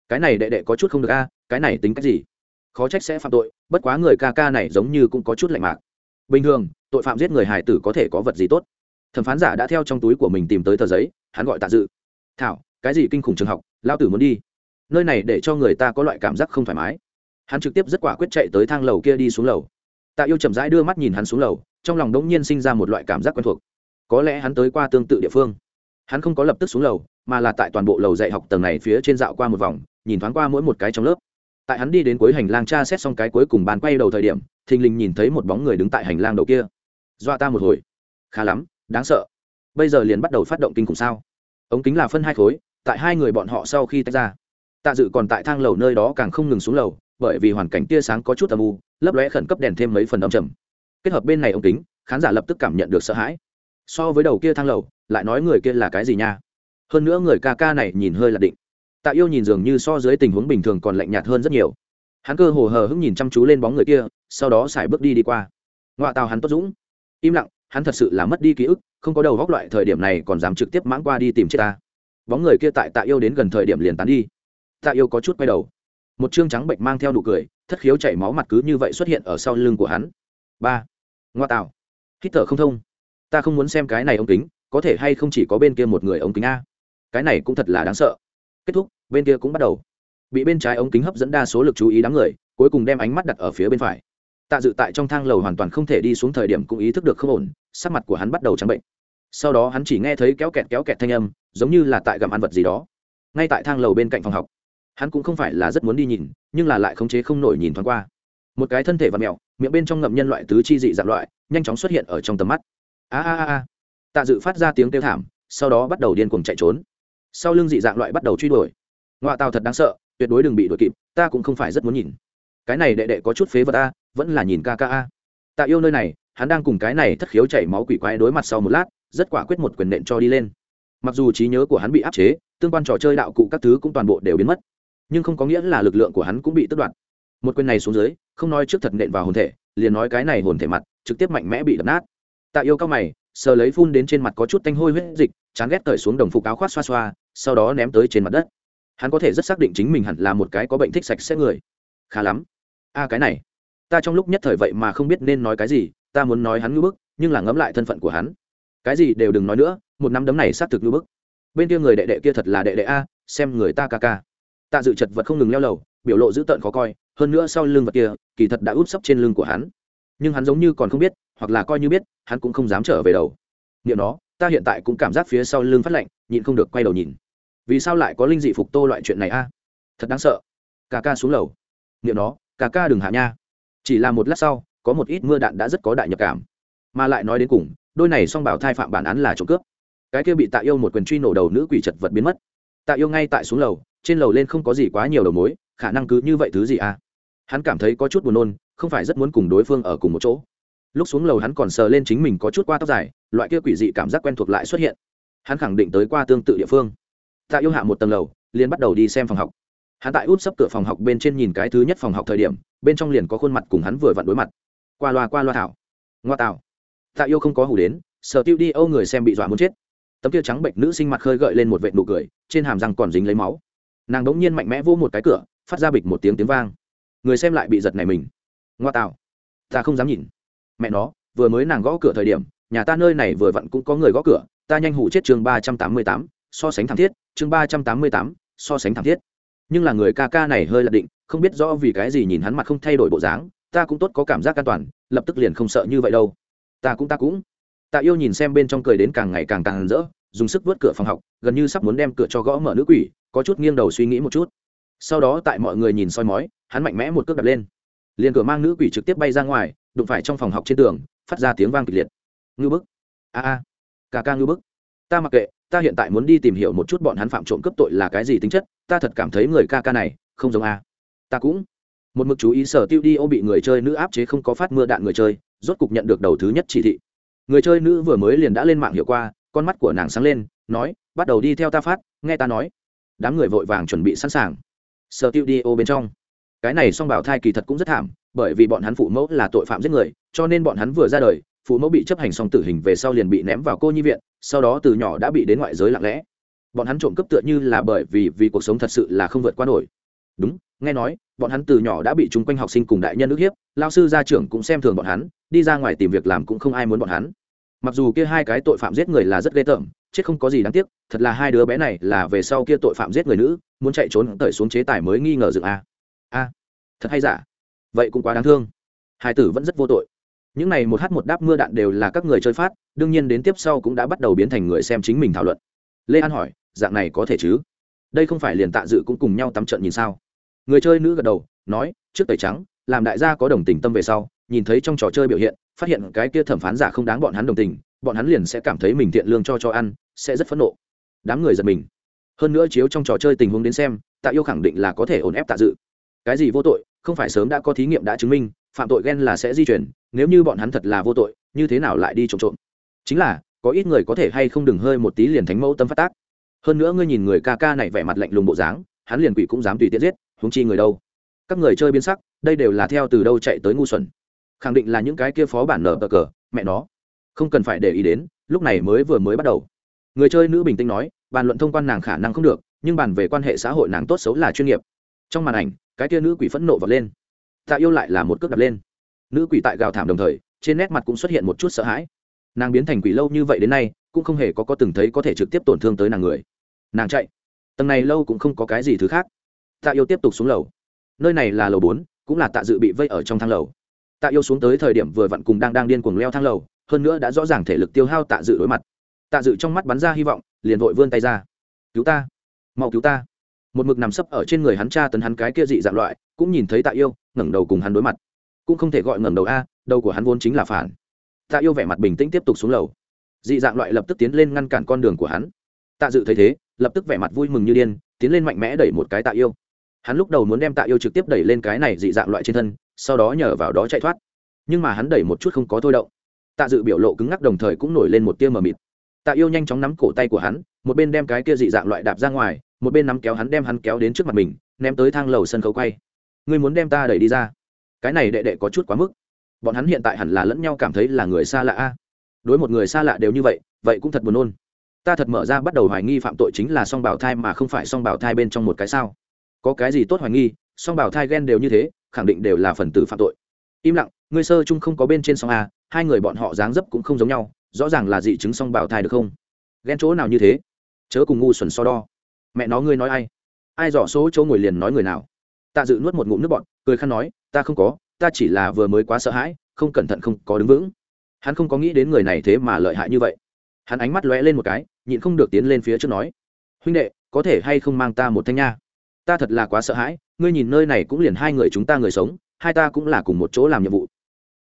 Cái này đệ đệ có chút không được a, cái này tính cách gì? Khó trách sẽ phạm tội, bất quá người ca ca này giống như cũng có chút lạnh mạc. Bình thường, tội phạm giết người hải tử có thể có vật gì tốt? Thẩm phán giả đã theo trong túi của mình tìm tới tờ giấy, hắn gọi tạ dự. Thảo, cái gì kinh khủng trường học lao tử muốn đi. Nơi này để cho người ta có loại cảm giác không thoải mái. Hắn trực tiếp rất quả quyết chạy tới thang lầu kia đi xuống lầu. Tạ yêu chậm rãi đưa mắt nhìn hắn xuống lầu, trong lòng đống nhiên sinh ra một loại cảm giác quen thuộc. Có lẽ hắn tới qua tương tự địa phương. Hắn không có lập tức xuống lầu, mà là tại toàn bộ lầu dạy học tầng này phía trên dạo qua một vòng, nhìn thoáng qua mỗi một cái trong lớp tại hắn đi đến cuối hành lang tra xét xong cái cuối cùng bàn quay đầu thời điểm, thình lình nhìn thấy một bóng người đứng tại hành lang đầu kia. Dọa ta một hồi. Khá lắm, đáng sợ. Bây giờ liền bắt đầu phát động kinh khủng sao? Ống kính là phân hai khối, tại hai người bọn họ sau khi tách ra. Tạ dự còn tại thang lầu nơi đó càng không ngừng xuống lầu, bởi vì hoàn cảnh tia sáng có chút âm u, lấp lóe khẩn cấp đèn thêm mấy phần âm trầm. Kết hợp bên này ống kính, khán giả lập tức cảm nhận được sợ hãi. So với đầu kia thang lầu, lại nói người kia là cái gì nha? Hơn nữa người ca ca này nhìn hơi là định tạ yêu nhìn dường như so dưới tình huống bình thường còn lạnh nhạt hơn rất nhiều. Hắn cơ hồ hờ hững nhìn chăm chú lên bóng người kia, sau đó xài bước đi đi qua. Ngoại tàu hắn tốt dũng. Im lặng, hắn thật sự là mất đi ký ức, không có đầu góc loại thời điểm này còn dám trực tiếp mãng qua đi tìm chết ta. Bóng người kia tại tạ yêu đến gần thời điểm liền tán đi. Tạ yêu có chút quay đầu. Một chương trắng bệnh mang theo nụ cười, thất khiếu chảy máu mặt cứ như vậy xuất hiện ở sau lưng của hắn. Ba. Ngoa tạo hít thở không thông. Ta không muốn xem cái này ống kính, có thể hay không chỉ có bên kia một người ống kính a. Cái này cũng thật là đáng sợ. Kết thúc bên kia cũng bắt đầu. Bị bên trái ống kính hấp dẫn đa số lực chú ý đám người, cuối cùng đem ánh mắt đặt ở phía bên phải. Tạ dự tại trong thang lầu hoàn toàn không thể đi xuống thời điểm cũng ý thức được không ổn, sắc mặt của hắn bắt đầu trắng bệnh. Sau đó hắn chỉ nghe thấy kéo kẹt kéo kẹt thanh âm, giống như là tại gặm ăn vật gì đó. Ngay tại thang lầu bên cạnh phòng học, hắn cũng không phải là rất muốn đi nhìn, nhưng là lại khống chế không nổi nhìn thoáng qua. Một cái thân thể và mẹo miệng bên trong ngậm nhân loại tứ chi dị dạng loại, nhanh chóng xuất hiện ở trong tầm mắt. A a a. Tạ dự phát ra tiếng kêu thảm, sau đó bắt đầu điên cuồng chạy trốn. Sau lưng dị dạng loại bắt đầu truy đuổi ngoại tàu thật đáng sợ, tuyệt đối đừng bị đuổi kịp, ta cũng không phải rất muốn nhìn. Cái này đệ đệ có chút phế vật a, vẫn là nhìn ca ca a. Tạ yêu nơi này, hắn đang cùng cái này thất khiếu chảy máu quỷ quái đối mặt sau một lát, rất quả quyết một quyền nện cho đi lên. Mặc dù trí nhớ của hắn bị áp chế, tương quan trò chơi đạo cụ các thứ cũng toàn bộ đều biến mất, nhưng không có nghĩa là lực lượng của hắn cũng bị tước đoạt. Một quyền này xuống dưới, không nói trước thật nện vào hồn thể, liền nói cái này hồn thể mặt, trực tiếp mạnh mẽ bị đập nát. Tạ yêu cao mày, sờ lấy phun đến trên mặt có chút tanh hôi huyết dịch, chán ghét cởi xuống đồng phục áo khoác xoa xoa, sau đó ném tới trên mặt đất hắn có thể rất xác định chính mình hẳn là một cái có bệnh thích sạch sẽ người. Khá lắm. A cái này. Ta trong lúc nhất thời vậy mà không biết nên nói cái gì, ta muốn nói hắn ngưỡng bức, nhưng là ngẫm lại thân phận của hắn. Cái gì đều đừng nói nữa, một năm đấm này xác thực ngưỡng bức. Bên kia người đệ đệ kia thật là đệ đệ a, xem người ta ca ca. Tạ dự chật vật không ngừng leo lầu, biểu lộ dữ tợn khó coi, hơn nữa sau lưng vật kia, kỳ thật đã út sấp trên lưng của hắn. Nhưng hắn giống như còn không biết, hoặc là coi như biết, hắn cũng không dám trở về đầu. Niệm nó, ta hiện tại cũng cảm giác phía sau lưng phát lạnh, nhịn không được quay đầu nhìn vì sao lại có linh dị phục tô loại chuyện này a? Thật đáng sợ. Ca ca xuống lầu. Nghiệm nó ca ca đừng hạ nha. Chỉ là một lát sau, có một ít mưa đạn đã rất có đại nhập cảm. Mà lại nói đến cùng, đôi này song bảo thai phạm bản án là trộm cướp. Cái kia bị tạ yêu một quyền truy nổ đầu nữ quỷ chật vật biến mất. Tạ yêu ngay tại xuống lầu, trên lầu lên không có gì quá nhiều đầu mối, khả năng cứ như vậy thứ gì à hắn cảm thấy có chút buồn nôn, không phải rất muốn cùng đối phương ở cùng một chỗ. Lúc xuống lầu hắn còn sờ lên chính mình có chút qua tóc dài, loại kia quỷ dị cảm giác quen thuộc lại xuất hiện. Hắn khẳng định tới qua tương tự địa phương tạ yêu hạ một tầng lầu, liền bắt đầu đi xem phòng học. Hắn tại út sấp cửa phòng học bên trên nhìn cái thứ nhất phòng học thời điểm, bên trong liền có khuôn mặt cùng hắn vừa vặn đối mặt. Qua loa qua loa thảo. Ngoa tạo. Tạ yêu không có hủ đến, sở tiêu đi âu người xem bị dọa muốn chết. Tấm kia trắng bệnh nữ sinh mặt khơi gợi lên một vệ nụ cười, trên hàm răng còn dính lấy máu. Nàng đ ỗ n g nhiên mạnh mẽ vô một cái cửa, phát ra bịch một tiếng tiếng vang. Người xem lại bị giật này mình. Ngoa tạo. Ta không dám nhìn. Mẹ nó, vừa mới nàng gõ cửa thời điểm, nhà ta nơi này vừa vặn cũng có người gõ cửa, ta nhanh hủ chết chương ba trăm tám mươi tám so sánh thảm thiết, chương ba trăm tám mươi tám, so sánh thảm thiết. Nhưng là người ca ca này hơi lật định, không biết rõ vì cái gì nhìn hắn mặt không thay đổi bộ dáng, ta cũng tốt có cảm giác an toàn, lập tức liền không sợ như vậy đâu. Ta cũng ta cũng. Tạ yêu nhìn xem bên trong cười đến càng ngày càng càng rỡ, dùng sức vớt cửa phòng học, gần như sắp muốn đem cửa cho gõ mở nữ quỷ, có chút nghiêng đầu suy nghĩ một chút. Sau đó tại mọi người nhìn soi mói, hắn mạnh mẽ một cước đập lên. Liền cửa mang nữ quỷ trực tiếp bay ra ngoài, đụng phải trong phòng học trên tường, phát ra tiếng vang kịch liệt. Ngư bức. A a. Ca ca ngư bức. Ta mặc kệ ta hiện tại muốn đi tìm hiểu một chút bọn hắn phạm trộm cướp tội là cái gì tính chất, ta thật cảm thấy người ca ca này không giống a. Ta cũng. Một mực chú ý sở tiêu đi ô bị người chơi nữ áp chế không có phát mưa đạn người chơi, rốt cục nhận được đầu thứ nhất chỉ thị. Người chơi nữ vừa mới liền đã lên mạng hiệu qua, con mắt của nàng sáng lên, nói, bắt đầu đi theo ta phát, nghe ta nói. Đám người vội vàng chuẩn bị sẵn sàng. Sở tiêu đi ô bên trong. Cái này song bảo thai kỳ thật cũng rất thảm, bởi vì bọn hắn phụ mẫu là tội phạm giết người, cho nên bọn hắn vừa ra đời phụ mẫu bị chấp hành xong tử hình về sau liền bị ném vào cô nhi viện, sau đó từ nhỏ đã bị đến ngoại giới lặng lẽ. Bọn hắn trộm cướp tựa như là bởi vì vì cuộc sống thật sự là không vượt qua nổi. Đúng, nghe nói, bọn hắn từ nhỏ đã bị chung quanh học sinh cùng đại nhân ức hiếp, lao sư gia trưởng cũng xem thường bọn hắn, đi ra ngoài tìm việc làm cũng không ai muốn bọn hắn. Mặc dù kia hai cái tội phạm giết người là rất ghê tởm, chết không có gì đáng tiếc, thật là hai đứa bé này là về sau kia tội phạm giết người nữ, muốn chạy trốn tởi xuống chế tài mới nghi ngờ dựng a. A, thật hay giả? Vậy cũng quá đáng thương. Hai tử vẫn rất vô tội những này một h một đáp mưa đạn đều là các người chơi phát, đương nhiên đến tiếp sau cũng đã bắt đầu biến thành người xem chính mình thảo luận. Lê an hỏi, dạng này có thể chứ? Đây không phải liền tạ dự cũng cùng nhau tắm trận nhìn sao? Người chơi nữ gật đầu, nói, trước tẩy trắng, làm đại gia có đồng tình tâm về sau, nhìn thấy trong trò chơi biểu hiện, phát hiện cái kia thẩm phán giả không đáng bọn hắn đồng tình, bọn hắn liền sẽ cảm thấy mình thiện lương cho cho ăn, sẽ rất phẫn nộ. Đám người giật mình. Hơn nữa chiếu trong trò chơi tình huống đến xem, tạ yêu khẳng định là có thể ổn ép tạ dự. Cái gì vô tội, không phải sớm đã có thí nghiệm đã chứng minh, phạm tội ghen là sẽ di chuyển nếu như bọn hắn thật là vô tội, như thế nào lại đi trộm trộm? Chính là, có ít người có thể hay không đừng hơi một tí liền thánh mẫu tâm phát tác. Hơn nữa ngươi nhìn người ca ca này vẻ mặt lạnh lùng bộ dáng, hắn liền quỷ cũng dám tùy tiện giết, huống chi người đâu? Các người chơi biến sắc, đây đều là theo từ đâu chạy tới ngu xuẩn. Khẳng định là những cái kia phó bản nở cờ cờ, mẹ nó. Không cần phải để ý đến, lúc này mới vừa mới bắt đầu. Người chơi nữ bình tĩnh nói, bàn luận thông quan nàng khả năng không được, nhưng bàn về quan hệ xã hội nàng tốt xấu là chuyên nghiệp. Trong màn ảnh, cái kia nữ quỷ phẫn nộ vật lên. Tạ yêu lại là một cước đập lên nữ quỷ tại gào thảm đồng thời, trên nét mặt cũng xuất hiện một chút sợ hãi. Nàng biến thành quỷ lâu như vậy đến nay, cũng không hề có có từng thấy có thể trực tiếp tổn thương tới nàng người. Nàng chạy. Tầng này lâu cũng không có cái gì thứ khác. Tạ yêu tiếp tục xuống lầu. Nơi này là lầu bốn, cũng là tạ dự bị vây ở trong thang lầu. Tạ yêu xuống tới thời điểm vừa vặn cùng đang đang điên cuồng leo thang lầu, hơn nữa đã rõ ràng thể lực tiêu hao tạ dự đối mặt. Tạ dự trong mắt bắn ra hy vọng, liền vội vươn tay ra. Cứu ta, mau cứu ta. Một mực nằm sấp ở trên người hắn cha tấn hắn cái kia dị dạng loại, cũng nhìn thấy tạ yêu, ngẩng đầu cùng hắn đối mặt cũng không thể gọi ngẩng đầu a, đầu của hắn vốn chính là phản. Tạ yêu vẻ mặt bình tĩnh tiếp tục xuống lầu. Dị dạng loại lập tức tiến lên ngăn cản con đường của hắn. Tạ dự thấy thế, lập tức vẻ mặt vui mừng như điên, tiến lên mạnh mẽ đẩy một cái tạ yêu. Hắn lúc đầu muốn đem tạ yêu trực tiếp đẩy lên cái này dị dạng loại trên thân, sau đó nhờ vào đó chạy thoát. Nhưng mà hắn đẩy một chút không có thôi động. Tạ dự biểu lộ cứng ngắc đồng thời cũng nổi lên một tia mờ mịt. Tạ yêu nhanh chóng nắm cổ tay của hắn, một bên đem cái kia dị dạng loại đạp ra ngoài, một bên nắm kéo hắn đem hắn kéo đến trước mặt mình, ném tới thang lầu sân khấu quay. Ngươi muốn đem ta đẩy đi ra? Cái này đệ đệ có chút quá mức. Bọn hắn hiện tại hẳn là lẫn nhau cảm thấy là người xa lạ a. Đối một người xa lạ đều như vậy vậy cũng thật buồn nôn. Ta thật mở ra bắt đầu hoài nghi phạm tội chính là song bảo thai mà không phải song bảo thai bên trong một cái sao. Có cái gì tốt hoài nghi, song bảo thai ghen đều như thế, khẳng định đều là phần tử phạm tội. Im lặng, ngươi sơ chung không có bên trên song a, hai người bọn họ dáng dấp cũng không giống nhau, rõ ràng là dị chứng song bảo thai được không? Ghen chỗ nào như thế? Chớ cùng ngu xuẩn so đo. Mẹ nó ngươi nói ai? Ai dò số chỗ ngồi liền nói người nào? Tạ dự nuốt một ngụm nước bọn cười khăn nói ta không có, ta chỉ là vừa mới quá sợ hãi, không cẩn thận không có đứng vững. Hắn không có nghĩ đến người này thế mà lợi hại như vậy. Hắn ánh mắt lóe lên một cái, nhịn không được tiến lên phía trước nói, huynh đệ, có thể hay không mang ta một thanh nha? Ta thật là quá sợ hãi, ngươi nhìn nơi này cũng liền hai người chúng ta người sống, hai ta cũng là cùng một chỗ làm nhiệm vụ.